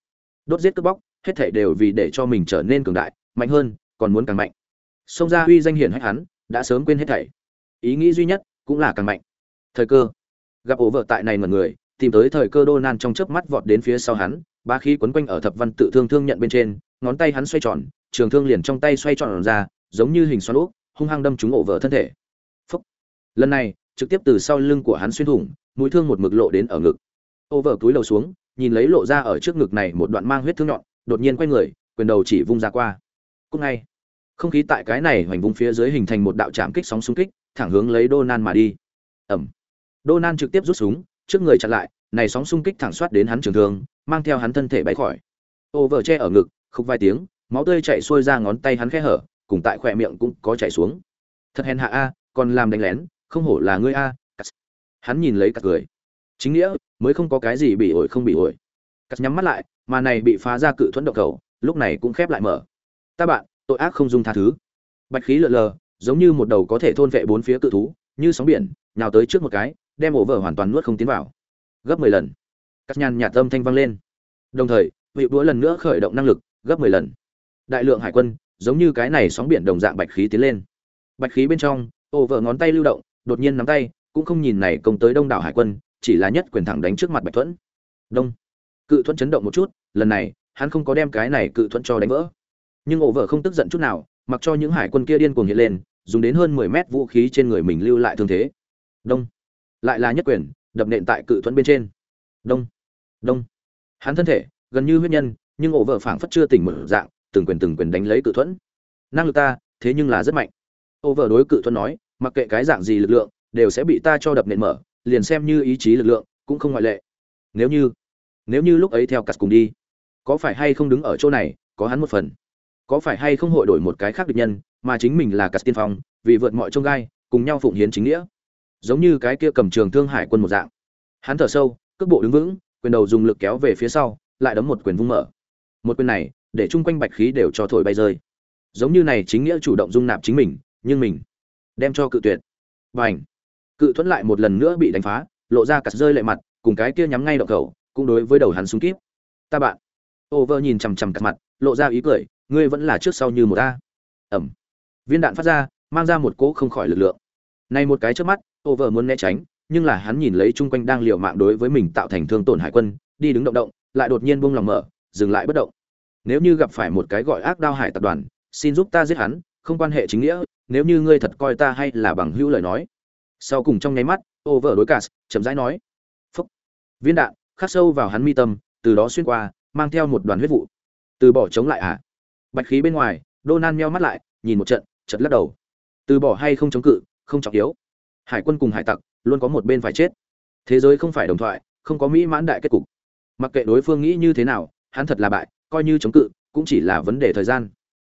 Đốt giết cướp bóc, hết thảy đều vì để cho mình trở nên cường đại, mạnh hơn, còn muốn càng mạnh xông ra uy danh hiển hách hắn, đã sớm quên hết thảy. Ý nghĩ duy nhất cũng là càng mạnh. Thời cơ. Gặp ổ vợ tại này mà người, tìm tới thời cơ đô nan trong chớp mắt vọt đến phía sau hắn, ba khí quấn quanh ở thập văn tự thương thương nhận bên trên, ngón tay hắn xoay tròn, trường thương liền trong tay xoay tròn ra, giống như hình xoắn úp, hung hăng đâm trúng ổ vợ thân thể. Phúc. lần này, trực tiếp từ sau lưng của hắn xuyên thủng, mũi thương một mực lộ đến ở ngực. Ổ vợ túi đầu xuống, nhìn lấy lộ ra ở trước ngực này một đoạn mang huyết thương nhọn, đột nhiên quay người, quyền đầu chỉ vung ra qua. Cũng ngay không khí tại cái này hoành vung phía dưới hình thành một đạo chạm kích sóng xung kích, thẳng hướng lấy Donan mà đi. Ẩm Donan trực tiếp rút súng, trước người chặn lại, này sóng xung kích thẳng soát đến hắn trường thương, mang theo hắn thân thể bay khỏi. Ô vợ che ở ngực khúc vài tiếng, máu tươi chảy xuôi ra ngón tay hắn khẽ hở, cùng tại khỏe miệng cũng có chảy xuống. Thật hèn hạ a, còn làm đánh lén, không hổ là ngươi a. Hắn nhìn lấy cắt cười. Chính nghĩa, mới không có cái gì bị ổi không bị ổi. Cắt nhắm mắt lại, mà này bị phá ra cự thuẫn động cầu, lúc này cũng khép lại mở. Ta bạn tội ác không dung tha thứ. Bạch khí lượn lờ, giống như một đầu có thể thôn vệ bốn phía cự thú, như sóng biển, nhào tới trước một cái, đem ổ vở hoàn toàn nuốt không tiến vào. Gấp mười lần. Cắt nhàn nhạt âm thanh vang lên. Đồng thời, vị đũa lần nữa khởi động năng lực, gấp mười lần. Đại lượng hải quân, giống như cái này sóng biển đồng dạng bạch khí tiến lên. Bạch khí bên trong, ổ vở ngón tay lưu động, đột nhiên nắm tay, cũng không nhìn này công tới đông đảo hải quân, chỉ là nhất quyền thẳng đánh trước mặt bạch thuẫn. Đông. Cự thuẫn chấn động một chút, lần này, hắn không có đem cái này cự thuẫn cho đánh vỡ nhưng ổ vợ không tức giận chút nào, mặc cho những hải quân kia điên cuồng hiện lên, dùng đến hơn mười mét vũ khí trên người mình lưu lại thương thế. Đông. Lại là nhất quyền, đập nện tại cự thuẫn bên trên. Đông. Đông. Hắn thân thể, gần như huyết nhân, nhưng ổ vợ phảng phất chưa tỉnh mở dạng, từng quyền từng quyền đánh lấy cự thuẫn. Năng lực ta, thế nhưng là rất mạnh. Ổ vợ đối cự thuẫn nói, mặc kệ cái dạng gì lực lượng, đều sẽ bị ta cho đập nện mở, liền xem như ý chí lực lượng, cũng không ngoại lệ. Nếu như nếu như lúc ấy theo cặt cùng đi, có phải hay không đứng ở chỗ này, có hắn một phần? Có phải hay không hội đổi một cái khác địch nhân, mà chính mình là cặt tiên phong, vì vượt mọi trông gai, cùng nhau phụng hiến chính nghĩa. Giống như cái kia cầm trường thương hải quân một dạng. Hắn thở sâu, cước bộ đứng vững, quyền đầu dùng lực kéo về phía sau, lại đấm một quyền vung mở. Một quyền này, để chung quanh bạch khí đều cho thổi bay rơi. Giống như này chính nghĩa chủ động dung nạp chính mình, nhưng mình đem cho cự tuyệt. Và ảnh cự thuẫn lại một lần nữa bị đánh phá, lộ ra cặt rơi lệ mặt, cùng cái kia nhắm ngay đậu khẩu, cũng đối với đầu hắn súng kíp ta bạn! Over nhìn chằm chằm cặt mặt, lộ ra ý cười ngươi vẫn là trước sau như một ta. Ẩm. Viên đạn phát ra, mang ra một cỗ không khỏi lực lượng. Này một cái trước mắt, over muốn né tránh, nhưng là hắn nhìn lấy chung quanh đang liều mạng đối với mình tạo thành thương tổn hải quân, đi đứng động động, lại đột nhiên buông lòng mở, dừng lại bất động. Nếu như gặp phải một cái gọi ác đao hải tập đoàn, xin giúp ta giết hắn, không quan hệ chính nghĩa, nếu như ngươi thật coi ta hay là bằng hữu lời nói. Sau cùng trong nháy mắt, over đối cả chậm rãi nói, phúc. Viên đạn khắc sâu vào hắn mi tâm, từ đó xuyên qua, mang theo một đoàn huyết vụ. Từ bỏ chống lại à? Bạch khí bên ngoài Donan meo mắt lại, nhìn một trận chật lắc đầu. Từ bỏ hay không chống cự, không trọng yếu. Hải quân cùng hải tặc luôn có một bên phải chết. Thế giới không phải đồng thoại, không có mỹ mãn đại kết cục. Mặc kệ đối phương nghĩ như thế nào, hắn thật là bại, coi như chống cự, cũng chỉ là vấn đề thời gian.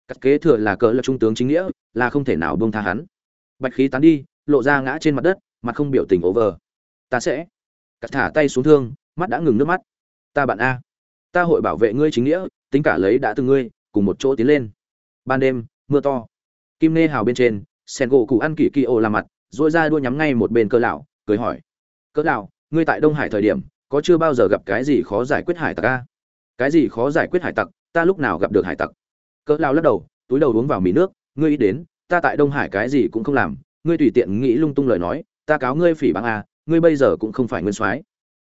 Cắt kế thừa là cỡ là trung tướng chính nghĩa, là không thể nào buông tha hắn. Bạch khí tán đi, lộ ra ngã trên mặt đất, mặt không biểu tình over. Ta sẽ. Cắt thả tay xuống thương, mắt đã ngừng nước mắt. Ta bạn a. Ta hội bảo vệ ngươi chính nghĩa, tính cả lấy đã từng ngươi cùng một chỗ tiến lên. Ban đêm, mưa to. Kim nê hào bên trên, sen gỗ cụ ăn kỳ kỳ ô làm mặt dội ra đua nhắm ngay một bên cơ lão, cười hỏi. Cỡ lão, ngươi tại đông hải thời điểm, có chưa bao giờ gặp cái gì khó giải quyết hải tặc a? Cái gì khó giải quyết hải tặc? Ta lúc nào gặp được hải tặc? Cỡ lão lắc đầu, túi đầu uống vào mì nước. Ngươi ý đến, ta tại đông hải cái gì cũng không làm. Ngươi tùy tiện nghĩ lung tung lời nói, ta cáo ngươi phỉ báng a, ngươi bây giờ cũng không phải nguyên soái.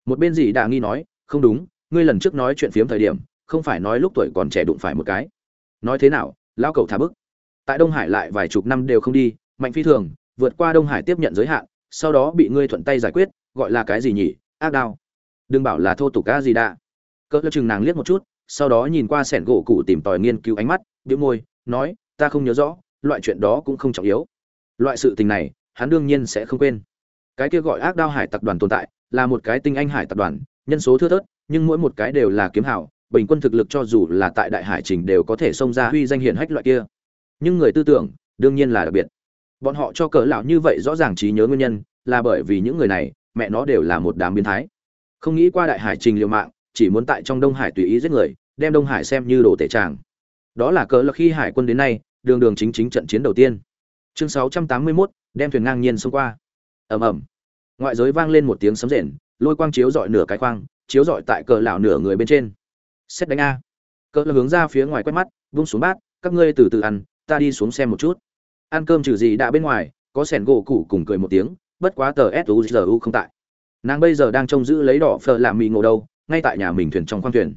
Một bên gì đà nghi nói, không đúng, ngươi lần trước nói chuyện phiếm thời điểm, không phải nói lúc tuổi còn trẻ đụng phải một cái nói thế nào, lão cầu thả bức tại đông hải lại vài chục năm đều không đi, mạnh phi thường, vượt qua đông hải tiếp nhận giới hạn, sau đó bị ngươi thuận tay giải quyết, gọi là cái gì nhỉ, ác đao. Đừng bảo là thô tục ca gì đã. Cỡ chừng nàng liếc một chút, sau đó nhìn qua sẻn gỗ cụ tìm tòi nghiên cứu ánh mắt biếu môi, nói, ta không nhớ rõ, loại chuyện đó cũng không trọng yếu. Loại sự tình này, hắn đương nhiên sẽ không quên. Cái kia gọi ác đao hải tập đoàn tồn tại, là một cái tinh anh hải tập đoàn, nhân số thưa thớt, nhưng mỗi một cái đều là kiếm hảo bình quân thực lực cho dù là tại đại hải trình đều có thể xông ra huy danh hiển hách loại kia. Nhưng người tư tưởng đương nhiên là đặc biệt. Bọn họ cho cỡ lão như vậy rõ ràng trí nhớ nguyên nhân là bởi vì những người này mẹ nó đều là một đám biến thái. Không nghĩ qua đại hải trình liều mạng chỉ muốn tại trong đông hải tùy ý giết người đem đông hải xem như đồ tể tràng. Đó là cỡ là khi hải quân đến nay đường đường chính chính trận chiến đầu tiên. Chương 681, đem thuyền ngang nhiên xông qua. Ầm ầm. Ngoại giới vang lên một tiếng sấm rền lôi quang chiếu dọi nửa cái khoang chiếu dọi tại cỡ lão nửa người bên trên xét đánh a. Cỡ là hướng ra phía ngoài quét mắt, vung xuống bát, các ngươi từ từ ăn, ta đi xuống xem một chút. Ăn cơm trừ gì đã bên ngoài, có sẻn gỗ cụ cùng cười một tiếng, bất quá tờ suzu không tại. Nàng bây giờ đang trông giữ lấy đỏ phờ làm mì ngộ đâu, ngay tại nhà mình thuyền trong khoang thuyền.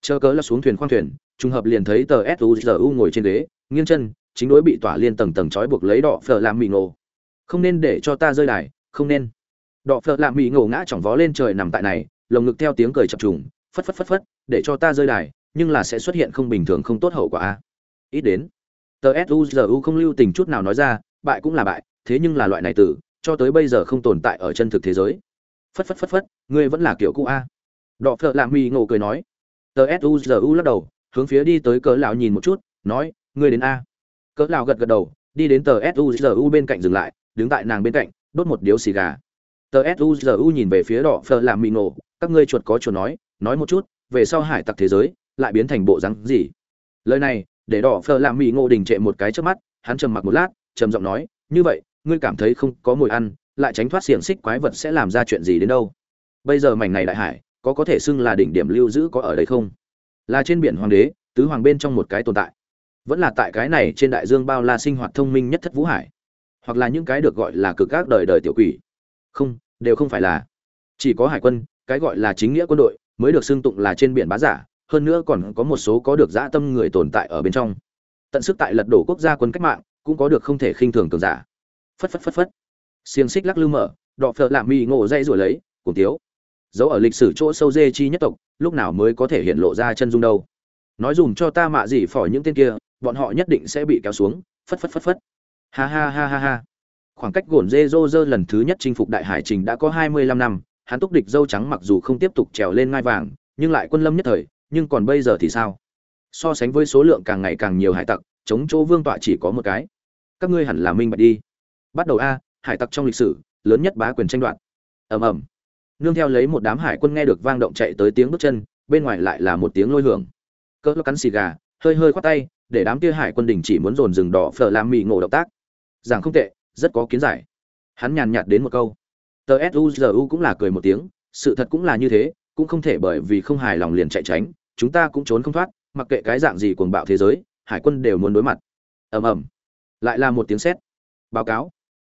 Chờ cớ là xuống thuyền khoang thuyền, trùng hợp liền thấy tờ suzu ngồi trên ghế, nghiêng chân, chính đối bị tỏa liên tầng tầng trói buộc lấy đỏ phờ làm mì ngộ. Không nên để cho ta rơi đài, không nên. Đỏ phờ làm mì ngộ ngã chỏng vó lên trời nằm tại này, lồng ngực theo tiếng cười chập trùng, phất phất phất phất để cho ta rơi đài, nhưng là sẽ xuất hiện không bình thường không tốt hậu quả a. Ít đến, tờ suzu không lưu tình chút nào nói ra, bại cũng là bại, thế nhưng là loại này tử, cho tới bây giờ không tồn tại ở chân thực thế giới. Phất phất phất phất, ngươi vẫn là kiểu cũ a. Đọ phợ lạ mi ngộ cười nói. Tờ suzu lắc đầu, hướng phía đi tới cỡ lão nhìn một chút, nói, ngươi đến a. Cỡ lão gật gật đầu, đi đến tờ suzu bên cạnh dừng lại, đứng tại nàng bên cạnh, đốt một điếu xì gà. Tờ suzu nhìn về phía đỏ phở làm mì nổ các ngươi chuột có chuột nói nói một chút về sau hải tặc thế giới lại biến thành bộ rắn gì? Lời này, để đỏ phờ làm mỹ ngộ đình trệ một cái trước mắt, hắn trầm mặc một lát, trầm giọng nói, như vậy, ngươi cảm thấy không có mồi ăn, lại tránh thoát xiềng xích quái vật sẽ làm ra chuyện gì đến đâu? Bây giờ mảnh này đại hải, có có thể xưng là đỉnh điểm lưu giữ có ở đây không? Là trên biển hoàng đế, tứ hoàng bên trong một cái tồn tại. Vẫn là tại cái này trên đại dương bao la sinh hoạt thông minh nhất thất vũ hải. Hoặc là những cái được gọi là cực các đời đời tiểu quỷ. Không, đều không phải là. Chỉ có hải quân, cái gọi là chính nghĩa quân đội mới được xưng tụng là trên biển bá giả, hơn nữa còn có một số có được dã tâm người tồn tại ở bên trong. Tận sức tại lật đổ quốc gia quân cách mạng, cũng có được không thể khinh thường cường giả. Phất phất phất phất. Xiềng xích lắc lư mở, đọ phợ lạ mì ngộ dây rồi lấy cùng tiếu dấu ở lịch sử chỗ sâu dê chi nhất tộc, lúc nào mới có thể hiện lộ ra chân dung đâu? Nói dùm cho ta mạ gì phỏi những tên kia, bọn họ nhất định sẽ bị kéo xuống. Phất phất phất phất. Ha ha ha ha ha. Khoảng cách gồn dê dô dơ lần thứ nhất chinh phục đại hải trình đã có hai mươi lăm năm hắn túc địch dâu trắng mặc dù không tiếp tục trèo lên ngai vàng, nhưng lại quân lâm nhất thời, nhưng còn bây giờ thì sao? So sánh với số lượng càng ngày càng nhiều hải tặc, chống chỗ vương tọa chỉ có một cái. Các ngươi hẳn là minh bạch đi. Bắt đầu a, hải tặc trong lịch sử, lớn nhất bá quyền tranh đoạt. Ầm ầm. Nương theo lấy một đám hải quân nghe được vang động chạy tới tiếng bước chân, bên ngoài lại là một tiếng lôi hưởng. Cỡ cắn xì gà, hơi hơi khoát tay, để đám kia hải quân đình chỉ muốn dồn rừng đỏ phở làm mì ngộ động tác. Rằng không tệ, rất có kiến giải. Hắn nhàn nhạt đến một câu tsuzu cũng là cười một tiếng, sự thật cũng là như thế, cũng không thể bởi vì không hài lòng liền chạy tránh, chúng ta cũng trốn không thoát, mặc kệ cái dạng gì cuồng bạo thế giới, hải quân đều muốn đối mặt. Ầm ầm. Lại là một tiếng sét. Báo cáo.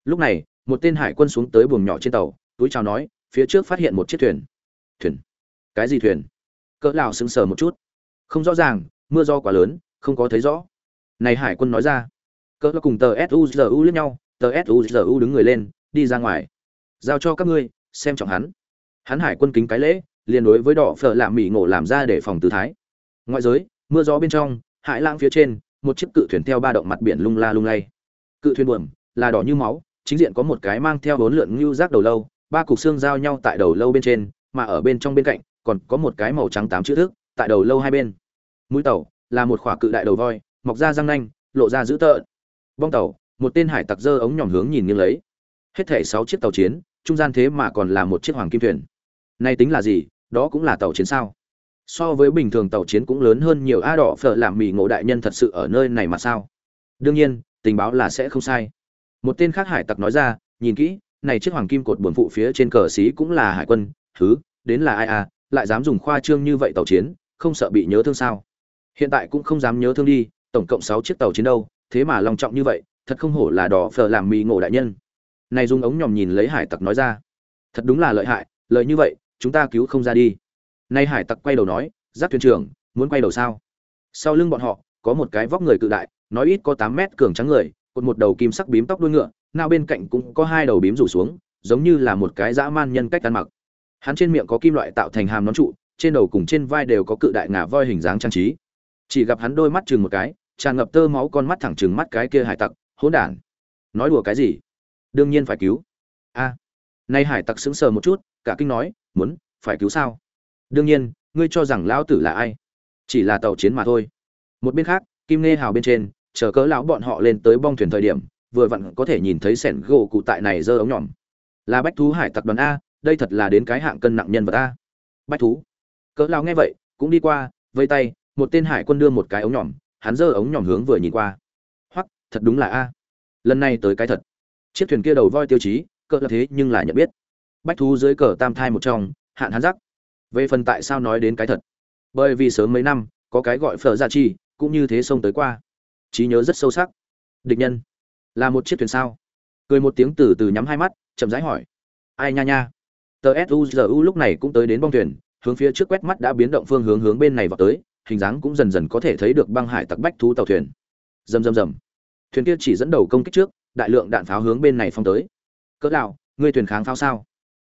Lúc này, một tên hải quân xuống tới buồng nhỏ trên tàu, túi chào nói, phía trước phát hiện một chiếc thuyền. Thuyền? Cái gì thuyền? Cỡ lão sững sờ một chút. Không rõ ràng, mưa do quá lớn, không có thấy rõ. Này hải quân nói ra. Cỡ cùng tờ suzu liếc nhau, tờ suzu đứng người lên, đi ra ngoài giao cho các ngươi, xem trọng hắn. Hắn hải quân kính cái lễ, liền đối với đỏ phở làm mỹ ngộ làm ra để phòng tư thái. Ngoại giới, mưa gió bên trong, hải lãng phía trên, một chiếc cự thuyền theo ba động mặt biển lung la lung lay. Cự thuyền buồm, là đỏ như máu, chính diện có một cái mang theo bốn lượn ngưu rác đầu lâu, ba cục xương giao nhau tại đầu lâu bên trên, mà ở bên trong bên cạnh, còn có một cái màu trắng tám chữ thước tại đầu lâu hai bên. Mũi tàu, là một khỏa cự đại đầu voi, mọc ra răng nanh, lộ ra dữ tợn. Bong tàu, một tên hải tặc dơ ống nhỏm hướng nhìn nghiêng lấy hết thể sáu chiếc tàu chiến, trung gian thế mà còn là một chiếc hoàng kim thuyền. Nay tính là gì? Đó cũng là tàu chiến sao? So với bình thường tàu chiến cũng lớn hơn nhiều. A đỏ phở làm mì ngộ đại nhân thật sự ở nơi này mà sao? Đương nhiên, tình báo là sẽ không sai. Một tên khác hải tặc nói ra, nhìn kỹ, này chiếc hoàng kim cột buồn phụ phía trên cờ xí cũng là hải quân. Thứ đến là ai à? Lại dám dùng khoa trương như vậy tàu chiến, không sợ bị nhớ thương sao? Hiện tại cũng không dám nhớ thương đi, tổng cộng sáu chiếc tàu chiến đâu, thế mà long trọng như vậy, thật không hổ là đỏ phở làm mì ngộ đại nhân này dùng ống nhòm nhìn lấy hải tặc nói ra. Thật đúng là lợi hại, lợi như vậy, chúng ta cứu không ra đi. Nay hải tặc quay đầu nói, giáp thuyền trưởng, muốn quay đầu sao? Sau lưng bọn họ, có một cái vóc người cự đại, nói ít có tám mét cường trắng người, cột một đầu kim sắc bím tóc đuôi ngựa, nào bên cạnh cũng có hai đầu bím rủ xuống, giống như là một cái dã man nhân cách ăn mặc. Hắn trên miệng có kim loại tạo thành hàm nón trụ, trên đầu cùng trên vai đều có cự đại ngà voi hình dáng trang trí. Chỉ gặp hắn đôi mắt chừng một cái, tràn ngập tơ máu con mắt thẳng chừng mắt cái kia hải tặc, hỗn đản, nói đùa cái gì? Đương nhiên phải cứu. A, nay hải tặc sững sờ một chút, cả kinh nói, muốn, phải cứu sao? Đương nhiên, ngươi cho rằng lão tử là ai? Chỉ là tàu chiến mà thôi. Một bên khác, kim nghe hào bên trên, chờ cớ lão bọn họ lên tới bong thuyền thời điểm, vừa vặn có thể nhìn thấy sẻn gỗ cụ tại này giơ ống nhỏm là bách thú hải tặc đoàn a, đây thật là đến cái hạng cân nặng nhân vật a. Bách thú? Cớ lão nghe vậy, cũng đi qua, vây tay, một tên hải quân đưa một cái ống nhỏm hắn giơ ống nhỏm hướng vừa nhìn qua. Hoắc, thật đúng là a. Lần này tới cái thật chiếc thuyền kia đầu voi tiêu chí, cỡ là thế nhưng là nhận biết. Bách thú dưới cờ tam thai một trong, hạn hán rắc về phần tại sao nói đến cái thật? Bởi vì sớm mấy năm, có cái gọi phở gia chi, cũng như thế xông tới qua. Trí nhớ rất sâu sắc. Địch nhân, là một chiếc thuyền sao? Cười một tiếng từ từ nhắm hai mắt, chậm rãi hỏi. Ai nha nha. Tờ suzu lúc này cũng tới đến bong thuyền, hướng phía trước quét mắt đã biến động phương hướng hướng bên này vào tới, hình dáng cũng dần dần có thể thấy được băng hải tặc bách thú tàu thuyền. Rầm rầm rầm. Thuyền kia chỉ dẫn đầu công kích trước đại lượng đạn pháo hướng bên này phong tới. Cỡ đạo ngươi thuyền kháng pháo sao?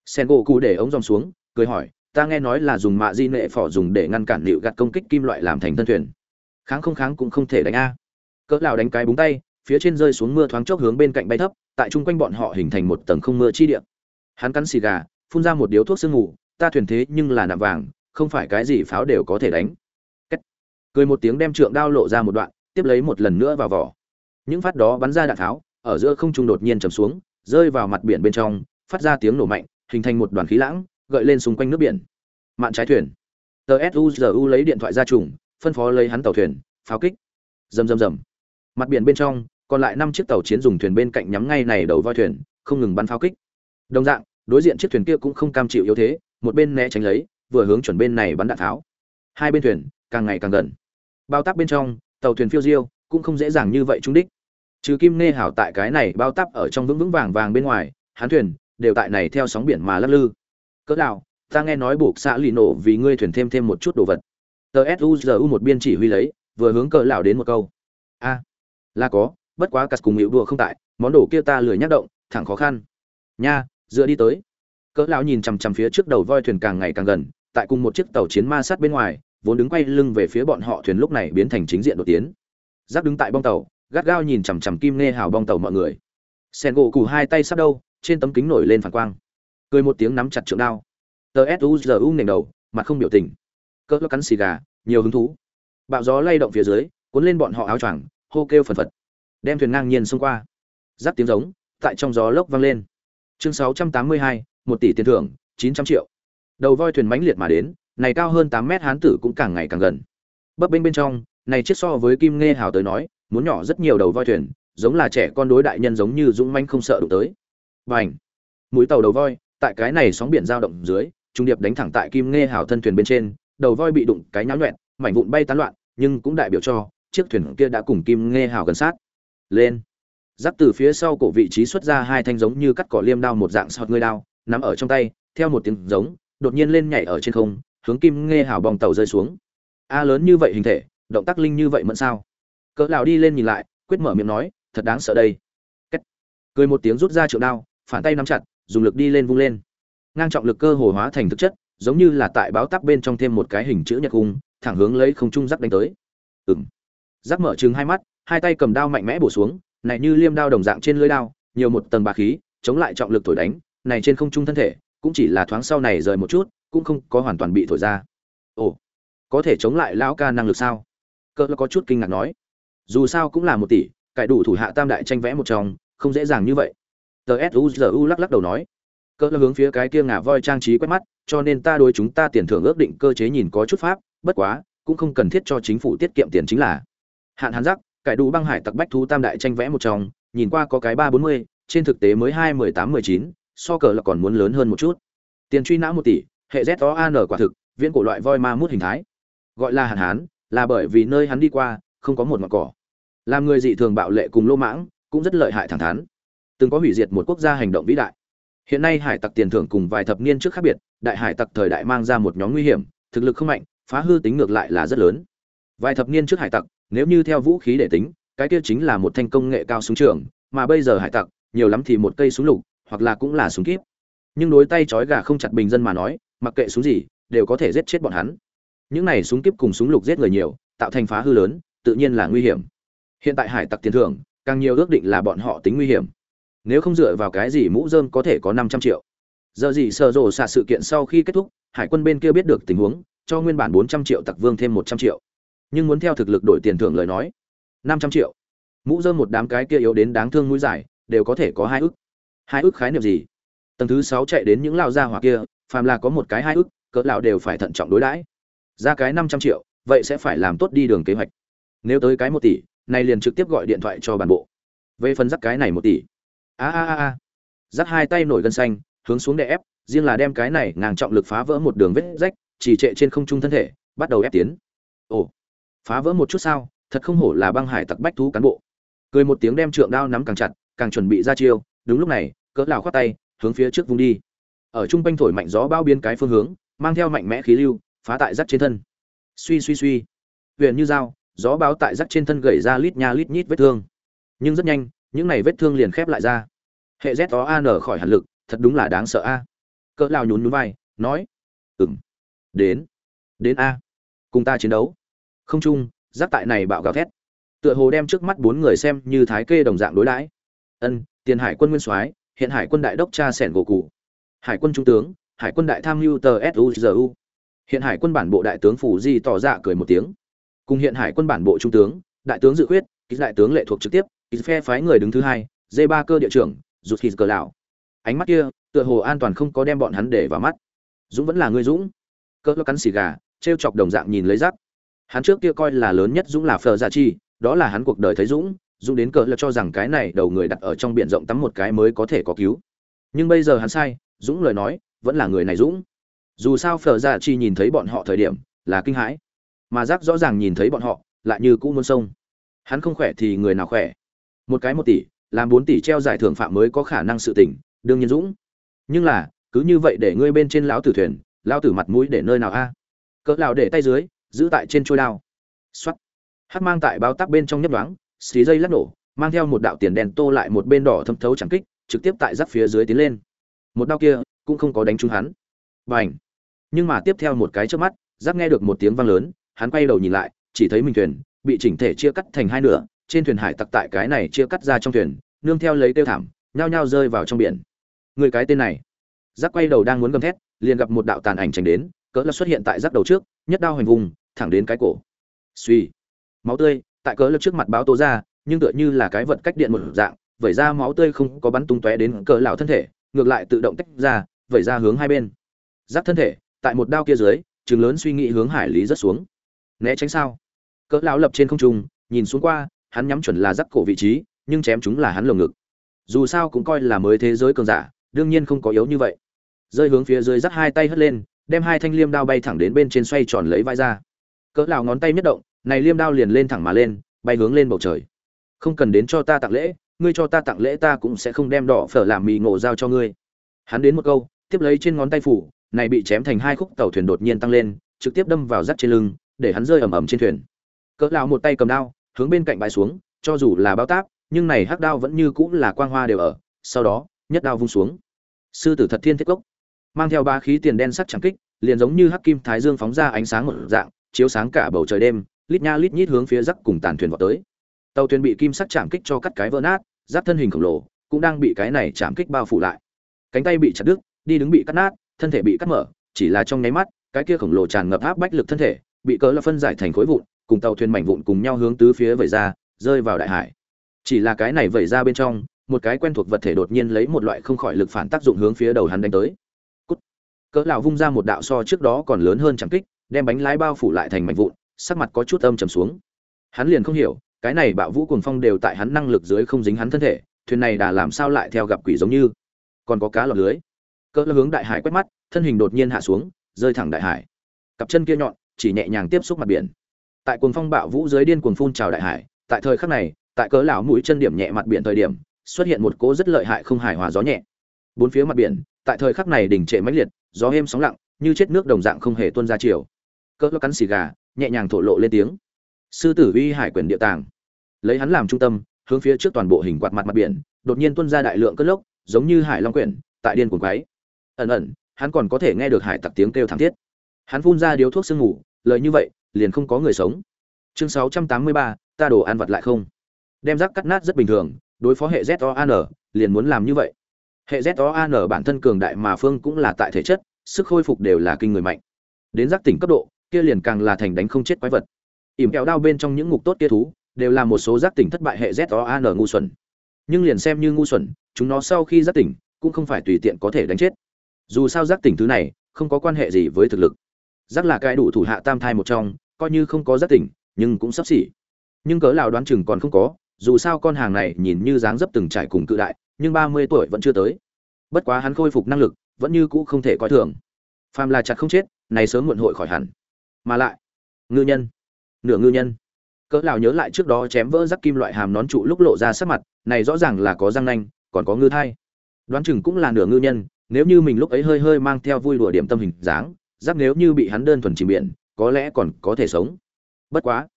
Sen gỗ cụ để ống dòng xuống, cười hỏi, ta nghe nói là dùng mạ di nệ phỏ dùng để ngăn cản liệu gạt công kích kim loại làm thành thân thuyền. Kháng không kháng cũng không thể đánh a. Cỡ lão đánh cái búng tay, phía trên rơi xuống mưa thoáng chốc hướng bên cạnh bay thấp, tại chung quanh bọn họ hình thành một tầng không mưa chi địa. Hắn cắn xì gà, phun ra một điếu thuốc sương ngủ ta thuyền thế nhưng là nạm vàng, không phải cái gì pháo đều có thể đánh. Kết. cười một tiếng đem trượng đao lộ ra một đoạn, tiếp lấy một lần nữa vào vỏ. Những phát đó bắn ra đạn pháo ở giữa không trung đột nhiên trầm xuống, rơi vào mặt biển bên trong, phát ra tiếng nổ mạnh, hình thành một đoàn khí lãng, gợi lên xung quanh nước biển. Mạn trái thuyền. Tờ suzu lấy điện thoại ra trùng, phân phó lấy hắn tàu thuyền, pháo kích. Rầm rầm rầm. Mặt biển bên trong, còn lại năm chiếc tàu chiến dùng thuyền bên cạnh nhắm ngay này đầu voi thuyền, không ngừng bắn pháo kích. Đồng dạng, đối diện chiếc thuyền kia cũng không cam chịu yếu thế, một bên né tránh lấy, vừa hướng chuẩn bên này bắn đạn tháo. hai bên thuyền, càng ngày càng gần. Bao tác bên trong, tàu thuyền phiêu diêu, cũng không dễ dàng như vậy trúng đích trừ kim nê hảo tại cái này bao tắp ở trong vững vững vàng vàng bên ngoài hán thuyền đều tại này theo sóng biển mà lắc lư. Cỡ đạo ta nghe nói buộc xã lì nổ vì ngươi thuyền thêm thêm một chút đồ vật. Tờ suzu một biên chỉ huy lấy, vừa hướng cỡ lão đến một câu. A, là có, bất quá cắt cùng hiệu đùa không tại, món đồ kia ta lười nhắc động, thẳng khó khăn. Nha, dựa đi tới. Cỡ lão nhìn chằm chằm phía trước đầu voi thuyền càng ngày càng gần, tại cùng một chiếc tàu chiến ma sát bên ngoài, vốn đứng quay lưng về phía bọn họ thuyền lúc này biến thành chính diện đột tiến. Giáp đứng tại bong tàu gắt gao nhìn chằm chằm kim nghe hào bong tàu mọi người. Sen gỗ cù hai tay sắp đâu trên tấm kính nổi lên phản quang. Cười một tiếng nắm chặt trượng đao. Tờ suzu nền đầu mặt không biểu tình. Cỡ cắn xì gà nhiều hứng thú. Bạo gió lay động phía dưới cuốn lên bọn họ áo choàng hô kêu phần phật. Đem thuyền ngang nhiên xông qua. Giáp tiếng giống tại trong gió lốc vang lên. Chương 682, một tỷ tiền thưởng 900 triệu. Đầu voi thuyền mãnh liệt mà đến này cao hơn 8 mét hán tử cũng càng ngày càng gần. Bấp bênh bên trong này chiếc so với kim nghe hào tới nói muốn nhỏ rất nhiều đầu voi thuyền giống là trẻ con đối đại nhân giống như dũng manh không sợ đụng tới. Bành, mũi tàu đầu voi tại cái này sóng biển giao động dưới trung điệp đánh thẳng tại kim nghe hào thân thuyền bên trên đầu voi bị đụng cái nháo nhuẹn mảnh vụn bay tán loạn nhưng cũng đại biểu cho chiếc thuyền kia đã cùng kim nghe hào gần sát. Lên! Giáp từ phía sau cổ vị trí xuất ra hai thanh giống như cắt cỏ liêm đao một dạng sọt ngươi đao nắm ở trong tay theo một tiếng giống đột nhiên lên nhảy ở trên không hướng kim nghe hào bong tàu rơi xuống. A lớn như vậy hình thể động tác linh như vậy mẫn sao? Cỡ lão đi lên nhìn lại, quyết mở miệng nói, thật đáng sợ đây. Kết. cười một tiếng rút ra trượng đao, phản tay nắm chặt, dùng lực đi lên vung lên. Ngang trọng lực cơ hồ hóa thành thực chất, giống như là tại báo tắc bên trong thêm một cái hình chữ nhật cung, thẳng hướng lấy không trung giáp đánh tới. Ừng giáp mở trừng hai mắt, hai tay cầm đao mạnh mẽ bổ xuống, này như liêm đao đồng dạng trên lưỡi đao, nhiều một tầng bá khí, chống lại trọng lực thổi đánh, này trên không trung thân thể, cũng chỉ là thoáng sau này rời một chút, cũng không có hoàn toàn bị thổi ra. Ồ, có thể chống lại lão ca năng lực sao? Cỡ có chút kinh ngạc nói dù sao cũng là một tỷ, cải đủ thủ hạ tam đại tranh vẽ một trong, không dễ dàng như vậy. Tờ suzu lắc lắc đầu nói. Cỡ hướng phía cái kia ngả voi trang trí quét mắt, cho nên ta đối chúng ta tiền thưởng ước định cơ chế nhìn có chút pháp, bất quá, cũng không cần thiết cho chính phủ tiết kiệm tiền chính là. Hạn hán giác, cải đủ băng hải tặc bách thú tam đại tranh vẽ một trong, nhìn qua có cái ba bốn mươi, trên thực tế mới hai mười tám mười chín, so cờ là còn muốn lớn hơn một chút. Tiền truy nã một tỷ, hệ z o an quả thực, viễn cổ loại voi ma mút hình thái. Gọi là hạn hán, là bởi vì nơi hắn đi qua, không có một ngọn cỏ làm người dị thường bạo lệ cùng lô mãng, cũng rất lợi hại thẳng thắn. Từng có hủy diệt một quốc gia hành động vĩ đại. Hiện nay hải tặc tiền thưởng cùng vài thập niên trước khác biệt, đại hải tặc thời đại mang ra một nhóm nguy hiểm, thực lực không mạnh, phá hư tính ngược lại là rất lớn. Vài thập niên trước hải tặc, nếu như theo vũ khí để tính, cái kia chính là một thanh công nghệ cao súng trường, mà bây giờ hải tặc, nhiều lắm thì một cây súng lục, hoặc là cũng là súng kíp. Nhưng đối tay trói gà không chặt bình dân mà nói, mặc kệ súng gì, đều có thể giết chết bọn hắn. Những này súng kíp cùng súng lục giết người nhiều, tạo thành phá hư lớn, tự nhiên là nguy hiểm hiện tại hải tặc tiền thưởng, càng nhiều ước định là bọn họ tính nguy hiểm. Nếu không dựa vào cái gì mũ dơm có thể có năm trăm triệu. Giờ gì sợ rồ xạ sự kiện sau khi kết thúc, hải quân bên kia biết được tình huống, cho nguyên bản bốn trăm triệu tặc vương thêm một trăm triệu. Nhưng muốn theo thực lực đổi tiền thưởng lời nói, năm trăm triệu. Mũ dơm một đám cái kia yếu đến đáng thương mũi dài đều có thể có hai ức hai ức khái niệm gì? Tầng thứ sáu chạy đến những lao gia hỏa kia, phàm là có một cái hai ức cỡ lão đều phải thận trọng đối đãi. Ra cái năm trăm triệu, vậy sẽ phải làm tốt đi đường kế hoạch. Nếu tới cái một tỷ này liền trực tiếp gọi điện thoại cho bản bộ. Về phần dắt cái này một tỷ. A a a a. Dắt hai tay nổi gân xanh, hướng xuống để ép, riêng là đem cái này ngang trọng lực phá vỡ một đường vết rách chỉ trệ trên không trung thân thể, bắt đầu ép tiến. Ồ, phá vỡ một chút sao, thật không hổ là băng hải tặc bách thú cán bộ. Cười một tiếng đem trượng đao nắm càng chặt, càng chuẩn bị ra chiêu, đúng lúc này, cỡ lào khoát tay, hướng phía trước vung đi. Ở trung quanh thổi mạnh gió bao biên cái phương hướng, mang theo mạnh mẽ khí lưu, phá tại rắc trên thân. Suy suy suy. Huyền như dao gió báo tại rắc trên thân gầy ra lít nha lít nhít vết thương. Nhưng rất nhanh, những này vết thương liền khép lại ra. Hệ z có an khỏi hẳn lực, thật đúng là đáng sợ a. Cỡ lao nhún nhún vai, nói ừng đến đến a, cùng ta chiến đấu. Không chung giáp tại này bạo gào thét. Tựa hồ đem trước mắt bốn người xem như thái kê đồng dạng đối đãi. Ân, tiền hải quân nguyên soái, hiện hải quân đại đốc cha sẻn gỗ cụ. Hải quân trung tướng, hải quân đại tham mưu tờ suzu hiện hải quân bản bộ đại tướng phủ di tỏ ra cười một tiếng cùng hiện hải quân bản bộ trung tướng, đại tướng dự khuyết, ký đại tướng lệ thuộc trực tiếp, ký phe phái người đứng thứ hai d ba cơ địa trưởng, rụt hít cờ lão ánh mắt kia, tựa hồ an toàn không có đem bọn hắn để vào mắt. Dũng vẫn là người dũng. Cỡ cắn xì gà, trêu chọc đồng dạng nhìn lấy rắc hắn trước kia coi là lớn nhất dũng là phờ gia dạ chi, đó là hắn cuộc đời thấy dũng. Dũng đến cỡ là cho rằng cái này đầu người đặt ở trong biển rộng tắm một cái mới có thể có cứu. Nhưng bây giờ hắn sai, dũng lời nói, vẫn là người này dũng. Dù sao phờ gia dạ chi nhìn thấy bọn họ thời điểm, là kinh hãi mà giác rõ ràng nhìn thấy bọn họ, lại như cũ muốn sông hắn không khỏe thì người nào khỏe? Một cái một tỷ, làm bốn tỷ treo giải thưởng phạm mới có khả năng sự tỉnh đương nhiên dũng. Nhưng là, cứ như vậy để ngươi bên trên lão tử thuyền, lão tử mặt mũi để nơi nào a? Cỡ lão để tay dưới, giữ tại trên trôi đao. Xoắt hát mang tại bao tắc bên trong nhấp đoáng xí dây lắc nổ, mang theo một đạo tiền đèn tô lại một bên đỏ thâm thấu chẳng kích, trực tiếp tại giáp phía dưới tiến lên. Một đao kia, cũng không có đánh trúng hắn. Bành. Nhưng mà tiếp theo một cái trước mắt, giáp nghe được một tiếng vang lớn hắn quay đầu nhìn lại, chỉ thấy mình thuyền bị chỉnh thể chia cắt thành hai nửa, trên thuyền hải tặc tại cái này chia cắt ra trong thuyền, nương theo lấy tiêu thảm, nhao nhao rơi vào trong biển. Người cái tên này. Giác quay đầu đang muốn gầm thét, liền gặp một đạo tàn ảnh tránh đến, cỡ là xuất hiện tại giác đầu trước, nhất đao hành vùng, thẳng đến cái cổ. Suy máu tươi tại cỡ lực trước mặt báo tố ra, nhưng tựa như là cái vật cách điện một dạng, vẩy ra máu tươi không có bắn tung tóe đến cỡ lão thân thể, ngược lại tự động tách ra, vẩy ra hướng hai bên. Giác thân thể, tại một đao kia dưới chừng lớn suy nghĩ hướng hải lý rất xuống né tránh sao? Cỡ lão lập trên không trung, nhìn xuống qua, hắn nhắm chuẩn là giác cổ vị trí, nhưng chém chúng là hắn lồng ngực. Dù sao cũng coi là mới thế giới cường giả, đương nhiên không có yếu như vậy. Rơi hướng phía dưới dắt hai tay hất lên, đem hai thanh liêm đao bay thẳng đến bên trên xoay tròn lấy vai ra. Cỡ lão ngón tay nhất động, này liêm đao liền lên thẳng mà lên, bay hướng lên bầu trời. Không cần đến cho ta tặng lễ, ngươi cho ta tặng lễ ta cũng sẽ không đem đỏ phở làm mì ngộ giao cho ngươi. Hắn đến một câu, tiếp lấy trên ngón tay phủ, này bị chém thành hai khúc tàu thuyền đột nhiên tăng lên, trực tiếp đâm vào giáp trên lưng để hắn rơi ầm ầm trên thuyền. Cỡ lão một tay cầm đao, hướng bên cạnh bãi xuống, cho dù là bao táp, nhưng này hắc đao vẫn như cũ là quang hoa đều ở, sau đó, nhất đao vung xuống. Sư tử thật thiên thiết cốc. Mang theo ba khí tiền đen sắc chẳng kích, liền giống như hắc kim thái dương phóng ra ánh sáng một dạng, chiếu sáng cả bầu trời đêm, lít nha lít nhít hướng phía rắc cùng tàn thuyền vào tới. Tàu thuyền bị kim sắc chạm kích cho cắt cái vỡ nát giáp thân hình khổng lồ, cũng đang bị cái này chạm kích bao phủ lại. Cánh tay bị chặt đứt, đi đứng bị cắt nát, thân thể bị cắt mở, chỉ là trong nháy mắt, cái kia khổng lồ tràn ngập áp bách lực thân thể bị cỡ là phân giải thành khối vụn, cùng tàu thuyền mảnh vụn cùng nhau hướng tứ phía vẩy ra, rơi vào đại hải. Chỉ là cái này vẩy ra bên trong, một cái quen thuộc vật thể đột nhiên lấy một loại không khỏi lực phản tác dụng hướng phía đầu hắn đánh tới. Cút. cỡ lão vung ra một đạo so trước đó còn lớn hơn chẳng kích, đem bánh lái bao phủ lại thành mảnh vụn, sắc mặt có chút âm trầm xuống. Hắn liền không hiểu, cái này bạo vũ cuồng phong đều tại hắn năng lực dưới không dính hắn thân thể, thuyền này đã làm sao lại theo gặp quỷ giống như? Còn có cá lọt lưới. Cỡ hướng đại hải quét mắt, thân hình đột nhiên hạ xuống, rơi thẳng đại hải. Cặp chân kia nhọn chỉ nhẹ nhàng tiếp xúc mặt biển. Tại cuồng phong bạo vũ dưới điên cuồng phun trào đại hải, tại thời khắc này, tại cỡ lão mũi chân điểm nhẹ mặt biển thời điểm, xuất hiện một cỗ rất lợi hại không hài hòa gió nhẹ. Bốn phía mặt biển, tại thời khắc này đỉnh trệ mãnh liệt, gió êm sóng lặng, như chết nước đồng dạng không hề tuôn ra chiều. Cỡ cắn xì gà, nhẹ nhàng thổ lộ lên tiếng. Sư tử uy hải quyền địa tàng. Lấy hắn làm trung tâm, hướng phía trước toàn bộ hình quạt mặt mặt biển, đột nhiên tuôn ra đại lượng cơn lốc, giống như hải long quyển, tại điên cuồng quái ẩn ẩn, hắn còn có thể nghe được hải tặc tiếng kêu thảm thiết hắn phun ra điếu thuốc sương ngủ lời như vậy liền không có người sống. Chương 683, ta đổ ăn vật lại không? Đem rác cắt nát rất bình thường đối phó hệ ZOAN liền muốn làm như vậy. Hệ ZOAN bản thân cường đại mà phương cũng là tại thể chất sức khôi phục đều là kinh người mạnh. Đến giác tỉnh cấp độ kia liền càng là thành đánh không chết quái vật. Ỉm kẹo đao bên trong những ngục tốt kia thú đều là một số giác tỉnh thất bại hệ ZOAN ngu xuẩn. Nhưng liền xem như ngu xuẩn chúng nó sau khi giác tỉnh cũng không phải tùy tiện có thể đánh chết. Dù sao giác tỉnh thứ này không có quan hệ gì với thực lực giác là cái đủ thủ hạ tam thai một trong, coi như không có giác tỉnh, nhưng cũng sắp xỉ. Nhưng cớ nào đoán chừng còn không có, dù sao con hàng này nhìn như dáng dấp từng trải cùng cự đại, nhưng ba mươi tuổi vẫn chưa tới. Bất quá hắn khôi phục năng lực, vẫn như cũ không thể coi thường. Phàm là chặt không chết, này sớm muộn hội khỏi hẳn. Mà lại, ngư nhân, nửa ngư nhân. Cỡ lào nhớ lại trước đó chém vỡ rắc kim loại hàm nón trụ lúc lộ ra sắc mặt, này rõ ràng là có răng nanh, còn có ngư thai. Đoán chừng cũng là nửa ngư nhân, nếu như mình lúc ấy hơi hơi mang theo vui đùa điểm tâm hình dáng giáp nếu như bị hắn đơn thuần chìm biển, có lẽ còn có thể sống. Bất quá.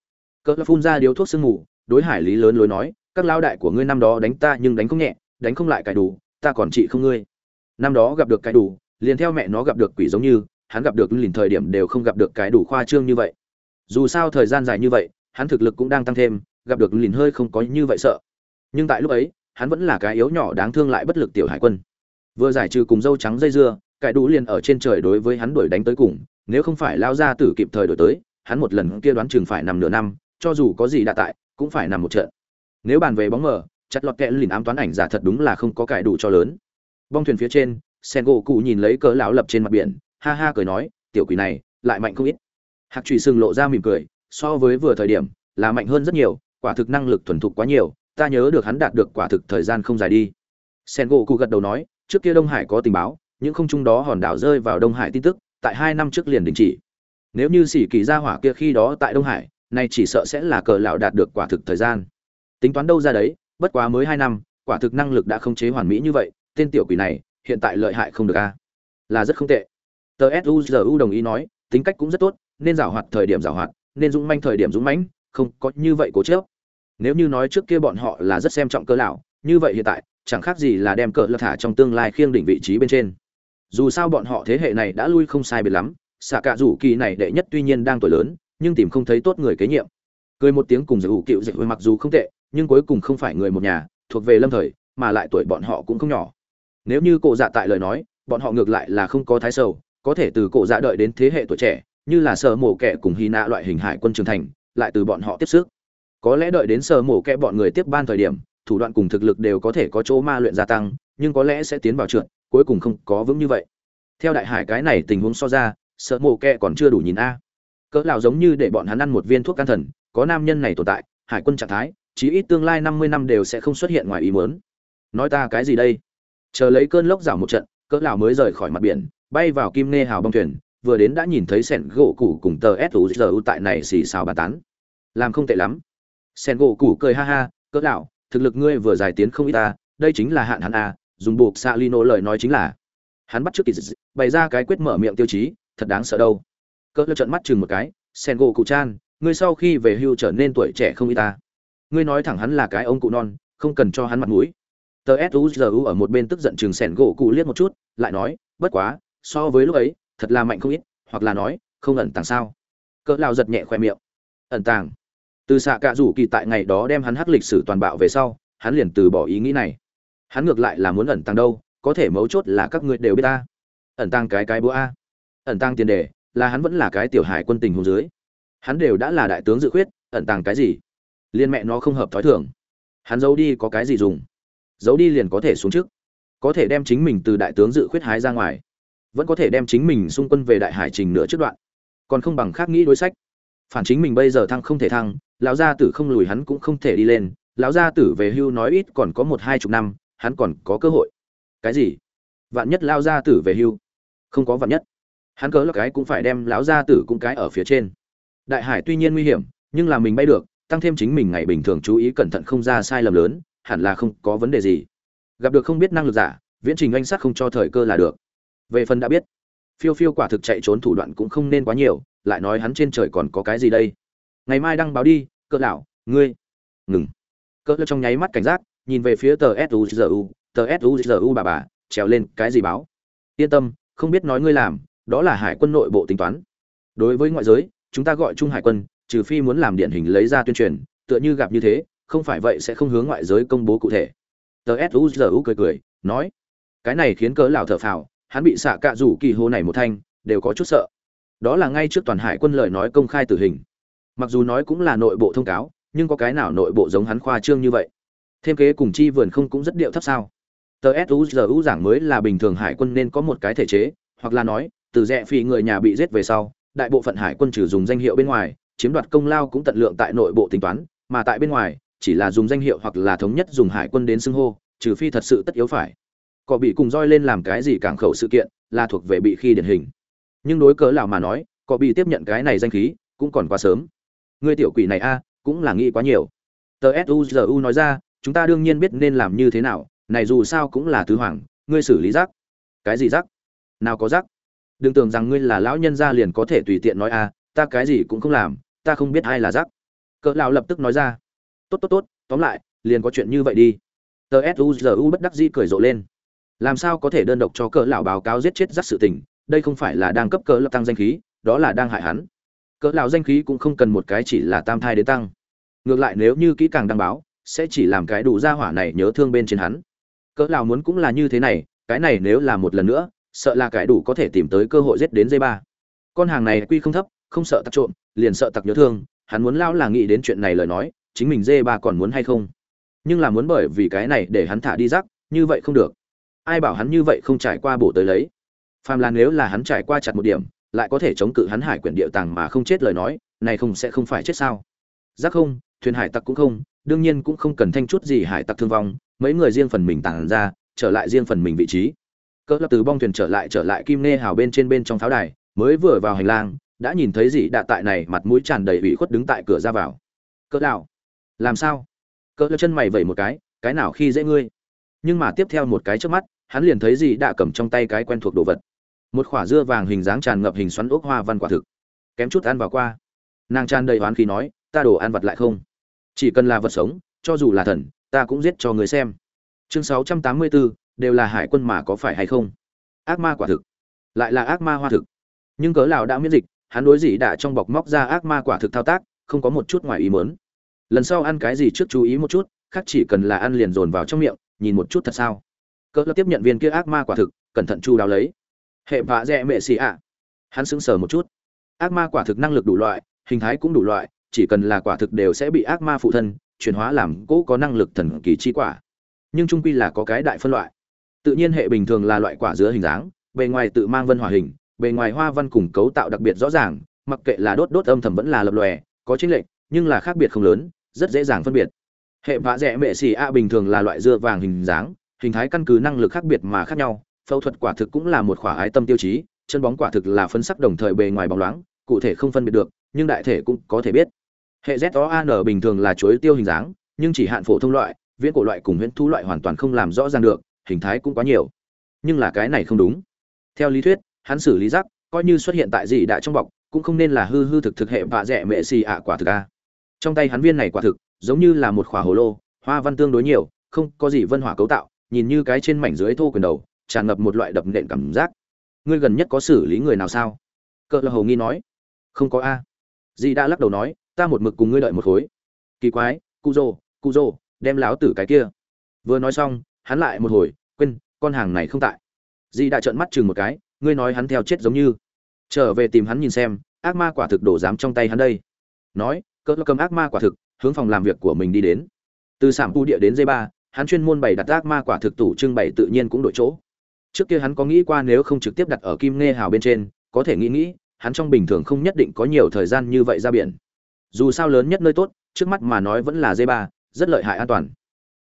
Cỡ phun ra điếu thuốc sương mù, đối hải lý lớn lối nói, các lao đại của ngươi năm đó đánh ta nhưng đánh không nhẹ, đánh không lại cải đủ, ta còn trị không ngươi. Năm đó gặp được cải đủ, liền theo mẹ nó gặp được quỷ giống như, hắn gặp được lìn thời điểm đều không gặp được cái đủ khoa trương như vậy. Dù sao thời gian dài như vậy, hắn thực lực cũng đang tăng thêm, gặp được lìn hơi không có như vậy sợ. Nhưng tại lúc ấy, hắn vẫn là cái yếu nhỏ đáng thương lại bất lực tiểu hải quân. Vừa giải trừ cùng dâu trắng dây dưa cải đủ liền ở trên trời đối với hắn đuổi đánh tới cùng, nếu không phải lao ra tử kịp thời đổi tới, hắn một lần kia đoán chừng phải nằm nửa năm, cho dù có gì đã tại, cũng phải nằm một trận. Nếu bàn về bóng mờ, chặt lọt kẽ lìn ám toán ảnh giả thật đúng là không có cải đủ cho lớn. Bong thuyền phía trên sen gỗ cụ nhìn lấy cỡ lão lập trên mặt biển, ha ha cười nói, tiểu quỷ này, lại mạnh không ít. Hạc trụy sừng lộ ra mỉm cười, so với vừa thời điểm, là mạnh hơn rất nhiều, quả thực năng lực thuần thục quá nhiều, ta nhớ được hắn đạt được quả thực thời gian không dài đi. Sen gỗ cụ gật đầu nói, trước kia đông hải có tình báo những không trung đó hòn đảo rơi vào đông hải tin tức, tại hai năm trước liền đình chỉ. Nếu như sĩ kỳ gia hỏa kia khi đó tại đông hải, nay chỉ sợ sẽ là cờ lão đạt được quả thực thời gian. Tính toán đâu ra đấy, bất quá mới hai năm, quả thực năng lực đã không chế hoàn mỹ như vậy, tên tiểu quỷ này, hiện tại lợi hại không được a. Là rất không tệ. Tờ suzu đồng ý nói, tính cách cũng rất tốt, nên giảo hoạt thời điểm giảo hoạt, nên dũng manh thời điểm dũng mãnh, không có như vậy cố chớp nếu như nói trước kia bọn họ là rất xem trọng cờ lão, như vậy hiện tại, chẳng khác gì là đem cờ lão thả trong tương lai khiêng đỉnh vị trí bên trên dù sao bọn họ thế hệ này đã lui không sai biệt lắm, xạ cạ rủ kỳ này đệ nhất tuy nhiên đang tuổi lớn, nhưng tìm không thấy tốt người kế nhiệm. Cười một tiếng cùng giải hữu cựu dịch mặc dù không tệ, nhưng cuối cùng không phải người một nhà, thuộc về lâm thời, mà lại tuổi bọn họ cũng không nhỏ. Nếu như cổ dạ tại lời nói, bọn họ ngược lại là không có thái sầu, có thể từ cổ dạ đợi đến thế hệ tuổi trẻ, như là sở mổ kẻ cùng hy nạ loại hình hải quân trưởng thành, lại từ bọn họ tiếp sức. Có lẽ đợi đến sở mổ kẻ bọn người tiếp ban thời điểm, thủ đoạn cùng thực lực đều có thể có chỗ ma luyện gia tăng, nhưng có lẽ sẽ tiến vào trượt cuối cùng không có vững như vậy. Theo đại hải cái này tình huống so ra, sợ mộ kẹ còn chưa đủ nhìn a. Cỡ lão giống như để bọn hắn ăn một viên thuốc can thần, có nam nhân này tồn tại, hải quân trạng thái, chí ít tương lai năm mươi năm đều sẽ không xuất hiện ngoài ý muốn. Nói ta cái gì đây? Chờ lấy cơn lốc rảo một trận, cỡ lão mới rời khỏi mặt biển, bay vào kim nê hào bong thuyền, vừa đến đã nhìn thấy sẹn gỗ củ cùng tờ suzu tại này xì xào bàn tán. Làm không tệ lắm. Sẹn gỗ củ cười ha ha, cỡ lão, thực lực ngươi vừa giải tiến không ít ta, đây chính là hạn hắn a dùng buộc xạ lino lời nói chính là, hắn bắt trước kỳ bày ra cái quyết mở miệng tiêu chí, thật đáng sợ đâu. Cỡ lơ trận mắt chừng một cái, sen gỗ cụ chan, ngươi sau khi về hưu trở nên tuổi trẻ không y ta. Ngươi nói thẳng hắn là cái ông cụ non, không cần cho hắn mặt mũi. Tờ suzu ở một bên tức giận chừng sẻn gỗ cụ liếc một chút, lại nói, bất quá, so với lúc ấy, thật là mạnh không ít, hoặc là nói, không ẩn tàng sao. Cỡ lao giật nhẹ khoe miệng. Ẩn tàng. Từ xạ cạ rủ kỳ tại ngày đó đem hắn hắc lịch sử toàn bạo về sau, hắn liền từ bỏ ý nghĩ này hắn ngược lại là muốn ẩn tàng đâu, có thể mấu chốt là các ngươi đều biết ta. Ẩn tàng cái cái búa a. Ẩn tàng tiền đề, là hắn vẫn là cái tiểu hải quân tình hồ dưới. Hắn đều đã là đại tướng dự khuyết, ẩn tàng cái gì? Liên mẹ nó không hợp thói thường. Hắn giấu đi có cái gì dùng? Giấu đi liền có thể xuống trước. Có thể đem chính mình từ đại tướng dự khuyết hái ra ngoài. Vẫn có thể đem chính mình xung quân về đại hải trình nửa trước đoạn. Còn không bằng khác nghĩ đối sách. Phản chính mình bây giờ thăng không thể thăng, lão gia tử không lùi hắn cũng không thể đi lên. Lão gia tử về hưu nói ít còn có một hai chục năm hắn còn có cơ hội. Cái gì? Vạn nhất lao gia tử về hưu? Không có vạn nhất. Hắn cớ là cái cũng phải đem lão gia tử cũng cái ở phía trên. Đại hải tuy nhiên nguy hiểm, nhưng là mình bay được, tăng thêm chính mình ngày bình thường chú ý cẩn thận không ra sai lầm lớn, hẳn là không có vấn đề gì. Gặp được không biết năng lực giả, viễn trình anh sát không cho thời cơ là được. Về phần đã biết, phiêu phiêu quả thực chạy trốn thủ đoạn cũng không nên quá nhiều, lại nói hắn trên trời còn có cái gì đây? Ngày mai đăng báo đi, cỡ lão, ngươi. Ngừng. Cỡ lão trong nháy mắt cảnh giác nhìn về phía tờ suzu tờ suzu bà bà, trèo lên, cái gì báo? Yên tâm, không biết nói ngươi làm, đó là hải quân nội bộ tính toán. Đối với ngoại giới, chúng ta gọi trung hải quân, trừ phi muốn làm điển hình lấy ra tuyên truyền, tựa như gặp như thế, không phải vậy sẽ không hướng ngoại giới công bố cụ thể. Tờ suzu cười cười, nói, cái này khiến cớ lão thở phào, hắn bị xạ cạ rủ kỳ hô này một thanh, đều có chút sợ. Đó là ngay trước toàn hải quân lời nói công khai tử hình. Mặc dù nói cũng là nội bộ thông cáo, nhưng có cái nào nội bộ giống hắn khoa trương như vậy? Thêm kế cùng chi vườn không cũng rất điệu thấp sao. Tờ suzu giảng mới là bình thường hải quân nên có một cái thể chế, hoặc là nói, từ rẽ phi người nhà bị giết về sau, đại bộ phận hải quân trừ dùng danh hiệu bên ngoài, chiếm đoạt công lao cũng tận lượng tại nội bộ tính toán, mà tại bên ngoài, chỉ là dùng danh hiệu hoặc là thống nhất dùng hải quân đến xưng hô, trừ phi thật sự tất yếu phải. Cọ bị cùng roi lên làm cái gì cảng khẩu sự kiện, là thuộc về bị khi điển hình. Nhưng đối cớ lão mà nói cọ bị tiếp nhận cái này danh khí, cũng còn quá sớm. Người tiểu quỷ này a, cũng là nghĩ quá nhiều. Tờ suzu nói ra chúng ta đương nhiên biết nên làm như thế nào, này dù sao cũng là tứ hoàng, ngươi xử lý rác. Cái gì rác? Nào có rác? Đừng tưởng rằng ngươi là lão nhân gia liền có thể tùy tiện nói a ta cái gì cũng không làm, ta không biết ai là rác. Cỡ lão lập tức nói ra. Tốt tốt tốt, tóm lại, liền có chuyện như vậy đi. Tờ suzu bất đắc dĩ cười rộ lên. Làm sao có thể đơn độc cho cỡ lão báo cáo giết chết rắc sự tình, đây không phải là đang cấp cỡ lập tăng danh khí, đó là đang hại hắn. Cỡ lão danh khí cũng không cần một cái chỉ là tam thai đến tăng. Ngược lại nếu như kỹ càng đăng báo sẽ chỉ làm cái đủ gia hỏa này nhớ thương bên trên hắn. Cỡ lão muốn cũng là như thế này, cái này nếu là một lần nữa, sợ là cái đủ có thể tìm tới cơ hội giết đến dây ba. Con hàng này quy không thấp, không sợ tặc trộm, liền sợ tặc nhớ thương, hắn muốn lao là nghĩ đến chuyện này lời nói, chính mình dê ba còn muốn hay không? Nhưng là muốn bởi vì cái này để hắn thả đi rắc, như vậy không được. Ai bảo hắn như vậy không trải qua bổ tới lấy? Phàm là nếu là hắn trải qua chặt một điểm, lại có thể chống cự hắn hải quyển địa tàng mà không chết lời nói, này không sẽ không phải chết sao? Giác không, thuyền hải tặc cũng không đương nhiên cũng không cần thanh chút gì hải tặc thương vong, mấy người riêng phần mình tàng ra, trở lại riêng phần mình vị trí. Cỡ lập từ bong thuyền trở lại trở lại kim nê hào bên trên bên trong pháo đài, mới vừa vào hành lang, đã nhìn thấy dị đạ tại này mặt mũi tràn đầy ủy khuất đứng tại cửa ra vào. Cỡ đạo làm sao? Cỡ lập chân mày vẩy một cái cái nào khi dễ ngươi? Nhưng mà tiếp theo một cái trước mắt, hắn liền thấy dị đạ cầm trong tay cái quen thuộc đồ vật. Một khoả dưa vàng hình dáng tràn ngập hình xoắn ốc hoa văn quả thực. Kém chút ăn vào qua. Nàng tràn đầy oán khí nói, ta đồ ăn vật lại không? Chỉ cần là vật sống cho dù là thần ta cũng giết cho người xem. Chương 684, đều là hải quân mà có phải hay không? Ác ma quả thực. Lại là ác ma hoa thực. Nhưng cớ lão đã miễn dịch hắn đối dị đã trong bọc móc ra ác ma quả thực thao tác không có một chút ngoài ý muốn. Lần sau ăn cái gì trước chú ý một chút khác chỉ cần là ăn liền dồn vào trong miệng nhìn một chút thật sao. Cỡ tiếp nhận viên kia ác ma quả thực cẩn thận chu đáo lấy. Hệ vạ dẹ mẹ xì ạ. Hắn sững sờ một chút. Ác ma quả thực năng lực đủ loại hình thái cũng đủ loại chỉ cần là quả thực đều sẽ bị ác ma phụ thân, chuyển hóa làm cỗ có năng lực thần kỳ chi quả. Nhưng trung quy là có cái đại phân loại. Tự nhiên hệ bình thường là loại quả giữa hình dáng, bề ngoài tự mang vân hòa hình, bề ngoài hoa văn cùng cấu tạo đặc biệt rõ ràng, mặc kệ là đốt đốt âm thầm vẫn là lập lòe, có chính lệnh nhưng là khác biệt không lớn, rất dễ dàng phân biệt. Hệ vạ rẽ mẹ xì a bình thường là loại dưa vàng hình dáng, hình thái căn cứ năng lực khác biệt mà khác nhau, phẫu thuật quả thực cũng là một khỏa ái tâm tiêu chí, chân bóng quả thực là phân sắc đồng thời bề ngoài bóng loáng, cụ thể không phân biệt được, nhưng đại thể cũng có thể biết hệ z bình thường là chuối tiêu hình dáng, nhưng chỉ hạn phổ thông loại, viễn cổ loại cùng huyễn thu loại hoàn toàn không làm rõ ràng được, hình thái cũng quá nhiều. Nhưng là cái này không đúng. Theo lý thuyết, hắn xử lý rắc, coi như xuất hiện tại gì đã trong bọc, cũng không nên là hư hư thực thực hệ vạ rẻ mệ xì ạ quả thực a. Trong tay hắn viên này quả thực, giống như là một khỏa hồ lô, hoa văn tương đối nhiều, không có gì vân hỏa cấu tạo, nhìn như cái trên mảnh dưới thô quyền đầu, tràn ngập một loại đập nện cảm giác. Ngươi gần nhất có xử lý người nào sao? Cỡ là hầu nghi nói. Không có a. Dì đã lắc đầu nói ta một mực cùng ngươi đợi một khối. Kỳ quái cụ rồ cụ rồ đem láo tử cái kia. Vừa nói xong, hắn lại một hồi, quên, con hàng này không tại. Di đã trợn mắt chừng một cái, ngươi nói hắn theo chết giống như. Trở về tìm hắn nhìn xem, ác ma quả thực đổ dám trong tay hắn đây. Nói, cỡ cầm ác ma quả thực, hướng phòng làm việc của mình đi đến. Từ sảm tu địa đến dây ba, hắn chuyên môn bày đặt ác ma quả thực tủ trưng bày tự nhiên cũng đổi chỗ. Trước kia hắn có nghĩ qua nếu không trực tiếp đặt ở kim nghe hào bên trên, có thể nghĩ nghĩ, hắn trong bình thường không nhất định có nhiều thời gian như vậy ra biển dù sao lớn nhất nơi tốt, trước mắt mà nói vẫn là dây ba rất lợi hại an toàn.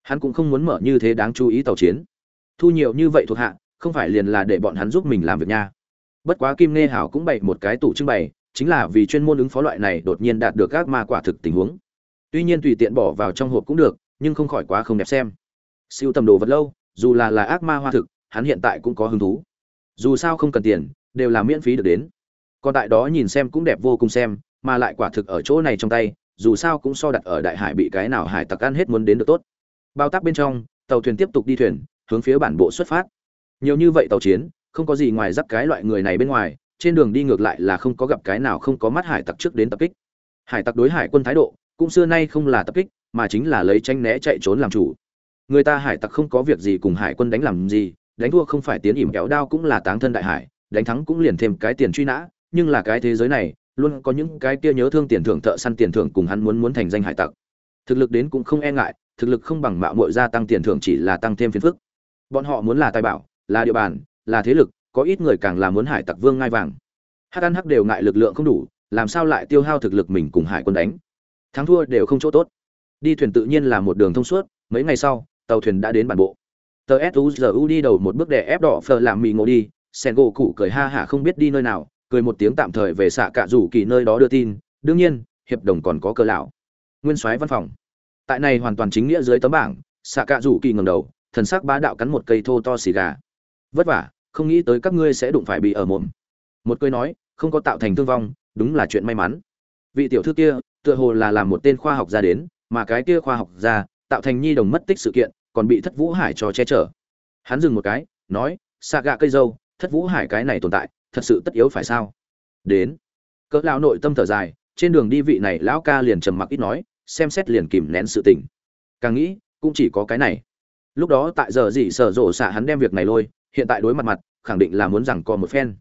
Hắn cũng không muốn mở như thế đáng chú ý tàu chiến. Thu nhiều như vậy thuộc hạ, không phải liền là để bọn hắn giúp mình làm việc nha. Bất quá kim nghe hảo cũng bày một cái tủ trưng bày, chính là vì chuyên môn ứng phó loại này đột nhiên đạt được các ma quả thực tình huống. Tuy nhiên tùy tiện bỏ vào trong hộp cũng được, nhưng không khỏi quá không đẹp xem. Siêu tầm đồ vật lâu, dù là là ác ma hoa thực, hắn hiện tại cũng có hứng thú. Dù sao không cần tiền, đều là miễn phí được đến. Còn tại đó nhìn xem cũng đẹp vô cùng xem mà lại quả thực ở chỗ này trong tay, dù sao cũng so đặt ở đại hải bị cái nào hải tặc ăn hết muốn đến được tốt. Bao tác bên trong, tàu thuyền tiếp tục đi thuyền, hướng phía bản bộ xuất phát. Nhiều như vậy tàu chiến, không có gì ngoài dắt cái loại người này bên ngoài, trên đường đi ngược lại là không có gặp cái nào không có mắt hải tặc trước đến tập kích. Hải tặc đối hải quân thái độ, cũng xưa nay không là tập kích, mà chính là lấy tranh né chạy trốn làm chủ. Người ta hải tặc không có việc gì cùng hải quân đánh làm gì, đánh thua không phải tiến ỉm kéo đao cũng là táng thân đại hải, đánh thắng cũng liền thêm cái tiền truy nã, nhưng là cái thế giới này luôn có những cái kia nhớ thương tiền thưởng thợ săn tiền thưởng cùng hắn muốn muốn thành danh hải tặc. Thực lực đến cũng không e ngại, thực lực không bằng mạo muội gia tăng tiền thưởng chỉ là tăng thêm phiền phức. Bọn họ muốn là tài bảo, là địa bàn, là thế lực, có ít người càng là muốn hải tặc vương ngai vàng. Hát ăn hắc đều ngại lực lượng không đủ, làm sao lại tiêu hao thực lực mình cùng hải quân đánh? Thắng thua đều không chỗ tốt. Đi thuyền tự nhiên là một đường thông suốt, mấy ngày sau, tàu thuyền đã đến bản bộ. Tờ suzu đi đầu một bước để ép đỏ phờ làm mì ngộ đi sen gỗ cụ cười ha hả không biết đi nơi nào cười một tiếng tạm thời về xạ cạ rủ kỳ nơi đó đưa tin, đương nhiên, hiệp đồng còn có cơ lão. Nguyên soái văn phòng. Tại này hoàn toàn chính nghĩa dưới tấm bảng, xạ cạ rủ kỳ ngầm đầu, thần sắc bá đạo cắn một cây thô to xì gà. Vất vả, không nghĩ tới các ngươi sẽ đụng phải bị ở mồm. Một cười nói, không có tạo thành thương vong, đúng là chuyện may mắn. Vị tiểu thư kia, tựa hồ là làm một tên khoa học gia đến, mà cái kia khoa học gia, tạo thành nhi đồng mất tích sự kiện, còn bị thất vũ hải cho che chở. Hắn dừng một cái, nói, xạ gạ cây dâu, thất vũ hải cái này tồn tại thật sự tất yếu phải sao? Đến. Cỡ lão nội tâm thở dài, trên đường đi vị này lão ca liền trầm mặc ít nói, xem xét liền kìm nén sự tình. Càng nghĩ, cũng chỉ có cái này. Lúc đó tại giờ gì sở rộ xạ hắn đem việc này lôi, hiện tại đối mặt mặt, khẳng định là muốn rằng co một phen.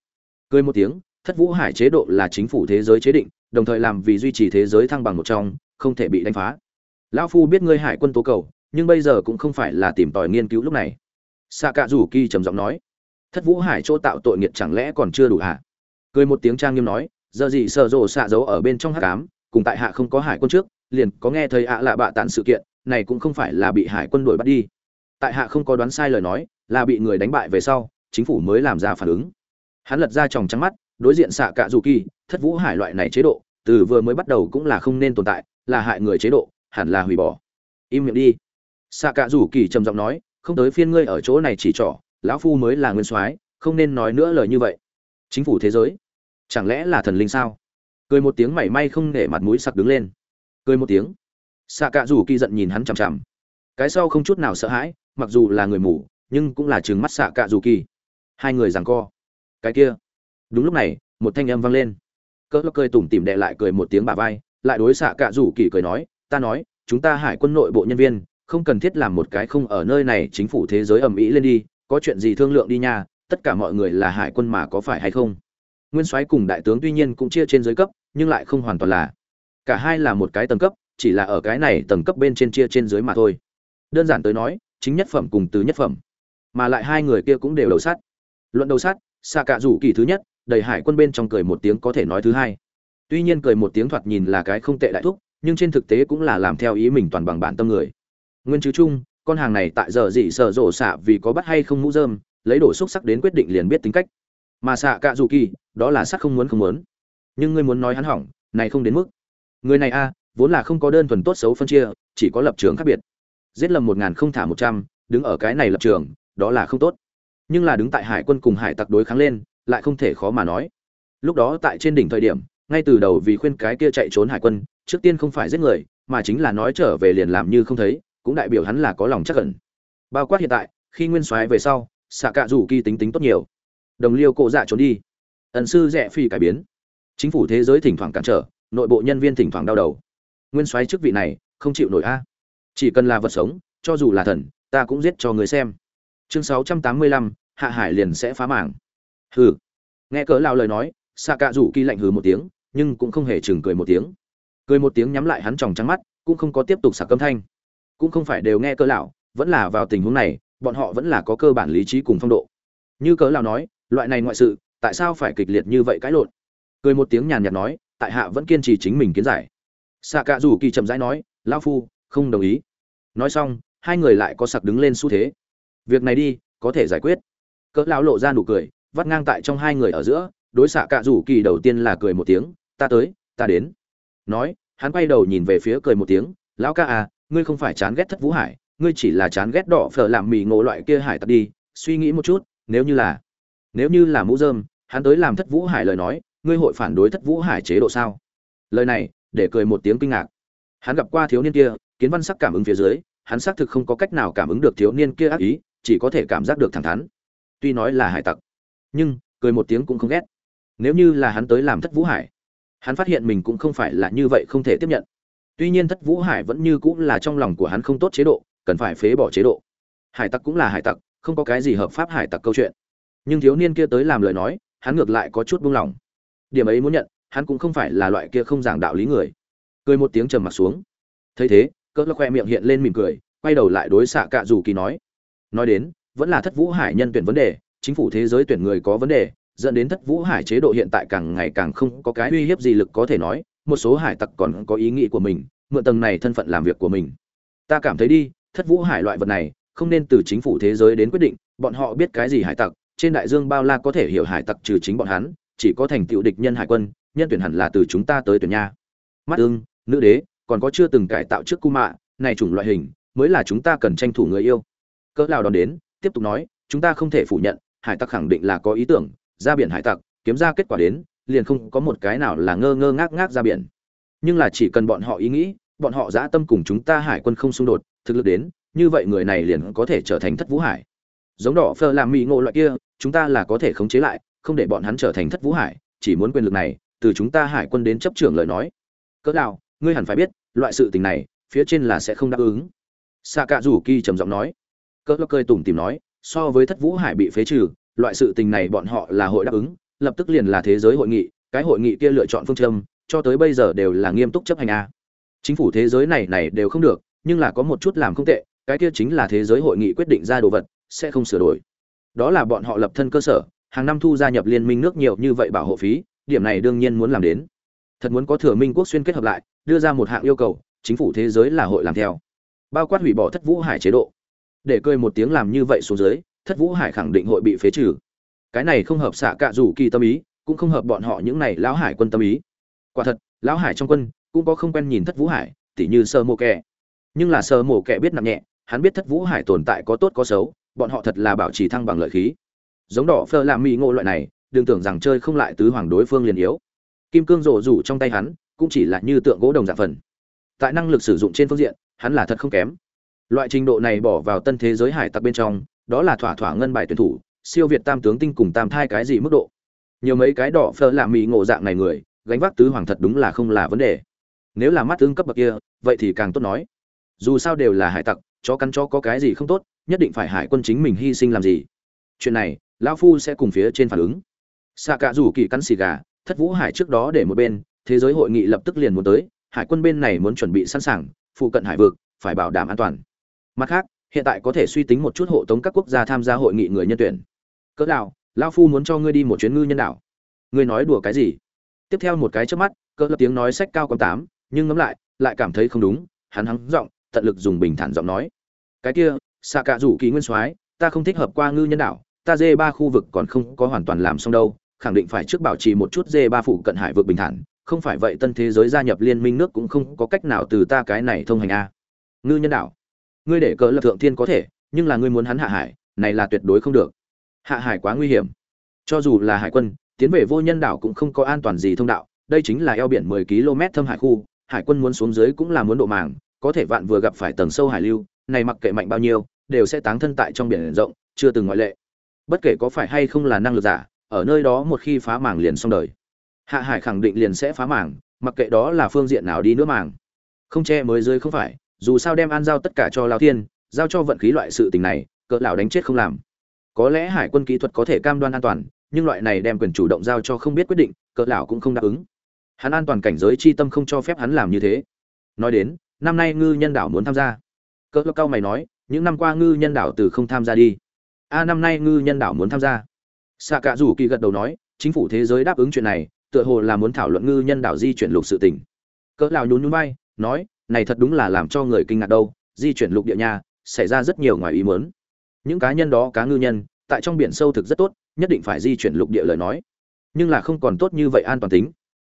Cười một tiếng, thất vũ hải chế độ là chính phủ thế giới chế định, đồng thời làm vì duy trì thế giới thăng bằng một trong, không thể bị đánh phá. Lão phu biết ngươi hải quân tố cầu, nhưng bây giờ cũng không phải là tìm tòi nghiên cứu lúc này. Xạ cạ rủ kỳ trầm giọng nói thất vũ hải chỗ tạo tội nghiệt chẳng lẽ còn chưa đủ hả? Cười một tiếng trang nghiêm nói, giờ gì sợ rồ xạ giấu ở bên trong hát cám cùng tại hạ không có hải quân trước, liền có nghe thấy ạ lạ bạ tạn sự kiện, này cũng không phải là bị hải quân đuổi bắt đi. Tại hạ không có đoán sai lời nói, là bị người đánh bại về sau, chính phủ mới làm ra phản ứng. Hắn lật ra tròng trắng mắt, đối diện xạ cạ dù kỳ, thất vũ hải loại này chế độ, từ vừa mới bắt đầu cũng là không nên tồn tại, là hại người chế độ, hẳn là hủy bỏ. Im miệng đi. Xạ cạ rủ kỳ trầm giọng nói, không tới phiên ngươi ở chỗ này chỉ trỏ lão phu mới là nguyên soái, không nên nói nữa lời như vậy. Chính phủ thế giới, chẳng lẽ là thần linh sao? Cười một tiếng mảy may không để mặt mũi sặc đứng lên. Cười một tiếng. Xạ cạ rủ kỳ giận nhìn hắn chằm chằm. Cái sau không chút nào sợ hãi, mặc dù là người mù, nhưng cũng là chừng mắt xạ cạ rủ kỳ. Hai người giằng co. Cái kia. Đúng lúc này, một thanh âm vang lên. Cỡ cười tủm tỉm đệ lại cười một tiếng bà vai, lại đối xạ cạ rủ kỳ cười nói, ta nói, chúng ta hải quân nội bộ nhân viên, không cần thiết làm một cái không ở nơi này chính phủ thế giới ầm ĩ lên đi có chuyện gì thương lượng đi nha, tất cả mọi người là hải quân mà có phải hay không? Nguyên soái cùng đại tướng tuy nhiên cũng chia trên giới cấp, nhưng lại không hoàn toàn là. Cả hai là một cái tầng cấp, chỉ là ở cái này tầng cấp bên trên chia trên dưới mà thôi. Đơn giản tới nói, chính nhất phẩm cùng từ nhất phẩm. Mà lại hai người kia cũng đều đầu sát luận đầu sát xa cả rủ kỳ thứ nhất, đầy hải quân bên trong cười một tiếng có thể nói thứ hai. Tuy nhiên cười một tiếng thoạt nhìn là cái không tệ đại thúc, nhưng trên thực tế cũng là làm theo ý mình toàn bằng bản tâm người. Nguyên chứ chung con hàng này tại giờ gì sợ rổ xạ vì có bắt hay không mũ dơm lấy đổ xúc sắc đến quyết định liền biết tính cách. Mà xạ cạ dù kỳ, đó là sắc không muốn không muốn. Nhưng ngươi muốn nói hắn hỏng, này không đến mức. Người này a, vốn là không có đơn thuần tốt xấu phân chia, chỉ có lập trường khác biệt. Giết lầm một ngàn không thả một trăm, đứng ở cái này lập trường, đó là không tốt. Nhưng là đứng tại hải quân cùng hải tặc đối kháng lên, lại không thể khó mà nói. Lúc đó tại trên đỉnh thời điểm, ngay từ đầu vì khuyên cái kia chạy trốn hải quân, trước tiên không phải giết người, mà chính là nói trở về liền làm như không thấy cũng đại biểu hắn là có lòng chắc cẩn bao quát hiện tại khi nguyên soái về sau xạ cạ rủ kỳ tính tính tốt nhiều. Đồng liêu cộ dạ trốn đi. Ẩn sư rẻ phi cải biến. Chính phủ thế giới thỉnh thoảng cản trở nội bộ nhân viên thỉnh thoảng đau đầu. Nguyên soái chức vị này không chịu nổi a. Chỉ cần là vật sống cho dù là thần ta cũng giết cho người xem. Chương 685, hạ hải liền sẽ phá mảng. Hừ. Nghe cỡ lao lời nói xạ cạ rủ kỳ lạnh hừ một tiếng nhưng cũng không hề chừng cười một tiếng. Cười một tiếng nhắm lại hắn tròng trắng mắt cũng không có tiếp tục sạc câm thanh cũng không phải đều nghe cỡ lão, vẫn là vào tình huống này, bọn họ vẫn là có cơ bản lý trí cùng phong độ. Như cỡ lão nói, loại này ngoại sự, tại sao phải kịch liệt như vậy cãi lộn? Cười một tiếng nhàn nhạt nói, tại hạ vẫn kiên trì chính mình kiến giải. Xạ cạ rủ kỳ chậm rãi nói, lão phu, không đồng ý. Nói xong, hai người lại có sặc đứng lên xu thế. Việc này đi, có thể giải quyết. Cỡ lão lộ ra nụ cười, vắt ngang tại trong hai người ở giữa, đối xạ cạ rủ kỳ đầu tiên là cười một tiếng, ta tới, ta đến. Nói, hắn quay đầu nhìn về phía cười một tiếng, lão ca à ngươi không phải chán ghét thất vũ hải, ngươi chỉ là chán ghét đỏ phở làm mì ngộ loại kia hải tặc đi, suy nghĩ một chút, nếu như là, nếu như là mũ dơm, hắn tới làm thất vũ hải lời nói, ngươi hội phản đối thất vũ hải chế độ sao? Lời này, để cười một tiếng kinh ngạc. Hắn gặp qua thiếu niên kia, kiến văn sắc cảm ứng phía dưới, hắn xác thực không có cách nào cảm ứng được thiếu niên kia ác ý, chỉ có thể cảm giác được thẳng thắn. Tuy nói là hải tặc, nhưng, cười một tiếng cũng không ghét. Nếu như là hắn tới làm thất vũ hải, hắn phát hiện mình cũng không phải là như vậy không thể tiếp nhận tuy nhiên thất vũ hải vẫn như cũng là trong lòng của hắn không tốt chế độ, cần phải phế bỏ chế độ. Hải tặc cũng là hải tặc, không có cái gì hợp pháp hải tặc câu chuyện. Nhưng thiếu niên kia tới làm lời nói, hắn ngược lại có chút buông lỏng điểm ấy muốn nhận, hắn cũng không phải là loại kia không giảng đạo lý người. Cười một tiếng trầm mặt xuống. Thấy thế, cỡ khoe miệng hiện lên mỉm cười, quay đầu lại đối xạ cạ dù kỳ nói. Nói đến, vẫn là thất vũ hải nhân tuyển vấn đề, chính phủ thế giới tuyển người có vấn đề, dẫn đến thất vũ hải chế độ hiện tại càng ngày càng không có cái uy hiếp gì lực có thể nói một số hải tặc còn có ý nghĩ của mình, mượn tầng này thân phận làm việc của mình. Ta cảm thấy đi, thất vũ hải loại vật này, không nên từ chính phủ thế giới đến quyết định, bọn họ biết cái gì hải tặc, trên đại dương bao la có thể hiểu hải tặc trừ chính bọn hắn, chỉ có thành tựu địch nhân hải quân, nhân tuyển hẳn là từ chúng ta tới tuyển nha. Mắt ương nữ đế, còn có chưa từng cải tạo trước cu mạ, này chủng loại hình, mới là chúng ta cần tranh thủ người yêu. Cỡ nào đón đến, tiếp tục nói, chúng ta không thể phủ nhận, hải tặc khẳng định là có ý tưởng, ra biển hải tặc, kiếm ra kết quả đến liền không có một cái nào là ngơ ngơ ngác ngác ra biển. Nhưng là chỉ cần bọn họ ý nghĩ, bọn họ dã tâm cùng chúng ta hải quân không xung đột, thực lực đến, như vậy người này liền có thể trở thành thất vũ hải. Giống đỏ phơ làm mỹ ngộ loại kia, chúng ta là có thể khống chế lại, không để bọn hắn trở thành thất vũ hải, chỉ muốn quyền lực này, từ chúng ta hải quân đến chấp trưởng lời nói. Cỡ nào, ngươi hẳn phải biết, loại sự tình này, phía trên là sẽ không đáp ứng. Xạ cạ rủ kỳ trầm giọng nói. Cỡ lo cơi tủm tìm nói, so với thất vũ hải bị phế trừ, loại sự tình này bọn họ là hội đáp ứng lập tức liền là thế giới hội nghị, cái hội nghị kia lựa chọn phương châm, cho tới bây giờ đều là nghiêm túc chấp hành a. Chính phủ thế giới này này đều không được, nhưng là có một chút làm không tệ, cái kia chính là thế giới hội nghị quyết định ra đồ vật, sẽ không sửa đổi. Đó là bọn họ lập thân cơ sở, hàng năm thu gia nhập liên minh nước nhiều như vậy bảo hộ phí, điểm này đương nhiên muốn làm đến. Thật muốn có thừa minh quốc xuyên kết hợp lại, đưa ra một hạng yêu cầu, chính phủ thế giới là hội làm theo. Bao quát hủy bỏ thất vũ hải chế độ. Để cười một tiếng làm như vậy xuống dưới, thất vũ hải khẳng định hội bị phế trừ cái này không hợp xạ cạ rủ kỳ tâm ý, cũng không hợp bọn họ những này lão hải quân tâm ý. Quả thật, lão hải trong quân cũng có không quen nhìn thất vũ hải, tỉ như sơ mộ kẻ. Nhưng là sơ mộ kẻ biết nặng nhẹ, hắn biết thất vũ hải tồn tại có tốt có xấu, bọn họ thật là bảo trì thăng bằng lợi khí. Giống đỏ phơ làm mỹ ngộ loại này, đừng tưởng rằng chơi không lại tứ hoàng đối phương liền yếu. Kim cương rổ rủ trong tay hắn, cũng chỉ là như tượng gỗ đồng dạng phần. Tại năng lực sử dụng trên phương diện, hắn là thật không kém. Loại trình độ này bỏ vào tân thế giới hải tặc bên trong, đó là thỏa thỏa ngân bài tuyển thủ siêu việt tam tướng tinh cùng tam thai cái gì mức độ? Nhiều mấy cái đỏ phơ lạ mỹ ngộ dạng này người, gánh vác tứ hoàng thật đúng là không là vấn đề. Nếu là mắt tương cấp bậc kia, vậy thì càng tốt nói. Dù sao đều là hải tặc, chó cắn chó có cái gì không tốt, nhất định phải hải quân chính mình hy sinh làm gì. Chuyện này, lão phu sẽ cùng phía trên phản ứng. Xạ cả rủ kỳ cắn xì gà, thất vũ hải trước đó để một bên, thế giới hội nghị lập tức liền muốn tới, hải quân bên này muốn chuẩn bị sẵn sàng, phụ cận hải vực, phải bảo đảm an toàn. Mặt khác, hiện tại có thể suy tính một chút hộ tống các quốc gia tham gia hội nghị người nhân tuyển cỡ đảo lao phu muốn cho ngươi đi một chuyến ngư nhân đảo. Ngươi nói đùa cái gì? Tiếp theo một cái trước mắt, cỡ lập tiếng nói sách cao con tám, nhưng ngẫm lại lại cảm thấy không đúng, hắn hắng giọng, tận lực dùng bình thản giọng nói. Cái kia, xạ cạ rủ kỳ nguyên soái, ta không thích hợp qua ngư nhân đảo, ta dê ba khu vực còn không có hoàn toàn làm xong đâu, khẳng định phải trước bảo trì một chút dê ba phụ cận hải vực bình thản, không phải vậy tân thế giới gia nhập liên minh nước cũng không có cách nào từ ta cái này thông hành a. Ngư nhân đảo. Ngươi để cỡ lập thượng thiên có thể, nhưng là ngươi muốn hắn hạ hải, này là tuyệt đối không được hạ hải quá nguy hiểm. Cho dù là hải quân, tiến về vô nhân đảo cũng không có an toàn gì thông đạo. Đây chính là eo biển 10 km thâm hải khu, hải quân muốn xuống dưới cũng là muốn độ màng, có thể vạn vừa gặp phải tầng sâu hải lưu, này mặc kệ mạnh bao nhiêu, đều sẽ táng thân tại trong biển rộng, chưa từng ngoại lệ. Bất kể có phải hay không là năng lực giả, ở nơi đó một khi phá màng liền xong đời. Hạ hải khẳng định liền sẽ phá màng, mặc kệ đó là phương diện nào đi nữa màng. Không che mới dưới không phải, dù sao đem an giao tất cả cho lao thiên, giao cho vận khí loại sự tình này, cỡ lão đánh chết không làm có lẽ hải quân kỹ thuật có thể cam đoan an toàn, nhưng loại này đem quyền chủ động giao cho không biết quyết định, cỡ lão cũng không đáp ứng. Hắn an toàn cảnh giới chi tâm không cho phép hắn làm như thế. Nói đến, năm nay ngư nhân đảo muốn tham gia. Cỡ lão cao mày nói, những năm qua ngư nhân đảo từ không tham gia đi. A, năm nay ngư nhân đảo muốn tham gia. Xạ cả rủ kỳ gật đầu nói, chính phủ thế giới đáp ứng chuyện này, tựa hồ là muốn thảo luận ngư nhân đảo di chuyển lục sự tình. Cỡ lão nhún nhún vai, nói, này thật đúng là làm cho người kinh ngạc đâu, di chuyển lục địa nhà, xảy ra rất nhiều ngoài ý muốn những cá nhân đó cá ngư nhân tại trong biển sâu thực rất tốt nhất định phải di chuyển lục địa lời nói. Nhưng là không còn tốt như vậy an toàn tính.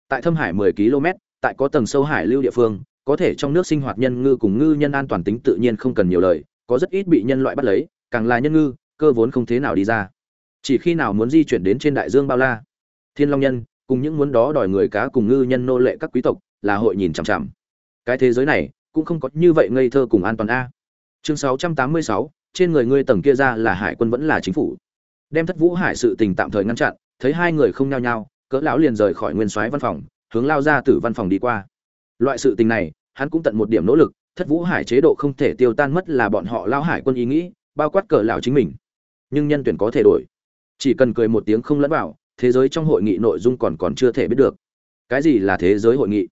Tại thâm hải 10 km tại có tầng sâu hải lưu địa phương có thể trong nước sinh hoạt nhân ngư cùng ngư nhân an toàn tính tự nhiên không cần nhiều lời có rất ít bị nhân loại bắt lấy càng là nhân ngư cơ vốn không thế nào đi ra. Chỉ khi nào muốn di chuyển đến trên đại dương bao la thiên long nhân cùng những muốn đó đòi người cá cùng ngư nhân nô lệ các quý tộc là hội nhìn chằm chằm. Cái thế giới này cũng không có như vậy ngây thơ cùng an toàn a. Chương 686, trên người ngươi tầng kia ra là hải quân vẫn là chính phủ. Đem thất vũ hải sự tình tạm thời ngăn chặn, thấy hai người không nhao nhao, cỡ lão liền rời khỏi nguyên soái văn phòng, hướng lao ra từ văn phòng đi qua. Loại sự tình này, hắn cũng tận một điểm nỗ lực, thất vũ hải chế độ không thể tiêu tan mất là bọn họ lao hải quân ý nghĩ, bao quát cỡ lão chính mình. Nhưng nhân tuyển có thể đổi. Chỉ cần cười một tiếng không lẫn vào, thế giới trong hội nghị nội dung còn còn chưa thể biết được. Cái gì là thế giới hội nghị?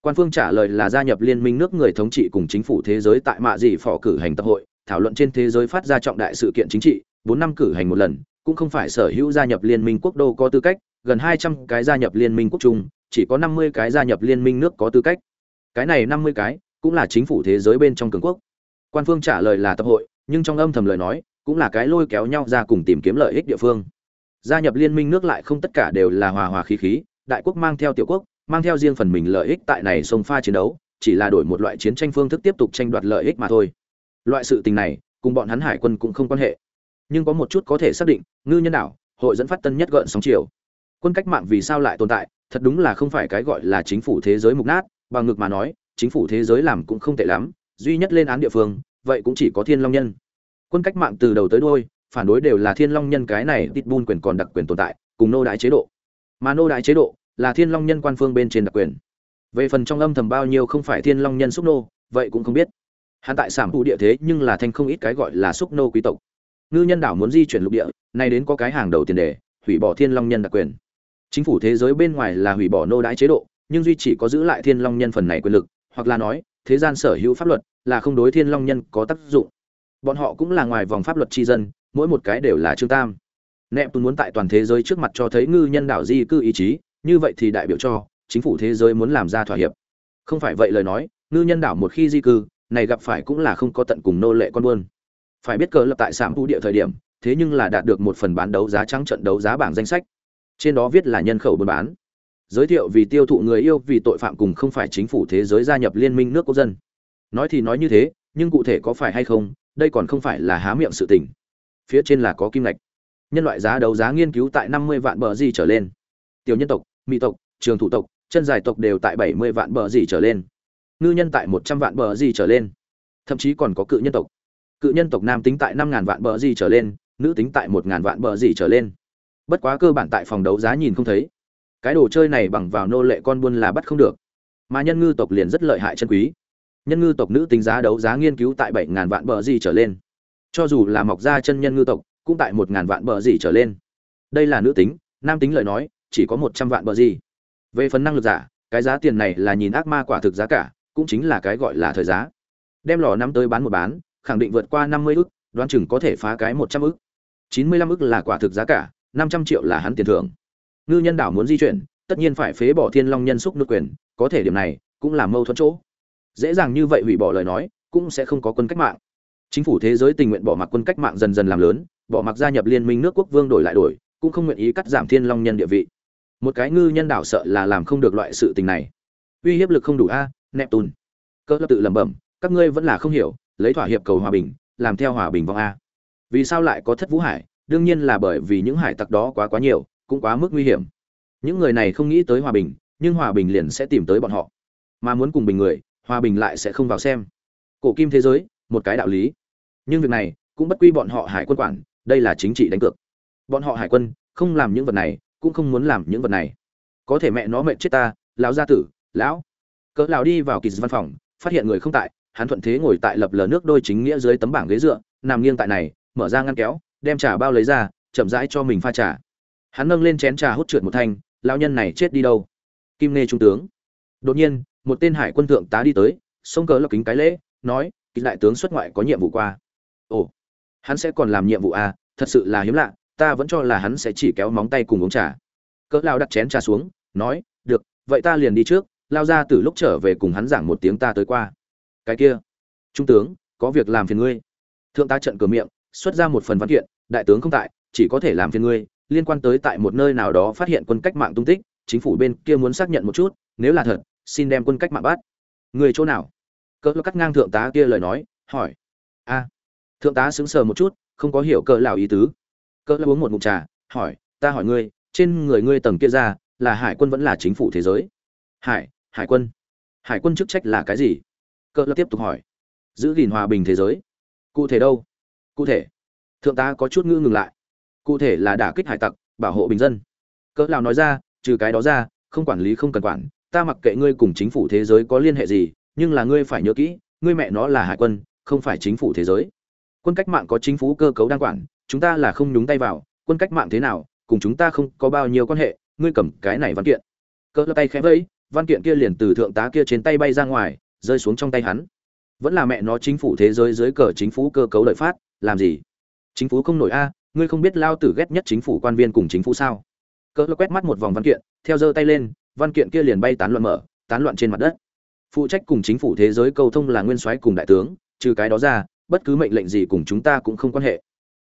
Quan phương trả lời là gia nhập liên minh nước người thống trị cùng chính phủ thế giới tại mạ dị phò cử hành tập hội thảo luận trên thế giới phát ra trọng đại sự kiện chính trị, bốn năm cử hành một lần, cũng không phải sở hữu gia nhập liên minh quốc đô có tư cách, gần hai trăm cái gia nhập liên minh quốc trung, chỉ có năm mươi cái gia nhập liên minh nước có tư cách. Cái này năm mươi cái, cũng là chính phủ thế giới bên trong cường quốc. Quan phương trả lời là tập hội, nhưng trong âm thầm lời nói, cũng là cái lôi kéo nhau ra cùng tìm kiếm lợi ích địa phương. Gia nhập liên minh nước lại không tất cả đều là hòa hòa khí khí, đại quốc mang theo tiểu quốc, mang theo riêng phần mình lợi ích tại này sông pha chiến đấu, chỉ là đổi một loại chiến tranh phương thức tiếp tục tranh đoạt lợi ích mà thôi loại sự tình này, cùng bọn hắn hải quân cũng không quan hệ. Nhưng có một chút có thể xác định, ngư nhân đảo, hội dẫn phát tân nhất gợn sóng chiều quân cách mạng vì sao lại tồn tại, thật đúng là không phải cái gọi là chính phủ thế giới mục nát, bằng ngược mà nói, chính phủ thế giới làm cũng không tệ lắm, duy nhất lên án địa phương, vậy cũng chỉ có thiên long nhân. Quân cách mạng từ đầu tới đôi phản đối đều là thiên long nhân cái này tít bun quyền còn đặc quyền tồn tại, cùng nô đại chế độ. Mà nô đại chế độ là thiên long nhân quan phương bên trên đặc quyền. Về phần trong âm thầm bao nhiêu không phải thiên long nhân xúc nô, vậy cũng không biết hắn tại sản phụ địa thế nhưng là thành không ít cái gọi là xúc nô quý tộc. Ngư nhân đảo muốn di chuyển lục địa, nay đến có cái hàng đầu tiền đề, hủy bỏ thiên long nhân đặc quyền. Chính phủ thế giới bên ngoài là hủy bỏ nô đái chế độ, nhưng duy chỉ có giữ lại thiên long nhân phần này quyền lực, hoặc là nói, thế gian sở hữu pháp luật là không đối thiên long nhân có tác dụng. Bọn họ cũng là ngoài vòng pháp luật tri dân, mỗi một cái đều là trương tam. Nẹp tôi muốn tại toàn thế giới trước mặt cho thấy ngư nhân đảo di cư ý chí, như vậy thì đại biểu cho, chính phủ thế giới muốn làm ra thỏa hiệp. Không phải vậy lời nói, ngư nhân đảo một khi di cư này gặp phải cũng là không có tận cùng nô lệ con buôn. Phải biết cờ lập tại sảm thu địa thời điểm, thế nhưng là đạt được một phần bán đấu giá trắng trận đấu giá bảng danh sách. Trên đó viết là nhân khẩu buôn bán. Giới thiệu vì tiêu thụ người yêu vì tội phạm cùng không phải chính phủ thế giới gia nhập liên minh nước quốc dân. Nói thì nói như thế, nhưng cụ thể có phải hay không, đây còn không phải là há miệng sự tình. Phía trên là có kim ngạch. Nhân loại giá đấu giá nghiên cứu tại năm mươi vạn bờ gì trở lên. Tiểu nhân tộc, mỹ tộc, trường thủ tộc, chân dài tộc đều tại bảy mươi vạn bờ gì trở lên ngư nhân tại một trăm vạn bờ gì trở lên. Thậm chí còn có cự nhân tộc. Cự nhân tộc nam tính tại năm ngàn vạn bờ gì trở lên, nữ tính tại một ngàn vạn bờ gì trở lên. Bất quá cơ bản tại phòng đấu giá nhìn không thấy. Cái đồ chơi này bằng vào nô lệ con buôn là bắt không được. Mà nhân ngư tộc liền rất lợi hại chân quý. Nhân ngư tộc nữ tính giá đấu giá nghiên cứu tại bảy ngàn vạn bờ gì trở lên. Cho dù là mọc ra chân nhân ngư tộc, cũng tại một ngàn vạn bờ gì trở lên. Đây là nữ tính, nam tính lời nói, chỉ có một trăm vạn bờ gì về phần năng lực giả, cái giá tiền này là nhìn ác ma quả thực giá cả cũng chính là cái gọi là thời giá. Đem lò năm tới bán một bán, khẳng định vượt qua năm mươi ức, đoán chừng có thể phá cái một trăm ức. Chín mươi lăm ức là quả thực giá cả, năm trăm triệu là hắn tiền thưởng. Ngư nhân đảo muốn di chuyển, tất nhiên phải phế bỏ thiên long nhân xúc nước quyền, có thể điểm này cũng là mâu thuẫn chỗ. Dễ dàng như vậy hủy bỏ lời nói, cũng sẽ không có quân cách mạng. Chính phủ thế giới tình nguyện bỏ mặc quân cách mạng dần dần làm lớn, bỏ mặc gia nhập liên minh nước quốc vương đổi lại đổi, cũng không nguyện ý cắt giảm thiên long nhân địa vị. Một cái ngư nhân đảo sợ là làm không được loại sự tình này. Uy hiếp lực không đủ a neptune cỡ tự lẩm bẩm, các ngươi vẫn là không hiểu, lấy thỏa hiệp cầu hòa bình, làm theo hòa bình vong a. Vì sao lại có thất vũ hải? Đương nhiên là bởi vì những hải tặc đó quá quá nhiều, cũng quá mức nguy hiểm. Những người này không nghĩ tới hòa bình, nhưng hòa bình liền sẽ tìm tới bọn họ. Mà muốn cùng bình người, hòa bình lại sẽ không vào xem. Cổ kim thế giới, một cái đạo lý. Nhưng việc này, cũng bất quy bọn họ hải quân quản, đây là chính trị đánh cược. Bọn họ hải quân, không làm những vật này, cũng không muốn làm những vật này. Có thể mẹ nó mệnh chết ta, lão gia tử, lão cỡ lão đi vào kỳ văn phòng, phát hiện người không tại, hắn thuận thế ngồi tại lập lờ nước đôi chính nghĩa dưới tấm bảng ghế dựa, nằm nghiêng tại này, mở ra ngăn kéo, đem trà bao lấy ra, chậm rãi cho mình pha trà. Hắn nâng lên chén trà hút trượt một thanh, lão nhân này chết đi đâu? Kim nê trung tướng. Đột nhiên, một tên hải quân thượng tá đi tới, xông cỡ lọc kính cái lễ, nói kỳ đại tướng xuất ngoại có nhiệm vụ qua. Ồ, hắn sẽ còn làm nhiệm vụ à? Thật sự là hiếm lạ, ta vẫn cho là hắn sẽ chỉ kéo móng tay cùng uống trà. Cỡ lão đặt chén trà xuống, nói, được, vậy ta liền đi trước lao ra từ lúc trở về cùng hắn giảng một tiếng ta tới qua. Cái kia, trung tướng, có việc làm phiền ngươi. Thượng tá trận cửa miệng, xuất ra một phần văn kiện, đại tướng không tại, chỉ có thể làm phiền ngươi, liên quan tới tại một nơi nào đó phát hiện quân cách mạng tung tích, chính phủ bên kia muốn xác nhận một chút, nếu là thật, xin đem quân cách mạng bắt. Người chỗ nào? Cỡ cắt ngang thượng tá kia lời nói, hỏi. A. Thượng tá sững sờ một chút, không có hiểu cỡ lào ý tứ. Cỡ lão uống một ngụm trà, hỏi, ta hỏi ngươi, trên người ngươi tầng kia ra, là hải quân vẫn là chính phủ thế giới? Hải hải quân hải quân chức trách là cái gì? Cỡ lập tiếp tục hỏi. Giữ gìn hòa bình thế giới. Cụ thể đâu? Cụ thể. Thượng tá có chút ngư ngừng lại. Cụ thể là đả kích hải tặc, bảo hộ bình dân. Cỡ lào nói ra, trừ cái đó ra, không quản lý không cần quản, ta mặc kệ ngươi cùng chính phủ thế giới có liên hệ gì, nhưng là ngươi phải nhớ kỹ, ngươi mẹ nó là hải quân, không phải chính phủ thế giới. Quân cách mạng có chính phủ cơ cấu đang quản, chúng ta là không nhúng tay vào, quân cách mạng thế nào, cùng chúng ta không có bao nhiêu quan hệ, ngươi cầm cái này văn kiện. Cỡ tay khẽ vẫy văn kiện kia liền từ thượng tá kia trên tay bay ra ngoài, rơi xuống trong tay hắn. Vẫn là mẹ nó chính phủ thế giới dưới cờ chính phủ cơ cấu lợi phát, làm gì? Chính phủ không nổi a, ngươi không biết lao tử ghét nhất chính phủ quan viên cùng chính phủ sao? Cỡ quét mắt một vòng văn kiện, theo giơ tay lên, văn kiện kia liền bay tán loạn mở, tán loạn trên mặt đất. Phụ trách cùng chính phủ thế giới cầu thông là nguyên soái cùng đại tướng, trừ cái đó ra, bất cứ mệnh lệnh gì cùng chúng ta cũng không quan hệ.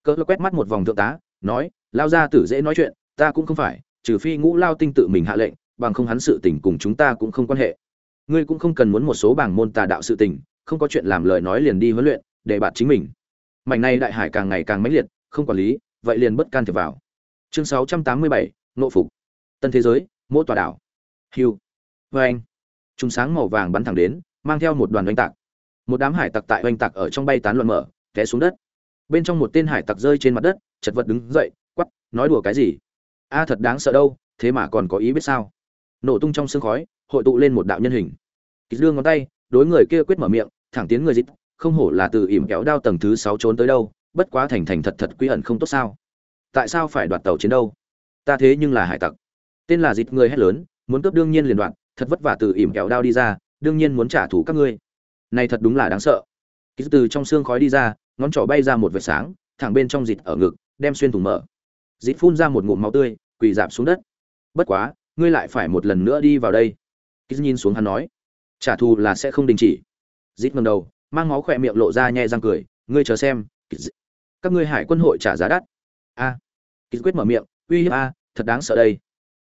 Cỡ quét mắt một vòng thượng tá, nói, lao ra tử dễ nói chuyện, ta cũng không phải, trừ phi ngũ lao tinh tự mình hạ lệnh bằng không hắn sự tình cùng chúng ta cũng không quan hệ. Ngươi cũng không cần muốn một số bảng môn tà đạo sự tình không có chuyện làm lời nói liền đi huấn luyện để bạn chính mình. Mảnh này đại hải càng ngày càng mãnh liệt không quản lý vậy liền bất can thiệp vào. Chương 687, nộ phục. Tân thế giới mỗi tòa đảo. Hiu Oanh. anh. Sáng màu vàng bắn thẳng đến mang theo một đoàn oanh tạc. Một đám hải tặc tại oanh tạc ở trong bay tán loạn mở té xuống đất. Bên trong một tên hải tặc rơi trên mặt đất chật vật đứng dậy quắc, nói đùa cái gì? A thật đáng sợ đâu thế mà còn có ý biết sao? Nổ tung trong sương khói, hội tụ lên một đạo nhân hình. Kýt đưa ngón tay, đối người kia quyết mở miệng, thẳng tiến người dít không hổ là từ ỉm kéo đao tầng thứ sáu trốn tới đâu, bất quá thành thành thật thật quy ẩn không tốt sao. Tại sao phải đoạt tàu chiến đâu? Ta thế nhưng là hải tặc. Tên là dịt người hét lớn, muốn cướp đương nhiên liền đoạn thật vất vả từ ỉm kéo đao đi ra, đương nhiên muốn trả thù các ngươi. Này thật đúng là đáng sợ. Ký từ trong xương khói đi ra, ngón trỏ bay ra một vệt sáng, thẳng bên trong dịt ở ngực, đem xuyên thủng mở. Dịt phun ra một ngụm máu tươi, quỳ dạp xuống đất. Bất quá ngươi lại phải một lần nữa đi vào đây. Kýt nhìn xuống hắn nói trả thù là sẽ không đình chỉ. Dít ngầm đầu mang máu khỏe miệng lộ ra nhẹ răng cười ngươi chờ xem các ngươi hải quân hội trả giá đắt. A. À. ký quyết mở miệng uy hiếp a thật đáng sợ đây.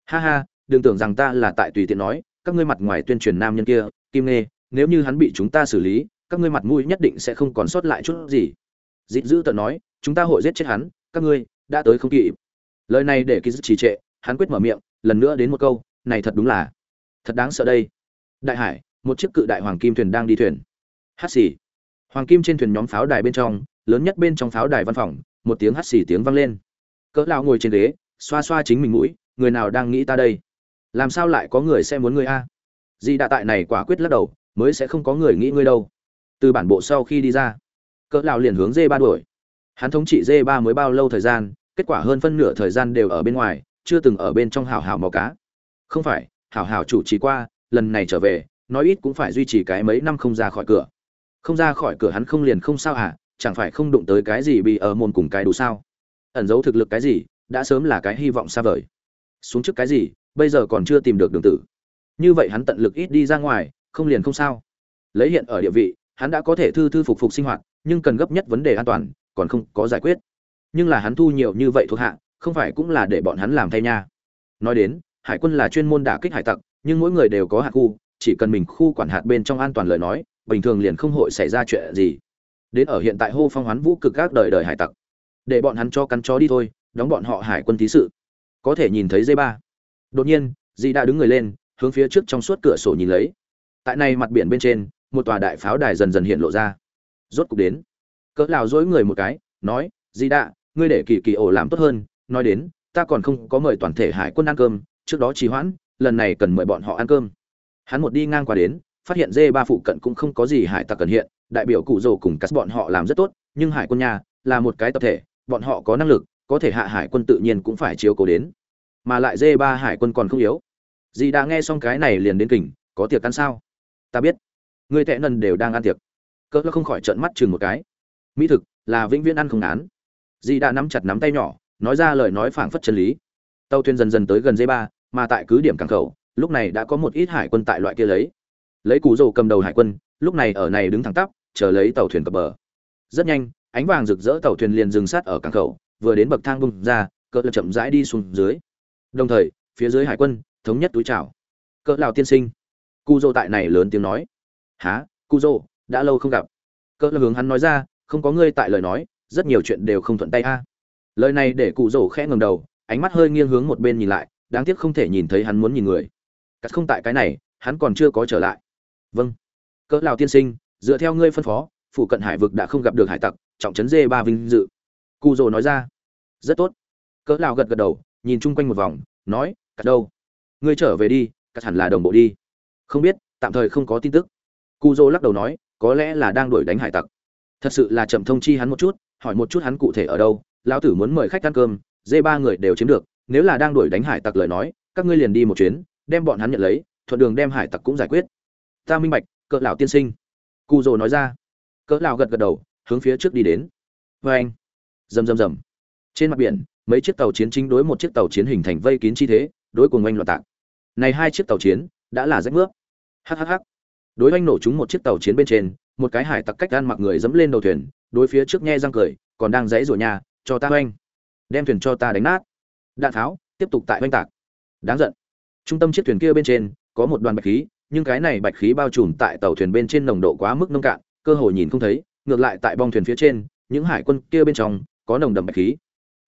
Ha ha đừng tưởng rằng ta là tại tùy tiện nói các ngươi mặt ngoài tuyên truyền nam nhân kia kim nghe, nếu như hắn bị chúng ta xử lý các ngươi mặt mũi nhất định sẽ không còn sót lại chút gì. Dịp dữ tận nói chúng ta hội giết chết hắn các ngươi đã tới không kịp. Lời này để ký trì trệ hắn quyết mở miệng lần nữa đến một câu, này thật đúng là, thật đáng sợ đây. Đại hải, một chiếc cự đại hoàng kim thuyền đang đi thuyền. Hát xì. Hoàng kim trên thuyền nhóm pháo đài bên trong, lớn nhất bên trong pháo đài văn phòng, một tiếng hắt xì tiếng vang lên. Cỡ lao ngồi trên ghế, xoa xoa chính mình mũi, người nào đang nghĩ ta đây? Làm sao lại có người sẽ muốn ngươi a? Di đạ tại này quả quyết lắc đầu, mới sẽ không có người nghĩ ngươi đâu. Từ bản bộ sau khi đi ra, cỡ lão liền hướng dê ba đuổi. Hắn thống trị dê ba mới bao lâu thời gian, kết quả hơn phân nửa thời gian đều ở bên ngoài chưa từng ở bên trong hào hào mò cá. Không phải hào hào chủ trì qua, lần này trở về, nói ít cũng phải duy trì cái mấy năm không ra khỏi cửa. Không ra khỏi cửa hắn không liền không sao hả? Chẳng phải không đụng tới cái gì bị ở môn cùng cái đủ sao? Ẩn giấu thực lực cái gì, đã sớm là cái hy vọng xa vời. Xuống trước cái gì, bây giờ còn chưa tìm được đường tử. Như vậy hắn tận lực ít đi ra ngoài, không liền không sao. Lấy hiện ở địa vị, hắn đã có thể thư thư phục phục sinh hoạt, nhưng cần gấp nhất vấn đề an toàn, còn không có giải quyết. Nhưng là hắn thu nhiều như vậy thuộc hạ không phải cũng là để bọn hắn làm thay nha. Nói đến, hải quân là chuyên môn đả kích hải tặc, nhưng mỗi người đều có hạt khu, chỉ cần mình khu quản hạt bên trong an toàn lời nói, bình thường liền không hội xảy ra chuyện gì. Đến ở hiện tại hô phong hoán vũ cực các đời đời hải tặc. Để bọn hắn cho cắn chó đi thôi, đóng bọn họ hải quân thí sự. Có thể nhìn thấy dây ba. Đột nhiên dì đã đứng người lên, hướng phía trước trong suốt cửa sổ nhìn lấy. Tại này mặt biển bên trên, một tòa đại pháo đài dần dần hiện lộ ra. Rốt cục đến. Cỡ lào dối người một cái, nói dì đã, ngươi để kỳ kỳ ổ làm tốt hơn nói đến, ta còn không có mời toàn thể hải quân ăn cơm, trước đó trì hoãn, lần này cần mời bọn họ ăn cơm. Hắn một đi ngang qua đến, phát hiện dê ba phụ cận cũng không có gì hải tặc cần hiện, đại biểu cụ rồ cùng cắt bọn họ làm rất tốt, nhưng hải quân nhà là một cái tập thể, bọn họ có năng lực, có thể hạ hải quân tự nhiên cũng phải chiếu cố đến. Mà lại dê ba hải quân còn không yếu. Dì đã nghe xong cái này liền đến kỉnh có tiệc ăn sao? Ta biết. Người tệ nần đều đang ăn tiệc. Cỡ không khỏi trợn mắt chừng một cái. Mỹ thực là vĩnh viễn ăn không án dì đã nắm chặt nắm tay nhỏ nói ra lời nói phảng phất chân lý. Tàu thuyền dần dần tới gần dây ba, mà tại cứ điểm cảng khẩu, lúc này đã có một ít hải quân tại loại kia lấy. Lấy cú rồ cầm đầu hải quân, lúc này ở này đứng thẳng tắp, chờ lấy tàu thuyền cập bờ. Rất nhanh, ánh vàng rực rỡ tàu thuyền liền dừng sát ở cảng khẩu, vừa đến bậc thang bung ra, cỡ chậm rãi đi xuống dưới. Đồng thời, phía dưới hải quân, thống nhất túi chào. Cỡ lào tiên sinh. Cu dô tại này lớn tiếng nói. Há cu dô đã lâu không gặp. Cỡ hướng hắn nói ra, không có ngươi tại lời nói, rất nhiều chuyện đều không thuận tay a lời này để cụ rổ khẽ ngầm đầu, ánh mắt hơi nghiêng hướng một bên nhìn lại, đáng tiếc không thể nhìn thấy hắn muốn nhìn người. Cắt không tại cái này, hắn còn chưa có trở lại. Vâng. Cỡ lào tiên sinh, dựa theo ngươi phân phó phụ cận hải vực đã không gặp được hải tặc, trọng trấn dê ba vinh dự. Cụ rồ nói ra. Rất tốt. Cỡ lào gật gật đầu, nhìn chung quanh một vòng, nói, cắt đâu? Ngươi trở về đi, cắt hẳn là đồng bộ đi. Không biết, tạm thời không có tin tức. Cụ rồ lắc đầu nói, có lẽ là đang đuổi đánh hải tặc. Thật sự là chậm thông chi hắn một chút, hỏi một chút hắn cụ thể ở đâu lão tử muốn mời khách ăn cơm, dê ba người đều chiếm được, nếu là đang đuổi đánh hải tặc lời nói, các ngươi liền đi một chuyến, đem bọn hắn nhận lấy, thuận đường đem hải tặc cũng giải quyết. Ta minh bạch, cỡ lão tiên sinh. Cụ rồ nói ra. Cỡ lão gật gật đầu, hướng phía trước đi đến. Vê anh. Rầm rầm rầm. Trên mặt biển, mấy chiếc tàu chiến chính đối một chiếc tàu chiến hình thành vây kín chi thế, đối cùng oanh loạn tạc. Này hai chiếc tàu chiến, đã là rách nước hhh đối oanh nổ chúng một chiếc tàu chiến bên trên, một cái hải tặc cách gan mặc người dẫm lên đầu thuyền, đối phía trước nghe răng cười, còn đang dãy rủa nhà cho ta oanh. Đem thuyền cho ta đánh nát. Đạn tháo, tiếp tục tại oanh tạc. Đáng giận. Trung tâm chiếc thuyền kia bên trên, có một đoàn bạch khí, nhưng cái này bạch khí bao trùm tại tàu thuyền bên trên nồng độ quá mức nông cạn, cơ hội nhìn không thấy. Ngược lại tại bong thuyền phía trên, những hải quân kia bên trong, có nồng đậm bạch khí.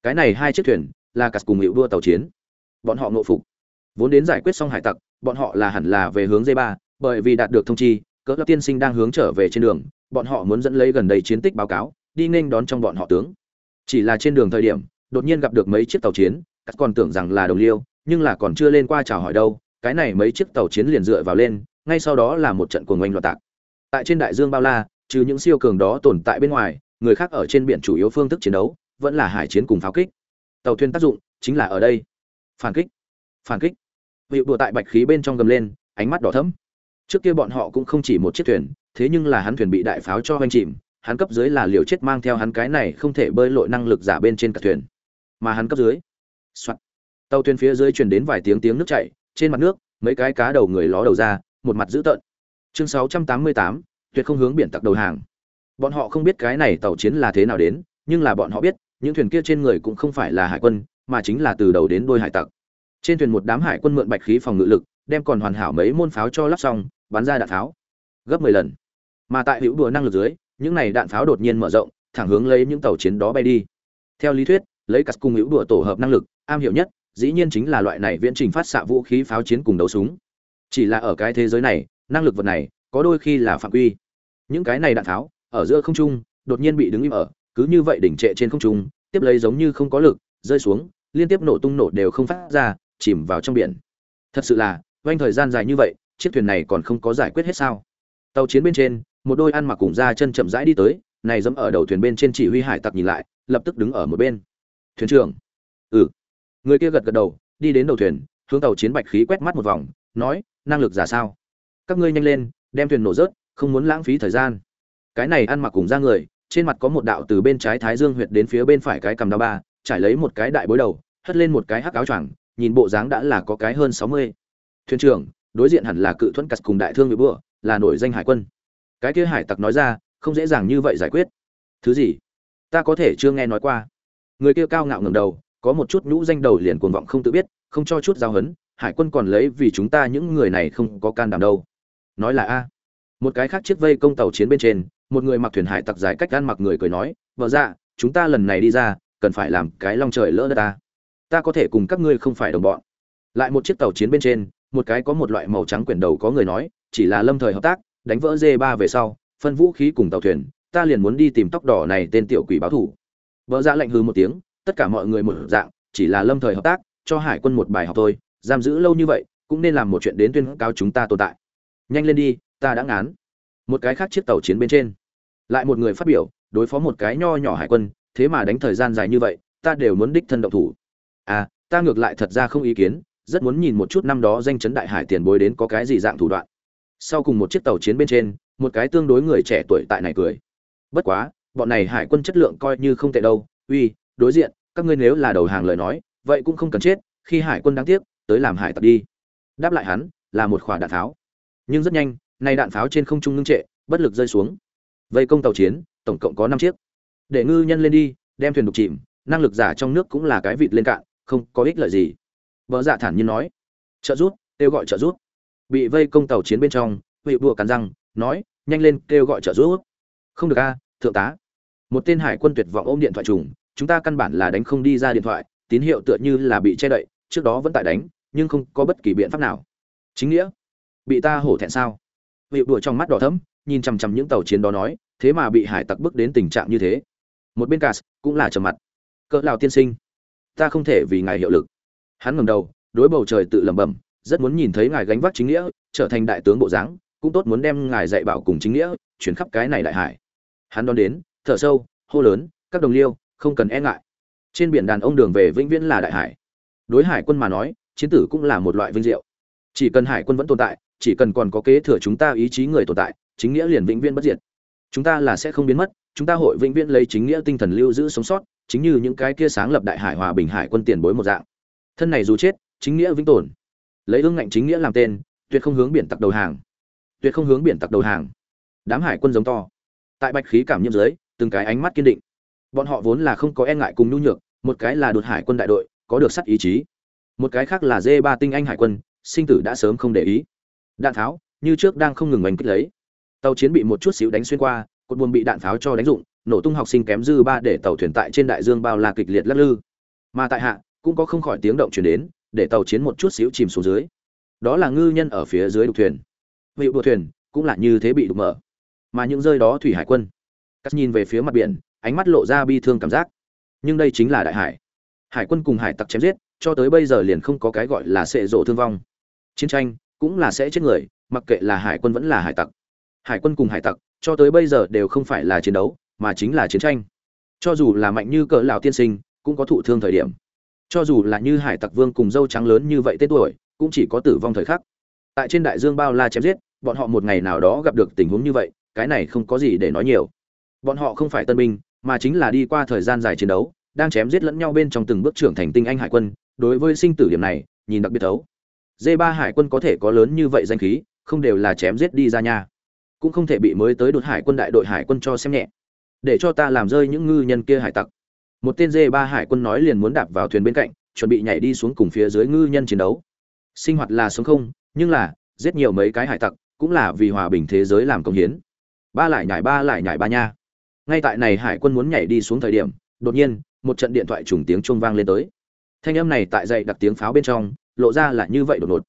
Cái này hai chiếc thuyền là cắt cùng hiệu đua tàu chiến. Bọn họ ngộ phục. Vốn đến giải quyết xong hải tặc, bọn họ là hẳn là về hướng dây ba bởi vì đạt được thông chi, cỡ lập tiên sinh đang hướng trở về trên đường, bọn họ muốn dẫn lấy gần đây chiến tích báo cáo, đi nghênh đón trong bọn họ tướng chỉ là trên đường thời điểm, đột nhiên gặp được mấy chiếc tàu chiến cắt còn tưởng rằng là đồng liêu, nhưng là còn chưa lên qua chào hỏi đâu, cái này mấy chiếc tàu chiến liền dựa vào lên, ngay sau đó là một trận cuồng oanh loạt tạc. Tại trên đại dương bao la, trừ những siêu cường đó tồn tại bên ngoài, người khác ở trên biển chủ yếu phương thức chiến đấu, vẫn là hải chiến cùng pháo kích. Tàu thuyền tác dụng chính là ở đây. Phản kích phản kích. Hiệu đùa tại bạch khí bên trong gầm lên, ánh mắt đỏ thẫm. Trước kia bọn họ cũng không chỉ một chiếc thuyền, thế nhưng là hắn thuyền bị đại pháo cho hoành chìm hắn cấp dưới là liều chết mang theo hắn cái này không thể bơi lội năng lực giả bên trên cả thuyền. Mà hắn cấp dưới Soạn. tàu thuyền phía dưới truyền đến vài tiếng tiếng nước chảy trên mặt nước mấy cái cá đầu người ló đầu ra một mặt dữ tợn. Chương 688, tuyệt không hướng biển tặc đầu hàng. Bọn họ không biết cái này tàu chiến là thế nào đến nhưng là bọn họ biết những thuyền kia trên người cũng không phải là hải quân mà chính là từ đầu đến đuôi hải tặc. Trên thuyền một đám hải quân mượn bạch khí phòng ngự lực đem còn hoàn hảo mấy môn pháo cho lắp xong bắn ra đạn pháo gấp 10 lần. Mà tại hữu đùa năng lực dưới những này đạn pháo đột nhiên mở rộng, thẳng hướng lấy những tàu chiến đó bay đi. Theo lý thuyết, lấy cả cung hữu đùa tổ hợp năng lực, am hiểu nhất, dĩ nhiên chính là loại này viễn trình phát xạ vũ khí pháo chiến cùng đấu súng. Chỉ là ở cái thế giới này, năng lực vật này, có đôi khi là phạm quy. Những cái này đạn pháo, ở giữa không trung, đột nhiên bị đứng im ở, cứ như vậy đỉnh trệ trên không trung, tiếp lấy giống như không có lực, rơi xuống, liên tiếp nổ tung nổ đều không phát ra, chìm vào trong biển. Thật sự là quanh thời gian dài như vậy, chiếc thuyền này còn không có giải quyết hết sao? Tàu chiến bên trên một đôi ăn mặc cùng ra chân chậm rãi đi tới, này dẫm ở đầu thuyền bên trên chỉ huy hải tặc nhìn lại, lập tức đứng ở một bên. Thuyền trưởng? Ừ. Người kia gật gật đầu, đi đến đầu thuyền, hướng tàu chiến bạch khí quét mắt một vòng, nói, năng lực giả sao? Các ngươi nhanh lên, đem thuyền nổ rớt, không muốn lãng phí thời gian. Cái này ăn mặc cùng ra người, trên mặt có một đạo từ bên trái thái dương huyệt đến phía bên phải cái cầm đao ba, trải lấy một cái đại bối đầu, hất lên một cái hắc áo choàng, nhìn bộ dáng đã là có cái hơn sáu mươi. Thuyền trưởng, đối diện hẳn là cự thuẫn cắt cùng đại thương bị bữa, là nổi danh hải quân cái kia hải tặc nói ra, không dễ dàng như vậy giải quyết. Thứ gì? Ta có thể chưa nghe nói qua. Người kia cao ngạo ngầm đầu, có một chút nhũ danh đầu liền cuồng vọng không tự biết, không cho chút giao hấn, hải quân còn lấy vì chúng ta những người này không có can đảm đâu. Nói là a. Một cái khác chiếc vây công tàu chiến bên trên, một người mặc thuyền hải tặc dài cách ăn mặc người cười nói, vợ dạ chúng ta lần này đi ra, cần phải làm cái long trời lỡ đất ta. Ta có thể cùng các ngươi không phải đồng bọn. Lại một chiếc tàu chiến bên trên, một cái có một loại màu trắng quyển đầu có người nói, chỉ là lâm thời hợp tác đánh vỡ dê ba về sau, phân vũ khí cùng tàu thuyền, ta liền muốn đi tìm tóc đỏ này tên tiểu quỷ báo thủ. Vợ ra dạ lệnh hư một tiếng, tất cả mọi người một dạng, chỉ là lâm thời hợp tác, cho hải quân một bài học thôi, giam giữ lâu như vậy, cũng nên làm một chuyện đến tuyên cáo chúng ta tồn tại. Nhanh lên đi, ta đã ngán. Một cái khác chiếc tàu chiến bên trên. Lại một người phát biểu, đối phó một cái nho nhỏ hải quân, thế mà đánh thời gian dài như vậy, ta đều muốn đích thân động thủ. À ta ngược lại thật ra không ý kiến, rất muốn nhìn một chút năm đó danh chấn đại hải tiền bối đến có cái gì dạng thủ đoạn sau cùng một chiếc tàu chiến bên trên, một cái tương đối người trẻ tuổi tại này cười. Bất quá, bọn này hải quân chất lượng coi như không tệ đâu, uy, đối diện, các ngươi nếu là đầu hàng lời nói, vậy cũng không cần chết, khi hải quân đáng tiếc, tới làm hải tặc đi. Đáp lại hắn, là một khoả đạn pháo. Nhưng rất nhanh, nay đạn pháo trên không trung ngưng trệ, bất lực rơi xuống. Vây công tàu chiến, tổng cộng có năm chiếc. Để ngư nhân lên đi, đem thuyền đục chìm, năng lực giả trong nước cũng là cái vịt lên cạn, không có ích lợi gì. Vợ dạ thản nhiên nói. Trợ rút kêu gọi trợ rút bị vây công tàu chiến bên trong, vị bùa cắn răng, nói, nhanh lên kêu gọi trợ giúp. không được a, thượng tá. Một tên hải quân tuyệt vọng ôm điện thoại trùng, chúng ta căn bản là đánh không đi ra điện thoại, tín hiệu tựa như là bị che đậy, trước đó vẫn tại đánh, nhưng không có bất kỳ biện pháp nào. Chính nghĩa? Bị ta hổ thẹn sao? Vị đùa trong mắt đỏ thẫm, nhìn chằm chằm những tàu chiến đó nói, thế mà bị hải tặc bước đến tình trạng như thế. Một bên cas cũng là trầm mặt. Cỡ lào tiên sinh, ta không thể vì ngài hiệu lực. Hắn ngẩng đầu, đối bầu trời tự lẩm bẩm rất muốn nhìn thấy ngài gánh vác chính nghĩa, trở thành đại tướng bộ dáng, cũng tốt muốn đem ngài dạy bảo cùng chính nghĩa chuyển khắp cái này đại hải. Hắn đón đến, thở sâu, hô lớn, các đồng liêu, không cần e ngại. Trên biển đàn ông đường về vĩnh viễn là đại hải. Đối hải quân mà nói, chiến tử cũng là một loại vinh diệu. Chỉ cần hải quân vẫn tồn tại, chỉ cần còn có kế thừa chúng ta ý chí người tồn tại, chính nghĩa liền vĩnh viễn bất diệt. Chúng ta là sẽ không biến mất, chúng ta hội vĩnh viễn lấy chính nghĩa tinh thần lưu giữ sống sót, chính như những cái kia sáng lập đại hải hòa bình hải quân tiền bối một dạng. Thân này dù chết, chính nghĩa vĩnh tồn lấy ương ngạnh chính nghĩa làm tên, tuyệt không hướng biển tặc đầu hàng. Tuyệt không hướng biển tặc đầu hàng. Đám hải quân giống to. Tại bạch khí cảm nhiễm dưới, từng cái ánh mắt kiên định. Bọn họ vốn là không có e ngại cùng nhu nhược, một cái là đột hải quân đại đội, có được sắt ý chí. Một cái khác là dê ba tinh anh hải quân, sinh tử đã sớm không để ý. Đạn tháo, như trước đang không ngừng oanh kích lấy. Tàu chiến bị một chút xíu đánh xuyên qua, cột buồm bị đạn pháo cho đánh dụng, nổ tung học sinh kém dư ba để tàu thuyền tại trên đại dương bao la kịch liệt lắc lư. Mà tại hạ, cũng có không khỏi tiếng động chuyển đến để tàu chiến một chút xíu chìm xuống dưới. Đó là ngư nhân ở phía dưới đục thuyền. Vị đua thuyền cũng là như thế bị đục mở. Mà những rơi đó thủy hải quân. Cắt nhìn về phía mặt biển, ánh mắt lộ ra bi thương cảm giác. Nhưng đây chính là đại hải. Hải quân cùng hải tặc chém giết, cho tới bây giờ liền không có cái gọi là sệ rộ thương vong. Chiến tranh cũng là sẽ chết người, mặc kệ là hải quân vẫn là hải tặc. Hải quân cùng hải tặc, cho tới bây giờ đều không phải là chiến đấu, mà chính là chiến tranh. Cho dù là mạnh như cỡ lão tiên sinh, cũng có thụ thương thời điểm cho dù là như hải tặc vương cùng dâu trắng lớn như vậy tên tuổi cũng chỉ có tử vong thời khắc. Tại trên đại dương bao la chém giết bọn họ một ngày nào đó gặp được tình huống như vậy cái này không có gì để nói nhiều. Bọn họ không phải tân binh mà chính là đi qua thời gian dài chiến đấu đang chém giết lẫn nhau bên trong từng bước trưởng thành tinh anh hải quân đối với sinh tử điểm này nhìn đặc biệt thấu. D ba hải quân có thể có lớn như vậy danh khí không đều là chém giết đi ra nhà, cũng không thể bị mới tới đột hải quân đại đội hải quân cho xem nhẹ. Để cho ta làm rơi những ngư nhân kia hải tặc một tên dê ba hải quân nói liền muốn đạp vào thuyền bên cạnh, chuẩn bị nhảy đi xuống cùng phía dưới ngư nhân chiến đấu. Sinh hoạt là sống không, nhưng là, giết nhiều mấy cái hải tặc, cũng là vì hòa bình thế giới làm công hiến. Ba lại nhảy ba lại nhảy ba nha. Ngay tại này hải quân muốn nhảy đi xuống thời điểm, đột nhiên, một trận điện thoại trùng tiếng chuông vang lên tới. Thanh âm này tại dậy đặc tiếng pháo bên trong, lộ ra là như vậy đột ngột.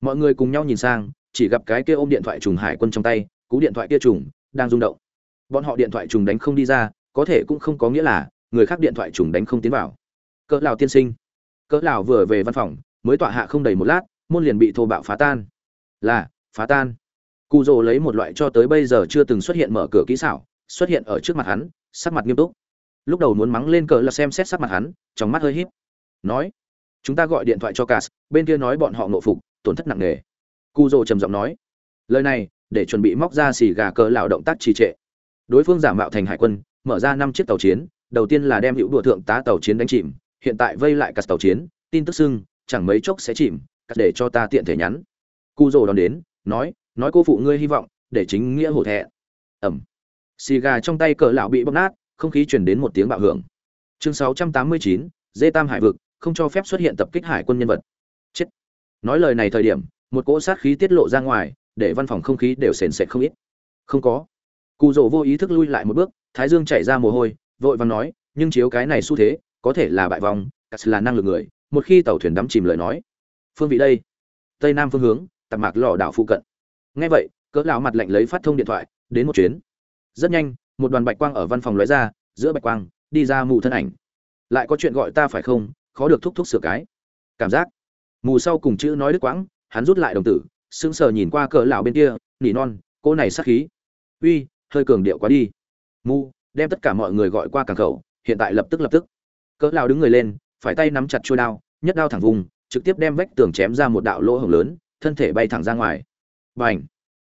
Mọi người cùng nhau nhìn sang, chỉ gặp cái kia ôm điện thoại trùng hải quân trong tay, cú điện thoại kia trùng, đang rung động. Bọn họ điện thoại trùng đánh không đi ra, có thể cũng không có nghĩa là người khác điện thoại trùng đánh không tiến vào. Cỡ lào tiên sinh. Cỡ lào vừa về văn phòng, mới tọa hạ không đầy một lát, môn liền bị thô bạo phá tan. Là, phá tan. Cụ rồ lấy một loại cho tới bây giờ chưa từng xuất hiện mở cửa kỹ xảo, xuất hiện ở trước mặt hắn, sắc mặt nghiêm túc. Lúc đầu muốn mắng lên cỡ là xem xét sắc mặt hắn, trong mắt hơi híp. Nói, chúng ta gọi điện thoại cho cas, bên kia nói bọn họ nộ phục, tổn thất nặng nề. Cụ rồ trầm giọng nói, lời này, để chuẩn bị móc ra xì gà cỡ lão động tác trì trệ. Đối phương giả mạo thành hải quân, mở ra năm chiếc tàu chiến đầu tiên là đem hữu đùa thượng tá tàu chiến đánh chìm hiện tại vây lại cả tàu chiến tin tức sưng chẳng mấy chốc sẽ chìm cắt để cho ta tiện thể nhắn. Cu rồ đón đến nói nói cô phụ ngươi hy vọng để chính nghĩa hổ thẹ ẩm. Xì gà trong tay cỡ lão bị bóc nát không khí truyền đến một tiếng bạo hưởng. Chương 689, dê tam hải vực không cho phép xuất hiện tập kích hải quân nhân vật. Chết. Nói lời này thời điểm một cỗ sát khí tiết lộ ra ngoài để văn phòng không khí đều sền sệt không ít. Không có. Cụ rỗ vô ý thức lui lại một bước thái dương chảy ra mồ hôi vội vàng nói, nhưng chiếu cái này xu thế, có thể là bại vòng cắt là năng lực người. Một khi tàu thuyền đắm chìm lời nói, phương vị đây, tây nam phương hướng, tạp mạc lò đảo phụ cận. Ngay vậy, cỡ lão mặt lạnh lấy phát thông điện thoại, đến một chuyến. Rất nhanh, một đoàn bạch quang ở văn phòng lóe ra, giữa bạch quang, đi ra mù thân ảnh. Lại có chuyện gọi ta phải không? Khó được thúc thúc sửa cái. Cảm giác, mù sau cùng chữ nói đứt quãng, hắn rút lại đồng tử, sững sờ nhìn qua cỡ lão bên kia, nỉ non, cô này sát khí. Uy, hơi cường điệu quá đi. Mù đem tất cả mọi người gọi qua cảng khẩu, hiện tại lập tức lập tức. Cỡ lao đứng người lên, phải tay nắm chặt chuôi đao, nhất đao thẳng vùng, trực tiếp đem vách tường chém ra một đạo lỗ hổng lớn, thân thể bay thẳng ra ngoài. Bành!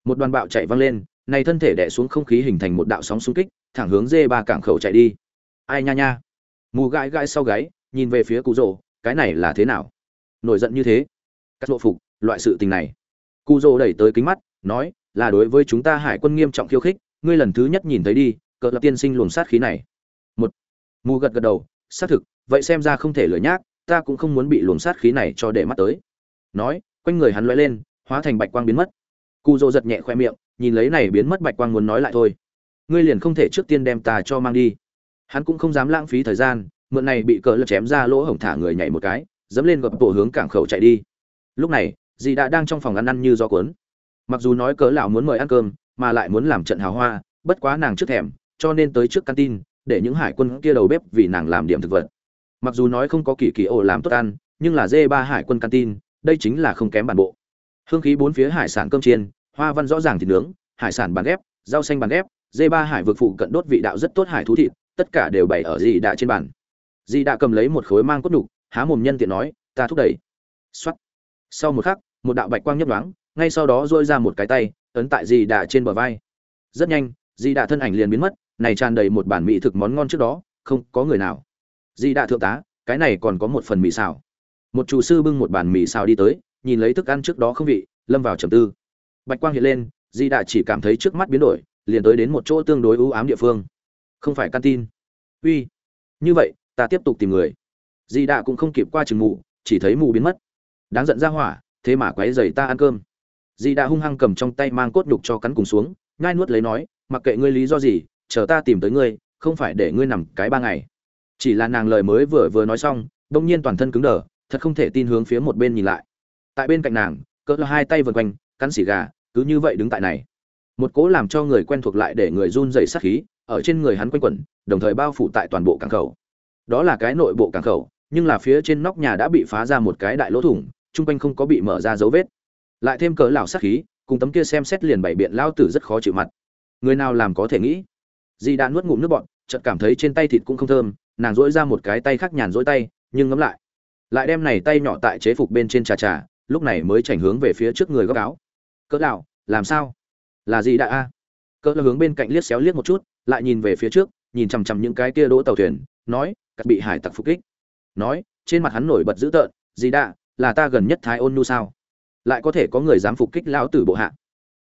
Một đoàn bạo chạy văng lên, này thân thể đẻ xuống không khí hình thành một đạo sóng xung kích, thẳng hướng dê ba cảng khẩu chạy đi. Ai nha nha! Mù gãi gãi sau gáy, nhìn về phía cụ rỗ, cái này là thế nào? Nổi giận như thế. Cắt lộ phục, loại sự tình này. Cụ rỗ đẩy tới kính mắt, nói, là đối với chúng ta hải quân nghiêm trọng khiêu khích, ngươi lần thứ nhất nhìn thấy đi cỡ lập tiên sinh luồng sát khí này. Một, mù gật gật đầu, xác thực, vậy xem ra không thể lừa nhác, ta cũng không muốn bị luồng sát khí này cho để mắt tới. Nói, quanh người hắn lóe lên, hóa thành bạch quang biến mất. Cụ rồ giật nhẹ khoe miệng, nhìn lấy này biến mất bạch quang muốn nói lại thôi. Ngươi liền không thể trước tiên đem ta cho mang đi. Hắn cũng không dám lãng phí thời gian, mượn này bị cỡ lập chém ra lỗ hổng thả người nhảy một cái, dẫm lên gập tổ hướng cảng khẩu chạy đi. Lúc này, dì đã đang trong phòng ăn ăn như do cuốn. Mặc dù nói cỡ lão muốn mời ăn cơm, mà lại muốn làm trận hào hoa, bất quá nàng trước thèm cho nên tới trước căn tin, để những hải quân kia đầu bếp vì nàng làm điểm thực vật. Mặc dù nói không có kỳ kỳ ổ làm tốt ăn nhưng là dê ba hải quân căn tin, đây chính là không kém bản bộ. Hương khí bốn phía hải sản cơm chiên hoa văn rõ ràng thịt nướng hải sản bàn ghép rau xanh bàn ghép dê ba hải vực phụ cận đốt vị đạo rất tốt hải thú thịt tất cả đều bày ở dì đạ trên bàn. Dì đạ cầm lấy một khối mang cốt đục há mồm nhân tiện nói ta thúc đẩy. X sau một khắc một đạo bạch quang nhấp đoáng ngay sau đó dôi ra một cái tay ấn tại dì đạ trên bờ vai. Rất nhanh dì đạ thân ảnh liền biến mất này tràn đầy một bản mỹ thực món ngon trước đó, không có người nào. Di đạ thượng tá, cái này còn có một phần mì xào. Một chủ sư bưng một bản mì xào đi tới, nhìn lấy thức ăn trước đó không vị, lâm vào trầm tư. Bạch quang hiện lên, di đạ chỉ cảm thấy trước mắt biến đổi, liền tới đến một chỗ tương đối ưu ám địa phương. Không phải căn tin. Uy, như vậy, ta tiếp tục tìm người. Di đạ cũng không kịp qua chừng mù, chỉ thấy mù biến mất. Đáng giận ra hỏa, thế mà quấy dày ta ăn cơm. Di đạ hung hăng cầm trong tay mang cốt đục cho cắn cùng xuống ngai nuốt lấy nói, mặc kệ ngươi lý do gì chờ ta tìm tới ngươi, không phải để ngươi nằm cái ba ngày. Chỉ là nàng lời mới vừa vừa nói xong, đông nhiên toàn thân cứng đờ, thật không thể tin hướng phía một bên nhìn lại. Tại bên cạnh nàng, cỡ là hai tay vần quanh, cắn xỉ gà, cứ như vậy đứng tại này. Một cố làm cho người quen thuộc lại để người run dày sát khí, ở trên người hắn quanh quẩn, đồng thời bao phủ tại toàn bộ cảng khẩu. Đó là cái nội bộ cảng khẩu, nhưng là phía trên nóc nhà đã bị phá ra một cái đại lỗ thủng, chung quanh không có bị mở ra dấu vết. Lại thêm cỡ lão sát khí, cùng tấm kia xem xét liền bảy biện lao tử rất khó chịu mặt. Người nào làm có thể nghĩ? Di đã nuốt ngụm nước bọt, chợt cảm thấy trên tay thịt cũng không thơm nàng duỗi ra một cái tay khác nhàn duỗi tay nhưng ngấm lại. Lại đem này tay nhỏ tại chế phục bên trên trà trà lúc này mới chảnh hướng về phía trước người góc áo. Cỡ lão làm sao? Là gì đã a? Cỡ lão hướng bên cạnh liếc xéo liếc một chút lại nhìn về phía trước nhìn chằm chằm những cái kia đỗ tàu thuyền nói các bị hải tặc phục kích. Nói trên mặt hắn nổi bật dữ tợn gì đã là ta gần nhất thái ôn nu sao? Lại có thể có người dám phục kích lão tử bộ hạ?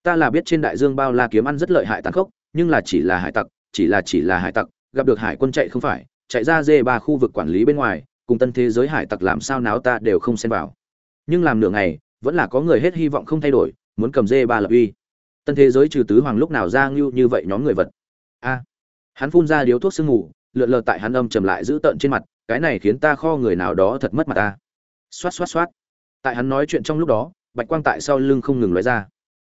Ta là biết trên đại dương bao la kiếm ăn rất lợi hại tàn khốc nhưng là chỉ là hải tặc chỉ là chỉ là hải tặc gặp được hải quân chạy không phải chạy ra dê ba khu vực quản lý bên ngoài cùng tân thế giới hải tặc làm sao náo ta đều không xen vào. Nhưng làm nửa ngày vẫn là có người hết hy vọng không thay đổi muốn cầm dê ba lập uy. Tân thế giới trừ tứ hoàng lúc nào ra ngưu như vậy nhóm người vật. A hắn phun ra điếu thuốc sương mù lượn lờ tại hắn âm trầm lại giữ tợn trên mặt cái này khiến ta kho người nào đó thật mất mặt ta. Xoát xoát xoát. Tại hắn nói chuyện trong lúc đó bạch quang tại sau lưng không ngừng lóe ra.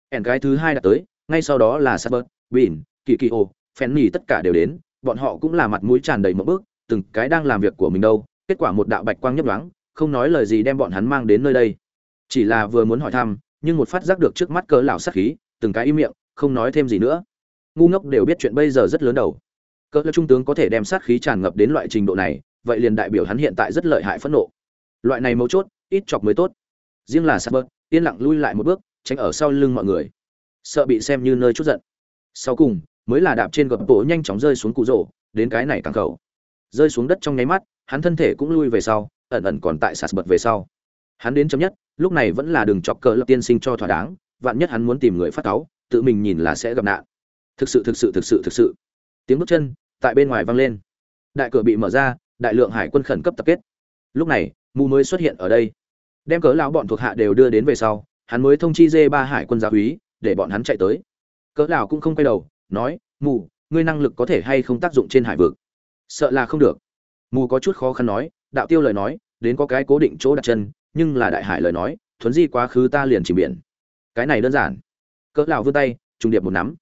Ẻn cái thứ hai đã tới ngay sau đó là Saber, bỉn Kỳ Kỳ Ô, Phèn Nỉ tất cả đều đến, bọn họ cũng là mặt mũi tràn đầy một bước, từng cái đang làm việc của mình đâu, kết quả một đạo bạch quang nhấp đoáng không nói lời gì đem bọn hắn mang đến nơi đây. Chỉ là vừa muốn hỏi thăm, nhưng một phát giác được trước mắt cỡ lão sát khí, từng cái im miệng, không nói thêm gì nữa. Ngu ngốc đều biết chuyện bây giờ rất lớn đầu. Cỡ lão trung tướng có thể đem sát khí tràn ngập đến loại trình độ này, vậy liền đại biểu hắn hiện tại rất lợi hại phẫn nộ. Loại này mấu chốt, ít chọc mới tốt. Riêng là Saber, yên lặng lui lại một bước, tránh ở sau lưng mọi người sợ bị xem như nơi chút giận sau cùng mới là đạp trên gập bộ nhanh chóng rơi xuống cụ rổ, đến cái này càng khẩu. Rơi xuống đất trong nháy mắt, hắn thân thể cũng lui về sau, ẩn ẩn còn tại sạt bật về sau. Hắn đến chấm nhất, lúc này vẫn là đường chọc cờ lập tiên sinh cho thỏa đáng, vạn nhất hắn muốn tìm người phát cáu, tự mình nhìn là sẽ gặp nạn. Thực sự thực sự thực sự thực sự. Tiếng bước chân, tại bên ngoài vang lên. Đại cửa bị mở ra, đại lượng hải quân khẩn cấp tập kết. Lúc này, mù mới xuất hiện ở đây. Đem cớ lão bọn thuộc hạ đều đưa đến về sau, hắn mới thông chi dê ba hải quân gia úy, để bọn hắn chạy tới. Cỡ lão cũng không quay đầu nói, mù, ngươi năng lực có thể hay không tác dụng trên hải vực? Sợ là không được. Mù có chút khó khăn nói, đạo tiêu lời nói, đến có cái cố định chỗ đặt chân, nhưng là đại hải lời nói, thuấn di quá khứ ta liền chìm biển. Cái này đơn giản. Cỡ lão vươn tay, trùng điệp một nắm.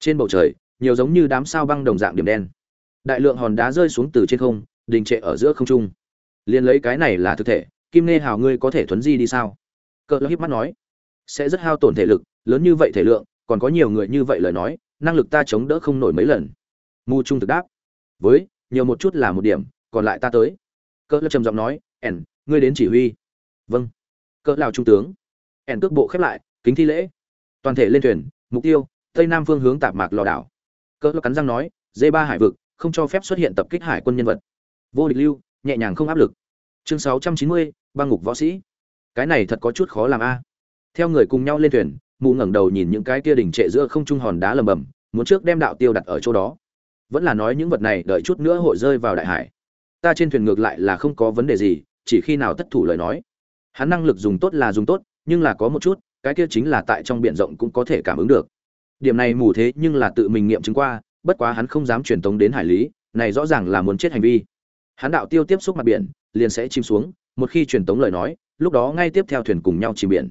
Trên bầu trời, nhiều giống như đám sao băng đồng dạng điểm đen. Đại lượng hòn đá rơi xuống từ trên không, đình trệ ở giữa không trung. Liền lấy cái này là thực thể, kim nê hào ngươi có thể thuấn di đi sao? Cỡ lão híp mắt nói. Sẽ rất hao tổn thể lực, lớn như vậy thể lượng, còn có nhiều người như vậy lời nói năng lực ta chống đỡ không nổi mấy lần. Mu trung thực đáp, với, nhiều một chút là một điểm, còn lại ta tới. Cỡ lão trầm giọng nói, ẻn, ngươi đến chỉ huy. Vâng. Cỡ lão trung tướng, ẻn cước bộ khép lại, kính thi lễ. Toàn thể lên thuyền, mục tiêu, tây nam phương hướng tạp mạc lò đảo. Cỡ lão cắn răng nói dây ba hải vực, không cho phép xuất hiện tập kích hải quân nhân vật. Vô địch lưu, nhẹ nhàng không áp lực. Chương sáu trăm chín mươi, băng ngục võ sĩ. Cái này thật có chút khó làm a. Theo người cùng nhau lên thuyền mù ngẩng đầu nhìn những cái kia đỉnh trệ giữa không trung hòn đá lầm bầm, muốn trước đem đạo tiêu đặt ở chỗ đó. Vẫn là nói những vật này đợi chút nữa hội rơi vào đại hải. Ta trên thuyền ngược lại là không có vấn đề gì, chỉ khi nào tất thủ lời nói. Hắn năng lực dùng tốt là dùng tốt, nhưng là có một chút, cái kia chính là tại trong biển rộng cũng có thể cảm ứng được. Điểm này mù thế nhưng là tự mình nghiệm chứng qua, bất quá hắn không dám truyền tống đến hải lý, này rõ ràng là muốn chết hành vi. Hắn đạo tiêu tiếp xúc mặt biển, liền sẽ chìm xuống, một khi truyền tống lời nói, lúc đó ngay tiếp theo thuyền cùng nhau chìm biển.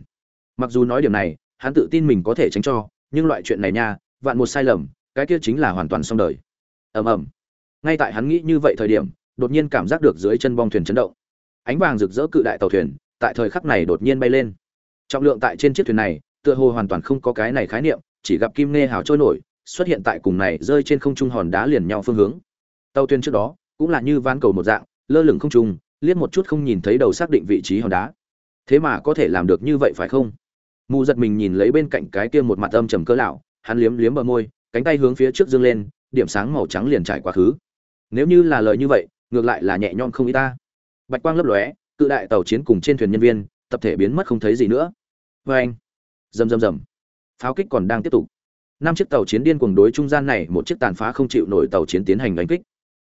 Mặc dù nói điểm này hắn tự tin mình có thể tránh cho, nhưng loại chuyện này nha, vạn một sai lầm, cái kia chính là hoàn toàn xong đời. Ầm ầm. Ngay tại hắn nghĩ như vậy thời điểm, đột nhiên cảm giác được dưới chân bong thuyền chấn động. Ánh vàng rực rỡ cự đại tàu thuyền, tại thời khắc này đột nhiên bay lên. Trọng lượng tại trên chiếc thuyền này, tựa hồ hoàn toàn không có cái này khái niệm, chỉ gặp kim nghe hào trôi nổi, xuất hiện tại cùng này rơi trên không trung hòn đá liền nhau phương hướng. Tàu thuyền trước đó, cũng là như ván cầu một dạng, lơ lửng không trung, liếc một chút không nhìn thấy đầu xác định vị trí hòn đá. Thế mà có thể làm được như vậy phải không? Mù giật mình nhìn lấy bên cạnh cái kia một mặt âm trầm cỡ lão, hắn liếm liếm bờ môi, cánh tay hướng phía trước dương lên, điểm sáng màu trắng liền trải quá khứ. Nếu như là lời như vậy, ngược lại là nhẹ nhõm không ý ta. Bạch quang lấp lóe, cự đại tàu chiến cùng trên thuyền nhân viên, tập thể biến mất không thấy gì nữa. Vê anh, rầm rầm rầm. Pháo kích còn đang tiếp tục. Năm chiếc tàu chiến điên cuồng đối trung gian này, một chiếc tàn phá không chịu nổi tàu chiến tiến hành đánh kích.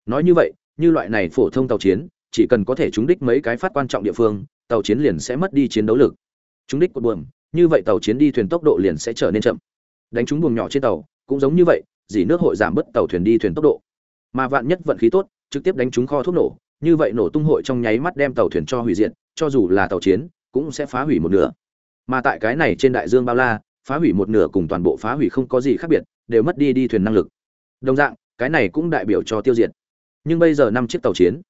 Nói như vậy, như loại này phổ thông tàu chiến, chỉ cần có thể trúng đích mấy cái phát quan trọng địa phương, tàu chiến liền sẽ mất đi chiến đấu lực. Trúng đích cột buồm như vậy tàu chiến đi thuyền tốc độ liền sẽ trở nên chậm. Đánh trúng buồng nhỏ trên tàu, cũng giống như vậy dỉ nước hội giảm bớt tàu thuyền đi thuyền tốc độ. Mà vạn nhất vận khí tốt, trực tiếp đánh trúng kho thuốc nổ, như vậy nổ tung hội trong nháy mắt đem tàu thuyền cho hủy diệt, cho dù là tàu chiến, cũng sẽ phá hủy một nửa. Mà tại cái này trên đại dương bao la, phá hủy một nửa cùng toàn bộ phá hủy không có gì khác biệt, đều mất đi đi thuyền năng lực. Đồng dạng, cái này cũng đại biểu cho tiêu diệt. Nhưng bây giờ năm chiếc tàu chiến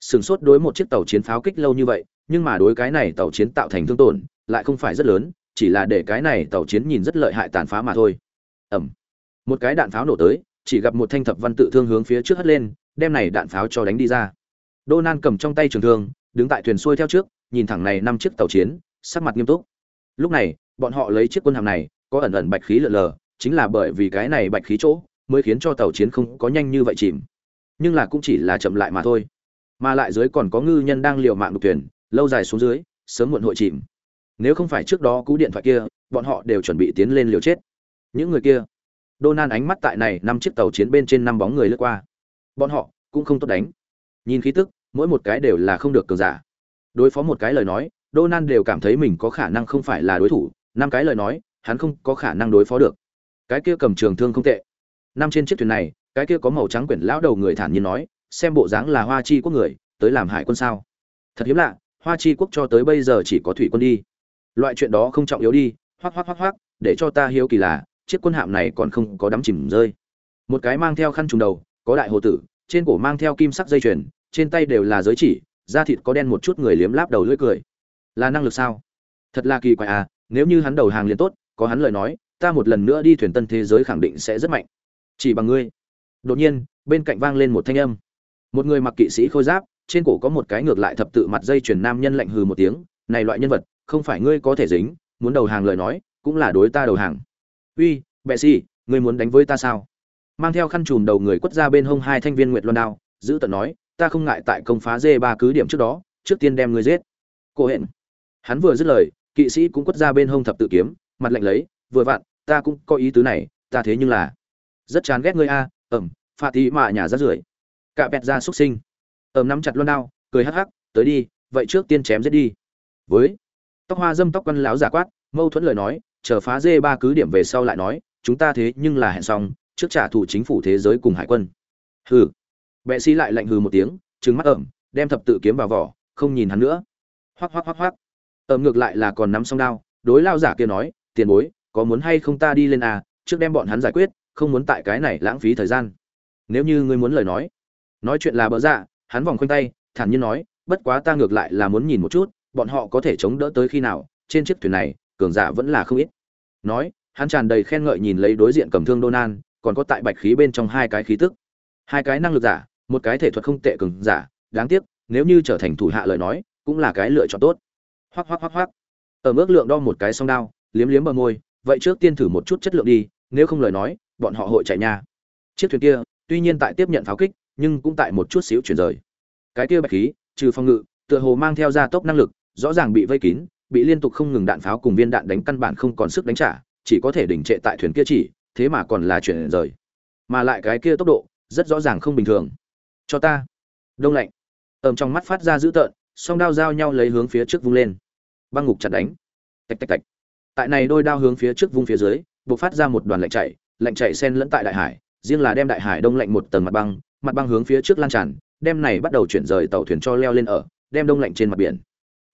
sửng sốt đối một chiếc tàu chiến pháo kích lâu như vậy, nhưng mà đối cái này tàu chiến tạo thành thương tổn, lại không phải rất lớn chỉ là để cái này tàu chiến nhìn rất lợi hại tàn phá mà thôi. Ẩm một cái đạn pháo nổ tới, chỉ gặp một thanh thập văn tự thương hướng phía trước hất lên, đem này đạn pháo cho đánh đi ra. Đô nan cầm trong tay trường thương, đứng tại thuyền xuôi theo trước, nhìn thẳng này năm chiếc tàu chiến, sắc mặt nghiêm túc. Lúc này, bọn họ lấy chiếc quân hàm này, có ẩn ẩn bạch khí lợn lờ, chính là bởi vì cái này bạch khí chỗ, mới khiến cho tàu chiến không có nhanh như vậy chìm. Nhưng là cũng chỉ là chậm lại mà thôi. Mà lại dưới còn có ngư nhân đang liều mạng đục thuyền, lâu dài xuống dưới, sớm muộn hội chìm nếu không phải trước đó cú điện thoại kia, bọn họ đều chuẩn bị tiến lên liều chết. Những người kia đô nan ánh mắt tại này năm chiếc tàu chiến bên trên năm bóng người lướt qua. Bọn họ cũng không tốt đánh. Nhìn khí tức, mỗi một cái đều là không được cường giả. Đối phó một cái lời nói đô nan đều cảm thấy mình có khả năng không phải là đối thủ, năm cái lời nói, hắn không có khả năng đối phó được. Cái kia cầm trường thương không tệ. Năm trên chiếc thuyền này, cái kia có màu trắng quyển lão đầu người thản nhiên nói, xem bộ dáng là hoa chi quốc người, tới làm hải quân sao? Thật hiếm lạ, hoa chi quốc cho tới bây giờ chỉ có thủy quân đi loại chuyện đó không trọng yếu đi, hoắc hoắc hoắc hoắc, để cho ta hiếu kỳ là, chiếc quân hạm này còn không có đắm chìm rơi. Một cái mang theo khăn trùng đầu, có đại hồ tử, trên cổ mang theo kim sắc dây chuyền, trên tay đều là giới chỉ, da thịt có đen một chút người liếm láp đầu lưỡi cười. Là năng lực sao? Thật là kỳ quái à nếu như hắn đầu hàng liền tốt, có hắn lời nói, ta một lần nữa đi thuyền tân thế giới khẳng định sẽ rất mạnh. Chỉ bằng ngươi. Đột nhiên, bên cạnh vang lên một thanh âm. Một người mặc kỵ sĩ khôi giáp, trên cổ có một cái ngược lại thập tự mặt dây chuyền nam nhân lạnh hừ một tiếng, này loại nhân vật không phải ngươi có thể dính, muốn đầu hàng lời nói, cũng là đối ta đầu hàng. Uy, bệ si ngươi muốn đánh với ta sao? Mang theo khăn chùm đầu người quất ra bên hông hai thanh viên nguyệt loan đao, giữ tận nói, ta không ngại tại công phá dê ba cứ điểm trước đó, trước tiên đem ngươi giết. Cô hẹn hắn vừa dứt lời, kỵ sĩ cũng quất ra bên hông thập tự kiếm, mặt lạnh lấy, vừa vặn, ta cũng có ý tứ này, ta thế nhưng là rất chán ghét ngươi a, ẩm pha tí mạ nhà rát rưởi. Cạ bẹt ra xuất sinh. Ẩm nắm chặt loan đao, cười hắc hắc, tới đi, vậy trước tiên chém giết đi. Với tóc hoa dâm tóc quăn láo giả quát, mâu thuẫn lời nói, chờ phá dê ba cứ điểm về sau lại nói, chúng ta thế nhưng là hẹn xong, trước trả thù chính phủ thế giới cùng hải quân. Hừ. Bệ sĩ lại lạnh hừ một tiếng, trừng mắt ẩm, đem thập tự kiếm vào vỏ, không nhìn hắn nữa. Hoắc hoắc hoắc hoắc. Ẩm ngược lại là còn nắm song đao, đối lao giả kia nói, tiền bối, có muốn hay không ta đi lên à trước đem bọn hắn giải quyết, không muốn tại cái này lãng phí thời gian. Nếu như ngươi muốn lời nói nói chuyện là bỡ dạ hắn vòng khoanh tay, thản nhiên nói, bất quá ta ngược lại là muốn nhìn một chút bọn họ có thể chống đỡ tới khi nào trên chiếc thuyền này cường giả vẫn là không ít. Nói hắn tràn đầy khen ngợi nhìn lấy đối diện cầm thương Donan, còn có tại bạch khí bên trong hai cái khí tức. Hai cái năng lực giả một cái thể thuật không tệ cường giả đáng tiếc nếu như trở thành thủ hạ lời nói cũng là cái lựa chọn tốt. Hoắc hoắc hoắc hoắc. Ở mức lượng đo một cái song đao liếm liếm bờ môi vậy trước tiên thử một chút chất lượng đi nếu không lời nói bọn họ hội chạy nha. Chiếc thuyền kia tuy nhiên tại tiếp nhận pháo kích nhưng cũng tại một chút xíu chuyển rời. Cái kia bạch khí trừ phòng ngự tựa hồ mang theo gia tốc năng lực rõ ràng bị vây kín, bị liên tục không ngừng đạn pháo cùng viên đạn đánh căn bản không còn sức đánh trả, chỉ có thể đỉnh trệ tại thuyền kia chỉ, thế mà còn là chuyển rời. Mà lại cái kia tốc độ, rất rõ ràng không bình thường. Cho ta. Đông lạnh. Ẩm trong mắt phát ra dữ tợn, song đao giao nhau lấy hướng phía trước vung lên. Băng ngục chặt đánh. Tạch tạch tạch. Tại này đôi đao hướng phía trước vung phía dưới buộc phát ra một đoàn lạnh chạy lạnh chạy sen lẫn tại đại hải, riêng là đem đại hải đông lạnh một tầng mặt băng mặt băng hướng phía trước lan tràn, đem này bắt đầu chuyển rời tàu thuyền cho leo lên ở, đem đông lạnh trên mặt biển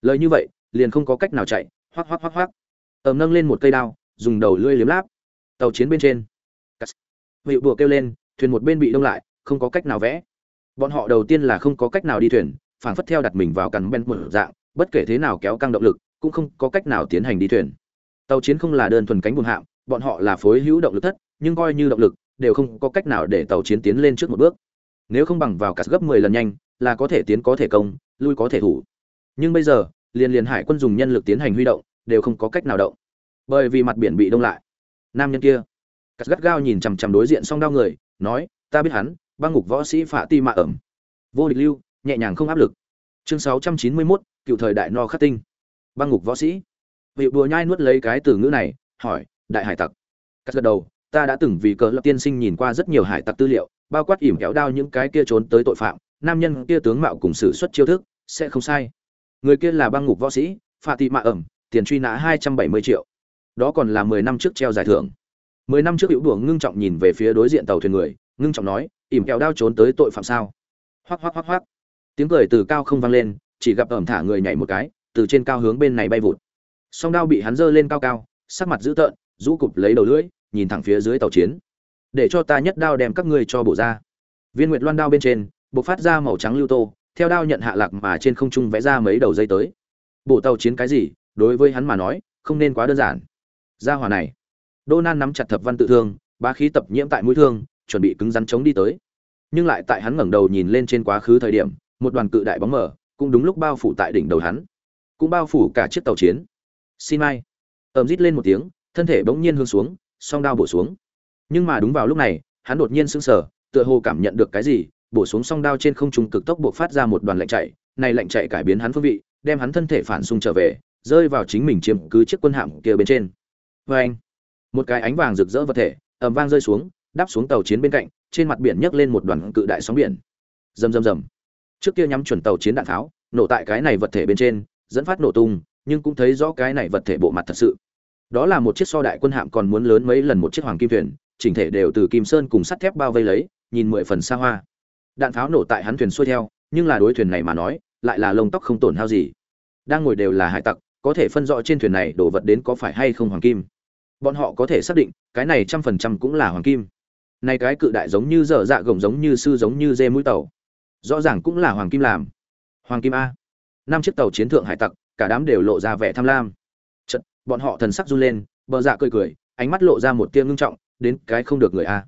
lời như vậy, liền không có cách nào chạy, hoắc hoắc hoắc hoắc. Ẩm nâng lên một cây đao, dùng đầu lưỡi liếm láp. Tàu chiến bên trên. Hiệu bùa kêu lên, thuyền một bên bị đông lại, không có cách nào vẽ. Bọn họ đầu tiên là không có cách nào đi thuyền phản phất theo đặt mình vào cắn bên một dạng, bất kể thế nào kéo căng động lực, cũng không có cách nào tiến hành đi thuyền. Tàu chiến không là đơn thuần cánh buồm hạm, bọn họ là phối hữu động lực thất, nhưng coi như động lực, đều không có cách nào để tàu chiến tiến lên trước một bước. Nếu không bằng vào cắt gấp 10 lần nhanh, là có thể tiến có thể công, lui có thể thủ nhưng bây giờ liền liền hải quân dùng nhân lực tiến hành huy động đều không có cách nào động. Bởi vì mặt biển bị đông lại. Nam nhân kia. Cắt gắt gao nhìn chằm chằm đối diện song đau người nói ta biết hắn băng ngục võ sĩ phạ ti mạ ẩm. Vô địch lưu nhẹ nhàng không áp lực. Chương 691, cựu thời đại no khắc tinh. Băng ngục võ sĩ. Vị bùa nhai nuốt lấy cái từ ngữ này hỏi đại hải tặc. Cắt gật đầu ta đã từng vì cờ lập tiên sinh nhìn qua rất nhiều hải tặc tư liệu bao quát ỉm kéo đao những cái kia trốn tới tội phạm nam nhân kia tướng mạo cùng sử xuất chiêu thức sẽ không sai người kia là băng ngục võ sĩ phạ tị mạ ẩm, tiền truy nã hai trăm bảy mươi triệu. Đó còn là mười năm trước treo giải thưởng. Mười năm trước hữu đùa ngưng trọng nhìn về phía đối diện tàu thuyền người, ngưng trọng nói, ỉm kẹo đao trốn tới tội phạm sao? Hoắc hoắc hoắc hoắc. Tiếng cười từ cao không vang lên, chỉ gặp ẩm thả người nhảy một cái, từ trên cao hướng bên này bay vụt. Song đao bị hắn giơ lên cao cao, sắc mặt dữ tợn, rũ cụp lấy đầu lưỡi, nhìn thẳng phía dưới tàu chiến. Để cho ta nhất đao đem các ngươi cho bổ ra. Viên nguyệt loan đao bên trên, bộc phát ra màu trắng lưu tô theo đao nhận hạ lạc mà trên không trung vẽ ra mấy đầu dây tới. Bộ tàu chiến cái gì, đối với hắn mà nói, không nên quá đơn giản. Ra hòa này. Đô nan nắm chặt thập văn tự thương, bá khí tập nhiễm tại mũi thương, chuẩn bị cứng rắn chống đi tới. Nhưng lại tại hắn ngẩng đầu nhìn lên trên quá khứ thời điểm, một đoàn cự đại bóng mở cũng đúng lúc bao phủ tại đỉnh đầu hắn. Cũng bao phủ cả chiếc tàu chiến. Xin mai ẩm rít lên một tiếng, thân thể bỗng nhiên hướng xuống, song đao bổ xuống. Nhưng mà đúng vào lúc này, hắn đột nhiên sững sờ, tựa hồ cảm nhận được cái gì bổ xuống song đao trên không trung cực tốc buộc phát ra một đoàn lạnh chạy, này lạnh chạy cải biến hắn phương vị, đem hắn thân thể phản xung trở về, rơi vào chính mình chiếm cứ chiếc quân hạm kia bên trên. Vê anh, một cái ánh vàng rực rỡ vật thể, ầm vang rơi xuống, đáp xuống tàu chiến bên cạnh, trên mặt biển nhấc lên một đoàn cự đại sóng biển. Rầm rầm rầm. Trước kia nhắm chuẩn tàu chiến đạn tháo, nổ tại cái này vật thể bên trên, dẫn phát nổ tung, nhưng cũng thấy rõ cái này vật thể bộ mặt thật sự. Đó là một chiếc so đại quân hạm còn muốn lớn mấy lần một chiếc hoàng kim thuyền, chỉnh thể đều từ kim sơn cùng sắt thép bao vây lấy, nhìn mười phần xa hoa đạn pháo nổ tại hắn thuyền xuôi theo nhưng là đối thuyền này mà nói lại là lông tóc không tổn hao gì. Đang ngồi đều là hải tặc có thể phân rõ trên thuyền này đổ vật đến có phải hay không hoàng kim. Bọn họ có thể xác định cái này trăm phần trăm cũng là hoàng kim. Này cái cự đại giống như dở dạ gồng giống như sư giống như dê mũi tàu. Rõ ràng cũng là hoàng kim làm. Hoàng kim a. Năm chiếc tàu chiến thượng hải tặc cả đám đều lộ ra vẻ tham lam. Chật, bọn họ thần sắc run lên bờ dạ cười cười ánh mắt lộ ra một tia ngưng trọng đến cái không được người a.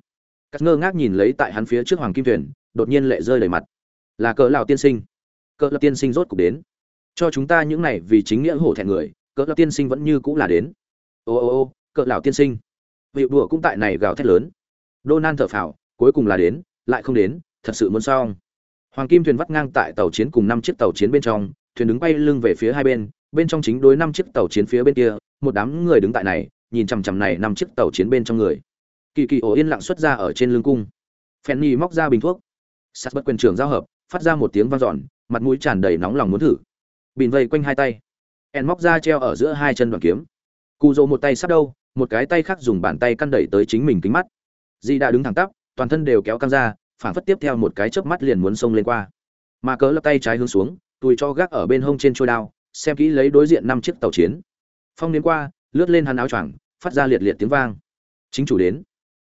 Cắt ngơ ngác nhìn lấy tại hắn phía trước hoàng kim thuyền đột nhiên lệ rơi đầy mặt. Là cỡ lão tiên sinh. Cỡ lão tiên sinh rốt cục đến. Cho chúng ta những này vì chính nghĩa hổ thẹn người, cỡ lão tiên sinh vẫn như cũ là đến. Ô ô ô, cỡ lão tiên sinh. Vị đùa cũng tại này gào thét lớn. Donan thở phào, cuối cùng là đến, lại không đến, thật sự muốn xong. Hoàng kim thuyền vắt ngang tại tàu chiến cùng năm chiếc tàu chiến bên trong, thuyền đứng bay lưng về phía hai bên bên trong chính đối năm chiếc tàu chiến phía bên kia, một đám người đứng tại này, nhìn chằm chằm này năm chiếc tàu chiến bên trong người. Kỳ kỳ ổ yên lặng xuất ra ở trên lưng cung. Fanny móc ra bình thuốc sắt bất quyền trưởng giao hợp, phát ra một tiếng vang dọn, mặt mũi tràn đầy nóng lòng muốn thử. Bìn vây quanh hai tay. En móc ra treo ở giữa hai chân đoàn kiếm. Cụ dỗ một tay sắp đâu, một cái tay khác dùng bàn tay căn đẩy tới chính mình kính mắt. Di đã đứng thẳng tắp, toàn thân đều kéo căng ra phản phất tiếp theo một cái chớp mắt liền muốn xông lên qua. Mà cỡ lập tay trái hướng xuống tùi cho gác ở bên hông trên trôi đao, xem kỹ lấy đối diện năm chiếc tàu chiến. Phong đến qua, lướt lên hắn áo choàng, phát ra liệt liệt tiếng vang. Chính chủ đến.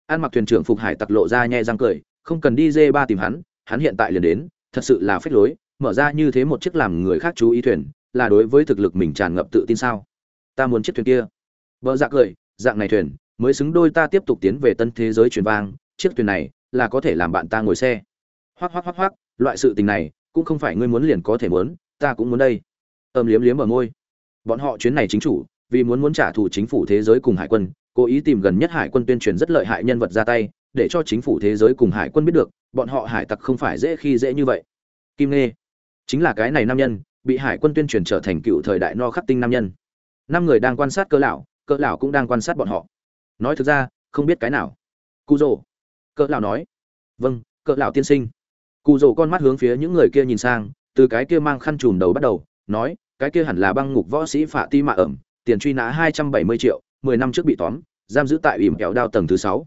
An mặc thuyền trưởng phục hải tặc lộ ra nhẹ răng cười, không cần đi dê ba tìm hắn hắn hiện tại liền đến, thật sự là phách lối, mở ra như thế một chiếc làm người khác chú ý thuyền, là đối với thực lực mình tràn ngập tự tin sao? Ta muốn chiếc thuyền kia. Vợ dạ cười, dạng này thuyền, mới xứng đôi ta tiếp tục tiến về tân thế giới truyền vang, chiếc thuyền này là có thể làm bạn ta ngồi xe. Hoác hoác hoác hoác loại sự tình này, cũng không phải ngươi muốn liền có thể muốn, ta cũng muốn đây. Âm liếm liếm ở môi. Bọn họ chuyến này chính chủ, vì muốn muốn trả thù chính phủ thế giới cùng hải quân, cố ý tìm gần nhất hải quân tuyên truyền rất lợi hại nhân vật ra tay để cho chính phủ thế giới cùng hải quân biết được, bọn họ hải tặc không phải dễ khi dễ như vậy. Kim nghe chính là cái này nam nhân, bị hải quân tuyên truyền trở thành cựu thời đại no khắc tinh nam nhân. Năm người đang quan sát cỡ lão cỡ lão cũng đang quan sát bọn họ. Nói thực ra, không biết cái nào. Cụ rồ cỡ lão nói. Vâng cỡ lão tiên sinh. Cụ rồ con mắt hướng phía những người kia nhìn sang, từ cái kia mang khăn trùm đầu bắt đầu, nói, cái kia hẳn là băng ngục võ sĩ phạ ti mạ ẩm, tiền truy nã hai trăm bảy mươi triệu, mười năm trước bị tóm, giam giữ tại ỉm kẹo đao tầng thứ sáu.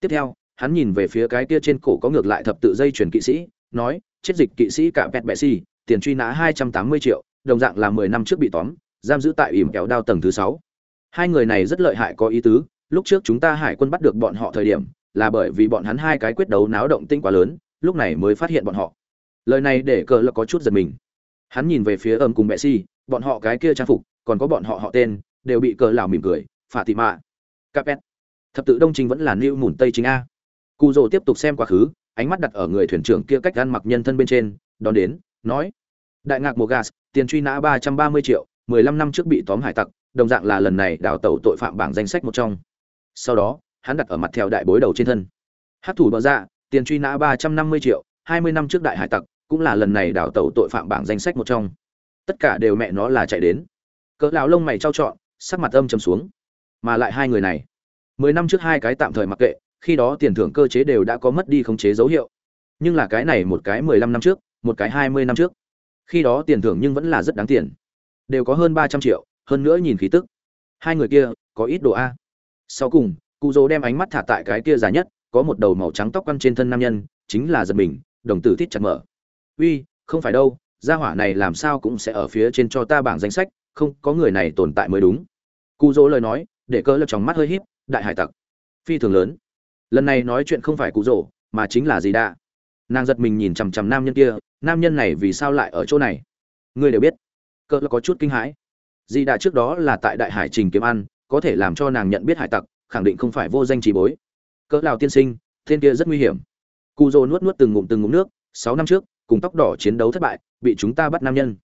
Tiếp theo hắn nhìn về phía cái kia trên cổ có ngược lại thập tự dây chuyển kỵ sĩ, nói, chết dịch kỵ sĩ cả pet bẹ si tiền truy nã hai trăm tám mươi triệu, đồng dạng là mười năm trước bị tóm, giam giữ tại ỉm kéo đao tầng thứ sáu. Hai người này rất lợi hại có ý tứ, lúc trước chúng ta hải quân bắt được bọn họ thời điểm, là bởi vì bọn hắn hai cái quyết đấu náo động tinh quá lớn, lúc này mới phát hiện bọn họ. Lời này để cờ là có chút giật mình. Hắn nhìn về phía ầm cùng mẹ si bọn họ cái kia trang phục, còn có bọn họ họ tên, đều bị cờ lão mỉm cười phả tị mạ capet. Thập tự đông chính vẫn là lưu mùn tây chính a cụ rồ tiếp tục xem quá khứ, ánh mắt đặt ở người thuyền trưởng kia cách ăn mặc nhân thân bên trên, đón đến, nói, đại ngạc mogas tiền truy nã ba trăm ba mươi triệu, mười lăm năm trước bị tóm hải tặc, đồng dạng là lần này đào tẩu tội phạm bảng danh sách một trong. Sau đó, hắn đặt ở mặt theo đại bối đầu trên thân. Hát thủ bờ ra tiền truy nã ba trăm năm mươi triệu, hai mươi năm trước đại hải tặc, cũng là lần này đào tẩu tội phạm bảng danh sách một trong. Tất cả đều mẹ nó là chạy đến. Cỡ lão lông mày trao trọn, sắc mặt âm trầm xuống. Mà lại hai người này, mười năm trước hai cái tạm thời mặc kệ khi đó tiền thưởng cơ chế đều đã có mất đi khống chế dấu hiệu. Nhưng là cái này một cái mười lăm năm trước, một cái hai mươi năm trước, khi đó tiền thưởng nhưng vẫn là rất đáng tiền. Đều có hơn ba trăm triệu, hơn nữa nhìn khí tức. Hai người kia, có ít độ a. Sau cùng cụ dỗ đem ánh mắt thả tại cái kia già nhất, có một đầu màu trắng tóc quăn trên thân nam nhân, chính là giật mình, đồng tử thít chặt mở. Uy, không phải đâu, gia hỏa này làm sao cũng sẽ ở phía trên cho ta bảng danh sách, không, có người này tồn tại mới đúng. Cụ dỗ lời nói, để cỡ lập trong mắt hơi híp, đại hải tặc. Phi thường lớn lần này nói chuyện không phải cụ dỗ mà chính là gì đa nàng giật mình nhìn chằm chằm nam nhân kia, nam nhân này vì sao lại ở chỗ này? Ngươi đều biết. Cỡ có chút kinh hãi. Di đã trước đó là tại đại hải trình kiếm ăn, có thể làm cho nàng nhận biết hải tặc, khẳng định không phải vô danh trí bối. Cỡ lào tiên sinh, tên kia rất nguy hiểm. Cụ rồ nuốt nuốt từng ngụm từng ngụm nước, sáu năm trước, cùng tóc đỏ chiến đấu thất bại, bị chúng ta bắt nam nhân.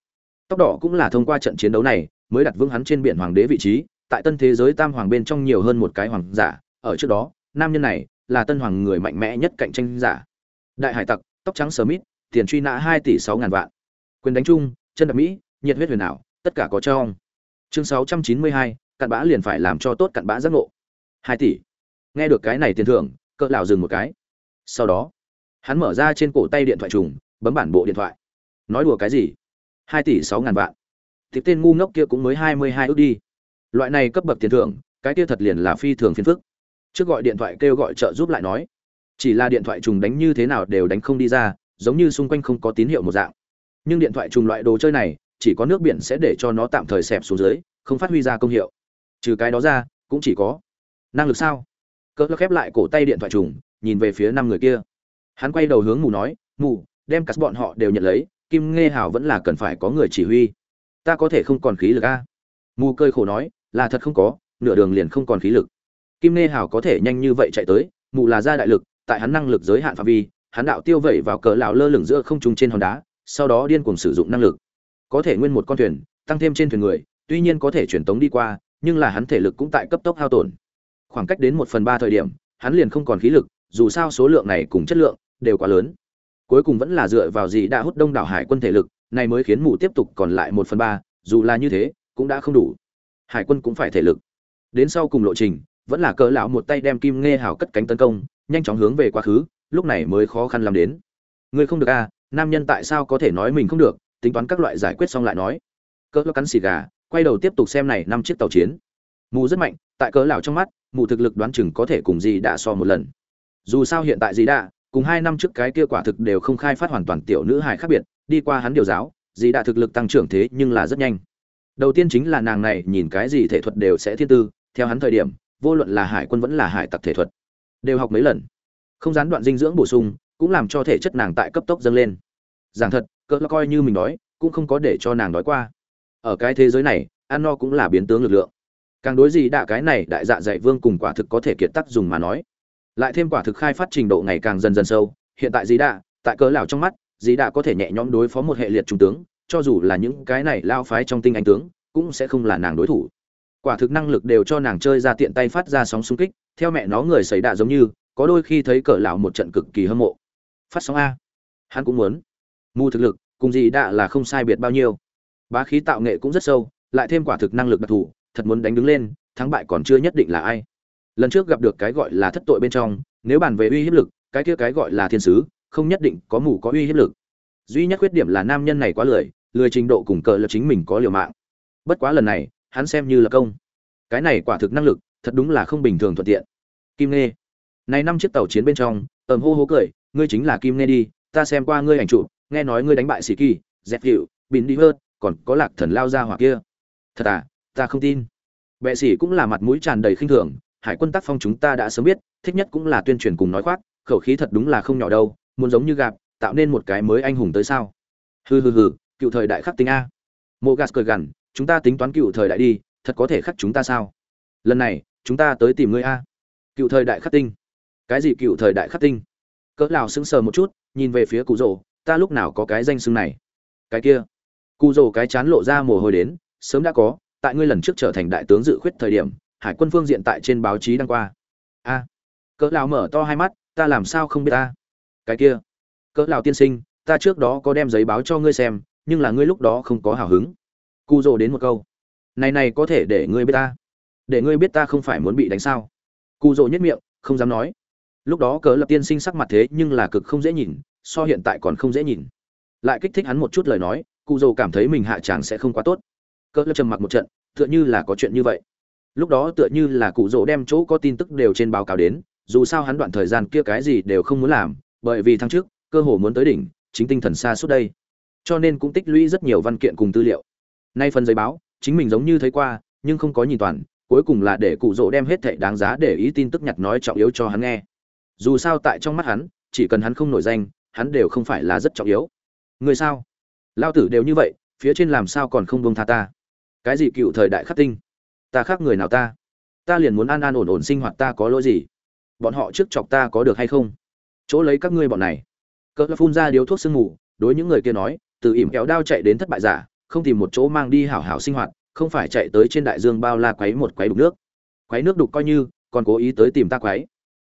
Tóc đỏ cũng là thông qua trận chiến đấu này, mới đặt vững hắn trên biển hoàng đế vị trí, tại tân thế giới tam hoàng bên trong nhiều hơn một cái hoàng giả, ở trước đó, nam nhân này là tân hoàng người mạnh mẽ nhất cạnh tranh giả. Đại hải tặc, tóc trắng smith tiền truy nã hai tỷ sáu ngàn vạn. Quyền đánh chung, chân đập mỹ, nhiệt huyết huyền ảo, tất cả có trong. Chương sáu trăm chín mươi hai, cặn bã liền phải làm cho tốt cặn bã giác ngộ. Hai tỷ. Nghe được cái này tiền thưởng, cỡ lão dừng một cái. Sau đó, hắn mở ra trên cổ tay điện thoại trùng, bấm bản bộ điện thoại. Nói đùa cái gì? Hai tỷ sáu ngàn vạn. Thì tên ngu ngốc kia cũng mới hai mươi hai ước đi. Loại này cấp bậc tiền thưởng, cái kia thật liền là phi thường phiền phức trước gọi điện thoại kêu gọi trợ giúp lại nói. Chỉ là điện thoại trùng đánh như thế nào đều đánh không đi ra, giống như xung quanh không có tín hiệu một dạng. Nhưng điện thoại trùng loại đồ chơi này, chỉ có nước biển sẽ để cho nó tạm thời xẹp xuống dưới, không phát huy ra công hiệu. Trừ cái đó ra, cũng chỉ có năng lực sao? Cỡ khép lại cổ tay điện thoại trùng, nhìn về phía năm người kia. Hắn quay đầu hướng mù nói, mù, đem cắt bọn họ đều nhận lấy, kim nghe hào vẫn là cần phải có người chỉ huy. Ta có thể không còn khí lực a. Mù cơi khổ nói, là thật không có, nửa đường liền không còn khí lực kim Nê hào có thể nhanh như vậy chạy tới mụ là ra đại lực, tại hắn năng lực giới hạn phạm vi, hắn đạo tiêu vẩy vào cờ lão lơ lửng giữa không trung trên hòn đá, sau đó điên cuồng sử dụng năng lực. Có thể nguyên một con thuyền, tăng thêm trên thuyền người, tuy nhiên có thể truyền tống đi qua, nhưng là hắn thể lực cũng tại cấp tốc hao tổn. Khoảng cách đến một phần ba thời điểm, hắn liền không còn khí lực, dù sao số lượng này cùng chất lượng, đều quá lớn. Cuối cùng vẫn là dựa vào gì đã hút đông đảo hải quân thể lực, này mới khiến mụ tiếp tục còn lại một phần ba, dù là như thế, cũng đã không đủ. Hải quân cũng phải thể lực. Đến sau cùng lộ trình vẫn là cỡ lão một tay đem kim nghe hảo cất cánh tấn công nhanh chóng hướng về quá khứ lúc này mới khó khăn làm đến. Ngươi không được a à, nam nhân tại sao có thể nói mình không được tính toán các loại giải quyết xong lại nói. Cỡ lão cắn xì gà quay đầu tiếp tục xem này năm chiếc tàu chiến. Mù rất mạnh tại cỡ lão trong mắt mù thực lực đoán chừng có thể cùng gì đã so một lần. Dù sao hiện tại gì đã cùng hai năm trước cái kia quả thực đều không khai phát hoàn toàn tiểu nữ hài khác biệt đi qua hắn điều giáo dì đã thực lực tăng trưởng thế nhưng là rất nhanh. Đầu tiên chính là nàng này nhìn cái gì thể thuật đều sẽ thiên tư theo hắn thời điểm vô luận là hải quân vẫn là hải tặc thể thuật, đều học mấy lần. Không gián đoạn dinh dưỡng bổ sung, cũng làm cho thể chất nàng tại cấp tốc dâng lên. Giảng thật, cỡ coi như mình đói, cũng không có để cho nàng đói qua. Ở cái thế giới này, ăn no cũng là biến tướng lực lượng. Càng đối gì đạ cái này đại dạ dạy vương cùng quả thực có thể kiệt tác dùng mà nói. Lại thêm quả thực khai phát trình độ ngày càng dần dần sâu, hiện tại dí đạ, tại cỡ lão trong mắt dí đạ có thể nhẹ nhõm đối phó một hệ liệt trung tướng, cho dù là những cái này lao phái trong tinh anh tướng, cũng sẽ không là nàng đối thủ quả thực năng lực đều cho nàng chơi ra tiện tay phát ra sóng xung kích, theo mẹ nó người xảy đạ giống như, có đôi khi thấy cỡ lão một trận cực kỳ hâm mộ. Phát sóng a. Hắn cũng muốn. Mù thực lực, cùng gì đạ là không sai biệt bao nhiêu. Bá khí tạo nghệ cũng rất sâu, lại thêm quả thực năng lực đặc thù, thật muốn đánh đứng lên, thắng bại còn chưa nhất định là ai. Lần trước gặp được cái gọi là thất tội bên trong, nếu bàn về uy hiếp lực, cái kia cái gọi là thiên sứ, không nhất định có mù có uy hiếp lực. Duy nhất khuyết điểm là nam nhân này quá lười lười trình độ cùng cờ là chính mình có liều mạng. Bất quá lần này hắn xem như là công. Cái này quả thực năng lực, thật đúng là không bình thường thuận tiện. Kim nghe này năm chiếc tàu chiến bên trong, ầm hô hố cười, ngươi chính là kim nghe đi, ta xem qua ngươi ảnh chụp, nghe nói ngươi đánh bại sĩ kỳ, dẹp hiệu bỉn đi hơn còn có lạc thần lao ra hỏa kia. Thật à ta không tin. Bệ sĩ cũng là mặt mũi tràn đầy khinh thường, hải quân tác phong chúng ta đã sớm biết, thích nhất cũng là tuyên truyền cùng nói khoác, khẩu khí thật đúng là không nhỏ đâu, muốn giống như gặp, tạo nên một cái mới anh hùng tới sao? Hừ hừ hừ, cựu thời đại khắc tính a. Mộ gas cười gằn chúng ta tính toán cựu thời đại đi, thật có thể khắc chúng ta sao? Lần này, chúng ta tới tìm ngươi a. Cựu thời đại khắc tinh. Cái gì cựu thời đại khắc tinh? Cỡ lão sững sờ một chút, nhìn về phía cụ rồ, ta lúc nào có cái danh xưng này? Cái kia. Cụ rồ cái chán lộ ra mồ hôi đến, sớm đã có, tại ngươi lần trước trở thành đại tướng dự khuyết thời điểm, hải quân phương diện tại trên báo chí đăng qua. A. Cỡ lão mở to hai mắt, ta làm sao không biết ta? Cái kia. Cỡ lão tiên sinh, ta trước đó có đem giấy báo cho ngươi xem, nhưng là ngươi lúc đó không có hào hứng cụ rồ đến một câu. Này này có thể để ngươi biết ta. Để ngươi biết ta không phải muốn bị đánh sao. Cụ rồ nhất miệng, không dám nói. Lúc đó cớ lập tiên sinh sắc mặt thế nhưng là cực không dễ nhìn, so hiện tại còn không dễ nhìn. Lại kích thích hắn một chút lời nói cụ dầu cảm thấy mình hạ tràng sẽ không quá tốt. Cớ lập trầm mặc một trận, tựa như là có chuyện như vậy. Lúc đó tựa như là cụ dỗ đem chỗ có tin tức đều trên báo cáo đến, dù sao hắn đoạn thời gian kia cái gì đều không muốn làm, bởi vì tháng trước, cơ hồ muốn tới đỉnh, chính tinh thần xa suốt đây. Cho nên cũng tích lũy rất nhiều văn kiện cùng tư liệu nay phần giấy báo, chính mình giống như thấy qua, nhưng không có nhìn toàn, cuối cùng là để cụ dỗ đem hết thệ đáng giá để ý tin tức nhặt nói trọng yếu cho hắn nghe. Dù sao tại trong mắt hắn, chỉ cần hắn không nổi danh, hắn đều không phải là rất trọng yếu. Người sao? Lao tử đều như vậy, phía trên làm sao còn không bông tha ta? Cái gì cựu thời đại khắc tinh? Ta khác người nào ta? Ta liền muốn an an ổn ổn sinh hoạt ta có lỗi gì? Bọn họ trước chọc ta có được hay không? Chỗ lấy các ngươi bọn này. Cỡ phun ra điếu thuốc sương mù, đối những người kia nói, từ ỉm kéo đao chạy đến thất bại giả không tìm một chỗ mang đi hảo hảo sinh hoạt không phải chạy tới trên đại dương bao la quấy một quấy đục nước. Quấy nước đục coi như còn cố ý tới tìm ta quấy.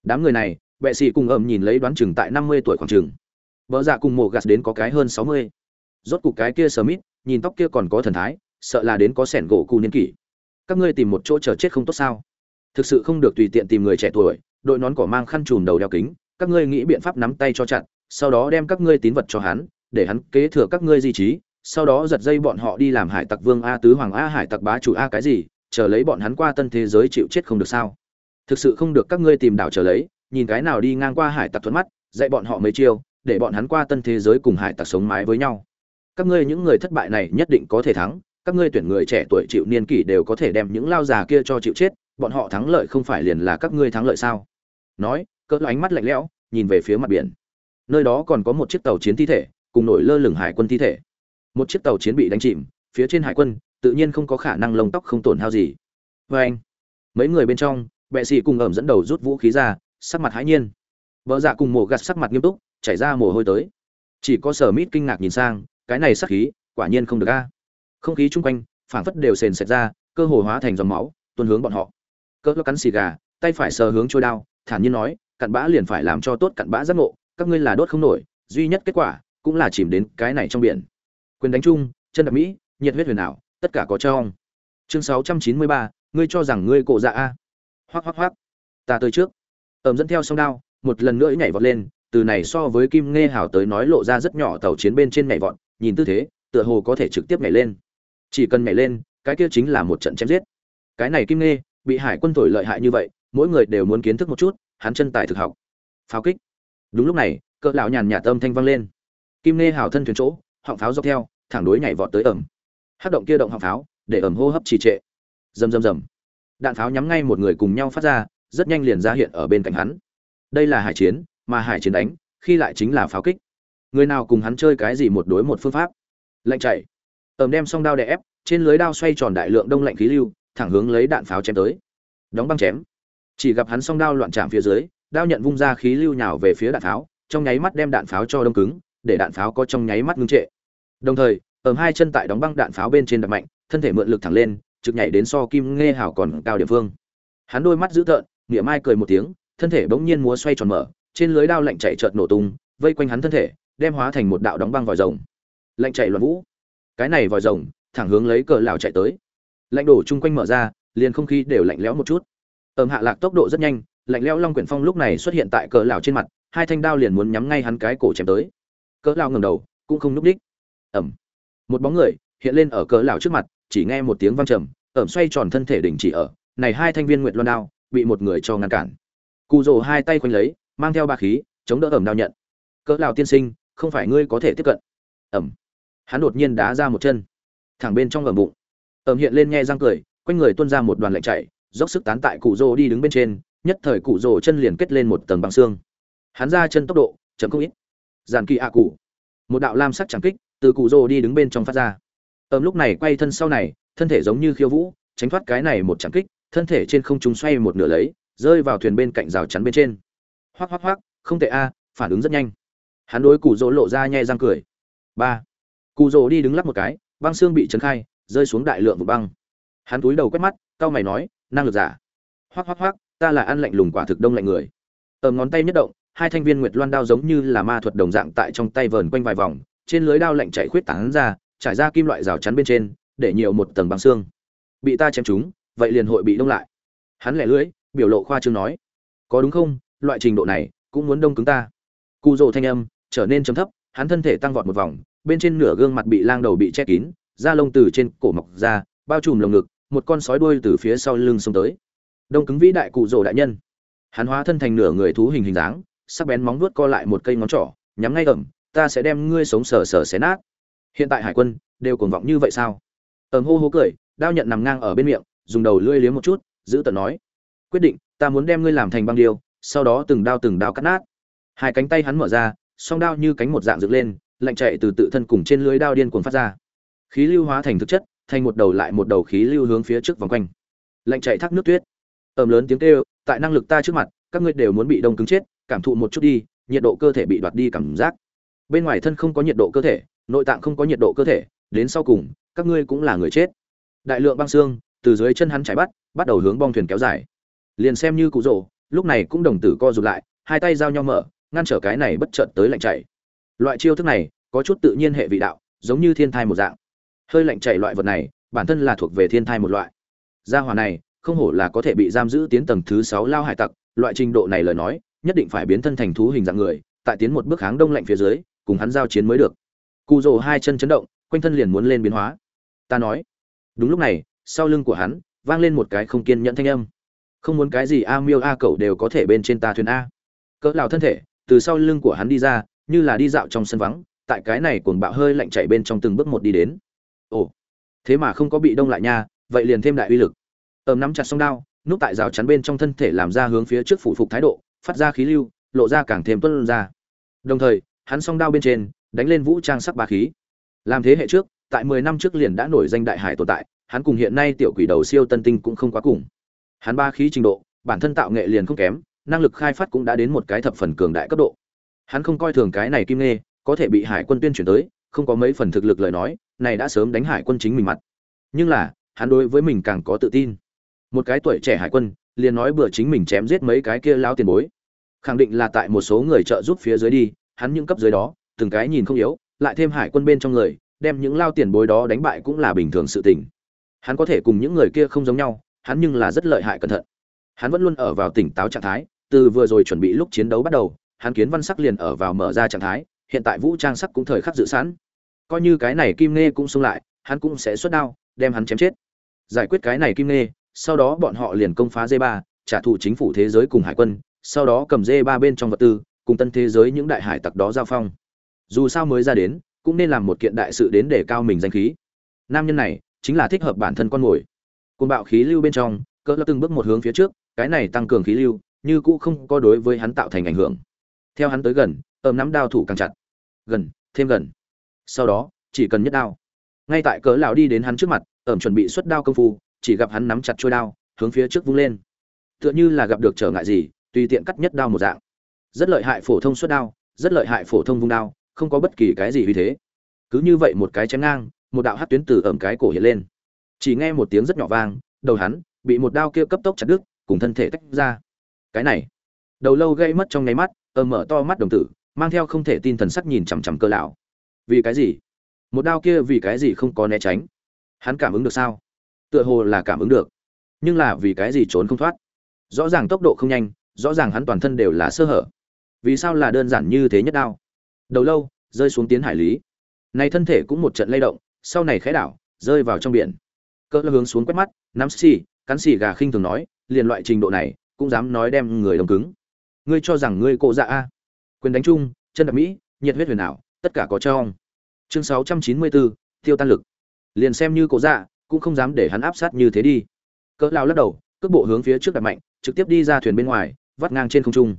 Đám người này bệ sĩ cùng ẩm nhìn lấy đoán chừng tại năm mươi tuổi khoảng chừng. Bỡ dạ cùng mổ gạt đến có cái hơn sáu mươi. Rốt cục cái kia Smith, nhìn tóc kia còn có thần thái sợ là đến có sẻn gỗ cụ niên kỷ. Các ngươi tìm một chỗ chờ chết không tốt sao? Thực sự không được tùy tiện tìm người trẻ tuổi đội nón cỏ mang khăn trùm đầu đeo kính các ngươi nghĩ biện pháp nắm tay cho chặn sau đó đem các ngươi tín vật cho hắn để hắn kế thừa các ngươi di trí sau đó giật dây bọn họ đi làm hải tặc vương a tứ hoàng a, hải tặc bá chủ a cái gì, chờ lấy bọn hắn qua tân thế giới chịu chết không được sao? Thực sự không được các ngươi tìm đảo chờ lấy, nhìn cái nào đi ngang qua hải tặc thuận mắt, dạy bọn họ mấy chiêu, để bọn hắn qua tân thế giới cùng hải tặc sống mái với nhau. Các ngươi những người thất bại này nhất định có thể thắng, các ngươi tuyển người trẻ tuổi chịu niên kỷ đều có thể đem những lao già kia cho chịu chết, bọn họ thắng lợi không phải liền là các ngươi thắng lợi sao? Nói, cỡ ánh mắt lạnh lẽo, nhìn về phía mặt biển. Nơi đó còn có một chiếc tàu chiến thi thể, cùng nổi lơ lửng hải quân thi thể một chiếc tàu chiến bị đánh chìm, phía trên hải quân tự nhiên không có khả năng lông tóc không tổn hao gì. Vê anh, mấy người bên trong, bệ sĩ cùng ẩm dẫn đầu rút vũ khí ra, sắc mặt hãi nhiên. Vợ dạ cùng mổ gặt sắc mặt nghiêm túc, chảy ra mồ hôi tới. Chỉ có sở mít kinh ngạc nhìn sang, cái này sắc khí, quả nhiên không được a. Không khí chung quanh, phảng phất đều sền sệt ra, cơ hồ hóa thành dòng máu, tuôn hướng bọn họ. Cơ cắn xì gà, tay phải sờ hướng trôi đao, thản nhiên nói, cặn bã liền phải làm cho tốt cặn bã giác ngộ, các ngươi là đốt không nổi, duy nhất kết quả cũng là chìm đến cái này trong biển quyền đánh chung, chân đạp mỹ, nhiệt huyết huyền ảo, tất cả có trong chương sáu trăm chín mươi ba, ngươi cho rằng ngươi cổ dạ a? Hoắc hoắc hoắc. Ta tới trước. Ẩm dẫn theo song đao, một lần nữa nhảy vọt lên, từ này so với kim nghe hảo tới nói lộ ra rất nhỏ tàu chiến bên trên nhảy vọt, nhìn tư thế, tựa hồ có thể trực tiếp nhảy lên. Chỉ cần nhảy lên, cái kia chính là một trận chém giết. Cái này kim nghe bị hải quân thổi lợi hại như vậy, mỗi người đều muốn kiến thức một chút, hắn chân tài thực học. Pháo kích. Đúng lúc này, cỡ lão nhàn nhạt âm thanh vang lên. Kim nghe hảo thân thuyền chỗ họng pháo dọc theo, thẳng đối nhảy vọt tới ẩm. Hát động kia động họng pháo, để ẩm hô hấp trì trệ. Rầm rầm rầm. Đạn pháo nhắm ngay một người cùng nhau phát ra, rất nhanh liền ra hiện ở bên cạnh hắn. Đây là hải chiến, mà hải chiến đánh, khi lại chính là pháo kích. Người nào cùng hắn chơi cái gì một đối một phương pháp? Lệnh chạy. Ẩm đem song đao đè ép, trên lưới đao xoay tròn đại lượng đông lạnh khí lưu, thẳng hướng lấy đạn pháo chém tới. Đóng băng chém. Chỉ gặp hắn song đao loạn chạm phía dưới, đao nhận vung ra khí lưu nhào về phía đạn pháo, trong nháy mắt đem đạn pháo cho đông cứng để đạn pháo có trong nháy mắt ngưng trệ. Đồng thời ẩm hai chân tại đóng băng đạn pháo bên trên đập mạnh, thân thể mượn lực thẳng lên, trực nhảy đến so kim nghe hảo còn cao địa phương. Hắn đôi mắt dữ tợn nghĩa mai cười một tiếng, thân thể bỗng nhiên múa xoay tròn mở, trên lưới đao lạnh chạy chợt nổ tung, vây quanh hắn thân thể, đem hóa thành một đạo đóng băng vòi rồng. Lạnh chạy loạn vũ. Cái này vòi rồng, thẳng hướng lấy cờ lão chạy tới. Lạnh đổ chung quanh mở ra, liền không khí đều lạnh lẽo một chút. Ẩm hạ lạc tốc độ rất nhanh, lạnh lẽo long quyển phong lúc này xuất hiện tại cờ lão trên mặt, hai thanh đao liền muốn nhắm ngay hắn cái cổ chém tới cỡ lão ngẩng đầu, cũng không núp đích. Ẩm. Một bóng người hiện lên ở cỡ lão trước mặt, chỉ nghe một tiếng vang trầm, ẩm xoay tròn thân thể đình chỉ ở, này hai thanh viên nguyệt loan đao bị một người cho ngăn cản. Cụ rồ hai tay quanh lấy, mang theo ba khí, chống đỡ ẩm đao nhận. Cỡ lão tiên sinh, không phải ngươi có thể tiếp cận. Ẩm. Hắn đột nhiên đá ra một chân, thẳng bên trong ẩm bụng. Ẩm hiện lên nghe răng cười, quanh người tuôn ra một đoàn lạnh chạy dốc sức tán tại cụ rồ đi đứng bên trên, nhất thời cụ rồ chân liền kết lên một tầng băng xương. Hắn ra chân tốc độ chậm không ít giàn kỳ ạ cụ. Một đạo lam sắc trắng kích từ cụ rồ đi đứng bên trong phát ra. Ẩm lúc này quay thân sau này, thân thể giống như khiêu vũ, tránh thoát cái này một trắng kích, thân thể trên không trung xoay một nửa lấy, rơi vào thuyền bên cạnh rào chắn bên trên. Hoác hoác hoác không tệ a, phản ứng rất nhanh. Hắn đối cụ rỗ lộ ra nhai răng cười. Ba. Cụ rỗ đi đứng lắp một cái, băng xương bị trấn khai, rơi xuống đại lượng vụ băng. Hắn túi đầu quét mắt, cau mày nói, năng lực giả. Hoác hoác hoác ta là ăn lạnh lùng quả thực đông lạnh người. Ẩm ngón tay nhất động hai thanh viên nguyệt loan đao giống như là ma thuật đồng dạng tại trong tay vờn quanh vài vòng, trên lưới đao lạnh chạy khuyết tảng ra, trải ra kim loại rào chắn bên trên, để nhiều một tầng băng xương. Bị ta chém chúng vậy liền hội bị đông lại. Hắn lẻ lưỡi, biểu lộ khoa trương nói. Có đúng không? Loại trình độ này, cũng muốn đông cứng ta. Cụ rồ thanh âm, trở nên trầm thấp, hắn thân thể tăng vọt một vòng, bên trên nửa gương mặt bị lang đầu bị che kín, da lông từ trên cổ mọc ra, bao trùm lồng ngực, một con sói đuôi từ phía sau lưng xông tới. Đông cứng vĩ đại cụ rồ đại nhân. Hắn hóa thân thành nửa người thú hình hình dáng sắc bén móng vuốt co lại một cây ngón trỏ, nhắm ngay ẩm, ta sẽ đem ngươi sống sờ sờ xé nát. Hiện tại hải quân đều cuồng vọng như vậy sao? Ẩm hô hô cười, đao nhận nằm ngang ở bên miệng, dùng đầu lưỡi liếm một chút, giữ tận nói, quyết định, ta muốn đem ngươi làm thành băng điêu, sau đó từng đao từng đao cắt nát. Hai cánh tay hắn mở ra, song đao như cánh một dạng dựng lên, lạnh chạy từ tự thân cùng trên lưới đao điên cuồng phát ra. Khí lưu hóa thành thực chất, thành một đầu lại một đầu khí lưu hướng phía trước vòng quanh. Lạnh chạy thác nước tuyết. Ẩm lớn tiếng kêu, tại năng lực ta trước mặt, các ngươi đều muốn bị đông cứng chết cảm thụ một chút đi, nhiệt độ cơ thể bị đoạt đi cảm giác. Bên ngoài thân không có nhiệt độ cơ thể, nội tạng không có nhiệt độ cơ thể, đến sau cùng, các ngươi cũng là người chết. Đại lượng băng xương từ dưới chân hắn chạy bắt bắt đầu hướng bong thuyền kéo dài. Liền xem như cụ rồ lúc này cũng đồng tử co rụt lại, hai tay giao nhau mở, ngăn trở cái này bất chợt tới lạnh chảy. Loại chiêu thức này, có chút tự nhiên hệ vị đạo, giống như thiên thai một dạng. Hơi lạnh chảy loại vật này, bản thân là thuộc về thiên thai một loại. Gia hỏa này, không hổ là có thể bị giam giữ tiến tầng thứ sáu lao hải tặc, loại trình độ này lời nói nhất định phải biến thân thành thú hình dạng người, tại tiến một bước kháng đông lạnh phía dưới, cùng hắn giao chiến mới được. Cụ rồ hai chân chấn động, quanh thân liền muốn lên biến hóa. Ta nói. Đúng lúc này, sau lưng của hắn, vang lên một cái không kiên nhẫn thanh âm. Không muốn cái gì a miêu a cẩu đều có thể bên trên ta thuyền a. Cỡ lào thân thể, từ sau lưng của hắn đi ra, như là đi dạo trong sân vắng, tại cái này cuồng bạo hơi lạnh chạy bên trong từng bước một đi đến. Ồ, thế mà không có bị đông lại nha, vậy liền thêm đại uy lực. Ẩm nắm chặt song đao, núp tại rào chắn bên trong thân thể làm ra hướng phía trước phủ phục thái độ phát ra khí lưu, lộ ra càng thêm tuân ra. Đồng thời, hắn song đao bên trên, đánh lên vũ trang sắc ba khí. Làm thế hệ trước, tại mười năm trước liền đã nổi danh đại hải tồn tại, hắn cùng hiện nay tiểu quỷ đầu siêu tân tinh cũng không quá cùng. Hắn ba khí trình độ, bản thân tạo nghệ liền không kém, năng lực khai phát cũng đã đến một cái thập phần cường đại cấp độ. Hắn không coi thường cái này kim nghe có thể bị hải quân tuyên truyền tới, không có mấy phần thực lực lời nói, này đã sớm đánh hải quân chính mình mặt. Nhưng là, hắn đối với mình càng có tự tin. Một cái tuổi trẻ hải quân liền nói bữa chính mình chém giết mấy cái kia lao tiền bối. Khẳng định là tại một số người trợ giúp phía dưới đi, hắn những cấp dưới đó, từng cái nhìn không yếu, lại thêm hải quân bên trong người, đem những lao tiền bối đó đánh bại cũng là bình thường sự tình. Hắn có thể cùng những người kia không giống nhau, hắn nhưng là rất lợi hại cẩn thận. Hắn vẫn luôn ở vào tỉnh táo trạng thái, từ vừa rồi chuẩn bị lúc chiến đấu bắt đầu, hắn kiến văn sắc liền ở vào mở ra trạng thái, hiện tại vũ trang sắc cũng thời khắc dự sẵn. Coi như cái này kim nghe cũng xông lại, hắn cũng sẽ xuất đao, đem hắn chém chết. Giải quyết cái này kim nghe sau đó bọn họ liền công phá d 3 trả thù chính phủ thế giới cùng hải quân, sau đó cầm d 3 bên trong vật tư, cùng tân thế giới những đại hải tặc đó giao phong. Dù sao mới ra đến, cũng nên làm một kiện đại sự đến để cao mình danh khí. Nam nhân này, chính là thích hợp bản thân con mồi. Côn bạo khí lưu bên trong, cỡ lập từng bước một hướng phía trước, cái này tăng cường khí lưu, như cũ không có đối với hắn tạo thành ảnh hưởng. Theo hắn tới gần ôm nắm đao thủ càng chặt. Gần, thêm gần. Sau đó, chỉ cần nhất đao. Ngay tại cỡ lão đi đến hắn trước mặt, ẩm chuẩn bị xuất đao công phu chỉ gặp hắn nắm chặt chuôi đao, hướng phía trước vung lên. Tựa như là gặp được trở ngại gì, tùy tiện cắt nhất đao một dạng. Rất lợi hại phổ thông xuất đao, rất lợi hại phổ thông vung đao, không có bất kỳ cái gì uy thế. Cứ như vậy một cái chém ngang, một đạo hắc tuyến từ ẩm cái cổ hiện lên. Chỉ nghe một tiếng rất nhỏ vang, đầu hắn bị một đao kia cấp tốc chặt đứt, cùng thân thể tách ra. Cái này, đầu lâu gây mất trong nháy mắt ẩm mở to mắt đồng tử, mang theo không thể tin thần sắc nhìn chằm chằm cơ lão. Vì cái gì? Một đao kia vì cái gì không có né tránh? Hắn cảm ứng được sao? Tựa hồ là cảm ứng được. Nhưng là vì cái gì trốn không thoát? Rõ ràng tốc độ không nhanh rõ ràng hắn toàn thân đều là sơ hở. Vì sao là đơn giản như thế nhất đao? Đầu lâu rơi xuống tiến hải lý. Này thân thể cũng một trận lay động sau này khẽ đảo rơi vào trong biển. Cỡ hướng xuống quét mắt nắm xì cắn xì gà khinh thường nói liền loại trình độ này cũng dám nói đem người đồng cứng. Ngươi cho rằng ngươi cộ dạ a? Quyền đánh chung chân đập mỹ nhiệt huyết huyền ảo tất cả có cho ông. Chương 694, tiêu tan lực. Liền xem như cộ dạ cũng không dám để hắn áp sát như thế đi. Cỡ lao lắc đầu, cước bộ hướng phía trước đặt mạnh, trực tiếp đi ra thuyền bên ngoài, vắt ngang trên không trung.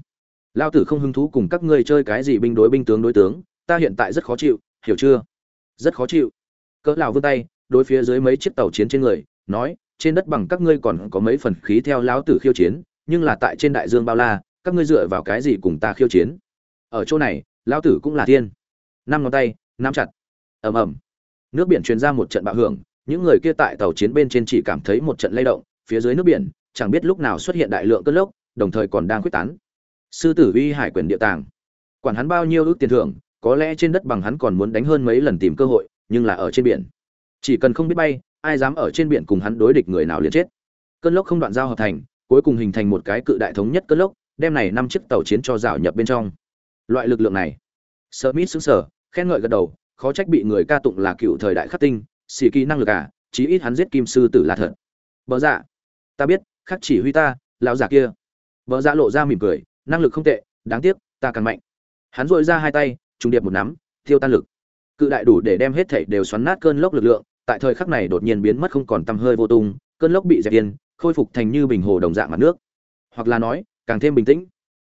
Lao tử không hứng thú cùng các ngươi chơi cái gì binh đối binh tướng đối tướng, ta hiện tại rất khó chịu, hiểu chưa? Rất khó chịu. Cỡ lão vươn tay, đối phía dưới mấy chiếc tàu chiến trên người, nói, trên đất bằng các ngươi còn có mấy phần khí theo lão tử khiêu chiến, nhưng là tại trên đại dương bao la, các ngươi dựa vào cái gì cùng ta khiêu chiến? Ở chỗ này, lão tử cũng là thiên. Năm ngón tay, nắm chặt. Ầm ầm. Nước biển truyền ra một trận bạo hưởng những người kia tại tàu chiến bên trên chỉ cảm thấy một trận lay động phía dưới nước biển chẳng biết lúc nào xuất hiện đại lượng cơn lốc đồng thời còn đang quyết tán. Sư tử uy hải quyền địa tàng. Quản hắn bao nhiêu ước tiền thưởng có lẽ trên đất bằng hắn còn muốn đánh hơn mấy lần tìm cơ hội nhưng là ở trên biển. Chỉ cần không biết bay ai dám ở trên biển cùng hắn đối địch người nào liền chết. Cơn lốc không đoạn giao hợp thành cuối cùng hình thành một cái cự đại thống nhất cơn lốc đem này năm chiếc tàu chiến cho rào nhập bên trong. Loại lực lượng này. Sợ mít sờ, sở khen ngợi gật đầu khó trách bị người ca tụng là cựu thời đại khắc tinh xì kỳ năng lực à chí ít hắn giết kim sư tử là thật. Vợ dạ. Ta biết, khắc chỉ huy ta, lão giả kia. Vợ dạ lộ ra mỉm cười, năng lực không tệ, đáng tiếc, ta càng mạnh. Hắn dội ra hai tay, trùng điệp một nắm, thiêu tan lực. Cự đại đủ để đem hết thảy đều xoắn nát cơn lốc lực lượng, tại thời khắc này đột nhiên biến mất không còn tăm hơi vô tung, cơn lốc bị dẹp yên, khôi phục thành như bình hồ đồng dạng mặt nước. Hoặc là nói, càng thêm bình tĩnh.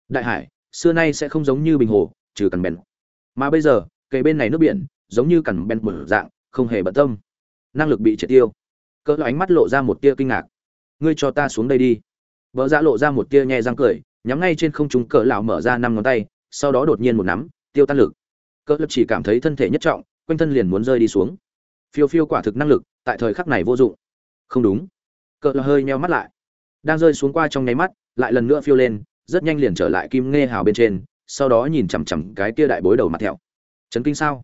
Đại hải, xưa nay sẽ không giống như bình hồ, trừ cằn bèn. Mà bây giờ cây bên này nước biển, giống như cằn bèn mở dạng, không hề bận tâm năng lực bị triệt tiêu. Cỡ ánh mắt lộ ra một tia kinh ngạc. Ngươi cho ta xuống đây đi. Vợ dạ lộ ra một tia nhẹ răng cười, nhắm ngay trên không trung cỡ lão mở ra năm ngón tay, sau đó đột nhiên một nắm, tiêu tan lực. Cỡ lập chỉ cảm thấy thân thể nhất trọng, quanh thân liền muốn rơi đi xuống. Phiêu phiêu quả thực năng lực, tại thời khắc này vô dụng. Không đúng. Cỡ lập hơi meo mắt lại. Đang rơi xuống qua trong nháy mắt, lại lần nữa phiêu lên, rất nhanh liền trở lại kim nghe hào bên trên, sau đó nhìn chằm chằm cái kia đại bối đầu mặt thẹo. Chấn kinh sao?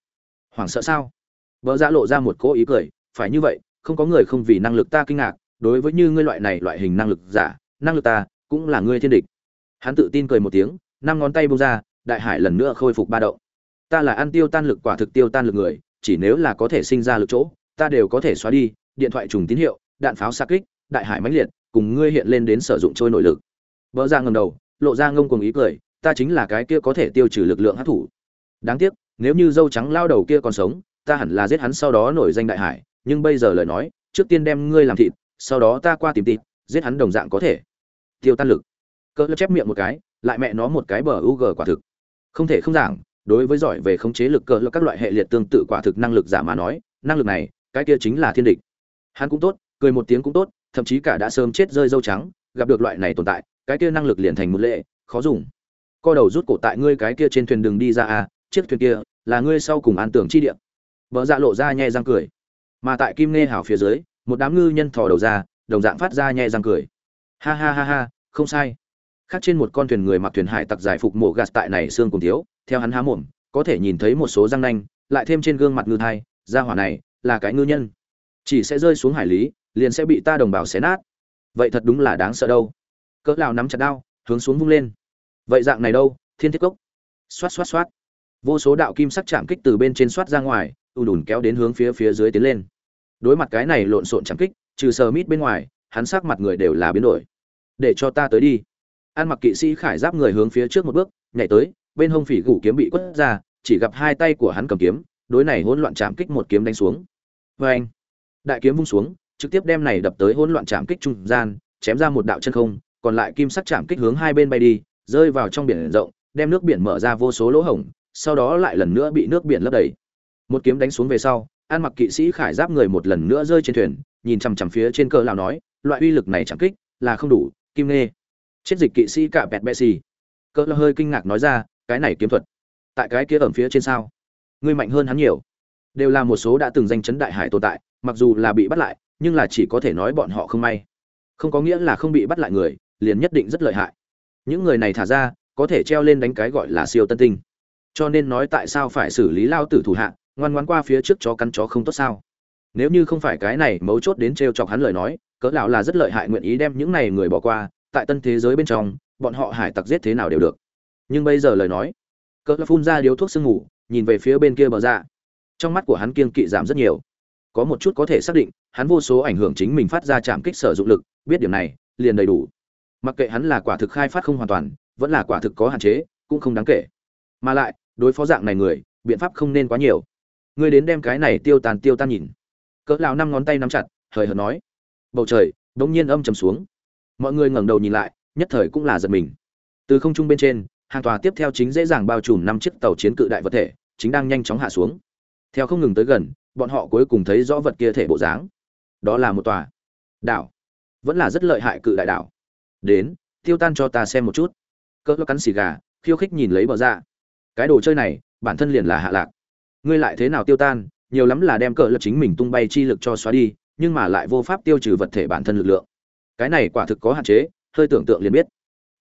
Hoảng sợ sao? Vợ dạ lộ ra một cỗ ý cười phải như vậy, không có người không vì năng lực ta kinh ngạc, đối với như ngươi loại này loại hình năng lực giả, năng lực ta cũng là ngươi thiên địch. Hắn tự tin cười một tiếng, năm ngón tay bông ra, đại hải lần nữa khôi phục ba động. Ta là ăn tiêu tan lực quả thực tiêu tan lực người, chỉ nếu là có thể sinh ra lực chỗ, ta đều có thể xóa đi, điện thoại trùng tín hiệu, đạn pháo xa kích, đại hải mãnh liệt, cùng ngươi hiện lên đến sử dụng trôi nội lực. Vỡ ra ngầm đầu, lộ ra ngông cuồng ý cười, ta chính là cái kia có thể tiêu trừ lực lượng hát thủ đáng tiếc, nếu như dâu trắng lao đầu kia còn sống, ta hẳn là giết hắn sau đó nổi danh đại hải nhưng bây giờ lời nói, trước tiên đem ngươi làm thịt, sau đó ta qua tìm thịt giết hắn đồng dạng có thể. Tiêu tan lực. Cỡ chép miệng một cái, lại mẹ nó một cái bờ u g quả thực. Không thể không giảng, đối với giỏi về khống chế lực cỡ các loại hệ liệt tương tự quả thực năng lực giả mà nói, năng lực này, cái kia chính là thiên địch. Hắn cũng tốt, cười một tiếng cũng tốt, thậm chí cả đã sớm chết rơi dâu trắng, gặp được loại này tồn tại, cái kia năng lực liền thành một lệ, khó dùng. Co đầu rút cổ tại ngươi cái kia trên thuyền đường đi ra à chiếc thuyền kia, là ngươi sau cùng an tưởng chi địa. Vợ dạ lộ ra nhẹ răng cười mà tại kim nghe hảo phía dưới, một đám ngư nhân thò đầu ra, đồng dạng phát ra nhẹ răng cười. Ha ha ha ha, không sai. Khác trên một con thuyền người mặc thuyền hải tặc giải phục mổ gạt tại này xương cùng thiếu, theo hắn há mồm, có thể nhìn thấy một số răng nanh, lại thêm trên gương mặt ngư thai da hỏa này là cái ngư nhân. Chỉ sẽ rơi xuống hải lý, liền sẽ bị ta đồng bào xé nát. Vậy thật đúng là đáng sợ đâu. Cỡ lào nắm chặt đao, hướng xuống vung lên. Vậy dạng này đâu, thiên thiết cốc. Xoát xoát xoát. Vô số đạo kim sắc chạm kích từ bên trên xoát ra ngoài, ùn ùn kéo đến hướng phía phía dưới tiến lên đối mặt cái này lộn xộn chạm kích, trừ sờ mít bên ngoài, hắn sắc mặt người đều là biến đổi. Để cho ta tới đi. Ăn mặc kỵ sĩ khải giáp người hướng phía trước một bước, nhảy tới, bên hông phỉ gủ kiếm bị quất ra, chỉ gặp hai tay của hắn cầm kiếm, đối này hỗn loạn chạm kích một kiếm đánh xuống. Vê anh, đại kiếm vung xuống, trực tiếp đem này đập tới hỗn loạn chạm kích trung gian, chém ra một đạo chân không, còn lại kim sắc chạm kích hướng hai bên bay đi, rơi vào trong biển rộng, đem nước biển mở ra vô số lỗ hổng, sau đó lại lần nữa bị nước biển lấp đầy. Một kiếm đánh xuống về sau an mặc kỵ sĩ khải giáp người một lần nữa rơi trên thuyền, nhìn chằm chằm phía trên cờ lão nói, loại uy lực này chẳng kích, là không đủ, kim nê chết dịch kỵ sĩ cả bẹt bẹ xì. Cỡ hơi kinh ngạc nói ra, cái này kiếm thuật, tại cái kia ẩm phía trên sao? Ngươi mạnh hơn hắn nhiều. Đều là một số đã từng danh chấn đại hải tồn tại, mặc dù là bị bắt lại, nhưng là chỉ có thể nói bọn họ không may. Không có nghĩa là không bị bắt lại người, liền nhất định rất lợi hại. Những người này thả ra, có thể treo lên đánh cái gọi là siêu tân tinh. Cho nên nói tại sao phải xử lý lao tử thủ hạ ngoan ngoan qua phía trước chó cắn chó không tốt sao? Nếu như không phải cái này mấu chốt đến t chọc hắn lời nói, cỡ lão là rất lợi hại nguyện ý đem những này người bỏ qua, tại tân thế giới bên trong, bọn họ hải tặc giết thế nào đều được. Nhưng bây giờ lời nói, cỡ phun ra điếu thuốc sương ngủ nhìn về phía bên kia bờ ra trong mắt của hắn kiên kỵ giảm rất nhiều. Có một chút có thể xác định, hắn vô số ảnh hưởng chính mình phát ra chạm kích sở dụng lực, biết điểm này, liền đầy đủ. Mặc kệ hắn là quả thực khai phát không hoàn toàn, vẫn là quả thực có hạn chế, cũng không đáng kể. Mà lại, đối phó dạng này người, biện pháp không nên quá nhiều ngươi đến đem cái này tiêu tàn tiêu tan nhìn. Cỡ lão năm ngón tay nắm chặt, hời hợt nói. Bầu trời, đống nhiên âm trầm xuống. Mọi người ngẩng đầu nhìn lại, nhất thời cũng là giật mình. Từ không trung bên trên, hàng tòa tiếp theo chính dễ dàng bao trùm năm chiếc tàu chiến cự đại vật thể, chính đang nhanh chóng hạ xuống. Theo không ngừng tới gần, bọn họ cuối cùng thấy rõ vật kia thể bộ dáng. Đó là một tòa đảo. Vẫn là rất lợi hại cự đại đảo. Đến, tiêu tan cho ta xem một chút. Cỡ cắn xì gà, khiêu khích nhìn lấy bờ ra cái đồ chơi này, bản thân liền là hạ lạc ngươi lại thế nào tiêu tan nhiều lắm là đem cỡ lực chính mình tung bay chi lực cho xóa đi nhưng mà lại vô pháp tiêu trừ vật thể bản thân lực lượng. Cái này quả thực có hạn chế hơi tưởng tượng liền biết.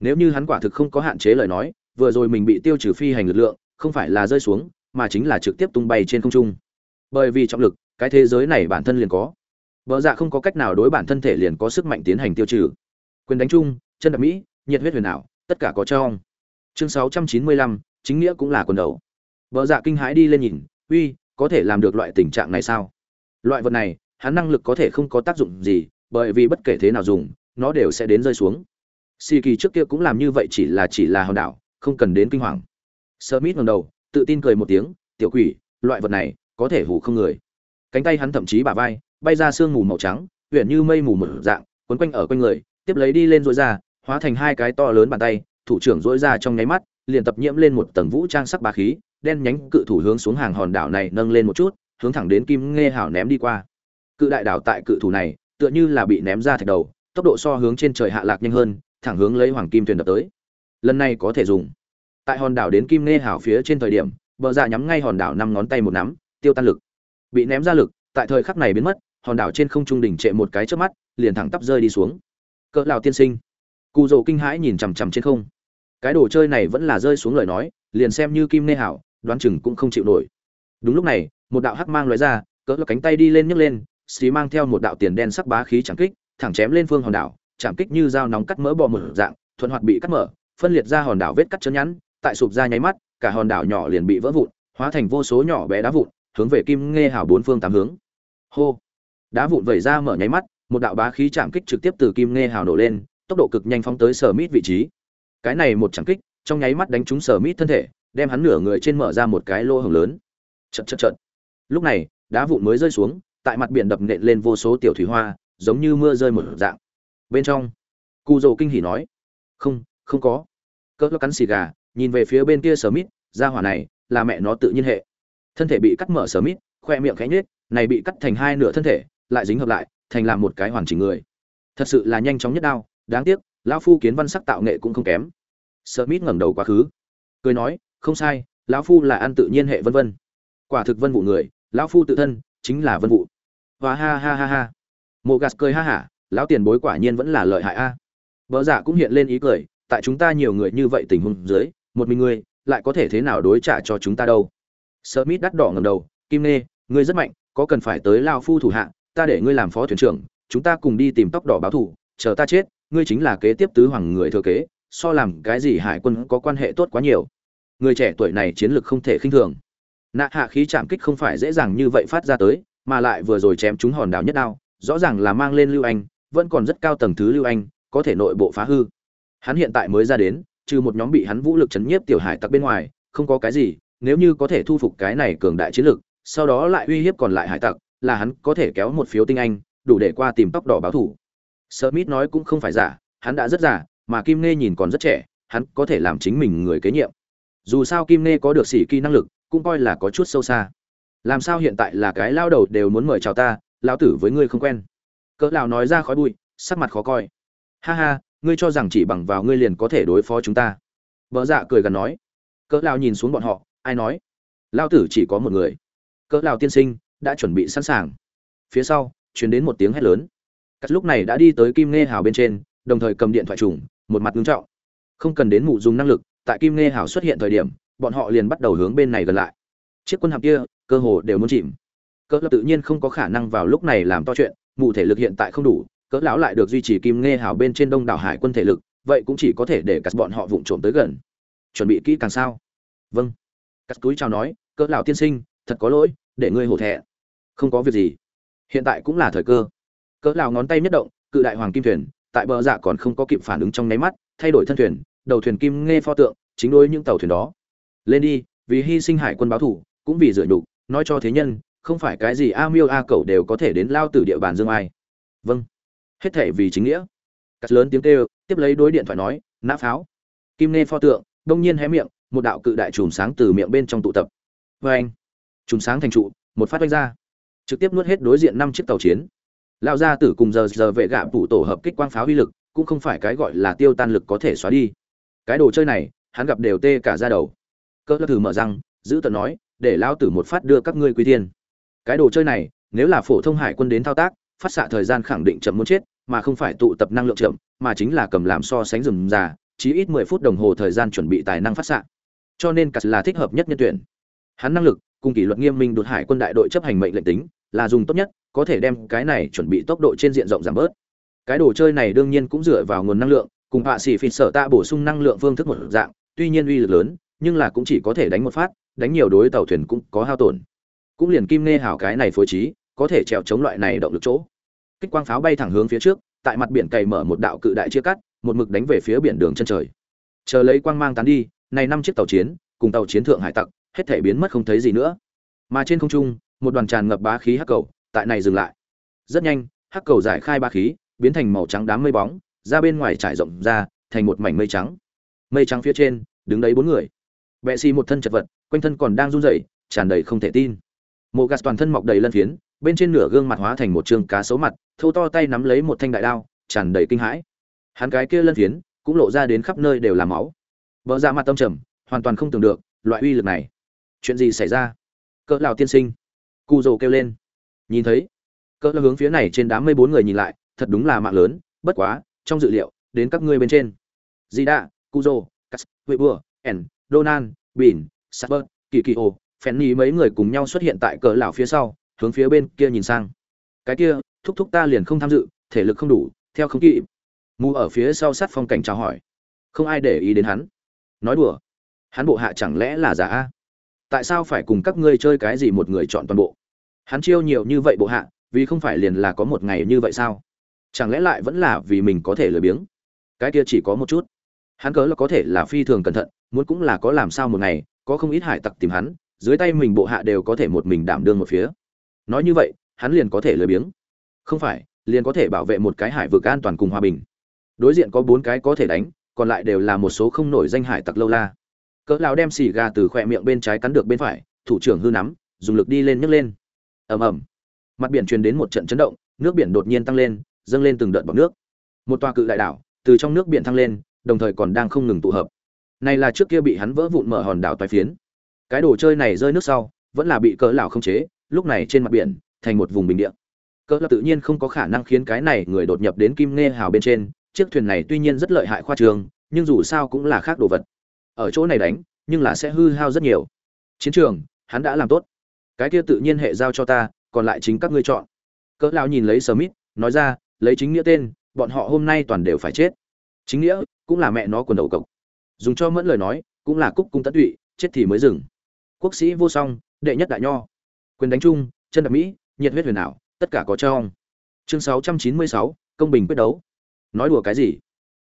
Nếu như hắn quả thực không có hạn chế lời nói vừa rồi mình bị tiêu trừ phi hành lực lượng không phải là rơi xuống mà chính là trực tiếp tung bay trên không trung. Bởi vì trọng lực cái thế giới này bản thân liền có. Vợ dạ không có cách nào đối bản thân thể liền có sức mạnh tiến hành tiêu trừ. Quyền đánh chung chân đạp mỹ nhiệt huyết huyền ảo tất cả có trong chương 695, chính nghĩa cũng là quần đầu. Vợ dạ kinh hãi đi lên nhìn uy, có thể làm được loại tình trạng này sao? Loại vật này, hắn năng lực có thể không có tác dụng gì, bởi vì bất kể thế nào dùng, nó đều sẽ đến rơi xuống. Xì kỳ trước kia cũng làm như vậy chỉ là chỉ là hòn đảo, không cần đến kinh hoàng. Smith ngầm đầu, tự tin cười một tiếng, tiểu quỷ, loại vật này có thể hủ không người. Cánh tay hắn thậm chí bả vai, bay ra sương mù màu trắng huyện như mây mù một dạng, quấn quanh ở quanh người, tiếp lấy đi lên dối ra, hóa thành hai cái to lớn bàn tay, thủ trưởng dối ra trong nháy mắt liền tập nhiễm lên một tầng vũ trang sắc bá khí, đen nhánh cự thủ hướng xuống hàng hòn đảo này nâng lên một chút, hướng thẳng đến kim nghe hảo ném đi qua. Cự đại đảo tại cự thủ này, tựa như là bị ném ra thạch đầu, tốc độ so hướng trên trời hạ lạc nhanh hơn, thẳng hướng lấy hoàng kim thuyền đập tới. Lần này có thể dùng. Tại hòn đảo đến kim nghe hảo phía trên thời điểm, bờ dạ nhắm ngay hòn đảo năm ngón tay một nắm, tiêu tan lực. Bị ném ra lực, tại thời khắc này biến mất, hòn đảo trên không trung đỉnh trệ một cái trước mắt, liền thẳng tắp rơi đi xuống. Cỡ lão tiên sinh. Cù dầu kinh hãi nhìn chằm chằm trên không cái đồ chơi này vẫn là rơi xuống lời nói, liền xem như kim nê hảo, đoán chừng cũng không chịu nổi. Đúng lúc này, một đạo hắc mang lóe ra, cỡ cánh tay đi lên nhấc lên, xí mang theo một đạo tiền đen sắc bá khí chẳng kích, thẳng chém lên phương hòn đảo, chạm kích như dao nóng cắt mỡ bò mở dạng, thuận hoạt bị cắt mở, phân liệt ra hòn đảo vết cắt chân nhẵn, tại sụp ra nháy mắt, cả hòn đảo nhỏ liền bị vỡ vụn, hóa thành vô số nhỏ bé đá vụn, hướng về kim nghe hảo bốn phương tám hướng. Hô! Đá vụn vẩy ra mở nháy mắt, một đạo bá khí chạm kích trực tiếp từ kim nghe hào nổ lên, tốc độ cực nhanh phóng tới sở mít vị trí cái này một chẳng kích, trong nháy mắt đánh trúng sở mít thân thể, đem hắn nửa người trên mở ra một cái lỗ hổng lớn. Chật chật chật. Lúc này, đá vụn mới rơi xuống, tại mặt biển đập nện lên vô số tiểu thủy hoa, giống như mưa rơi một dạng. Bên trong cụ dầu kinh hỉ nói, không không có. Cỡ cắn xì gà, nhìn về phía bên kia sở mít ra hỏa này, là mẹ nó tự nhiên hệ. Thân thể bị cắt mở sở mít, khoe miệng khẽ nhếch, này bị cắt thành hai nửa thân thể, lại dính hợp lại, thành làm một cái hoàn chỉnh người. Thật sự là nhanh chóng nhất đao, đáng tiếc lão phu kiến văn sắc tạo nghệ cũng không kém. Smith ngẩng đầu quá khứ. Cười nói, không sai, lão phu là ăn tự nhiên hệ vân vân. Quả thực vân vụ người, lão phu tự thân chính là vân vụ. Và ha ha ha ha. Mộ gạt cười ha hả, lão tiền bối quả nhiên vẫn là lợi hại a. Vợ giả dạ cũng hiện lên ý cười, tại chúng ta nhiều người như vậy tình huống dưới, một mình ngươi lại có thể thế nào đối trả cho chúng ta đâu? Smith đắt đỏ ngầm đầu, kim nê, ngươi rất mạnh, có cần phải tới lao phu thủ hạ, ta để ngươi làm phó thuyền trưởng, chúng ta cùng đi tìm tóc đỏ báo thủ, chờ ta chết ngươi chính là kế tiếp tứ hoàng người thừa kế, so làm cái gì hải quân có quan hệ tốt quá nhiều. Người trẻ tuổi này chiến lược không thể khinh thường. Nạ hạ khí chạm kích không phải dễ dàng như vậy phát ra tới, mà lại vừa rồi chém chúng hòn đảo nhất đao, rõ ràng là mang lên lưu anh, vẫn còn rất cao tầng thứ lưu anh, có thể nội bộ phá hư. Hắn hiện tại mới ra đến, trừ một nhóm bị hắn vũ lực chấn nhiếp tiểu hải tặc bên ngoài, không có cái gì, nếu như có thể thu phục cái này cường đại chiến lược sau đó lại uy hiếp còn lại hải tặc, là hắn có thể kéo một phiếu tinh anh, đủ để qua tìm tóc đỏ báo thủ smith nói cũng không phải giả, hắn đã rất giả mà kim nê nhìn còn rất trẻ, hắn có thể làm chính mình người kế nhiệm. Dù sao kim nê có được sĩ kỳ năng lực, cũng coi là có chút sâu xa. Làm sao hiện tại là cái lao đầu đều muốn mời chào ta, lão tử với ngươi không quen. Cỡ lão nói ra khói bụi, sắc mặt khó coi. Ha ha, ngươi cho rằng chỉ bằng vào ngươi liền có thể đối phó chúng ta. Bỡ dạ cười gần nói. Cỡ lão nhìn xuống bọn họ, ai nói? Lão tử chỉ có một người. Cỡ lão tiên sinh, đã chuẩn bị sẵn sàng. Phía sau, truyền đến một tiếng hét lớn cắt lúc này đã đi tới kim nghe hào bên trên, đồng thời cầm điện thoại trùng, một mặt nghiêm trọng. Không cần đến mụ dùng năng lực, tại kim nghe hào xuất hiện thời điểm, bọn họ liền bắt đầu hướng bên này gần lại. Chiếc quân hạm kia, cơ hồ đều muốn chìm. Cỡ tự nhiên không có khả năng vào lúc này làm to chuyện, mụ thể lực hiện tại không đủ, cỡ lão lại được duy trì kim nghe hào bên trên đông đảo hải quân thể lực, vậy cũng chỉ có thể để cắt bọn họ vụng trộm tới gần. Chuẩn bị kỹ càng sao? Vâng. Cắt túi chào nói, cỡ lão tiên sinh, thật có lỗi, để ngươi hổ thẹn. Không có việc gì. Hiện tại cũng là thời cơ cỡ lão ngón tay nhất động, cự đại hoàng kim thuyền, tại bờ dạ còn không có kịp phản ứng trong nháy mắt, thay đổi thân thuyền, đầu thuyền kim nghe pho tượng, chính đối những tàu thuyền đó. Lên đi, vì hy sinh hải quân báo thủ, cũng vì dựa nhục, nói cho thế nhân, không phải cái gì a miêu a cẩu đều có thể đến lao từ địa bàn dương ai. Vâng. Hết thể vì chính nghĩa. Cắt lớn tiếng kêu, tiếp lấy đối điện thoại nói, nã pháo. Kim nghe pho tượng, đông nhiên hé miệng, một đạo cự đại chùm sáng từ miệng bên trong tụ tập. Vê anh chùm sáng thành trụ, một phát oanh ra. Trực tiếp nuốt hết đối diện năm chiếc tàu chiến lao ra tử cùng giờ giờ vệ gạ phủ tổ hợp kích quang pháo uy lực, cũng không phải cái gọi là tiêu tan lực có thể xóa đi. Cái đồ chơi này, hắn gặp đều tê cả ra đầu. Cỡ thử mở răng, giữ tận nói, để lao tử một phát đưa các ngươi quy thiên. Cái đồ chơi này, nếu là phổ thông hải quân đến thao tác, phát xạ thời gian khẳng định chậm muốn chết, mà không phải tụ tập năng lượng chậm, mà chính là cầm làm so sánh rừng già chỉ ít mười phút đồng hồ thời gian chuẩn bị tài năng phát xạ. Cho nên cắt là thích hợp nhất nhân tuyển. Hắn năng lực, cùng kỷ luật nghiêm minh đột hải quân đại đội chấp hành mệnh lệnh tính, là dùng tốt nhất có thể đem cái này chuẩn bị tốc độ trên diện rộng giảm bớt. Cái đồ chơi này đương nhiên cũng dựa vào nguồn năng lượng, cùng hạ sĩ phỉ sở tạ bổ sung năng lượng phương thức một dạng, tuy nhiên uy lực lớn, nhưng là cũng chỉ có thể đánh một phát, đánh nhiều đối tàu thuyền cũng có hao tổn. Cũng liền kim nghe hảo cái này phối trí, có thể trèo chống loại này động lực chỗ. Kích quang pháo bay thẳng hướng phía trước, tại mặt biển cày mở một đạo cự đại chia cắt, một mực đánh về phía biển đường chân trời. Chờ lấy quang mang tán đi, này năm chiếc tàu chiến, cùng tàu chiến thượng hải tặc, hết thể biến mất không thấy gì nữa. Mà trên không trung, một đoàn tràn ngập bá khí hắc cầu tại này dừng lại. Rất nhanh, hắc cầu giải khai ba khí, biến thành màu trắng đám mây bóng, ra bên ngoài trải rộng ra, thành một mảnh mây trắng. Mây trắng phía trên, đứng đấy bốn người. Bệ xì một thân chật vật, quanh thân còn đang run rẩy, tràn đầy không thể tin. Mộ gạt toàn thân mọc đầy lân phiến, bên trên nửa gương mặt hóa thành một trường cá sấu mặt thâu to tay nắm lấy một thanh đại đao, tràn đầy kinh hãi. Hắn cái kia lân phiến, cũng lộ ra đến khắp nơi đều là máu. Vợ ra dạ mặt tâm trầm, hoàn toàn không tưởng được, loại uy lực này. Chuyện gì xảy ra? Cỡ lào tiên sinh. Cụ rồ kêu lên nhìn thấy, cỡ là hướng phía này trên đám mây bốn người nhìn lại, thật đúng là mạng lớn, bất quá, trong dự liệu, đến các ngươi bên trên. Dì đạ cụ rồ cắt huệ bùa ẩn donan bỉn sapper kỳ kỳ ô phenny mấy người cùng nhau xuất hiện tại cỡ lão phía sau, hướng phía bên kia nhìn sang. Cái kia, thúc thúc ta liền không tham dự, thể lực không đủ, theo không kịp. Mù ở phía sau sát phong cảnh chào hỏi. Không ai để ý đến hắn. Nói đùa. Hắn bộ hạ chẳng lẽ là giả a? Tại sao phải cùng các ngươi chơi cái gì một người chọn toàn bộ? Hắn chiêu nhiều như vậy bộ hạ, vì không phải liền là có một ngày như vậy sao? Chẳng lẽ lại vẫn là vì mình có thể lười biếng? Cái kia chỉ có một chút. Hắn cớ là có thể là phi thường cẩn thận, muốn cũng là có làm sao một ngày, có không ít hải tặc tìm hắn, dưới tay mình bộ hạ đều có thể một mình đảm đương một phía. Nói như vậy, hắn liền có thể lười biếng. Không phải, liền có thể bảo vệ một cái hải vực an toàn cùng hòa bình. Đối diện có bốn cái có thể đánh, còn lại đều là một số không nổi danh hải tặc lâu la. Cỡ lão đem xì gà từ khỏe miệng bên trái cắn được bên phải, thủ trưởng hư nắm, dùng lực đi lên nhấc lên ầm ầm. Mặt biển truyền đến một trận chấn động, nước biển đột nhiên tăng lên, dâng lên từng đợt bọt nước. Một tòa cự đại đảo, từ trong nước biển thăng lên, đồng thời còn đang không ngừng tụ hợp. Này là trước kia bị hắn vỡ vụn mở hòn đảo toái phiến. Cái đồ chơi này rơi nước sau, vẫn là bị cỡ lão không chế, lúc này trên mặt biển, thành một vùng bình địa. Cỡ lão tự nhiên không có khả năng khiến cái này người đột nhập đến kim nghe hào bên trên, chiếc thuyền này tuy nhiên rất lợi hại khoa trường, nhưng dù sao cũng là khác đồ vật. Ở chỗ này đánh, nhưng là sẽ hư hao rất nhiều. Chiến trường, hắn đã làm tốt cái kia tự nhiên hệ giao cho ta còn lại chính các ngươi chọn. Cỡ lão nhìn lấy smith nói ra lấy chính nghĩa tên bọn họ hôm nay toàn đều phải chết. Chính nghĩa cũng là mẹ nó quần đầu cộc. Dùng cho mẫn lời nói cũng là cúc cung tận tụy chết thì mới dừng. Quốc sĩ vô song đệ nhất đại nho. Quyền đánh chung chân đạp mỹ nhiệt huyết huyền ảo tất cả có trong. Chương 696, công bình quyết đấu. Nói đùa cái gì?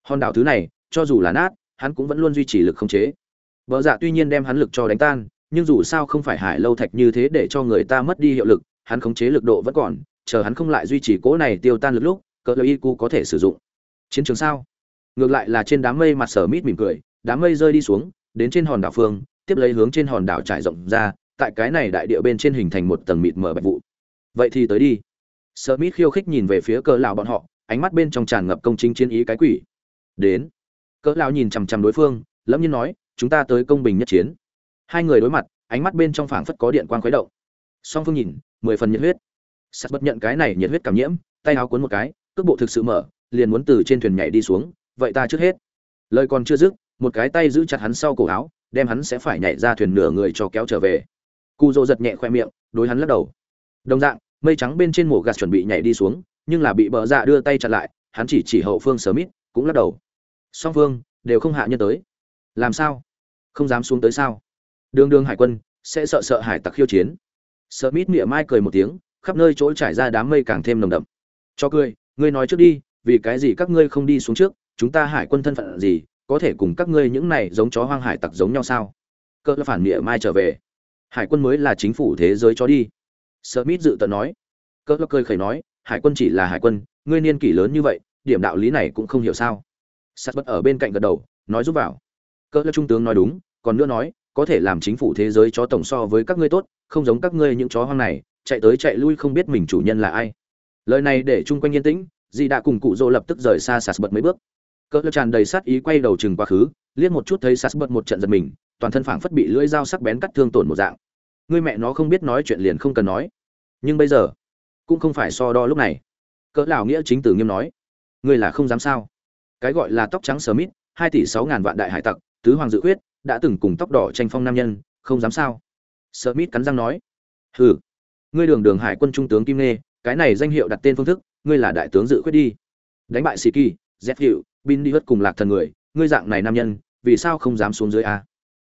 Hòn đảo thứ này cho dù là nát hắn cũng vẫn luôn duy trì lực không chế. Vợ dạ tuy nhiên đem hắn lực cho đánh tan nhưng dù sao không phải hải lâu thạch như thế để cho người ta mất đi hiệu lực, hắn khống chế lực độ vẫn còn, chờ hắn không lại duy trì cỗ này tiêu tan lực lúc cỡ lợi y cu có thể sử dụng. Chiến trường sao? Ngược lại là trên đám mây mặt sở mít mỉm cười, đám mây rơi đi xuống, đến trên hòn đảo phương, tiếp lấy hướng trên hòn đảo trải rộng ra, tại cái này đại địa bên trên hình thành một tầng mịt mờ bạch vụ. Vậy thì tới đi. Sở mít khiêu khích nhìn về phía cỡ lão bọn họ, ánh mắt bên trong tràn ngập công chính chiến ý cái quỷ. Đến. Cỡ lão nhìn chằm chằm đối phương, lẫm nhiên nói, chúng ta tới công bình nhất chiến hai người đối mặt, ánh mắt bên trong phảng phất có điện quang khuấy động. Song phương nhìn, mười phần nhiệt huyết. Sắt bất nhận cái này nhiệt huyết cảm nhiễm, tay áo cuốn một cái, cước bộ thực sự mở, liền muốn từ trên thuyền nhảy đi xuống, vậy ta trước hết. Lời còn chưa dứt, một cái tay giữ chặt hắn sau cổ áo, đem hắn sẽ phải nhảy ra thuyền nửa người cho kéo trở về. Cu dô giật nhẹ khoe miệng, đối hắn lắc đầu. Đồng dạng, mây trắng bên trên mổ gạt chuẩn bị nhảy đi xuống, nhưng là bị bờ dạ đưa tay chặn lại, hắn chỉ chỉ hậu phương sớm mít cũng lắc đầu. Song phương, đều không hạ nhân tới. Làm sao? Không dám xuống tới sao? Đường đường hải quân, sẽ sợ sợ hải tặc khiêu chiến. Sợ mít miệng mai cười một tiếng, khắp nơi chỗ trải ra đám mây càng thêm nồng đậm. Cho cười, ngươi nói trước đi, vì cái gì các ngươi không đi xuống trước? Chúng ta hải quân thân phận gì, có thể cùng các ngươi những này giống chó hoang hải tặc giống nhau sao? Cơ là phản miệng mai trở về. Hải quân mới là chính phủ thế giới cho đi. Sợ mít dự tận nói. Cơ là cười khẩy nói, hải quân chỉ là hải quân, ngươi niên kỷ lớn như vậy, điểm đạo lý này cũng không hiểu sao? Sắt bất ở bên cạnh gật đầu, nói giúp vào. Cơ là trung tướng nói đúng, còn nữa nói có thể làm chính phủ thế giới chó tổng so với các ngươi tốt, không giống các ngươi những chó hoang này, chạy tới chạy lui không biết mình chủ nhân là ai. Lời này để chung quanh yên tĩnh dì đã cùng cụ dỗ lập tức rời xa sạt bật mấy bước. Cỡ tràn đầy sát ý quay đầu chừng quá khứ, liếc một chút thấy sạt bật một trận giật mình, toàn thân phảng phất bị lưỡi dao sắc bén cắt thương tổn một dạng. Ngươi mẹ nó không biết nói chuyện liền không cần nói. Nhưng bây giờ, cũng không phải so đo lúc này. Cỡ lão nghĩa chính tử nghiêm nói, ngươi là không dám sao? Cái gọi là tóc trắng smith hai tỷ sáu ngàn vạn đại hải tặc, tứ hoàng dự quyết đã từng cùng tóc đỏ tranh phong nam nhân, không dám sao? Smith cắn răng nói. Hừ, ngươi đường đường hải quân trung tướng kim nê cái này danh hiệu đặt tên phương thức, ngươi là đại tướng dự quyết đi. Đánh bại sĩ kỳ z hiệu bin đi hất cùng lạc thần người, ngươi dạng này nam nhân, vì sao không dám xuống dưới a?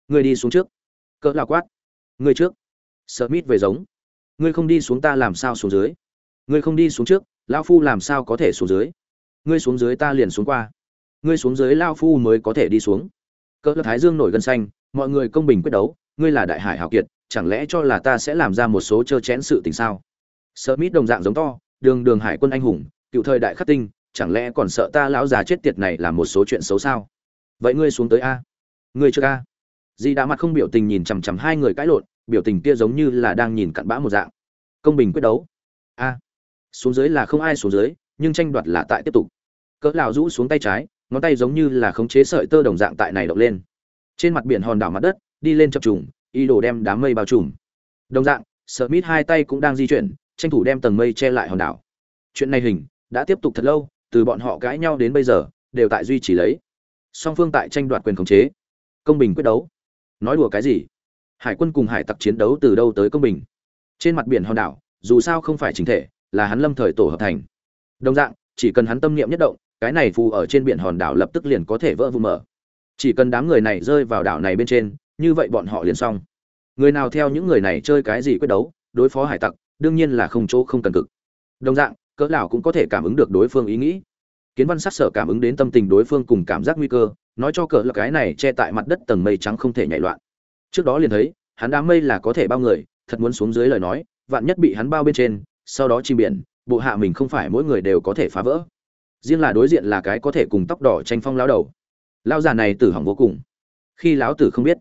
Ngươi đi xuống trước. Cỡ là quát. Ngươi trước. Smith về giống. Ngươi không đi xuống ta làm sao xuống dưới? Ngươi không đi xuống trước lao phu làm sao có thể xuống dưới? Ngươi xuống dưới ta liền xuống qua. Ngươi xuống dưới lao phu mới có thể đi xuống cỡ thái dương nổi gân xanh, mọi người công bình quyết đấu, ngươi là đại hải hào kiệt, chẳng lẽ cho là ta sẽ làm ra một số trơ chén sự tình sao? Smith đồng dạng giống to, đường đường hải quân anh hùng, cựu thời đại khắc tinh, chẳng lẽ còn sợ ta lão già chết tiệt này làm một số chuyện xấu sao? Vậy ngươi xuống tới a. Ngươi chưa a. Di đã mặt không biểu tình nhìn chằm chằm hai người cãi lộn, biểu tình kia giống như là đang nhìn cặn bã một dạng. Công bình quyết đấu. A. Xuống dưới là không ai xuống dưới, nhưng tranh đoạt là tại tiếp tục. Cỡ lão rũ xuống tay trái ngón tay giống như là khống chế sợi tơ đồng dạng tại này động lên. Trên mặt biển hòn đảo mặt đất, đi lên chập trùng, ý đồ đem đám mây bao trùm. Đồng dạng, Smith hai tay cũng đang di chuyển, tranh thủ đem tầng mây che lại hòn đảo. Chuyện này hình, đã tiếp tục thật lâu, từ bọn họ cãi nhau đến bây giờ, đều tại duy trì lấy. Song phương tại tranh đoạt quyền khống chế. Công bình quyết đấu. Nói đùa cái gì? Hải quân cùng hải tặc chiến đấu từ đâu tới công bình? Trên mặt biển hòn đảo, dù sao không phải chính thể, là hắn lâm thời tổ hợp thành. Đồng dạng, chỉ cần hắn tâm niệm nhất động cái này phù ở trên biển hòn đảo lập tức liền có thể vỡ vụn mở. Chỉ cần đám người này rơi vào đảo này bên trên, như vậy bọn họ liền xong. Người nào theo những người này chơi cái gì quyết đấu, đối phó hải tặc, đương nhiên là không chỗ không cần cực. Đồng dạng, cỡ lão cũng có thể cảm ứng được đối phương ý nghĩ. Kiến văn sát sở cảm ứng đến tâm tình đối phương cùng cảm giác nguy cơ, nói cho cỡ là cái này che tại mặt đất tầng mây trắng không thể nhảy loạn. Trước đó liền thấy, hắn đám mây là có thể bao người, thật muốn xuống dưới lời nói, vạn nhất bị hắn bao bên trên, sau đó chim biển, bộ hạ mình không phải mỗi người đều có thể phá vỡ riêng là đối diện là cái có thể cùng tóc đỏ tranh phong lão đầu. Lão già này tử hỏng vô cùng. Khi lão tử không biết